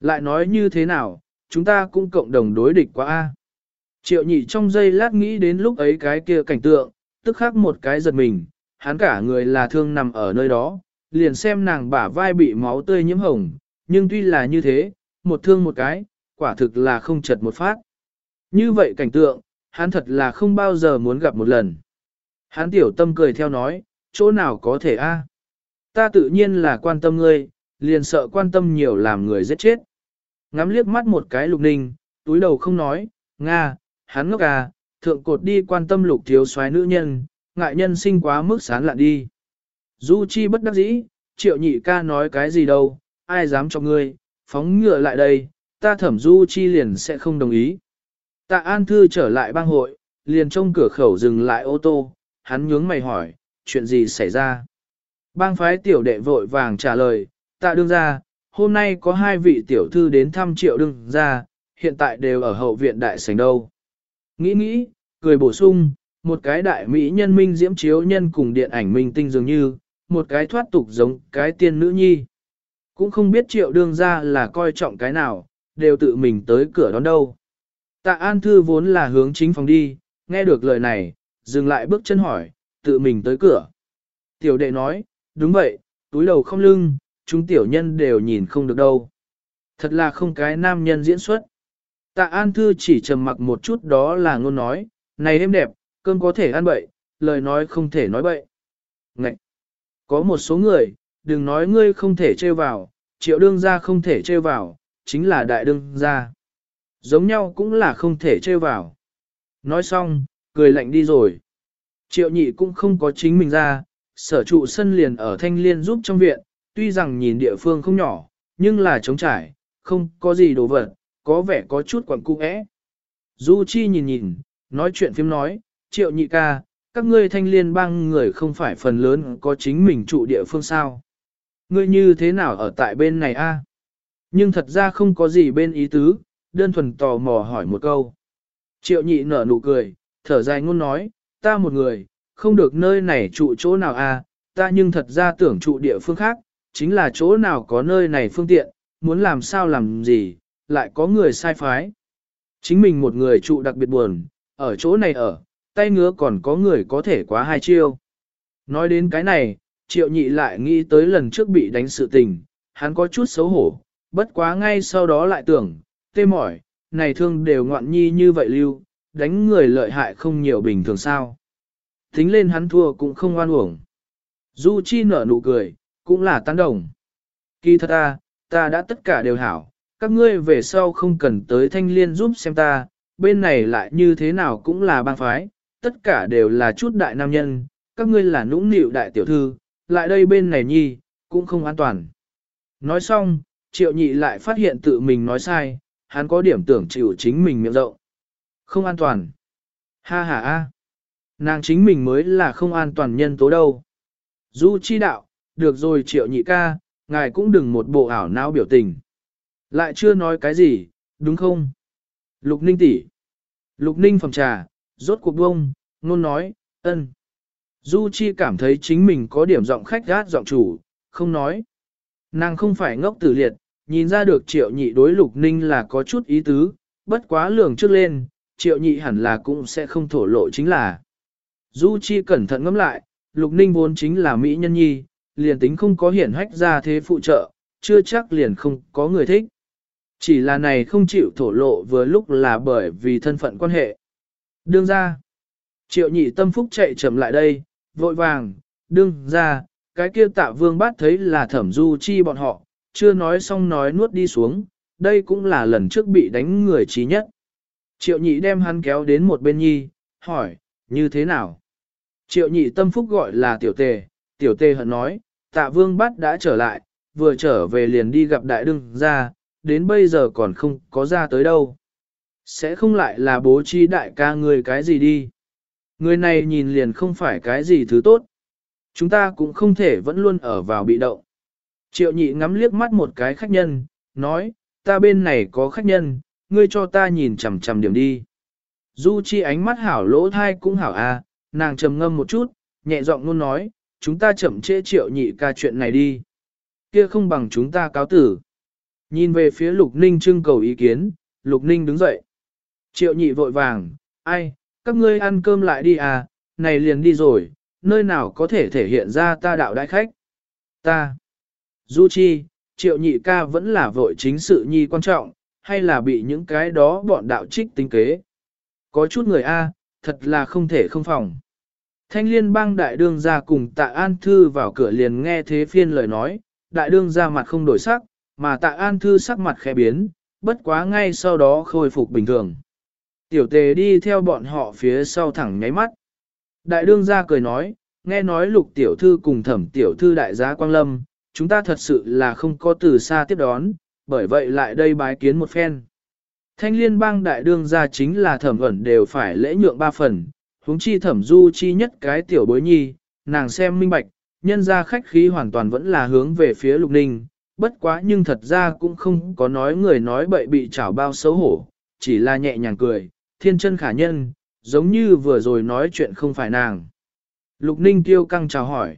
Speaker 1: Lại nói như thế nào, chúng ta cũng cộng đồng đối địch quá a. Triệu Nhị trong giây lát nghĩ đến lúc ấy cái kia cảnh tượng, tức khắc một cái giật mình, hắn cả người là thương nằm ở nơi đó, liền xem nàng bả vai bị máu tươi nhiễm hồng, nhưng tuy là như thế, một thương một cái, quả thực là không chật một phát. Như vậy cảnh tượng, hắn thật là không bao giờ muốn gặp một lần. Hắn tiểu tâm cười theo nói, chỗ nào có thể a? Ta tự nhiên là quan tâm ngươi, liền sợ quan tâm nhiều làm người giết chết. Ngắm liếc mắt một cái lục ninh, túi đầu không nói, Nga, hắn ngốc à, thượng cột đi quan tâm lục thiếu soái nữ nhân, ngại nhân sinh quá mức sán lạn đi. Du Chi bất đắc dĩ, triệu nhị ca nói cái gì đâu, ai dám cho ngươi, phóng ngựa lại đây, ta thẩm Du Chi liền sẽ không đồng ý. Tạ An Thư trở lại bang hội, liền trông cửa khẩu dừng lại ô tô, hắn nhướng mày hỏi, chuyện gì xảy ra? Bang phái tiểu đệ vội vàng trả lời, tạ đương ra, hôm nay có hai vị tiểu thư đến thăm triệu đương ra, hiện tại đều ở hậu viện đại sảnh đâu. Nghĩ nghĩ, cười bổ sung, một cái đại mỹ nhân minh diễm chiếu nhân cùng điện ảnh minh tinh dường như, một cái thoát tục giống cái tiên nữ nhi. Cũng không biết triệu đương ra là coi trọng cái nào, đều tự mình tới cửa đón đâu. Tạ An Thư vốn là hướng chính phòng đi, nghe được lời này, dừng lại bước chân hỏi, tự mình tới cửa. Tiểu đệ nói, đúng vậy, túi đầu không lưng, chúng tiểu nhân đều nhìn không được đâu. Thật là không cái nam nhân diễn xuất. Tạ An Thư chỉ trầm mặc một chút đó là ngôn nói, này em đẹp, cơm có thể ăn bậy, lời nói không thể nói bậy. Ngậy! Có một số người, đừng nói ngươi không thể trêu vào, triệu đương gia không thể trêu vào, chính là đại đương gia. Giống nhau cũng là không thể trêu vào. Nói xong, cười lạnh đi rồi. Triệu nhị cũng không có chính mình ra, sở trụ sân liền ở thanh liên giúp trong viện, tuy rằng nhìn địa phương không nhỏ, nhưng là trống trải, không có gì đồ vật, có vẻ có chút quẩn cung ẽ. Du Chi nhìn nhìn, nói chuyện phim nói, triệu nhị ca, các ngươi thanh liên bang người không phải phần lớn có chính mình trụ địa phương sao. Ngươi như thế nào ở tại bên này a? Nhưng thật ra không có gì bên ý tứ, đơn thuần tò mò hỏi một câu. Triệu nhị nở nụ cười, thở dài ngôn nói, ta một người, không được nơi này trụ chỗ nào a, ta nhưng thật ra tưởng trụ địa phương khác, chính là chỗ nào có nơi này phương tiện, muốn làm sao làm gì, lại có người sai phái. Chính mình một người trụ đặc biệt buồn, ở chỗ này ở, tay ngứa còn có người có thể quá hai chiêu. Nói đến cái này, triệu nhị lại nghĩ tới lần trước bị đánh sự tình, hắn có chút xấu hổ, bất quá ngay sau đó lại tưởng, tê mỏi, này thương đều ngoạn nhi như vậy lưu, đánh người lợi hại không nhiều bình thường sao. Tính lên hắn thua cũng không oan uổng. Du Chi nở nụ cười, cũng là tán đồng. Kỳ thật ta, ta đã tất cả đều hảo, các ngươi về sau không cần tới thanh liên giúp xem ta, bên này lại như thế nào cũng là bang phái, tất cả đều là chút đại nam nhân, các ngươi là nũng nịu đại tiểu thư, lại đây bên này nhi, cũng không an toàn. Nói xong, triệu nhị lại phát hiện tự mình nói sai, hắn có điểm tưởng chịu chính mình miệng rộng. Không an toàn. Ha ha ha. Nàng chính mình mới là không an toàn nhân tố đâu. Du chi đạo, được rồi triệu nhị ca, ngài cũng đừng một bộ ảo não biểu tình. Lại chưa nói cái gì, đúng không? Lục ninh tỷ. Lục ninh phòng trà, rốt cuộc bông, nôn nói, ân. Du Chi cảm thấy chính mình có điểm giọng khách gát giọng chủ, không nói. Nàng không phải ngốc tử liệt, nhìn ra được triệu nhị đối lục ninh là có chút ý tứ, bất quá lường trước lên, triệu nhị hẳn là cũng sẽ không thổ lộ chính là. Du Chi cẩn thận ngẫm lại, lục ninh vốn chính là mỹ nhân nhi, liền tính không có hiển hách ra thế phụ trợ, chưa chắc liền không có người thích. Chỉ là này không chịu thổ lộ vừa lúc là bởi vì thân phận quan hệ. Đương ra, triệu nhị tâm phúc chạy chậm lại đây, vội vàng, đương ra, cái kia tạ vương bát thấy là thẩm du chi bọn họ, chưa nói xong nói nuốt đi xuống, đây cũng là lần trước bị đánh người trí nhất. Triệu nhị đem hắn kéo đến một bên nhi, hỏi, như thế nào? Triệu nhị tâm phúc gọi là tiểu tề, tiểu tề hận nói, tạ vương bát đã trở lại, vừa trở về liền đi gặp đại đương ra, đến bây giờ còn không có ra tới đâu. Sẽ không lại là bố trí đại ca người cái gì đi. Người này nhìn liền không phải cái gì thứ tốt. Chúng ta cũng không thể vẫn luôn ở vào bị động. Triệu nhị ngắm liếc mắt một cái khách nhân, nói, ta bên này có khách nhân, ngươi cho ta nhìn chằm chằm điểm đi. Du chi ánh mắt hảo lỗ thai cũng hảo a, à, nàng trầm ngâm một chút, nhẹ giọng luôn nói, chúng ta chậm trễ triệu nhị ca chuyện này đi. Kia không bằng chúng ta cáo tử. Nhìn về phía Lục Ninh trưng cầu ý kiến, Lục Ninh đứng dậy. Triệu nhị vội vàng, ai, các ngươi ăn cơm lại đi à, này liền đi rồi, nơi nào có thể thể hiện ra ta đạo đại khách. Ta, Du Chi, triệu nhị ca vẫn là vội chính sự nhi quan trọng, hay là bị những cái đó bọn đạo trích tính kế. Có chút người A, thật là không thể không phòng. Thanh liên bang đại đương gia cùng tạ an thư vào cửa liền nghe thế phiên lời nói, đại đương gia mặt không đổi sắc, mà tạ an thư sắc mặt khẽ biến, bất quá ngay sau đó khôi phục bình thường. Tiểu tề đi theo bọn họ phía sau thẳng nháy mắt. Đại đương gia cười nói, nghe nói lục tiểu thư cùng thẩm tiểu thư đại gia Quang Lâm, chúng ta thật sự là không có từ xa tiếp đón, bởi vậy lại đây bái kiến một phen. Thanh liên bang đại đương gia chính là thẩm ẩn đều phải lễ nhượng ba phần, huống chi thẩm du chi nhất cái tiểu bối nhi, nàng xem minh bạch, nhân ra khách khí hoàn toàn vẫn là hướng về phía lục ninh, bất quá nhưng thật ra cũng không có nói người nói bậy bị chảo bao xấu hổ, chỉ là nhẹ nhàng cười, thiên chân khả nhân, giống như vừa rồi nói chuyện không phải nàng. Lục ninh tiêu căng chào hỏi.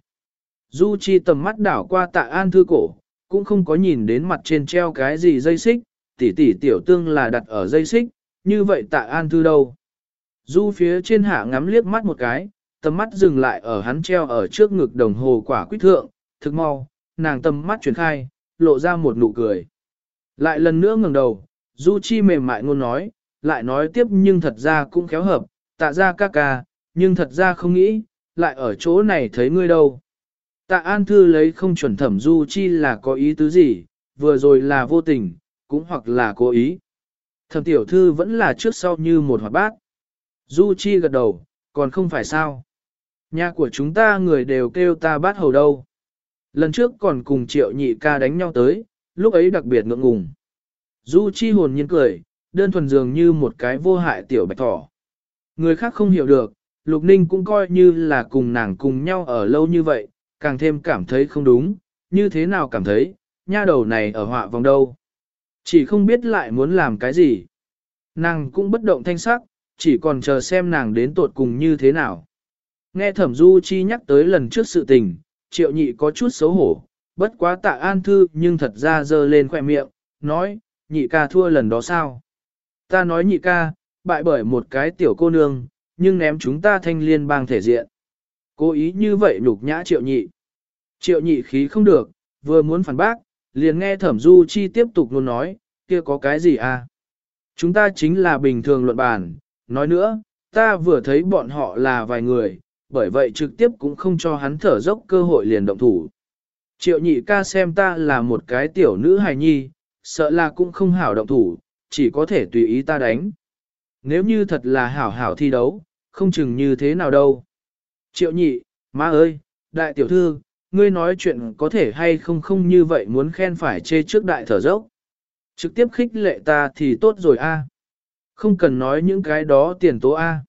Speaker 1: Du Chi tầm mắt đảo qua tạ an thư cổ, cũng không có nhìn đến mặt trên treo cái gì dây xích, tỷ tỷ tiểu tương là đặt ở dây xích, như vậy tạ an thư đâu. Du phía trên hạ ngắm liếc mắt một cái, tầm mắt dừng lại ở hắn treo ở trước ngực đồng hồ quả quyết thượng, thực mau, nàng tầm mắt chuyển khai, lộ ra một nụ cười. Lại lần nữa ngẩng đầu, Du Chi mềm mại ngôn nói, lại nói tiếp nhưng thật ra cũng khéo hợp, tạ ra ca ca, nhưng thật ra không nghĩ, lại ở chỗ này thấy ngươi đâu. Tạ An Thư lấy không chuẩn thẩm Du Chi là có ý tứ gì, vừa rồi là vô tình, cũng hoặc là cố ý. Thẩm tiểu thư vẫn là trước sau như một hoạt bát. Du Chi gật đầu, còn không phải sao. Nhà của chúng ta người đều kêu ta bát hầu đâu. Lần trước còn cùng triệu nhị ca đánh nhau tới, lúc ấy đặc biệt ngượng ngùng. Du Chi hồn nhiên cười, đơn thuần dường như một cái vô hại tiểu bạch thỏ. Người khác không hiểu được, Lục Ninh cũng coi như là cùng nàng cùng nhau ở lâu như vậy, càng thêm cảm thấy không đúng, như thế nào cảm thấy, nha đầu này ở họa vòng đâu. Chỉ không biết lại muốn làm cái gì. Nàng cũng bất động thanh sắc, chỉ còn chờ xem nàng đến tột cùng như thế nào. Nghe thẩm du chi nhắc tới lần trước sự tình, triệu nhị có chút xấu hổ, bất quá tạ an thư nhưng thật ra dơ lên khỏe miệng, nói, nhị ca thua lần đó sao? Ta nói nhị ca, bại bởi một cái tiểu cô nương, nhưng ném chúng ta thanh liên bang thể diện. Cố ý như vậy nhục nhã triệu nhị. Triệu nhị khí không được, vừa muốn phản bác, liền nghe thẩm du chi tiếp tục luôn nói, kia có cái gì à? Chúng ta chính là bình thường luận bàn, nói nữa, ta vừa thấy bọn họ là vài người, bởi vậy trực tiếp cũng không cho hắn thở dốc cơ hội liền động thủ. Triệu nhị ca xem ta là một cái tiểu nữ hài nhi, sợ là cũng không hảo động thủ, chỉ có thể tùy ý ta đánh. Nếu như thật là hảo hảo thi đấu, không chừng như thế nào đâu. Triệu nhị, má ơi, đại tiểu thư, ngươi nói chuyện có thể hay không không như vậy muốn khen phải chê trước đại thở dốc. Trực tiếp khích lệ ta thì tốt rồi a. Không cần nói những cái đó tiền tố a.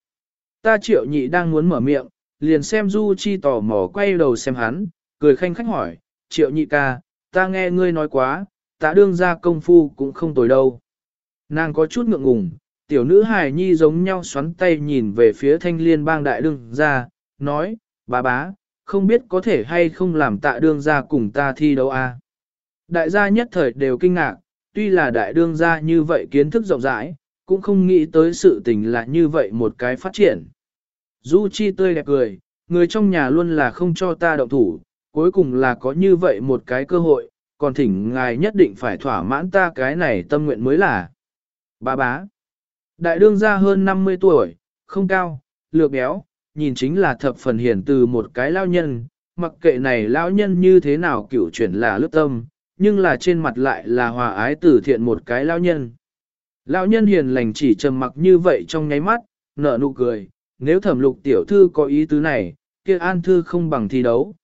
Speaker 1: Ta triệu nhị đang muốn mở miệng, liền xem Du Chi tò mò quay đầu xem hắn, cười khanh khách hỏi, triệu nhị ca, ta nghe ngươi nói quá, ta đương ra công phu cũng không tồi đâu. Nàng có chút ngượng ngùng, tiểu nữ hài nhi giống nhau xoắn tay nhìn về phía thanh liên bang đại đương ra, nói, bà bá, không biết có thể hay không làm tạ đương ra cùng ta thi đấu a. Đại gia nhất thời đều kinh ngạc, tuy là đại đương gia như vậy kiến thức rộng rãi, cũng không nghĩ tới sự tình là như vậy một cái phát triển. Du Chi tươi đẹp cười, người trong nhà luôn là không cho ta động thủ, cuối cùng là có như vậy một cái cơ hội, còn thỉnh ngài nhất định phải thỏa mãn ta cái này tâm nguyện mới là. Bà bá, đại đương gia hơn 50 tuổi, không cao, lược béo, nhìn chính là thập phần hiển từ một cái lao nhân, mặc kệ này lao nhân như thế nào kiểu chuyển là lướt tâm, nhưng là trên mặt lại là hòa ái từ thiện một cái lao nhân. Lão nhân hiền lành chỉ trầm mặc như vậy trong nháy mắt, nở nụ cười, nếu thẩm lục tiểu thư có ý tứ này, kia an thư không bằng thi đấu.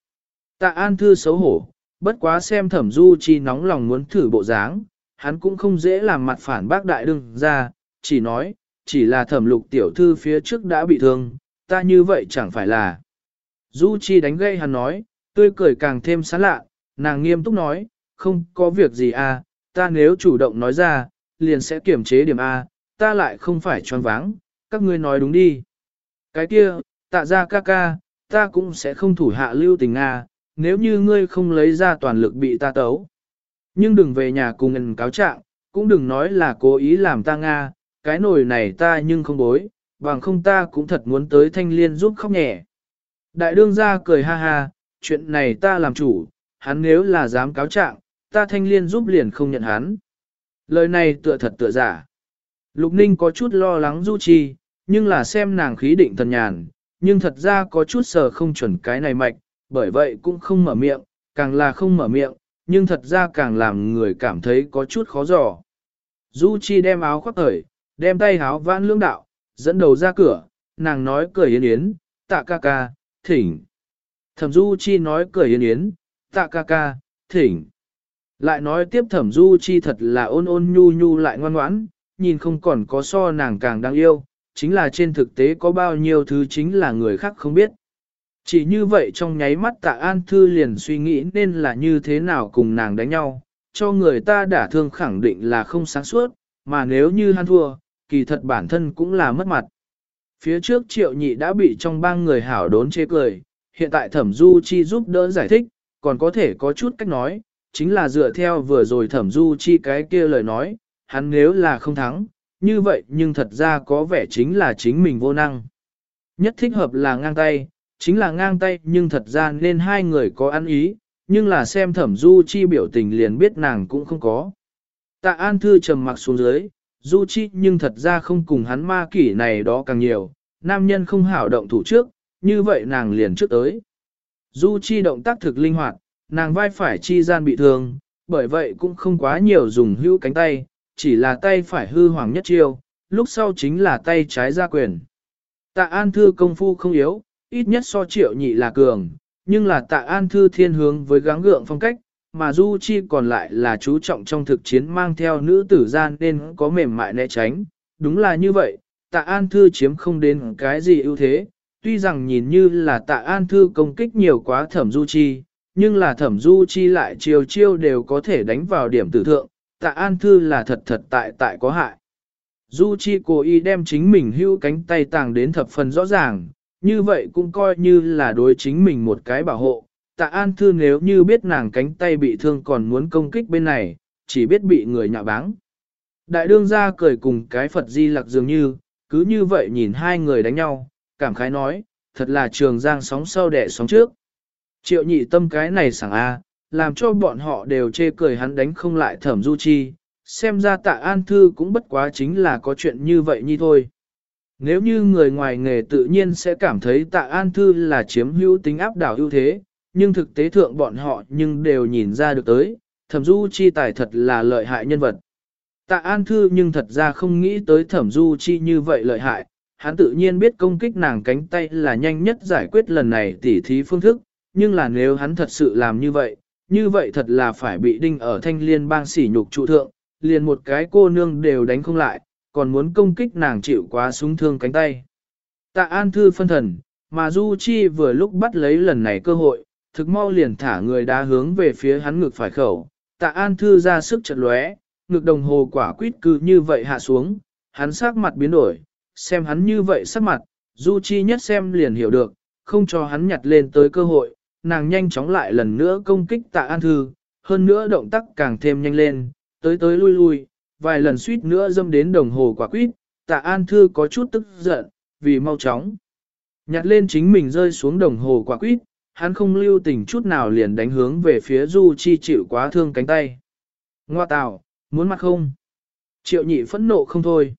Speaker 1: Tạ an thư xấu hổ, bất quá xem thẩm du chi nóng lòng muốn thử bộ dáng, hắn cũng không dễ làm mặt phản bác đại đương ra, chỉ nói, chỉ là thẩm lục tiểu thư phía trước đã bị thương, ta như vậy chẳng phải là. Du chi đánh gây hắn nói, tươi cười càng thêm sán lạ, nàng nghiêm túc nói, không có việc gì à, ta nếu chủ động nói ra, liền sẽ kiểm chế điểm A, ta lại không phải tròn váng, các ngươi nói đúng đi. Cái kia, tạ ra ca ca, ta cũng sẽ không thủ hạ lưu tình Nga, nếu như ngươi không lấy ra toàn lực bị ta tấu. Nhưng đừng về nhà cùng ngần cáo trạng, cũng đừng nói là cố ý làm ta Nga, cái nồi này ta nhưng không bối, bằng không ta cũng thật muốn tới thanh liên giúp khóc nhẹ. Đại đương gia cười ha ha, chuyện này ta làm chủ, hắn nếu là dám cáo trạng, ta thanh liên giúp liền không nhận hắn. Lời này tựa thật tựa giả. Lục Ninh có chút lo lắng Du Chi, nhưng là xem nàng khí định thần nhàn, nhưng thật ra có chút sờ không chuẩn cái này mạch, bởi vậy cũng không mở miệng, càng là không mở miệng, nhưng thật ra càng làm người cảm thấy có chút khó dò. Du Chi đem áo khoác thời, đem tay áo vãn lưỡng đạo, dẫn đầu ra cửa, nàng nói cười yến yến, tạ ca ca, thỉnh. Thẩm Du Chi nói cười yến yến, tạ ca ca, thỉnh. Lại nói tiếp thẩm du chi thật là ôn ôn nhu nhu lại ngoan ngoãn, nhìn không còn có so nàng càng đáng yêu, chính là trên thực tế có bao nhiêu thứ chính là người khác không biết. Chỉ như vậy trong nháy mắt tạ An Thư liền suy nghĩ nên là như thế nào cùng nàng đánh nhau, cho người ta đả thương khẳng định là không sáng suốt, mà nếu như hắn thua, kỳ thật bản thân cũng là mất mặt. Phía trước triệu nhị đã bị trong bang người hảo đốn chê cười, hiện tại thẩm du chi giúp đỡ giải thích, còn có thể có chút cách nói, chính là dựa theo vừa rồi thẩm du chi cái kia lời nói, hắn nếu là không thắng, như vậy nhưng thật ra có vẻ chính là chính mình vô năng. Nhất thích hợp là ngang tay, chính là ngang tay nhưng thật ra nên hai người có ăn ý, nhưng là xem thẩm du chi biểu tình liền biết nàng cũng không có. Tạ An Thư trầm mặc xuống dưới, Du Chi nhưng thật ra không cùng hắn ma kỷ này đó càng nhiều, nam nhân không hảo động thủ trước, như vậy nàng liền trước tới. Du Chi động tác thực linh hoạt, nàng vai phải chi gian bị thương, bởi vậy cũng không quá nhiều dùng hữu cánh tay, chỉ là tay phải hư hoàng nhất chiêu, lúc sau chính là tay trái ra quyền. Tạ An Thư công phu không yếu, ít nhất so triệu nhị là cường, nhưng là tạ An Thư thiên hướng với gắng gượng phong cách, mà Du Chi còn lại là chú trọng trong thực chiến mang theo nữ tử gian nên có mềm mại né tránh. Đúng là như vậy, tạ An Thư chiếm không đến cái gì ưu thế, tuy rằng nhìn như là tạ An Thư công kích nhiều quá thẩm Du Chi, nhưng là thẩm Du Chi lại chiều chiêu đều có thể đánh vào điểm tử thượng, tạ An Thư là thật thật tại tại có hại. Du Chi cố ý đem chính mình hưu cánh tay tàng đến thập phần rõ ràng, như vậy cũng coi như là đối chính mình một cái bảo hộ. Tạ An Thư nếu như biết nàng cánh tay bị thương còn muốn công kích bên này, chỉ biết bị người nhạo báng. Đại đương gia cười cùng cái Phật Di Lặc dường như, cứ như vậy nhìn hai người đánh nhau, cảm khái nói, thật là trường giang sóng sau đẻ sóng trước. Triệu nhị tâm cái này sảng A, làm cho bọn họ đều chê cười hắn đánh không lại thẩm du chi, xem ra tạ an thư cũng bất quá chính là có chuyện như vậy như thôi. Nếu như người ngoài nghề tự nhiên sẽ cảm thấy tạ an thư là chiếm hữu tính áp đảo ưu thế, nhưng thực tế thượng bọn họ nhưng đều nhìn ra được tới, thẩm du chi tài thật là lợi hại nhân vật. Tạ an thư nhưng thật ra không nghĩ tới thẩm du chi như vậy lợi hại, hắn tự nhiên biết công kích nàng cánh tay là nhanh nhất giải quyết lần này tỉ thí phương thức, nhưng là nếu hắn thật sự làm như vậy, như vậy thật là phải bị đinh ở thanh liên bang sỉ nhục trụ thượng, liền một cái cô nương đều đánh không lại, còn muốn công kích nàng chịu quá súng thương cánh tay. Tạ An Thư phân thần, mà Du Chi vừa lúc bắt lấy lần này cơ hội, thực mau liền thả người đá hướng về phía hắn ngực phải khẩu. Tạ An Thư ra sức chật lóe, ngực đồng hồ quả quýt cứ như vậy hạ xuống, hắn sắc mặt biến đổi, xem hắn như vậy sắc mặt, Du Chi nhất xem liền hiểu được, không cho hắn nhặt lên tới cơ hội, nàng nhanh chóng lại lần nữa công kích Tạ An Thư, hơn nữa động tác càng thêm nhanh lên, tới tới lui lui, vài lần suýt nữa dâm đến đồng hồ quả quýt, tạ an thư có chút tức giận, vì mau chóng. Nhặt lên chính mình rơi xuống đồng hồ quả quýt, hắn không lưu tình chút nào liền đánh hướng về phía Du Chi chịu quá thương cánh tay. Ngoa tào, muốn mặt không? Triệu nhị phẫn nộ không thôi.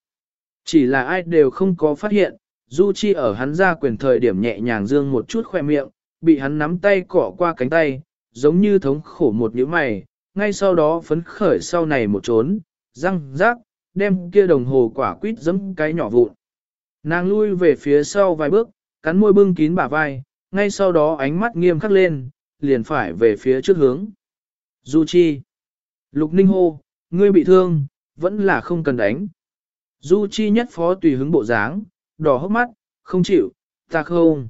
Speaker 1: Chỉ là ai đều không có phát hiện, Du Chi ở hắn ra quyền thời điểm nhẹ nhàng dương một chút khoe miệng, bị hắn nắm tay cỏ qua cánh tay, giống như thống khổ một nhíu mày, ngay sau đó phấn khởi sau này một trốn, răng rác, đem kia đồng hồ quả quýt giẫm cái nhỏ vụn. Nàng lui về phía sau vài bước, cắn môi bưng kín bả vai, ngay sau đó ánh mắt nghiêm khắc lên, liền phải về phía trước hướng. Du Chi. Lục Ninh hô, ngươi bị thương, vẫn là không cần đánh. Du Chi nhất phó tùy hứng bộ dáng, đỏ hốc mắt, không chịu, ta không.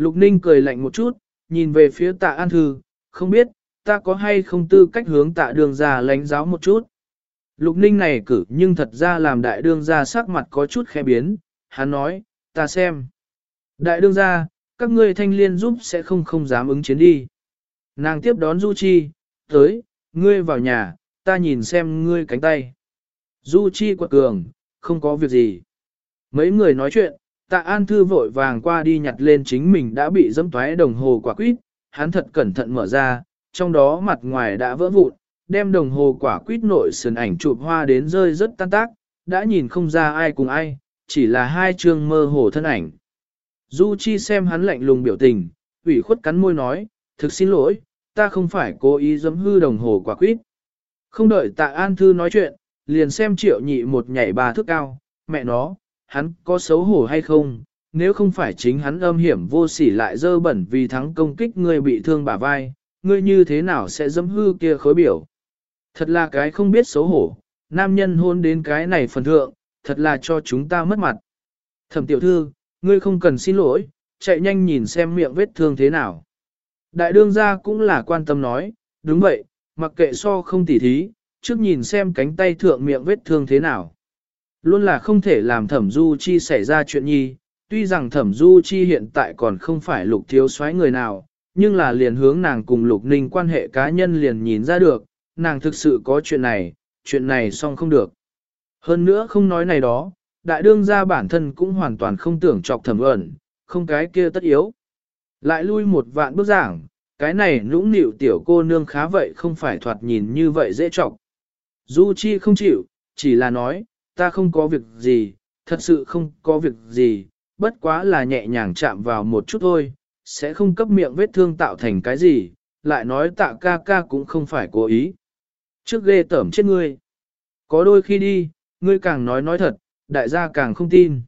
Speaker 1: Lục Ninh cười lạnh một chút, nhìn về phía tạ An Thư, không biết, ta có hay không tư cách hướng tạ đường ra lánh giáo một chút. Lục ninh này cử nhưng thật ra làm đại đương gia sắc mặt có chút khẽ biến, hắn nói, ta xem. Đại đương gia, các ngươi thanh liên giúp sẽ không không dám ứng chiến đi. Nàng tiếp đón Du Chi, tới, ngươi vào nhà, ta nhìn xem ngươi cánh tay. Du Chi quật cường, không có việc gì. Mấy người nói chuyện, tạ an thư vội vàng qua đi nhặt lên chính mình đã bị dẫm toái đồng hồ quả quýt, hắn thật cẩn thận mở ra, trong đó mặt ngoài đã vỡ vụn, đem đồng hồ quả quýt nội sườn ảnh chụp hoa đến rơi rất tan tác, đã nhìn không ra ai cùng ai, chỉ là hai chương mơ hồ thân ảnh. Du Chi xem hắn lạnh lùng biểu tình, ủy khuất cắn môi nói, thực xin lỗi, ta không phải cố ý dẫm hư đồng hồ quả quýt. Không đợi tạ An Thư nói chuyện, liền xem triệu nhị một nhảy ba thước cao, mẹ nó, hắn có xấu hổ hay không, nếu không phải chính hắn âm hiểm vô sỉ lại dơ bẩn vì thắng công kích người bị thương bả vai, ngươi như thế nào sẽ dẫm hư kia khối biểu. Thật là cái không biết xấu hổ, nam nhân hôn đến cái này phần thượng, thật là cho chúng ta mất mặt. Thẩm tiểu thư, ngươi không cần xin lỗi, chạy nhanh nhìn xem miệng vết thương thế nào. Đại đương gia cũng là quan tâm nói, đúng vậy, mặc kệ so không tỉ thí, trước nhìn xem cánh tay thượng miệng vết thương thế nào. Luôn là không thể làm thẩm du chi xảy ra chuyện nhi, tuy rằng thẩm du chi hiện tại còn không phải lục thiếu soái người nào, nhưng là liền hướng nàng cùng Lục Ninh quan hệ cá nhân liền nhìn ra được, nàng thực sự có chuyện này, chuyện này xong không được. Hơn nữa không nói này đó, đại đương gia bản thân cũng hoàn toàn không tưởng chọc thẩm ẩn, không cái kia tất yếu. Lại lui một vạn bước giảng, cái này nũng nịu tiểu cô nương khá vậy không phải thoạt nhìn như vậy dễ chọc. Du Chi không chịu, chỉ là nói, ta không có việc gì, thật sự không có việc gì, bất quá là nhẹ nhàng chạm vào một chút thôi, sẽ không cấp miệng vết thương tạo thành cái gì, lại nói tạ ca ca cũng không phải cố ý. Trước ghê tởm chết ngươi. Có đôi khi đi, ngươi càng nói nói thật, đại gia càng không tin.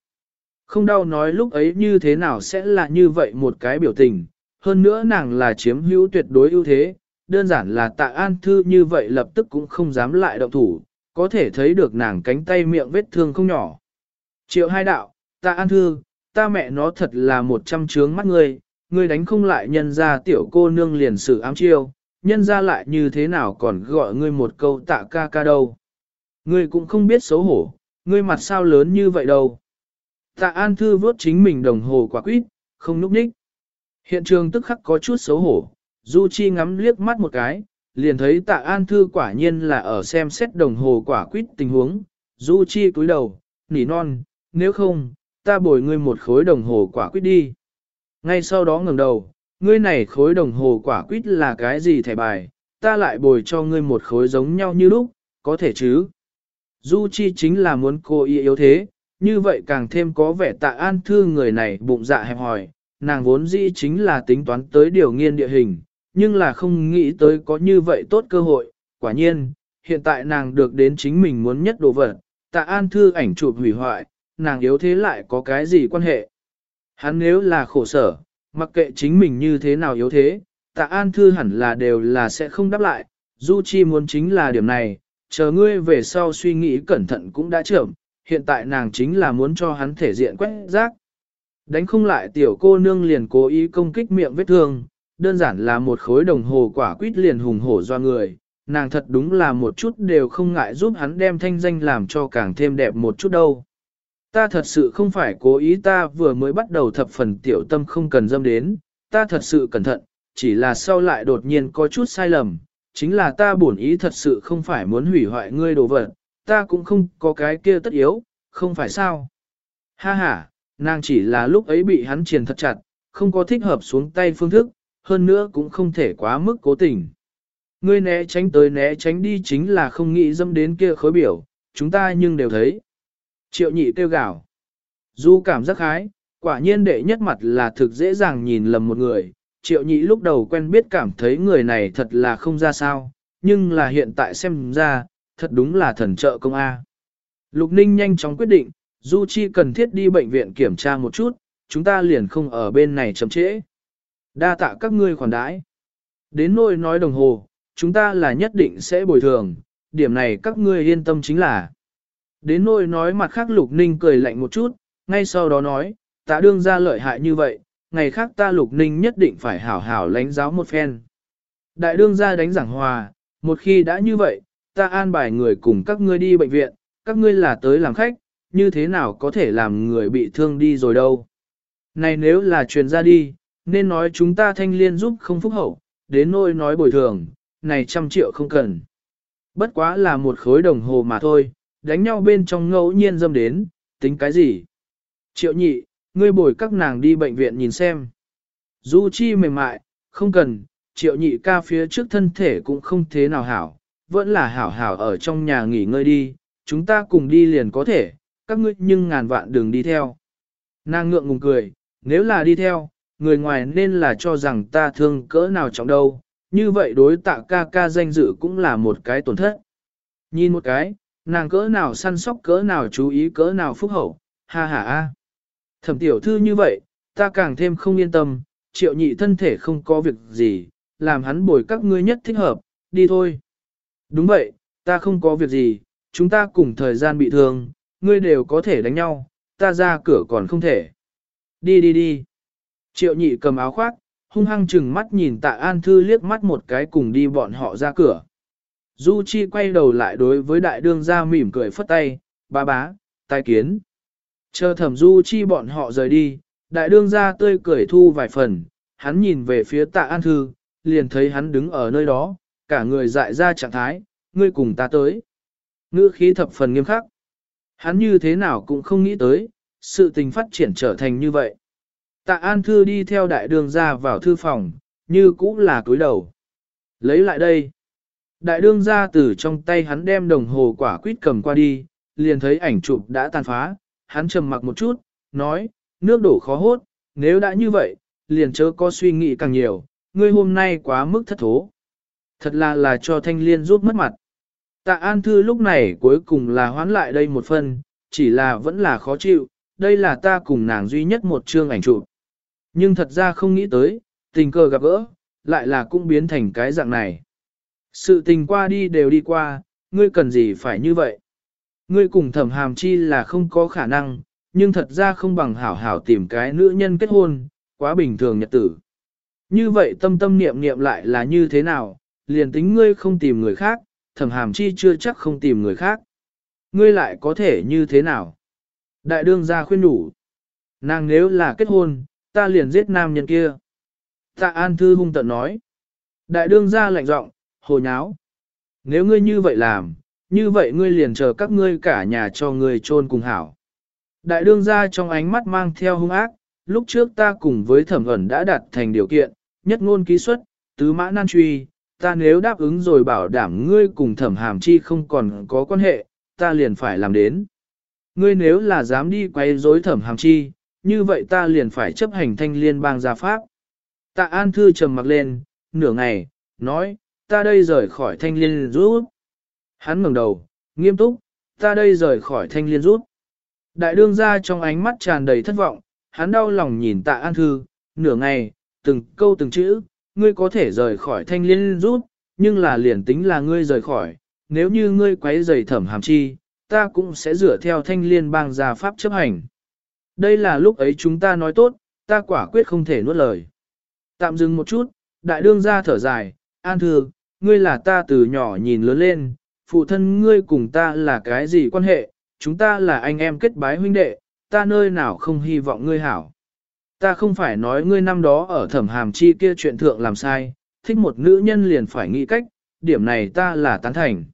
Speaker 1: Không đau nói lúc ấy như thế nào sẽ là như vậy một cái biểu tình, hơn nữa nàng là chiếm hữu tuyệt đối ưu thế, đơn giản là tạ an thư như vậy lập tức cũng không dám lại động thủ, có thể thấy được nàng cánh tay miệng vết thương không nhỏ. Triệu hai đạo, tạ an thư, ta mẹ nó thật là một trăm trướng mắt ngươi, ngươi đánh không lại nhân ra tiểu cô nương liền sự ám chiêu, nhân ra lại như thế nào còn gọi ngươi một câu tạ ca ca đâu. Ngươi cũng không biết xấu hổ, ngươi mặt sao lớn như vậy đâu. Tạ An Thư vốt chính mình đồng hồ quả quýt, không núp ních. Hiện trường tức khắc có chút xấu hổ, Du Chi ngắm liếc mắt một cái, liền thấy Tạ An Thư quả nhiên là ở xem xét đồng hồ quả quýt tình huống. Du Chi cúi đầu, nỉ non, nếu không, ta bồi ngươi một khối đồng hồ quả quýt đi. Ngay sau đó ngẩng đầu, ngươi này khối đồng hồ quả quýt là cái gì thẻ bài, ta lại bồi cho ngươi một khối giống nhau như lúc, có thể chứ. Du Chi chính là muốn cô y yếu thế, như vậy càng thêm có vẻ tạ an thư người này bụng dạ hẹp hòi, nàng vốn dĩ chính là tính toán tới điều nghiên địa hình, nhưng là không nghĩ tới có như vậy tốt cơ hội, quả nhiên, hiện tại nàng được đến chính mình muốn nhất đồ vật, tạ an thư ảnh chụp hủy hoại, nàng yếu thế lại có cái gì quan hệ. Hắn nếu là khổ sở, mặc kệ chính mình như thế nào yếu thế, tạ an thư hẳn là đều là sẽ không đáp lại, Du Chi muốn chính là điểm này, chờ ngươi về sau suy nghĩ cẩn thận cũng đã trưởng, hiện tại nàng chính là muốn cho hắn thể diện quét rác. Đánh không lại tiểu cô nương liền cố ý công kích miệng vết thương, đơn giản là một khối đồng hồ quả quýt liền hùng hổ do người, nàng thật đúng là một chút đều không ngại giúp hắn đem thanh danh làm cho càng thêm đẹp một chút đâu. Ta thật sự không phải cố ý ta vừa mới bắt đầu thập phần tiểu tâm không cần dâm đến, ta thật sự cẩn thận, chỉ là sau lại đột nhiên có chút sai lầm, chính là ta bổn ý thật sự không phải muốn hủy hoại ngươi đồ vật, ta cũng không có cái kia tất yếu, không phải sao. Ha ha, nàng chỉ là lúc ấy bị hắn triền thật chặt, không có thích hợp xuống tay phương thức, hơn nữa cũng không thể quá mức cố tình. Ngươi né tránh tới né tránh đi chính là không nghĩ dâm đến kia khối biểu, chúng ta nhưng đều thấy. Triệu nhị tiêu gạo. Du cảm giác khái, quả nhiên đệ nhất mặt là thực dễ dàng nhìn lầm một người. Triệu nhị lúc đầu quen biết cảm thấy người này thật là không ra sao, nhưng là hiện tại xem ra, thật đúng là thần trợ công A. Lục Ninh nhanh chóng quyết định, Du Chi cần thiết đi bệnh viện kiểm tra một chút, chúng ta liền không ở bên này chậm trễ. Đa tạ các ngươi khoản đãi. Đến nỗi nói đồng hồ, chúng ta là nhất định sẽ bồi thường, điểm này các ngươi yên tâm chính là. Đến nỗi nói mặt khác Lục Ninh cười lạnh một chút, ngay sau đó nói, tạ đương ra lợi hại như vậy, ngày khác ta Lục Ninh nhất định phải hảo hảo lánh giáo một phen. Đại đương ra đánh giảng hòa, một khi đã như vậy, ta an bài người cùng các ngươi đi bệnh viện, các ngươi là tới làm khách, như thế nào có thể làm người bị thương đi rồi đâu. Này nếu là truyền ra đi, nên nói chúng ta thanh liên giúp không phúc hậu, đến nôi nói bồi thường, này trăm triệu không cần. Bất quá là một khối đồng hồ mà thôi, đánh nhau bên trong ngẫu nhiên dâm đến, tính cái gì? Triệu nhị, ngươi bồi các nàng đi bệnh viện nhìn xem. Du chi mềm mại, không cần, triệu nhị ca phía trước thân thể cũng không thế nào hảo, vẫn là hảo hảo ở trong nhà nghỉ ngơi đi, chúng ta cùng đi liền có thể, các ngươi nhưng ngàn vạn đừng đi theo. Nàng ngượng ngùng cười, nếu là đi theo, người ngoài nên là cho rằng ta thương cỡ nào trọng đâu, như vậy đối tạ ca ca danh dự cũng là một cái tổn thất. Nhìn một cái, nàng cỡ nào săn sóc cỡ nào chú ý cỡ nào phúc hậu, ha ha a. Thẩm tiểu thư như vậy, ta càng thêm không yên tâm, triệu nhị thân thể không có việc gì, làm hắn bồi các ngươi nhất thích hợp, đi thôi. Đúng vậy, ta không có việc gì, chúng ta cùng thời gian bị thương, ngươi đều có thể đánh nhau, ta ra cửa còn không thể. Đi đi đi. Triệu nhị cầm áo khoác, hung hăng chừng mắt nhìn tạ An Thư liếc mắt một cái cùng đi bọn họ ra cửa. Du Chi quay đầu lại đối với đại đương gia mỉm cười phất tay, ba bá, tai kiến. Chờ thẩm Du Chi bọn họ rời đi, đại đương gia tươi cười thu vài phần, hắn nhìn về phía tạ An Thư, liền thấy hắn đứng ở nơi đó, cả người dại ra trạng thái, ngươi cùng ta tới. Ngữ khí thập phần nghiêm khắc. Hắn như thế nào cũng không nghĩ tới, sự tình phát triển trở thành như vậy. Tạ An Thư đi theo đại đường ra vào thư phòng, như cũ là cúi đầu. Lấy lại đây. Đại đương ra từ trong tay hắn đem đồng hồ quả quýt cầm qua đi, liền thấy ảnh chụp đã tàn phá, hắn trầm mặc một chút, nói, nước đổ khó hốt, nếu đã như vậy, liền chớ có suy nghĩ càng nhiều, ngươi hôm nay quá mức thất thố. Thật là là cho thanh liên rút mất mặt. Tạ An Thư lúc này cuối cùng là hoán lại đây một phần, chỉ là vẫn là khó chịu, đây là ta cùng nàng duy nhất một chương ảnh chụp. Nhưng thật ra không nghĩ tới, tình cờ gặp gỡ, lại là cũng biến thành cái dạng này. Sự tình qua đi đều đi qua, ngươi cần gì phải như vậy? Ngươi cùng thẩm hàm chi là không có khả năng, nhưng thật ra không bằng hảo hảo tìm cái nữ nhân kết hôn, quá bình thường nhật tử. Như vậy tâm tâm niệm niệm lại là như thế nào, liền tính ngươi không tìm người khác, thẩm hàm chi chưa chắc không tìm người khác. Ngươi lại có thể như thế nào? Đại đương gia khuyên đủ. Nàng nếu là kết hôn, ta liền giết nam nhân kia. Tạ An Thư hung tận nói. Đại đương gia lạnh giọng, hồ nháo. Nếu ngươi như vậy làm, như vậy ngươi liền chờ các ngươi cả nhà cho ngươi chôn cùng hảo. Đại đương gia trong ánh mắt mang theo hung ác, lúc trước ta cùng với thẩm ẩn đã đạt thành điều kiện, nhất ngôn ký xuất, tứ mã nan truy, ta nếu đáp ứng rồi bảo đảm ngươi cùng thẩm hàm chi không còn có quan hệ, ta liền phải làm đến. Ngươi nếu là dám đi quay rối thẩm hàm chi, như vậy ta liền phải chấp hành thanh liên bang gia pháp. Tạ An Thư trầm mặc lên, nửa ngày, nói, ta đây rời khỏi thanh liên rút. Hắn ngẩng đầu, nghiêm túc, ta đây rời khỏi thanh liên rút. Đại đương gia trong ánh mắt tràn đầy thất vọng, hắn đau lòng nhìn tạ An Thư, nửa ngày, từng câu từng chữ, ngươi có thể rời khỏi thanh liên rút, nhưng là liền tính là ngươi rời khỏi, nếu như ngươi quấy rầy thẩm hàm chi, ta cũng sẽ rửa theo thanh liên bang gia pháp chấp hành. Đây là lúc ấy chúng ta nói tốt, ta quả quyết không thể nuốt lời. Tạm dừng một chút, đại đương ra thở dài, an thường, ngươi là ta từ nhỏ nhìn lớn lên, phụ thân ngươi cùng ta là cái gì quan hệ, chúng ta là anh em kết bái huynh đệ, ta nơi nào không hy vọng ngươi hảo. Ta không phải nói ngươi năm đó ở thẩm hàm chi kia chuyện thượng làm sai, thích một nữ nhân liền phải nghĩ cách, điểm này ta là tán thành.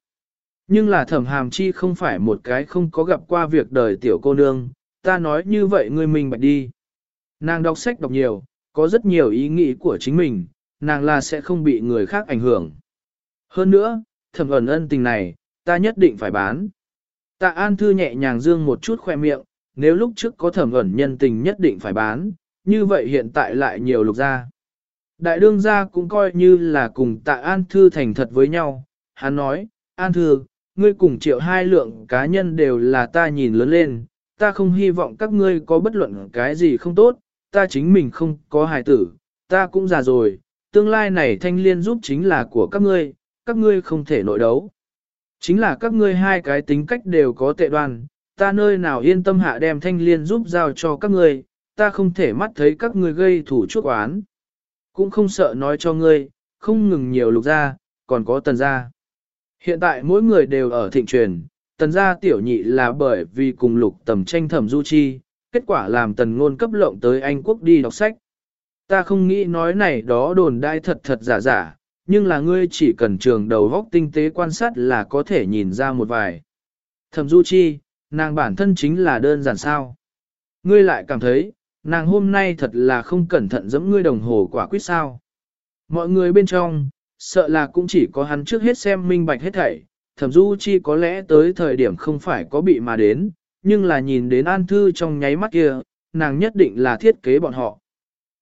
Speaker 1: Nhưng là thẩm hàm chi không phải một cái không có gặp qua việc đời tiểu cô nương, ta nói như vậy ngươi mình bạch đi. Nàng đọc sách đọc nhiều, có rất nhiều ý nghĩ của chính mình, nàng là sẽ không bị người khác ảnh hưởng. Hơn nữa, thẩm ẩn ân tình này, ta nhất định phải bán. Tạ An Thư nhẹ nhàng dương một chút khoe miệng, nếu lúc trước có thẩm ẩn nhân tình nhất định phải bán, như vậy hiện tại lại nhiều lục ra. Đại đương gia cũng coi như là cùng tạ An Thư thành thật với nhau, hắn nói, An Thư, ngươi cùng triệu hai lượng cá nhân đều là ta nhìn lớn lên, ta không hy vọng các ngươi có bất luận cái gì không tốt, ta chính mình không có hài tử, ta cũng già rồi, tương lai này thanh liên giúp chính là của các ngươi, các ngươi không thể nội đấu. Chính là các ngươi hai cái tính cách đều có tệ đoan, ta nơi nào yên tâm hạ đem thanh liên giúp giao cho các ngươi, ta không thể mắt thấy các ngươi gây thủ chuốc oán. Cũng không sợ nói cho ngươi, không ngừng nhiều lục ra, còn có tần gia. Hiện tại mỗi người đều ở thịnh truyền, tần gia tiểu nhị là bởi vì cùng lục tầm tranh thẩm du chi, kết quả làm tần ngôn cấp lộng tới Anh quốc đi đọc sách. Ta không nghĩ nói này đó đồn đai thật thật giả giả, nhưng là ngươi chỉ cần trường đầu góc tinh tế quan sát là có thể nhìn ra một vài. Thẩm du chi, nàng bản thân chính là đơn giản sao. Ngươi lại cảm thấy, nàng hôm nay thật là không cẩn thận giẫm ngươi đồng hồ quả quyết sao. Mọi người bên trong, sợ là cũng chỉ có hắn trước hết xem minh bạch hết thảy, thẩm du chi có lẽ tới thời điểm không phải có bị mà đến, nhưng là nhìn đến an thư trong nháy mắt kia, nàng nhất định là thiết kế bọn họ.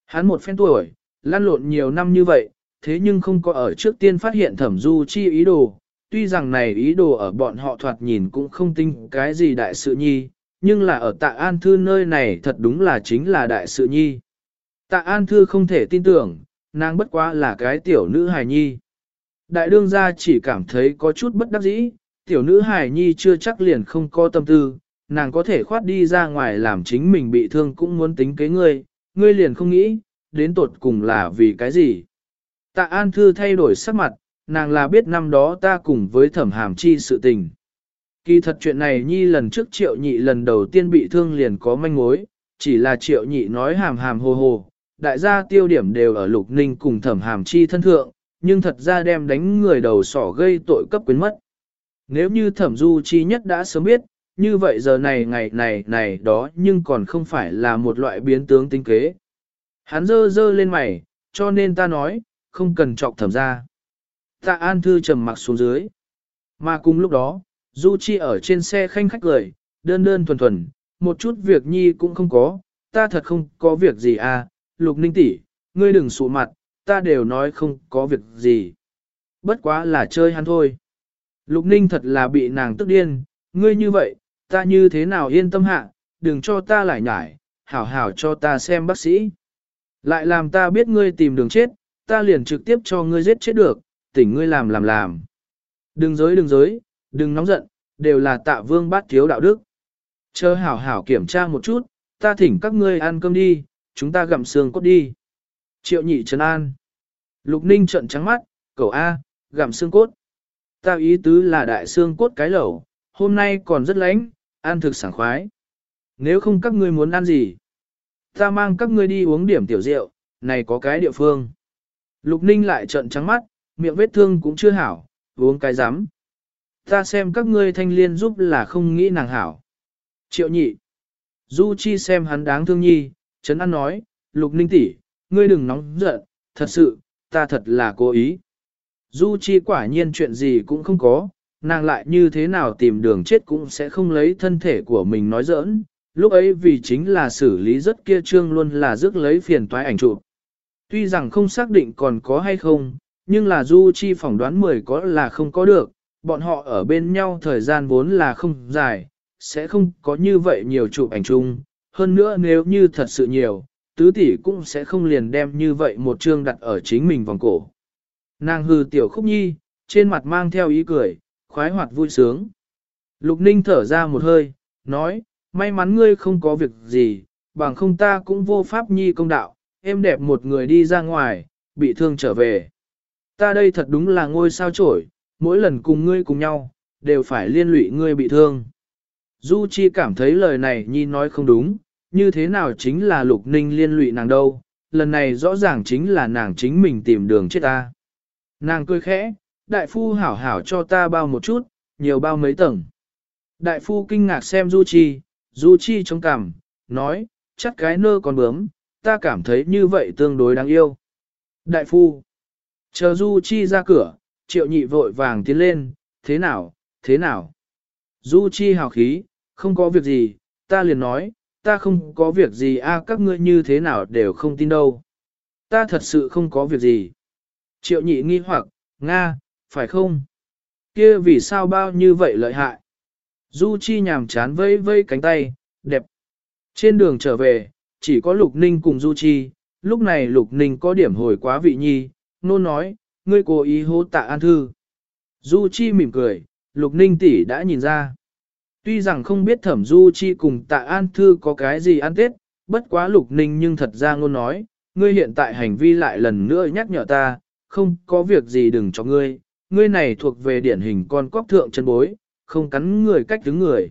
Speaker 1: Hắn một phen tuổi, lăn lộn nhiều năm như vậy, thế nhưng không có ở trước tiên phát hiện thẩm du chi ý đồ, tuy rằng này ý đồ ở bọn họ thoạt nhìn cũng không tinh cái gì đại sự nhi, nhưng là ở tạ an thư nơi này thật đúng là chính là đại sự nhi. Tạ an thư không thể tin tưởng, nàng bất quá là cái tiểu nữ hài nhi. Đại đương gia chỉ cảm thấy có chút bất đắc dĩ, tiểu nữ hài nhi chưa chắc liền không có tâm tư, nàng có thể khoát đi ra ngoài làm chính mình bị thương cũng muốn tính kế ngươi, ngươi liền không nghĩ, đến tột cùng là vì cái gì. Tạ An Thư thay đổi sắc mặt, nàng là biết năm đó ta cùng với thẩm hàm chi sự tình. Kỳ thật chuyện này nhi lần trước triệu nhị lần đầu tiên bị thương liền có manh mối, chỉ là triệu nhị nói hàm hàm hồ hồ, đại gia tiêu điểm đều ở lục ninh cùng thẩm hàm chi thân thượng, nhưng thật ra đem đánh người đầu sỏ gây tội cấp quyến mất. Nếu như thẩm du chi nhất đã sớm biết, như vậy giờ này ngày này này đó nhưng còn không phải là một loại biến tướng tinh kế. Hắn dơ dơ lên mày, cho nên ta nói, không cần trọc thẩm ra. Tạ An Thư trầm mặc xuống dưới. Mà cùng lúc đó, Du Chi ở trên xe khanh khách cười, đơn đơn thuần thuần, một chút việc nhi cũng không có, ta thật không có việc gì à, lục ninh tỷ, ngươi đừng sụ mặt, ta đều nói không có việc gì. Bất quá là chơi hắn thôi. Lục ninh thật là bị nàng tức điên, ngươi như vậy, ta như thế nào yên tâm hạ, đừng cho ta lại nhải, hảo hảo cho ta xem bác sĩ. Lại làm ta biết ngươi tìm đường chết, ta liền trực tiếp cho ngươi giết chết được, tỉnh ngươi làm làm làm. Đừng giới đừng giới, đừng nóng giận, đều là tạ vương bát thiếu đạo đức. Chờ hảo hảo kiểm tra một chút, ta thỉnh các ngươi ăn cơm đi, chúng ta gặm xương cốt đi. Triệu nhị trấn an. Lục ninh trận trắng mắt, cậu A, gặm xương cốt. Ta ý tứ là đại xương cốt cái lẩu, hôm nay còn rất lánh, ăn thực sảng khoái. Nếu không các ngươi muốn ăn gì, ta mang các ngươi đi uống điểm tiểu rượu, này có cái địa phương. Lục ninh lại trận trắng mắt, miệng vết thương cũng chưa hảo, uống cái rắm Ta xem các ngươi thanh liên giúp là không nghĩ nàng hảo. Triệu nhị. Du Chi xem hắn đáng thương nhi, chấn an nói, lục ninh tỷ, ngươi đừng nóng giận, thật sự, ta thật là cố ý. Du Chi quả nhiên chuyện gì cũng không có, nàng lại như thế nào tìm đường chết cũng sẽ không lấy thân thể của mình nói giỡn, lúc ấy vì chính là xử lý rất kia trương luôn là rước lấy phiền toái ảnh chụp. Tuy rằng không xác định còn có hay không, nhưng là Du Chi phỏng đoán 10 có là không có được, bọn họ ở bên nhau thời gian vốn là không dài, sẽ không có như vậy nhiều chụp ảnh chung. Hơn nữa nếu như thật sự nhiều, tứ tỷ cũng sẽ không liền đem như vậy một chương đặt ở chính mình vòng cổ. Nàng hư tiểu khúc nhi, trên mặt mang theo ý cười, khoái hoạt vui sướng. Lục ninh thở ra một hơi, nói, may mắn ngươi không có việc gì, bằng không ta cũng vô pháp nhi công đạo, em đẹp một người đi ra ngoài, bị thương trở về. Ta đây thật đúng là ngôi sao trổi, mỗi lần cùng ngươi cùng nhau, đều phải liên lụy ngươi bị thương. Du Chi cảm thấy lời này nhi nói không đúng, như thế nào chính là lục ninh liên lụy nàng đâu, lần này rõ ràng chính là nàng chính mình tìm đường chết ta. Nàng cười khẽ, đại phu hảo hảo cho ta bao một chút, nhiều bao mấy tầng. Đại phu kinh ngạc xem Du Chi, Du Chi trong cảm, nói, chắc cái nơ còn bướm, ta cảm thấy như vậy tương đối đáng yêu. Đại phu, chờ Du Chi ra cửa, triệu nhị vội vàng tiến lên, thế nào, thế nào. Du Chi hào khí, không có việc gì, ta liền nói, ta không có việc gì a các ngươi như thế nào đều không tin đâu. Ta thật sự không có việc gì. Triệu nhị nghi hoặc, Nga, phải không? Kia vì sao bao như vậy lợi hại? Du Chi nhàm chán vây vây cánh tay, đẹp. Trên đường trở về, chỉ có Lục Ninh cùng Du Chi, lúc này Lục Ninh có điểm hồi quá vị nhi, nôn nói, ngươi cố ý hô tạ an thư. Du Chi mỉm cười, Lục Ninh tỷ đã nhìn ra. Tuy rằng không biết thẩm Du Chi cùng tạ an thư có cái gì ăn tết, bất quá Lục Ninh nhưng thật ra ngôn nói, ngươi hiện tại hành vi lại lần nữa nhắc nhở ta, không có việc gì đừng cho ngươi, ngươi này thuộc về điển hình con cóc thượng chân bối, không cắn người cách đứng người.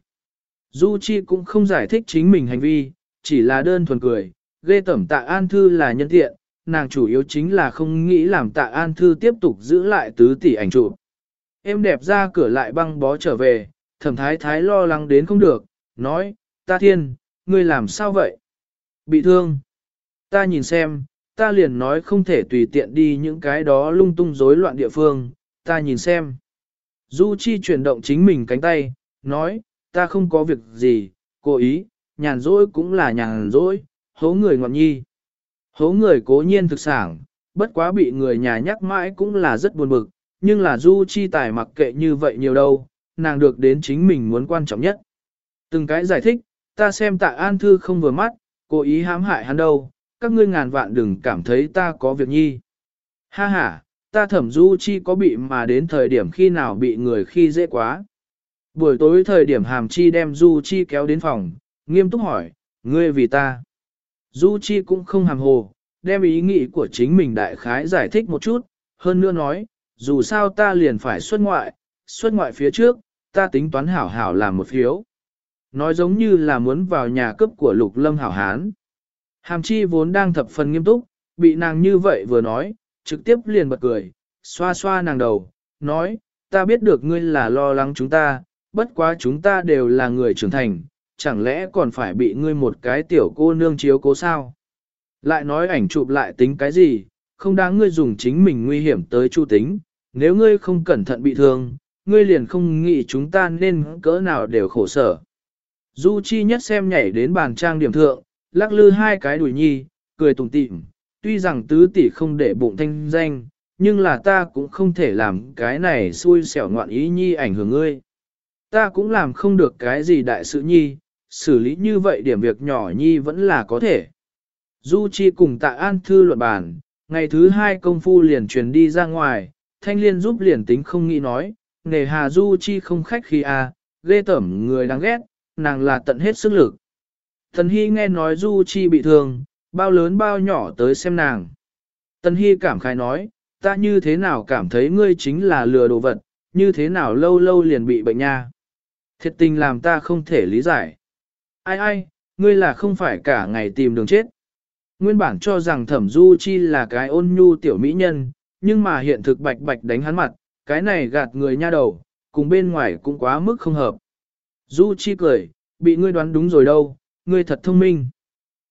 Speaker 1: Du Chi cũng không giải thích chính mình hành vi, chỉ là đơn thuần cười, ghê tẩm tạ an thư là nhân tiện, nàng chủ yếu chính là không nghĩ làm tạ an thư tiếp tục giữ lại tứ tỷ ảnh chụp. Em đẹp ra cửa lại băng bó trở về, thẩm thái thái lo lắng đến không được, nói, ta thiên, ngươi làm sao vậy? Bị thương. Ta nhìn xem, ta liền nói không thể tùy tiện đi những cái đó lung tung rối loạn địa phương, ta nhìn xem. Du Chi chuyển động chính mình cánh tay, nói, ta không có việc gì, cố ý, nhàn rỗi cũng là nhàn rỗi, hố người ngọn nhi. Hố người cố nhiên thực sản, bất quá bị người nhà nhắc mãi cũng là rất buồn bực, nhưng là Du Chi tài mặc kệ như vậy nhiều đâu, nàng được đến chính mình muốn quan trọng nhất. Từng cái giải thích, ta xem tạ an thư không vừa mắt, cố ý hãm hại hắn đâu, các ngươi ngàn vạn đừng cảm thấy ta có việc nhi. Ha ha, ta thẩm du chi có bị mà đến thời điểm khi nào bị người khi dễ quá. Buổi tối thời điểm hàm chi đem du chi kéo đến phòng, nghiêm túc hỏi, ngươi vì ta. Du chi cũng không hàm hồ, đem ý nghĩ của chính mình đại khái giải thích một chút, hơn nữa nói, dù sao ta liền phải xuất ngoại, xuất ngoại phía trước, ta tính toán hảo hảo làm một phiếu. Nói giống như là muốn vào nhà cấp của lục lâm hảo hán. Hàm chi vốn đang thập phần nghiêm túc, bị nàng như vậy vừa nói, trực tiếp liền bật cười, xoa xoa nàng đầu, nói, ta biết được ngươi là lo lắng chúng ta, bất quá chúng ta đều là người trưởng thành, chẳng lẽ còn phải bị ngươi một cái tiểu cô nương chiếu cố sao? Lại nói ảnh chụp lại tính cái gì, không đáng ngươi dùng chính mình nguy hiểm tới chu tính, nếu ngươi không cẩn thận bị thương, ngươi liền không nghĩ chúng ta nên cỡ nào đều khổ sở. Du Chi nhất xem nhảy đến bàn trang điểm thượng, lắc lư hai cái đùi nhi, cười tủm tỉm, tuy rằng tứ tỷ không để bụng thanh danh, nhưng là ta cũng không thể làm cái này xui xẻo ngoạn ý nhi ảnh hưởng ngươi. Ta cũng làm không được cái gì đại sự nhi, xử lý như vậy điểm việc nhỏ nhi vẫn là có thể. Du Chi cùng tạ An Thư luận bàn, ngày thứ hai công phu liền truyền đi ra ngoài, thanh liên giúp liền tính không nghĩ nói, nề hà Du Chi không khách khi à, ghê tởm người đáng ghét, nàng là tận hết sức lực. Tần Hy nghe nói Du Chi bị thương, bao lớn bao nhỏ tới xem nàng. Tần Hy cảm khái nói, ta như thế nào cảm thấy ngươi chính là lừa đồ vật, như thế nào lâu lâu liền bị bệnh nha. Thiệt tình làm ta không thể lý giải. Ai ai, ngươi là không phải cả ngày tìm đường chết. Nguyên bản cho rằng thẩm du chi là cái ôn nhu tiểu mỹ nhân, nhưng mà hiện thực bạch bạch đánh hắn mặt, cái này gạt người nha đầu, cùng bên ngoài cũng quá mức không hợp. Du chi cười, bị ngươi đoán đúng rồi đâu, ngươi thật thông minh.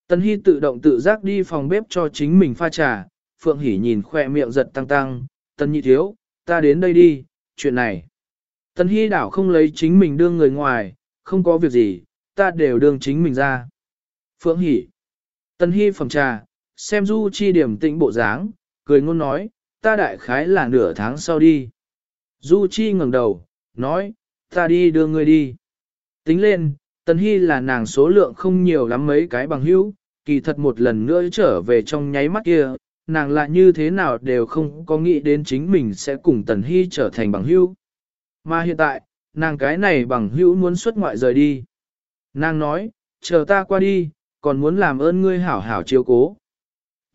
Speaker 1: Tần Hy tự động tự giác đi phòng bếp cho chính mình pha trà, Phượng Hỷ nhìn khoe miệng giật tăng tăng, Tần Nhị Thiếu, ta đến đây đi, chuyện này. Tần Hy đảo không lấy chính mình đương người ngoài, không có việc gì, ta đều đương chính mình ra. Phượng Hỷ. Tần Hy phòng trà, xem Du Chi điểm tĩnh bộ dáng, cười ngôn nói, ta đại khái là nửa tháng sau đi. Du Chi ngẩng đầu, nói, ta đi đưa ngươi đi. Tính lên, Tần Hy là nàng số lượng không nhiều lắm mấy cái bằng hữu, kỳ thật một lần nữa trở về trong nháy mắt kia, nàng lại như thế nào đều không có nghĩ đến chính mình sẽ cùng Tần Hy trở thành bằng hữu. Mà hiện tại, nàng cái này bằng hữu muốn xuất ngoại rời đi. Nàng nói, chờ ta qua đi, còn muốn làm ơn ngươi hảo hảo chiếu cố.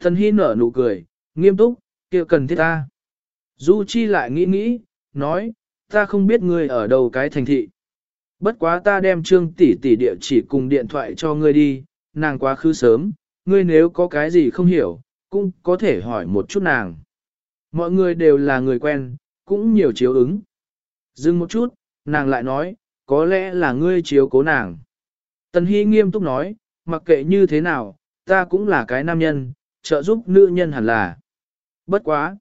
Speaker 1: Tần Hy nở nụ cười, nghiêm túc, kia cần thiết ta. Du Chi lại nghĩ nghĩ, nói, ta không biết ngươi ở đâu cái thành thị. Bất quá ta đem trương tỷ tỷ địa chỉ cùng điện thoại cho ngươi đi, nàng quá khứ sớm, ngươi nếu có cái gì không hiểu, cũng có thể hỏi một chút nàng. Mọi người đều là người quen, cũng nhiều chiếu ứng. Dừng một chút, nàng lại nói, có lẽ là ngươi chiếu cố nàng. Tần Hy nghiêm túc nói, mặc kệ như thế nào, ta cũng là cái nam nhân, trợ giúp nữ nhân hẳn là. Bất quá.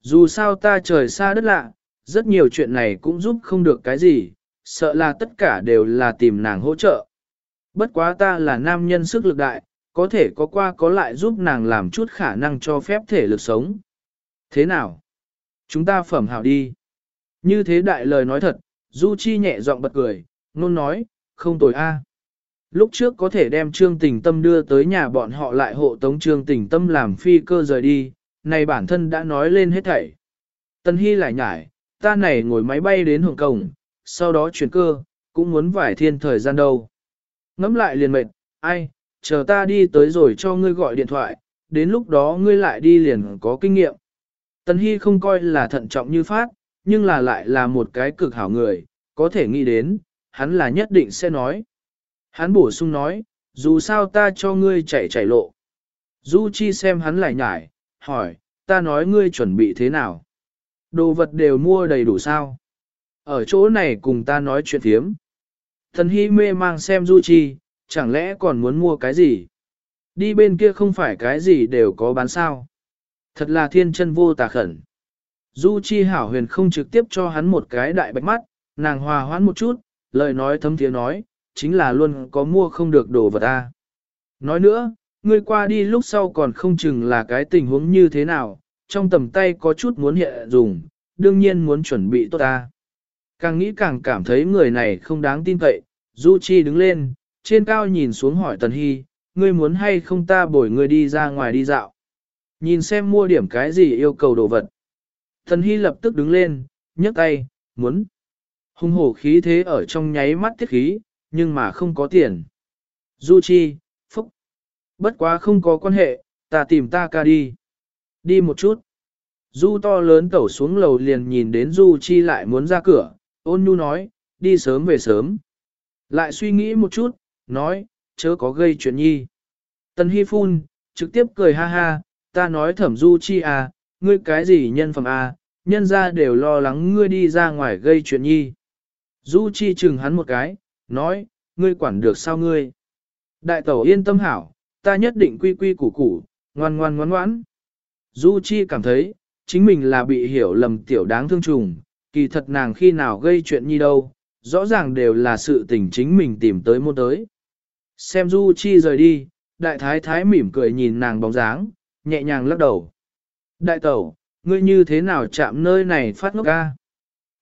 Speaker 1: Dù sao ta trời xa đất lạ, rất nhiều chuyện này cũng giúp không được cái gì, sợ là tất cả đều là tìm nàng hỗ trợ. Bất quá ta là nam nhân sức lực đại, có thể có qua có lại giúp nàng làm chút khả năng cho phép thể lực sống. Thế nào? Chúng ta phẩm hảo đi. Như thế đại lời nói thật, Du Chi nhẹ giọng bật cười, nôn nói, không tồi a. Lúc trước có thể đem Trương Tình Tâm đưa tới nhà bọn họ lại hộ tống Trương Tình Tâm làm phi cơ rời đi, này bản thân đã nói lên hết thảy. Tân Hy lại nhải, ta này ngồi máy bay đến Hồng Kông, sau đó chuyển cơ, cũng muốn vải thiên thời gian đâu. Ngắm lại liền mệt, ai, chờ ta đi tới rồi cho ngươi gọi điện thoại, đến lúc đó ngươi lại đi liền có kinh nghiệm. Tần Hy không coi là thận trọng như phát, nhưng là lại là một cái cực hảo người, có thể nghĩ đến, hắn là nhất định sẽ nói. Hắn bổ sung nói, dù sao ta cho ngươi chạy chạy lộ. Du Chi xem hắn lại nhải, hỏi, ta nói ngươi chuẩn bị thế nào? Đồ vật đều mua đầy đủ sao? Ở chỗ này cùng ta nói chuyện thiếm. Thần Hy mê mang xem Du Chi, chẳng lẽ còn muốn mua cái gì? Đi bên kia không phải cái gì đều có bán sao? Thật là thiên chân vô tà khẩn. Du Chi hảo huyền không trực tiếp cho hắn một cái đại bạch mắt, nàng hòa hoãn một chút, lời nói thấm thiế nói, chính là luôn có mua không được đồ vật ta. Nói nữa, ngươi qua đi lúc sau còn không chừng là cái tình huống như thế nào, trong tầm tay có chút muốn hiện dùng, đương nhiên muốn chuẩn bị tốt ta. Càng nghĩ càng cảm thấy người này không đáng tin cậy, Du Chi đứng lên, trên cao nhìn xuống hỏi Tần Hy, ngươi muốn hay không ta bồi ngươi đi ra ngoài đi dạo. Nhìn xem mua điểm cái gì yêu cầu đồ vật. Tần Hy lập tức đứng lên, nhấc tay, muốn. Hung hổ khí thế ở trong nháy mắt tiết khí, nhưng mà không có tiền. Du Chi, Phúc. Bất quá không có quan hệ, ta tìm ta ca đi. Đi một chút. Du to lớn tẩu xuống lầu liền nhìn đến Du Chi lại muốn ra cửa, ôn nhu nói, đi sớm về sớm. Lại suy nghĩ một chút, nói, chớ có gây chuyện nhi. Tần Hi phun, trực tiếp cười ha ha, ta nói thẩm Du Chi à, ngươi cái gì nhân phẩm à, nhân gia đều lo lắng ngươi đi ra ngoài gây chuyện nhi. Du Chi chừng hắn một cái, nói, ngươi quản được sao ngươi. Đại tẩu yên tâm hảo, ta nhất định quy quy củ củ, ngoan ngoan ngoan ngoãn. Du Chi cảm thấy, chính mình là bị hiểu lầm tiểu đáng thương trùng, kỳ thật nàng khi nào gây chuyện như đâu, rõ ràng đều là sự tình chính mình tìm tới môn tới. Xem Du Chi rời đi, đại thái thái mỉm cười nhìn nàng bóng dáng, nhẹ nhàng lắc đầu. Đại tẩu, ngươi như thế nào chạm nơi này phát ngốc ca?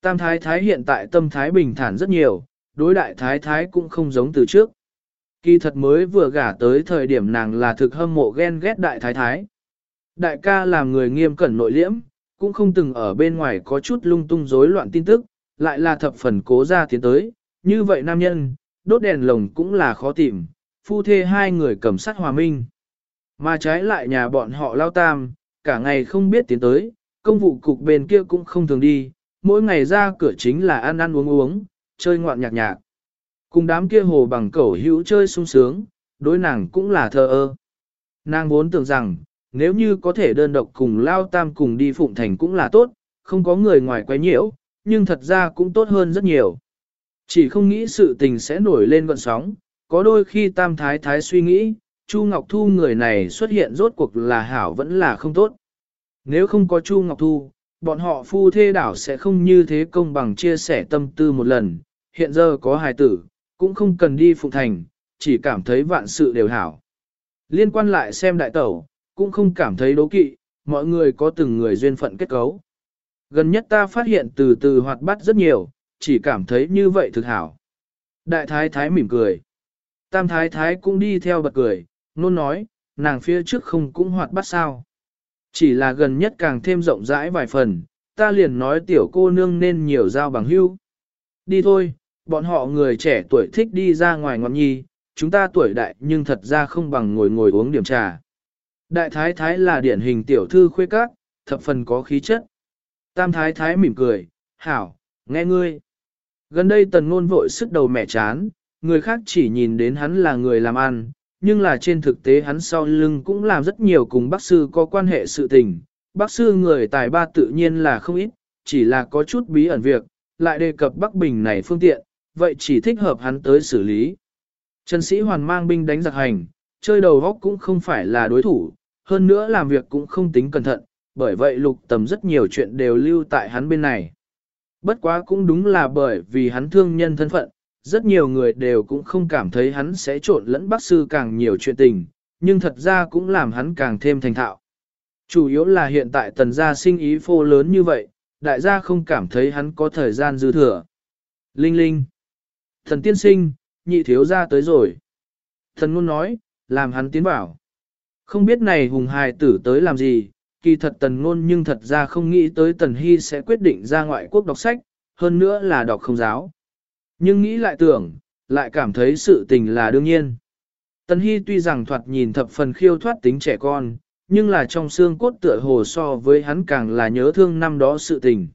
Speaker 1: Tam thái thái hiện tại tâm thái bình thản rất nhiều, đối đại thái thái cũng không giống từ trước. Kỳ thật mới vừa gả tới thời điểm nàng là thực hâm mộ ghen ghét đại thái thái. Đại ca làm người nghiêm cẩn nội liễm, cũng không từng ở bên ngoài có chút lung tung rối loạn tin tức, lại là thập phần cố ra tiến tới. Như vậy nam nhân, đốt đèn lồng cũng là khó tìm, phu thê hai người cầm sát hòa minh. Mà trái lại nhà bọn họ lao tam, cả ngày không biết tiến tới, công vụ cục bên kia cũng không thường đi, mỗi ngày ra cửa chính là ăn ăn uống uống, chơi ngoạn nhạc nhạc. Cùng đám kia hồ bằng cẩu hữu chơi sung sướng, đối nàng cũng là thơ ơ. Nàng vốn tưởng rằng, nếu như có thể đơn độc cùng lao tam cùng đi phụng thành cũng là tốt, không có người ngoài quấy nhiễu, nhưng thật ra cũng tốt hơn rất nhiều. Chỉ không nghĩ sự tình sẽ nổi lên gọn sóng, có đôi khi tam thái thái suy nghĩ, Chu Ngọc Thu người này xuất hiện rốt cuộc là hảo vẫn là không tốt. Nếu không có Chu Ngọc Thu, bọn họ phu thê đảo sẽ không như thế công bằng chia sẻ tâm tư một lần, hiện giờ có hài tử, cũng không cần đi phụng thành, chỉ cảm thấy vạn sự đều hảo. Liên quan lại xem đại tẩu, cũng không cảm thấy đố kỵ, mọi người có từng người duyên phận kết cấu. Gần nhất ta phát hiện từ từ hoạt bát rất nhiều, chỉ cảm thấy như vậy thực hảo. Đại thái thái mỉm cười. Tam thái thái cũng đi theo bật cười, nôn nói, nàng phía trước không cũng hoạt bát sao. Chỉ là gần nhất càng thêm rộng rãi vài phần, ta liền nói tiểu cô nương nên nhiều giao bằng hưu. Đi thôi, bọn họ người trẻ tuổi thích đi ra ngoài ngọn nhi, chúng ta tuổi đại nhưng thật ra không bằng ngồi ngồi uống điểm trà. Đại thái thái là điển hình tiểu thư khuê các, thập phần có khí chất. Tam thái thái mỉm cười, hảo, nghe ngươi. Gần đây tần ngôn vội sức đầu mẹ chán, người khác chỉ nhìn đến hắn là người làm ăn, nhưng là trên thực tế hắn sau lưng cũng làm rất nhiều cùng bác sư có quan hệ sự tình. Bác sư người tài ba tự nhiên là không ít, chỉ là có chút bí ẩn việc, lại đề cập Bắc Bình này phương tiện, vậy chỉ thích hợp hắn tới xử lý. Trần sĩ hoàn mang binh đánh giặc hành, chơi đầu góc cũng không phải là đối thủ, hơn nữa làm việc cũng không tính cẩn thận, bởi vậy lục tầm rất nhiều chuyện đều lưu tại hắn bên này. Bất quá cũng đúng là bởi vì hắn thương nhân thân phận, rất nhiều người đều cũng không cảm thấy hắn sẽ trộn lẫn bác sư càng nhiều chuyện tình, nhưng thật ra cũng làm hắn càng thêm thành thạo. Chủ yếu là hiện tại tần gia sinh ý phô lớn như vậy, đại gia không cảm thấy hắn có thời gian dư thừa. Linh linh. Thần tiên sinh, nhị thiếu gia tới rồi. Thần ngôn nói, làm hắn tiến bảo. Không biết này hùng hài tử tới làm gì, kỳ thật tần ngôn nhưng thật ra không nghĩ tới tần hy sẽ quyết định ra ngoại quốc đọc sách, hơn nữa là đọc không giáo. Nhưng nghĩ lại tưởng, lại cảm thấy sự tình là đương nhiên. Tần hy tuy rằng thoạt nhìn thập phần khiêu thoát tính trẻ con, nhưng là trong xương cốt tựa hồ so với hắn càng là nhớ thương năm đó sự tình.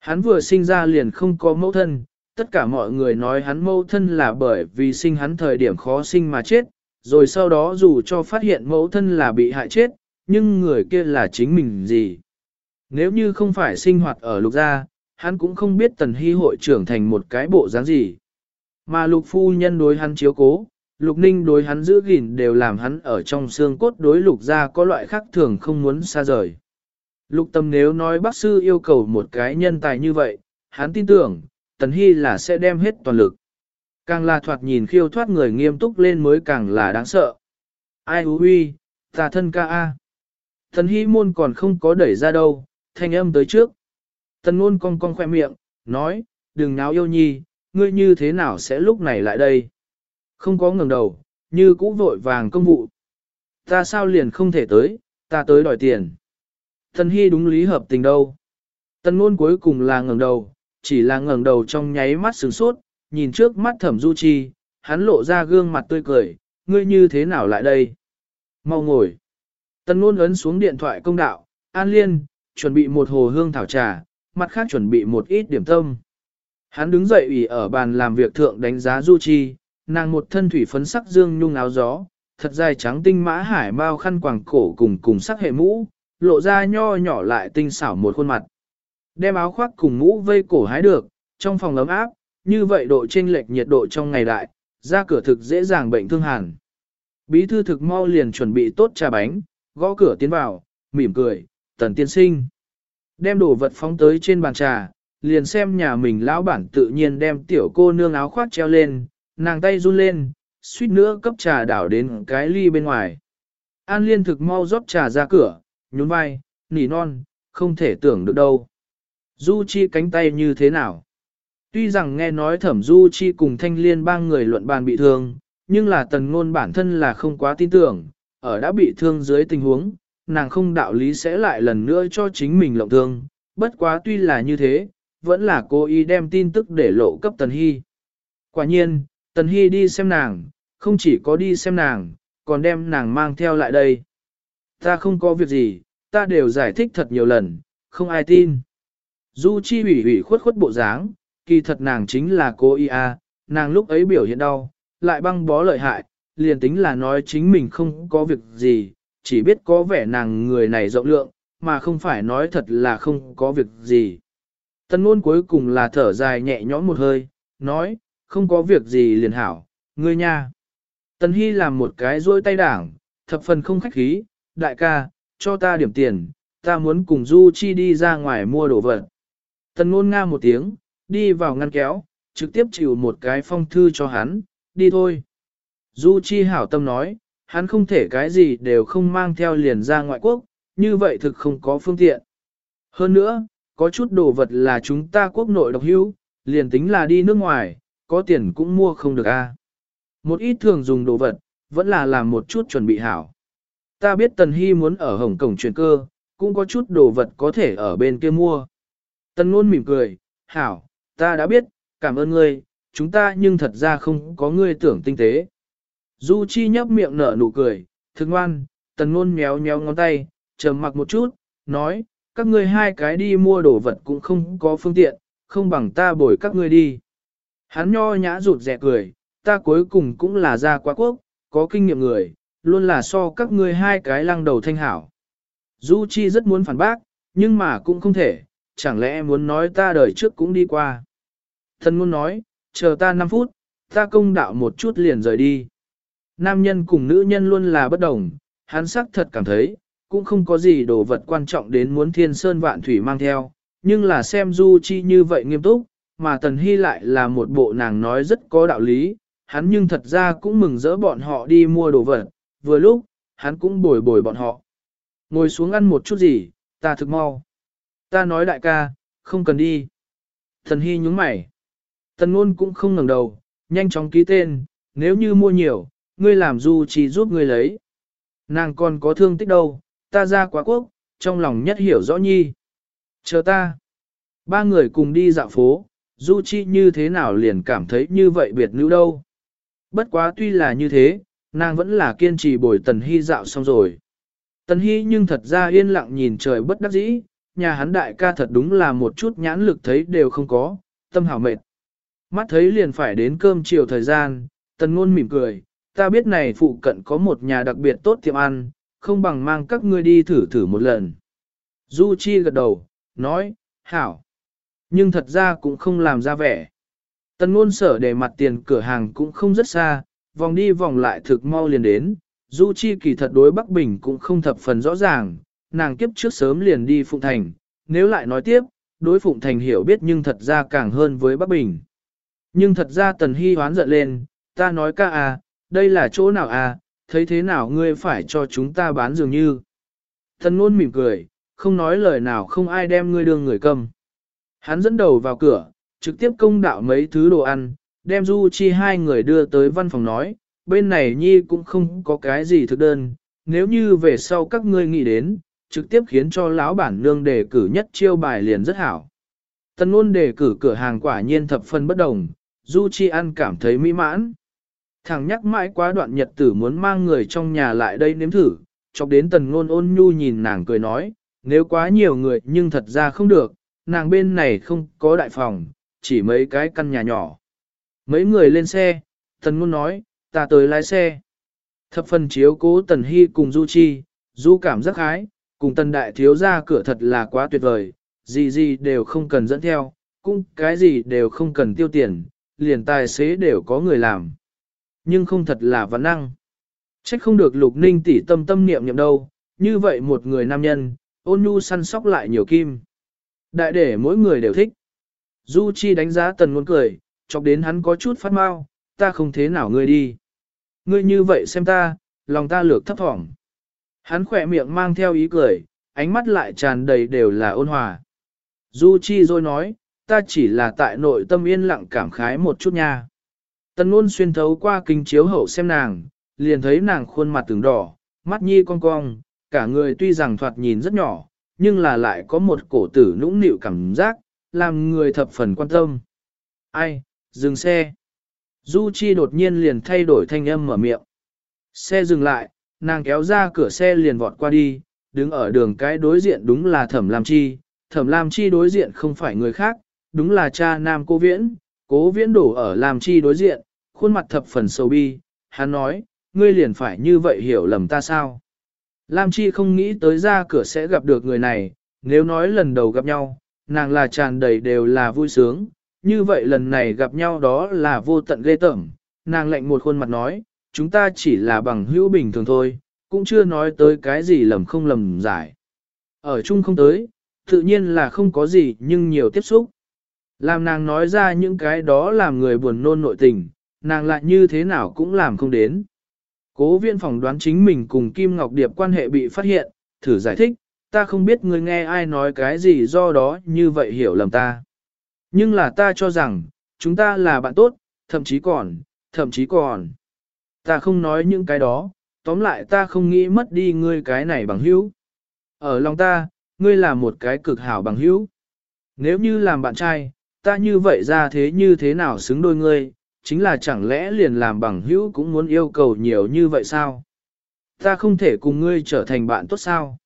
Speaker 1: Hắn vừa sinh ra liền không có mẫu thân, tất cả mọi người nói hắn mẫu thân là bởi vì sinh hắn thời điểm khó sinh mà chết, rồi sau đó dù cho phát hiện mẫu thân là bị hại chết, nhưng người kia là chính mình gì. Nếu như không phải sinh hoạt ở lục gia, hắn cũng không biết tần hy hội trưởng thành một cái bộ dáng gì. Mà lục phu nhân đối hắn chiếu cố, lục ninh đối hắn giữ gìn đều làm hắn ở trong xương cốt đối lục gia có loại khác thường không muốn xa rời. Lục tâm nếu nói bác sư yêu cầu một cái nhân tài như vậy, hắn tin tưởng, tần hy là sẽ đem hết toàn lực. Càng là thoạt nhìn khiêu thoát người nghiêm túc lên mới càng là đáng sợ. Ai hú huy, ta thân ca a. Thần hy môn còn không có đẩy ra đâu, thanh âm tới trước. Tần ngôn cong cong khoe miệng, nói, đừng náo yêu nhi, ngươi như thế nào sẽ lúc này lại đây? Không có ngừng đầu, như cũ vội vàng công vụ. Ta sao liền không thể tới, ta tới đòi tiền. Thần hy đúng lý hợp tình đâu. Tần ngôn cuối cùng là ngẩng đầu, chỉ là ngẩng đầu trong nháy mắt sửng sốt, nhìn trước mắt thẩm du chi, hắn lộ ra gương mặt tươi cười, ngươi như thế nào lại đây? Mau ngồi. Tần ngôn ấn xuống điện thoại công đạo, An Liên, chuẩn bị một hồ hương thảo trà, mặt khác chuẩn bị một ít điểm tâm. Hắn đứng dậy ủy ở bàn làm việc thượng đánh giá Du Chi, nàng một thân thủy phấn sắc dương nhung áo gió, thật dài trắng tinh mã hải bao khăn quàng cổ cùng cùng sắc hệ mũ, lộ ra nho nhỏ lại tinh xảo một khuôn mặt. Đem áo khoác cùng mũ vây cổ hái được, trong phòng ấm áp, như vậy độ chênh lệch nhiệt độ trong ngày đại, ra cửa thực dễ dàng bệnh thương hàn. Bí thư thực mau liền chuẩn bị tốt trà bánh, gõ cửa tiến vào, mỉm cười, tần tiên sinh. Đem đồ vật phóng tới trên bàn trà, liền xem nhà mình lão bản tự nhiên đem tiểu cô nương áo khoác treo lên, nàng tay run lên, suýt nữa cấp trà đảo đến cái ly bên ngoài. An liên thực mau rót trà ra cửa, nhún vai, nỉ non, không thể tưởng được đâu. Du Chi cánh tay như thế nào? Tuy rằng nghe nói thẩm Du Chi cùng thanh liên ba người luận bàn bị thương, nhưng là tần ngôn bản thân là không quá tin tưởng, ở đã bị thương dưới tình huống, nàng không đạo lý sẽ lại lần nữa cho chính mình lộng thương, bất quá tuy là như thế, vẫn là cô ý đem tin tức để lộ cấp Tần Hy. Quả nhiên, Tần Hy đi xem nàng, không chỉ có đi xem nàng, còn đem nàng mang theo lại đây. Ta không có việc gì, ta đều giải thích thật nhiều lần, không ai tin. Du Chi ủy ủy khuất khuất bộ dáng, kỳ thật nàng chính là cô y a, nàng lúc ấy biểu hiện đau, lại băng bó lợi hại, liền tính là nói chính mình không có việc gì, chỉ biết có vẻ nàng người này rộng lượng, mà không phải nói thật là không có việc gì. Tân ngôn cuối cùng là thở dài nhẹ nhõm một hơi, nói, không có việc gì liền hảo, ngươi nha. tân Hy làm một cái rôi tay đảng, thập phần không khách khí, đại ca, cho ta điểm tiền, ta muốn cùng Du Chi đi ra ngoài mua đồ vật. tân ngôn nga một tiếng, đi vào ngăn kéo, trực tiếp chịu một cái phong thư cho hắn, đi thôi. Du Chi hảo tâm nói, hắn không thể cái gì đều không mang theo liền ra ngoại quốc, như vậy thực không có phương tiện. Hơn nữa, có chút đồ vật là chúng ta quốc nội độc hữu, liền tính là đi nước ngoài, có tiền cũng mua không được a. Một ít thường dùng đồ vật, vẫn là làm một chút chuẩn bị hảo. Ta biết Tần Hy muốn ở Hồng Cổng chuyển cơ, cũng có chút đồ vật có thể ở bên kia mua. Tần Nôn mỉm cười, hảo, ta đã biết, cảm ơn ngươi, chúng ta nhưng thật ra không có ngươi tưởng tinh tế. Du Chi nhấp miệng nở nụ cười, thức ngoan, Tần Ngôn méo méo ngón tay, trầm mặc một chút, nói, các ngươi hai cái đi mua đồ vật cũng không có phương tiện, không bằng ta bồi các ngươi đi. Hắn nho nhã rụt rẻ cười, ta cuối cùng cũng là gia quá quốc, có kinh nghiệm người, luôn là so các ngươi hai cái lăng đầu thanh hảo. Du Chi rất muốn phản bác, nhưng mà cũng không thể, chẳng lẽ muốn nói ta đời trước cũng đi qua. Thần muốn nói, chờ ta 5 phút, ta công đạo một chút liền rời đi. Nam nhân cùng nữ nhân luôn là bất đồng, hắn sắc thật cảm thấy, cũng không có gì đồ vật quan trọng đến muốn thiên sơn vạn thủy mang theo, nhưng là xem Du Chi như vậy nghiêm túc, mà Tần Hy lại là một bộ nàng nói rất có đạo lý, hắn nhưng thật ra cũng mừng rỡ bọn họ đi mua đồ vật, vừa lúc, hắn cũng bồi bồi bọn họ. Ngồi xuống ăn một chút gì, ta thực mau. Ta nói đại ca, không cần đi. Tần Hy nhúng mày. Tần Ngôn cũng không ngẩng đầu, nhanh chóng ký tên, nếu như mua nhiều, ngươi làm Du chỉ giúp ngươi lấy. Nàng còn có thương tích đâu, ta ra quá quốc, trong lòng nhất hiểu rõ nhi. Chờ ta. Ba người cùng đi dạo phố, Du Chi như thế nào liền cảm thấy như vậy biệt nữ đâu. Bất quá tuy là như thế, nàng vẫn là kiên trì bồi Tần Hy dạo xong rồi. Tần Hy nhưng thật ra yên lặng nhìn trời bất đắc dĩ, nhà hắn đại ca thật đúng là một chút nhãn lực thấy đều không có, tâm hảo mệt. Mắt thấy liền phải đến cơm chiều thời gian, Tần Ngôn mỉm cười, ta biết này phụ cận có một nhà đặc biệt tốt tiệm ăn, không bằng mang các ngươi đi thử thử một lần. Du Chi gật đầu, nói, hảo. Nhưng thật ra cũng không làm ra vẻ. Tần ngôn sở để mặt tiền cửa hàng cũng không rất xa, vòng đi vòng lại thực mau liền đến. Du Chi kỳ thật đối Bắc Bình cũng không thập phần rõ ràng, nàng kiếp trước sớm liền đi Phụng Thành, nếu lại nói tiếp, đối Phụng Thành hiểu biết nhưng thật ra càng hơn với Bắc Bình. Nhưng thật ra Tần Hy hoán giận lên, ta nói ca à, đây là chỗ nào à, thấy thế nào ngươi phải cho chúng ta bán dường như. tần ngôn mỉm cười, không nói lời nào không ai đem ngươi đương người cầm. Hắn dẫn đầu vào cửa, trực tiếp công đạo mấy thứ đồ ăn, đem Du Chi hai người đưa tới văn phòng nói, bên này nhi cũng không có cái gì thực đơn, nếu như về sau các ngươi nghĩ đến, trực tiếp khiến cho lão bản nương đề cử nhất chiêu bài liền rất hảo. Tần ngôn đề cử cửa hàng quả nhiên thập phân bất đồng, Du Chi An cảm thấy mỹ mãn. Thằng nhắc mãi quá đoạn nhật tử muốn mang người trong nhà lại đây nếm thử, chọc đến tần ngôn ôn nhu nhìn nàng cười nói, nếu quá nhiều người nhưng thật ra không được, nàng bên này không có đại phòng, chỉ mấy cái căn nhà nhỏ. Mấy người lên xe, tần ngôn nói, ta tới lái xe. Thập phần chiếu cố tần hy cùng du chi, du cảm giác hái, cùng tần đại thiếu ra cửa thật là quá tuyệt vời, gì gì đều không cần dẫn theo, cũng cái gì đều không cần tiêu tiền, liền tài xế đều có người làm nhưng không thật là văn năng. Trách không được lục ninh tỉ tâm tâm niệm niệm đâu, như vậy một người nam nhân, ôn nhu săn sóc lại nhiều kim. Đại để mỗi người đều thích. Du Chi đánh giá tần ngôn cười, chọc đến hắn có chút phát mau, ta không thế nào ngươi đi. Ngươi như vậy xem ta, lòng ta lược thấp thỏm. Hắn khỏe miệng mang theo ý cười, ánh mắt lại tràn đầy đều là ôn hòa. Du Chi rồi nói, ta chỉ là tại nội tâm yên lặng cảm khái một chút nha. Tần ngôn xuyên thấu qua kính chiếu hậu xem nàng, liền thấy nàng khuôn mặt từng đỏ, mắt nhi cong cong, cả người tuy rằng thoạt nhìn rất nhỏ, nhưng là lại có một cổ tử nũng nịu cảm giác, làm người thập phần quan tâm. Ai, dừng xe. Du Chi đột nhiên liền thay đổi thanh âm mở miệng. Xe dừng lại, nàng kéo ra cửa xe liền vọt qua đi, đứng ở đường cái đối diện đúng là Thẩm Lam Chi. Thẩm Lam Chi đối diện không phải người khác, đúng là cha nam cô Viễn. Cố Viễn đổ ở làm Chi đối diện, khuôn mặt thập phần sầu bi. Hắn nói, ngươi liền phải như vậy hiểu lầm ta sao? Lam Chi không nghĩ tới ra cửa sẽ gặp được người này, nếu nói lần đầu gặp nhau, nàng là tràn đầy đều là vui sướng, như vậy lần này gặp nhau đó là vô tận ghê tởm, nàng lệnh một khuôn mặt nói, chúng ta chỉ là bằng hữu bình thường thôi, cũng chưa nói tới cái gì lầm không lầm giải. Ở chung không tới, tự nhiên là không có gì nhưng nhiều tiếp xúc. Làm nàng nói ra những cái đó làm người buồn nôn nội tình, nàng lại như thế nào cũng làm không đến. Cố viên phỏng đoán chính mình cùng Kim Ngọc Điệp quan hệ bị phát hiện, thử giải thích, ta không biết người nghe ai nói cái gì do đó như vậy hiểu lầm ta. Nhưng là ta cho rằng, chúng ta là bạn tốt, thậm chí còn, thậm chí còn. Ta không nói những cái đó, tóm lại ta không nghĩ mất đi ngươi cái này bằng hữu. Ở lòng ta, ngươi là một cái cực hảo bằng hữu. Nếu như làm bạn trai, ta như vậy ra thế như thế nào xứng đôi ngươi, chính là chẳng lẽ liền làm bằng hữu cũng muốn yêu cầu nhiều như vậy sao? Ta không thể cùng ngươi trở thành bạn tốt sao?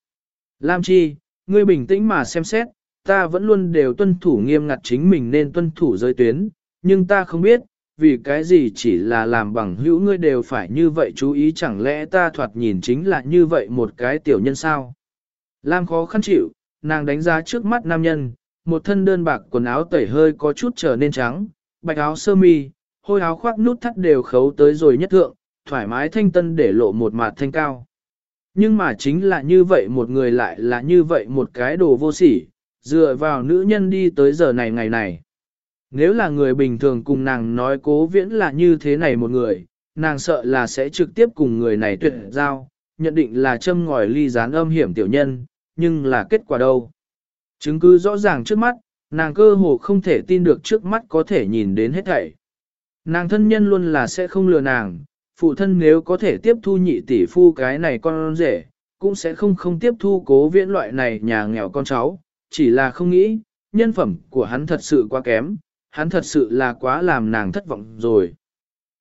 Speaker 1: Lam Chi, ngươi bình tĩnh mà xem xét, ta vẫn luôn đều tuân thủ nghiêm ngặt chính mình nên tuân thủ giới tuyến, nhưng ta không biết, vì cái gì chỉ là làm bằng hữu ngươi đều phải như vậy chú ý chẳng lẽ ta thoạt nhìn chính là như vậy một cái tiểu nhân sao? Lam khó khăn chịu, nàng đánh giá trước mắt nam nhân, một thân đơn bạc quần áo tẩy hơi có chút trở nên trắng, bạch áo sơ mi, hôi áo khoác nút thắt đều khấu tới rồi nhất thượng, thoải mái thanh tân để lộ một mặt thanh cao. Nhưng mà chính là như vậy một người lại là như vậy một cái đồ vô sỉ, dựa vào nữ nhân đi tới giờ này ngày này. Nếu là người bình thường cùng nàng nói cố viễn là như thế này một người, nàng sợ là sẽ trực tiếp cùng người này tuyệt giao, nhận định là châm ngòi ly gián âm hiểm tiểu nhân, nhưng là kết quả đâu. Chứng cứ rõ ràng trước mắt, nàng cơ hồ không thể tin được trước mắt có thể nhìn đến hết thảy. Nàng thân nhân luôn là sẽ không lừa nàng, phụ thân nếu có thể tiếp thu nhị tỷ phu cái này con rể, cũng sẽ không không tiếp thu cố viễn loại này nhà nghèo con cháu, chỉ là không nghĩ, nhân phẩm của hắn thật sự quá kém, hắn thật sự là quá làm nàng thất vọng rồi.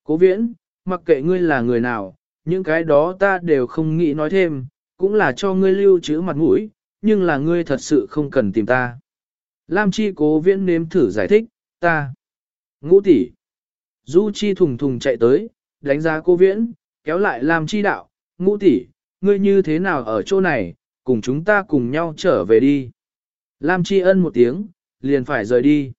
Speaker 1: Cố viễn, mặc kệ ngươi là người nào, những cái đó ta đều không nghĩ nói thêm, cũng là cho ngươi lưu trữ mặt mũi, nhưng là ngươi thật sự không cần tìm ta. Lam Chi cố viễn nếm thử giải thích, ta. Ngũ tỷ. Du Chi thùng thùng chạy tới, đánh giá cô viễn, kéo lại Lam Chi đạo, ngũ tỷ, ngươi như thế nào ở chỗ này, cùng chúng ta cùng nhau trở về đi. Lam Chi ân một tiếng, liền phải rời đi.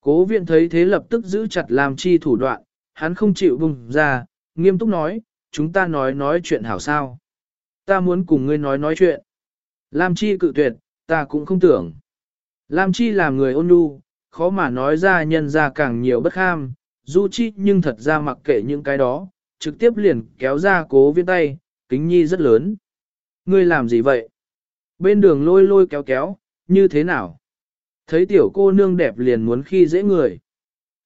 Speaker 1: Cố viện thấy thế lập tức giữ chặt Lam Chi thủ đoạn, hắn không chịu vùng ra, nghiêm túc nói, chúng ta nói nói chuyện hảo sao. Ta muốn cùng ngươi nói nói chuyện. Lam Chi cự tuyệt, ta cũng không tưởng. Lam Chi làm người ôn nhu, khó mà nói ra nhân ra càng nhiều bất ham, Du Chi nhưng thật ra mặc kệ những cái đó, trực tiếp liền kéo ra cố viên tay, kính nhi rất lớn. Ngươi làm gì vậy? Bên đường lôi lôi kéo kéo, như thế nào? Thấy tiểu cô nương đẹp liền muốn khi dễ người.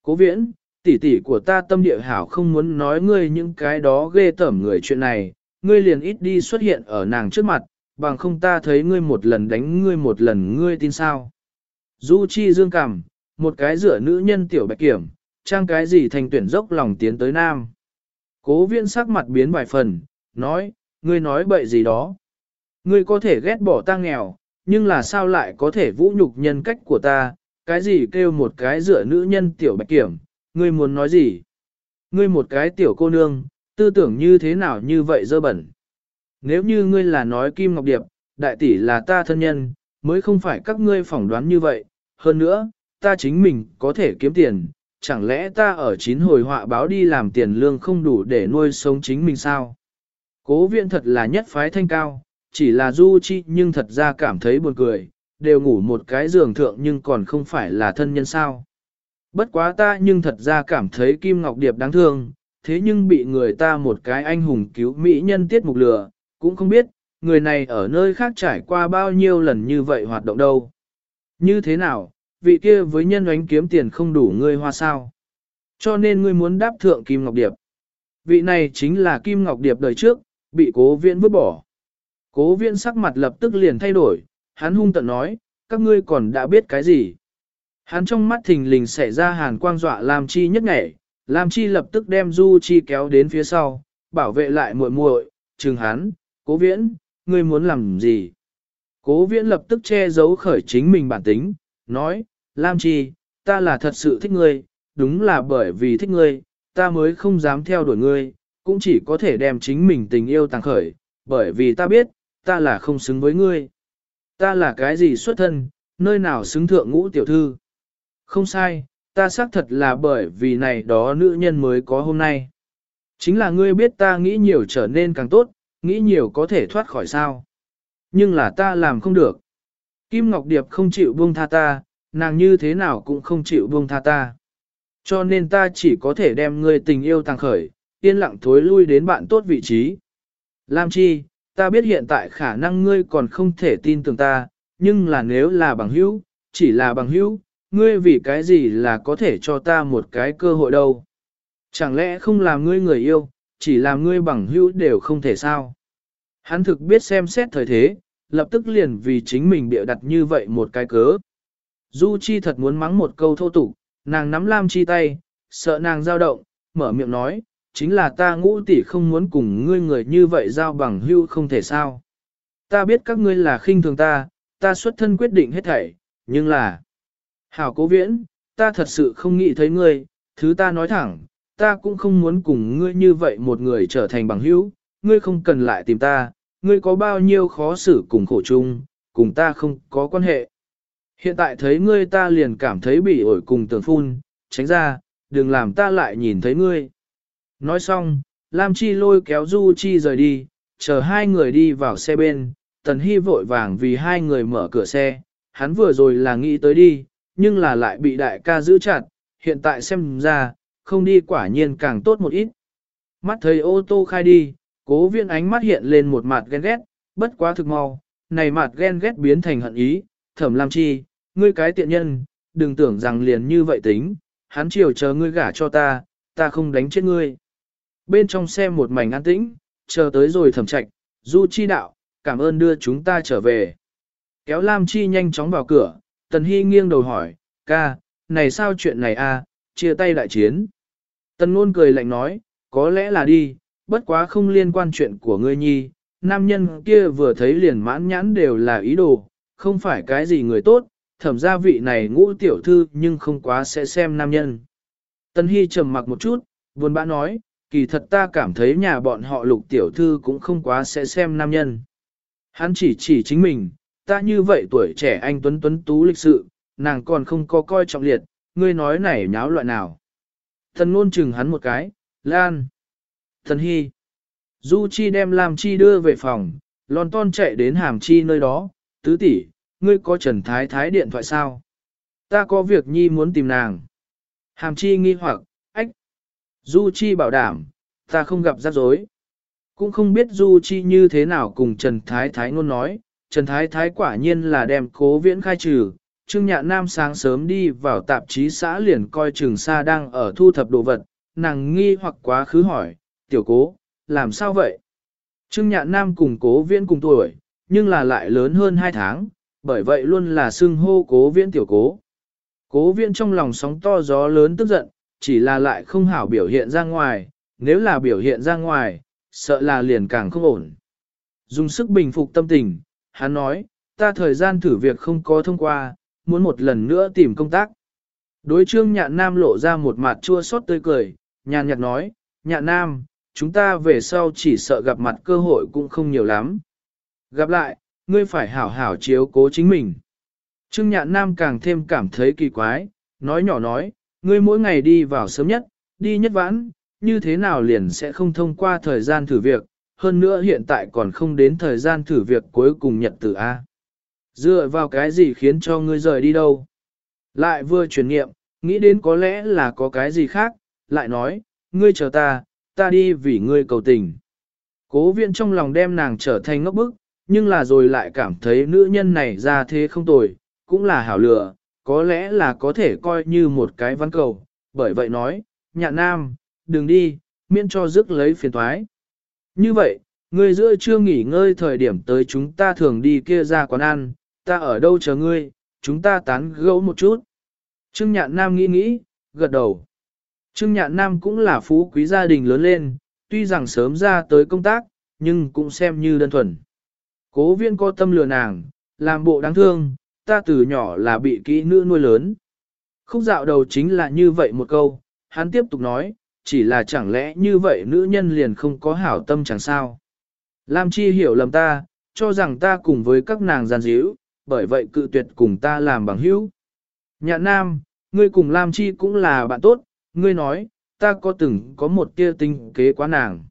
Speaker 1: Cố viễn, tỷ tỷ của ta tâm địa hảo không muốn nói ngươi những cái đó ghê tởm người chuyện này, ngươi liền ít đi xuất hiện ở nàng trước mặt, bằng không ta thấy ngươi một lần đánh ngươi một lần ngươi tin sao. Du Chi dương cảm, một cái rửa nữ nhân tiểu bạch kiểm, trang cái gì thành tuyển dốc lòng tiến tới nam. Cố viên sắc mặt biến vài phần, nói, ngươi nói bậy gì đó. Ngươi có thể ghét bỏ ta nghèo, nhưng là sao lại có thể vũ nhục nhân cách của ta, cái gì kêu một cái rửa nữ nhân tiểu bạch kiểm, ngươi muốn nói gì? Ngươi một cái tiểu cô nương, tư tưởng như thế nào như vậy dơ bẩn? Nếu như ngươi là nói Kim Ngọc Điệp, đại tỷ là ta thân nhân, mới không phải các ngươi phỏng đoán như vậy, hơn nữa, ta chính mình có thể kiếm tiền, chẳng lẽ ta ở chín hồi họa báo đi làm tiền lương không đủ để nuôi sống chính mình sao? Cố viện thật là nhất phái thanh cao, chỉ là du chi nhưng thật ra cảm thấy buồn cười, đều ngủ một cái giường thượng nhưng còn không phải là thân nhân sao. Bất quá ta nhưng thật ra cảm thấy Kim Ngọc Điệp đáng thương, thế nhưng bị người ta một cái anh hùng cứu mỹ nhân tiết mục lừa, cũng không biết, người này ở nơi khác trải qua bao nhiêu lần như vậy hoạt động đâu. Như thế nào, vị kia với nhân oánh kiếm tiền không đủ ngươi hoa sao. Cho nên ngươi muốn đáp thượng Kim Ngọc Điệp. Vị này chính là Kim Ngọc Điệp đời trước, bị cố viễn vứt bỏ. Cố viễn sắc mặt lập tức liền thay đổi, hắn hung tận nói, các ngươi còn đã biết cái gì. Hắn trong mắt thình lình xảy ra hàn quang dọa Lam Chi nhất nhảy, Lam Chi lập tức đem Du Chi kéo đến phía sau, bảo vệ lại muội muội, chừng hắn, cố viễn, ngươi muốn làm gì? Cố viễn lập tức che giấu khởi chính mình bản tính, nói, Lam Chi, ta là thật sự thích ngươi, đúng là bởi vì thích ngươi, ta mới không dám theo đuổi ngươi, cũng chỉ có thể đem chính mình tình yêu tăng khởi, bởi vì ta biết, ta là không xứng với ngươi. Ta là cái gì xuất thân, nơi nào xứng thượng ngũ tiểu thư. Không sai, ta xác thật là bởi vì này đó nữ nhân mới có hôm nay. Chính là ngươi biết ta nghĩ nhiều trở nên càng tốt, nghĩ nhiều có thể thoát khỏi sao. Nhưng là ta làm không được. Kim Ngọc Điệp không chịu buông tha ta, nàng như thế nào cũng không chịu buông tha ta. Cho nên ta chỉ có thể đem ngươi tình yêu tăng khởi, yên lặng thối lui đến bạn tốt vị trí. Lam Chi, ta biết hiện tại khả năng ngươi còn không thể tin tưởng ta, nhưng là nếu là bằng hữu, chỉ là bằng hữu, ngươi vì cái gì là có thể cho ta một cái cơ hội đâu. Chẳng lẽ không làm ngươi người yêu, chỉ làm ngươi bằng hữu đều không thể sao. Hắn thực biết xem xét thời thế, lập tức liền vì chính mình bịa đặt như vậy một cái cớ. Du Chi thật muốn mắng một câu thô tục, nàng nắm Lam Chi tay, sợ nàng dao động, mở miệng nói, chính là ta ngũ tỷ không muốn cùng ngươi người như vậy giao bằng hữu không thể sao. Ta biết các ngươi là khinh thường ta, ta xuất thân quyết định hết thảy, nhưng là... Hảo cố viễn, ta thật sự không nghĩ thấy ngươi, thứ ta nói thẳng, ta cũng không muốn cùng ngươi như vậy một người trở thành bằng hữu, ngươi không cần lại tìm ta, ngươi có bao nhiêu khó xử cùng khổ chung, cùng ta không có quan hệ. Hiện tại thấy ngươi ta liền cảm thấy bị ổi cùng tường phun, tránh ra, đừng làm ta lại nhìn thấy ngươi. Nói xong, Lam Chi lôi kéo Du Chi rời đi, chờ hai người đi vào xe bên, Tần Hy vội vàng vì hai người mở cửa xe, hắn vừa rồi là nghĩ tới đi, nhưng là lại bị đại ca giữ chặt, hiện tại xem ra, không đi quả nhiên càng tốt một ít. Mắt thấy ô tô khai đi, cố viên ánh mắt hiện lên một mặt ghen ghét, bất quá thực mau, này mặt ghen ghét biến thành hận ý, thẩm Lam Chi, ngươi cái tiện nhân, đừng tưởng rằng liền như vậy tính, hắn chiều chờ ngươi gả cho ta, ta không đánh chết ngươi. Bên trong xe một mảnh an tĩnh, chờ tới rồi thẩm trạch, du chi đạo, cảm ơn đưa chúng ta trở về. Kéo Lam Chi nhanh chóng vào cửa, Tần Hy nghiêng đầu hỏi, ca, này sao chuyện này a? chia tay đại chiến. Tần Nôn cười lạnh nói, có lẽ là đi, bất quá không liên quan chuyện của ngươi nhi, nam nhân kia vừa thấy liền mãn nhãn đều là ý đồ, không phải cái gì người tốt, thẩm gia vị này ngũ tiểu thư nhưng không quá sẽ xem nam nhân. Tần Hy trầm mặc một chút, buồn bã nói, kỳ thật ta cảm thấy nhà bọn họ lục tiểu thư cũng không quá sẽ xem nam nhân. Hắn chỉ chỉ chính mình, ta như vậy tuổi trẻ anh tuấn tuấn tú lịch sự, nàng còn không có coi trọng liệt, ngươi nói này nháo loại nào. Thần ngôn chừng hắn một cái, Lan. Thần Hy. Du Chi đem Lam Chi đưa về phòng, lon ton chạy đến Hàm Chi nơi đó, tứ tỷ, ngươi có Trần Thái Thái điện thoại sao? Ta có việc nhi muốn tìm nàng. Hàm Chi nghi hoặc, ách. Du Chi bảo đảm, ta không gặp rắc rối. Cũng không biết Du Chi như thế nào cùng Trần Thái Thái ngôn nói, Trần Thái Thái quả nhiên là đem cố viễn khai trừ. Trương Nhạn Nam sáng sớm đi vào tạp chí xã liền coi Trường Sa đang ở thu thập đồ vật, nàng nghi hoặc quá khứ hỏi, tiểu cố, làm sao vậy? Trương Nhạn Nam cùng cố viễn cùng tuổi, nhưng là lại lớn hơn 2 tháng, bởi vậy luôn là xưng hô cố viễn tiểu cố. Cố viễn trong lòng sóng to gió lớn tức giận, chỉ là lại không hảo biểu hiện ra ngoài, nếu là biểu hiện ra ngoài, sợ là liền càng không ổn. Dùng sức bình phục tâm tình, hắn nói, ta thời gian thử việc không có thông qua, muốn một lần nữa tìm công tác. Đối trương nhạn nam lộ ra một mặt chua xót tươi cười, nhàn nhạt nói, nhạn nam, chúng ta về sau chỉ sợ gặp mặt cơ hội cũng không nhiều lắm. Gặp lại, ngươi phải hảo hảo chiếu cố chính mình. Trương nhạn nam càng thêm cảm thấy kỳ quái, nói nhỏ nói, ngươi mỗi ngày đi vào sớm nhất, đi nhất vãn, như thế nào liền sẽ không thông qua thời gian thử việc, hơn nữa hiện tại còn không đến thời gian thử việc cuối cùng nhật tử A. Dựa vào cái gì khiến cho ngươi rời đi đâu? Lại vừa chuyển nghiệm, nghĩ đến có lẽ là có cái gì khác, lại nói, ngươi chờ ta, ta đi vì ngươi cầu tình. Cố viện trong lòng đem nàng trở thành ngốc bức, nhưng là rồi lại cảm thấy nữ nhân này ra thế không tồi, cũng là hảo lựa, có lẽ là có thể coi như một cái văn cầu, bởi vậy nói, nhạn nam, đừng đi, miễn cho rước lấy phiền thoái. Như vậy, ngươi giữa chưa nghỉ ngơi thời điểm tới chúng ta thường đi kia ra quán ăn, ta ở đâu chờ ngươi, chúng ta tán gẫu một chút. Trương nhạn nam nghĩ nghĩ, gật đầu. Trương nhạn nam cũng là phú quý gia đình lớn lên, tuy rằng sớm ra tới công tác, nhưng cũng xem như đơn thuần. Cố viên có tâm lừa nàng, làm bộ đáng thương, ta từ nhỏ là bị kỹ nữ nuôi lớn. Khúc dạo đầu chính là như vậy một câu, hắn tiếp tục nói, chỉ là chẳng lẽ như vậy nữ nhân liền không có hảo tâm chẳng sao. Lam Chi hiểu lầm ta, cho rằng ta cùng với các nàng gian díu, bởi vậy cự tuyệt cùng ta làm bằng hữu. Nhã Nam, ngươi cùng Lam Chi cũng là bạn tốt, ngươi nói, ta có từng có một tia tinh kế quá nàng.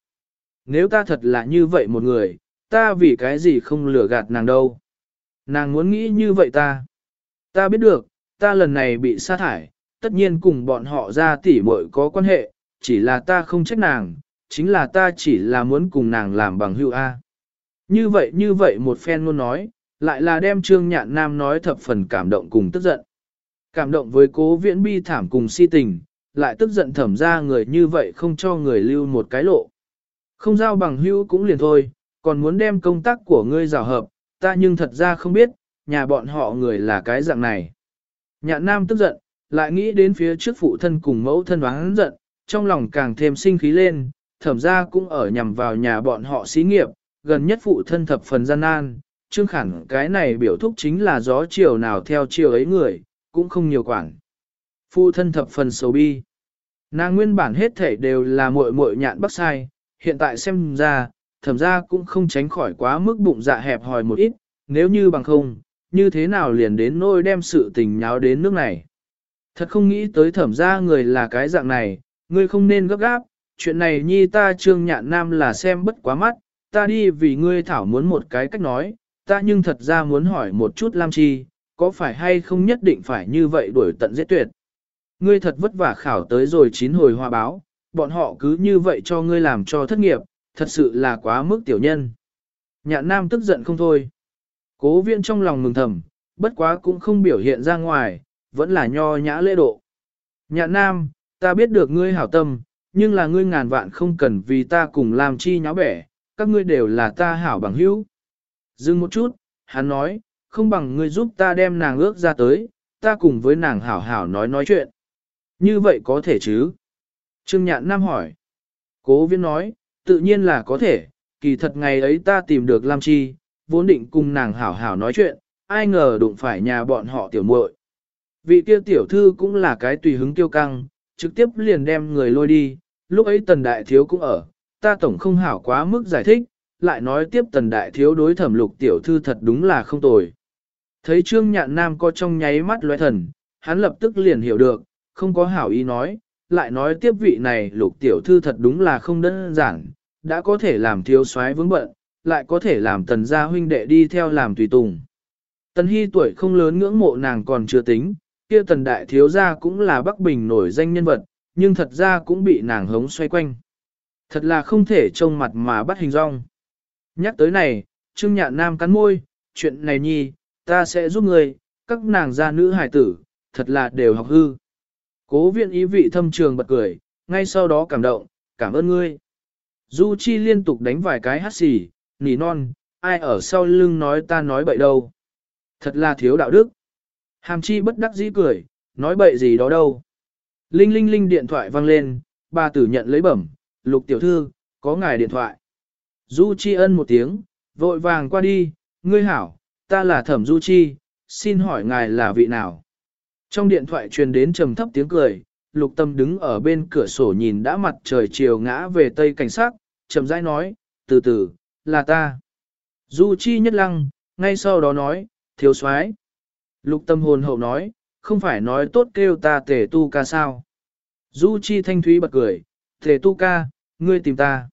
Speaker 1: Nếu ta thật là như vậy một người, ta vì cái gì không lừa gạt nàng đâu. Nàng muốn nghĩ như vậy ta. Ta biết được, ta lần này bị sa thải, tất nhiên cùng bọn họ ra tỉ muội có quan hệ, chỉ là ta không trách nàng, chính là ta chỉ là muốn cùng nàng làm bằng hữu A. Như vậy như vậy một phen luôn nói, lại là đem Trương Nhạn Nam nói thập phần cảm động cùng tức giận. Cảm động với cố viễn bi thảm cùng si tình, lại tức giận thẩm ra người như vậy không cho người lưu một cái lộ. Không giao bằng hữu cũng liền thôi, còn muốn đem công tác của ngươi rào hợp, ta nhưng thật ra không biết, nhà bọn họ người là cái dạng này. Nhạn Nam tức giận, lại nghĩ đến phía trước phụ thân cùng mẫu thân oán giận, trong lòng càng thêm sinh khí lên, thẩm ra cũng ở nhằm vào nhà bọn họ xí nghiệp, gần nhất phụ thân thập phần gian nan, Trương Khẳng cái này biểu thúc chính là gió chiều nào theo chiều ấy người, cũng không nhiều quản. Phụ thân thập phần xấu bi. Nàng nguyên bản hết thể đều là muội muội nhạn bắc sai, hiện tại xem ra, thẩm ra cũng không tránh khỏi quá mức bụng dạ hẹp hòi một ít, nếu như bằng không, như thế nào liền đến nôi đem sự tình nháo đến nước này. Thật không nghĩ tới thẩm ra người là cái dạng này, ngươi không nên gấp gáp, chuyện này nhi ta trương nhạn nam là xem bất quá mắt, ta đi vì ngươi thảo muốn một cái cách nói, ta nhưng thật ra muốn hỏi một chút Lam Chi, có phải hay không nhất định phải như vậy đuổi tận giết tuyệt. Ngươi thật vất vả khảo tới rồi chín hồi hoa báo, bọn họ cứ như vậy cho ngươi làm cho thất nghiệp, thật sự là quá mức tiểu nhân. Nhạn nam tức giận không thôi. Cố viên trong lòng mừng thầm, bất quá cũng không biểu hiện ra ngoài, vẫn là nho nhã lễ độ. Nhạn nam, ta biết được ngươi hảo tâm, nhưng là ngươi ngàn vạn không cần vì ta cùng làm chi nháo bẻ, các ngươi đều là ta hảo bằng hữu. Dừng một chút, hắn nói, không bằng ngươi giúp ta đem nàng ước ra tới, ta cùng với nàng hảo hảo nói nói chuyện. Như vậy có thể chứ? Trương Nhạn Nam hỏi. Cố viên nói, tự nhiên là có thể, kỳ thật ngày ấy ta tìm được Lam Chi, vốn định cùng nàng hảo hảo nói chuyện, ai ngờ đụng phải nhà bọn họ tiểu muội. Vị kia tiểu thư cũng là cái tùy hứng tiêu căng, trực tiếp liền đem người lôi đi, lúc ấy tần đại thiếu cũng ở, ta tổng không hảo quá mức giải thích, lại nói tiếp tần đại thiếu đối thẩm lục tiểu thư thật đúng là không tồi. Thấy trương nhạn nam có trong nháy mắt loe thần, hắn lập tức liền hiểu được, không có hảo ý nói, lại nói tiếp vị này lục tiểu thư thật đúng là không đơn giản, đã có thể làm thiếu soái vững bận, lại có thể làm tần gia huynh đệ đi theo làm tùy tùng. Tần hy tuổi không lớn ngưỡng mộ nàng còn chưa tính, kia tần đại thiếu gia cũng là Bắc Bình nổi danh nhân vật, nhưng thật ra cũng bị nàng hống xoay quanh. Thật là không thể trông mặt mà bắt hình rong. Nhắc tới này, Trương Nhạn Nam cắn môi, chuyện này nhi, ta sẽ giúp người, các nàng gia nữ hải tử, thật là đều học hư. Cố viện ý vị thâm trường bật cười, ngay sau đó cảm động, cảm ơn ngươi. Du Chi liên tục đánh vài cái hát xì, nỉ non, ai ở sau lưng nói ta nói bậy đâu. Thật là thiếu đạo đức. Hàm chi bất đắc dĩ cười, nói bậy gì đó đâu. Linh linh linh điện thoại vang lên, bà tử nhận lấy bẩm, lục tiểu thư, có ngài điện thoại. Du Chi ân một tiếng, vội vàng qua đi, ngươi hảo, ta là thẩm Du Chi, xin hỏi ngài là vị nào? Trong điện thoại truyền đến trầm thấp tiếng cười, lục tâm đứng ở bên cửa sổ nhìn đã mặt trời chiều ngã về tây cảnh sắc, trầm rãi nói, từ từ, là ta. Du Chi nhất lăng, ngay sau đó nói, thiếu soái. Lục tâm hồn hậu nói, không phải nói tốt kêu ta tể tu ca sao. Du Chi thanh thúy bật cười, tể tu ca, ngươi tìm ta.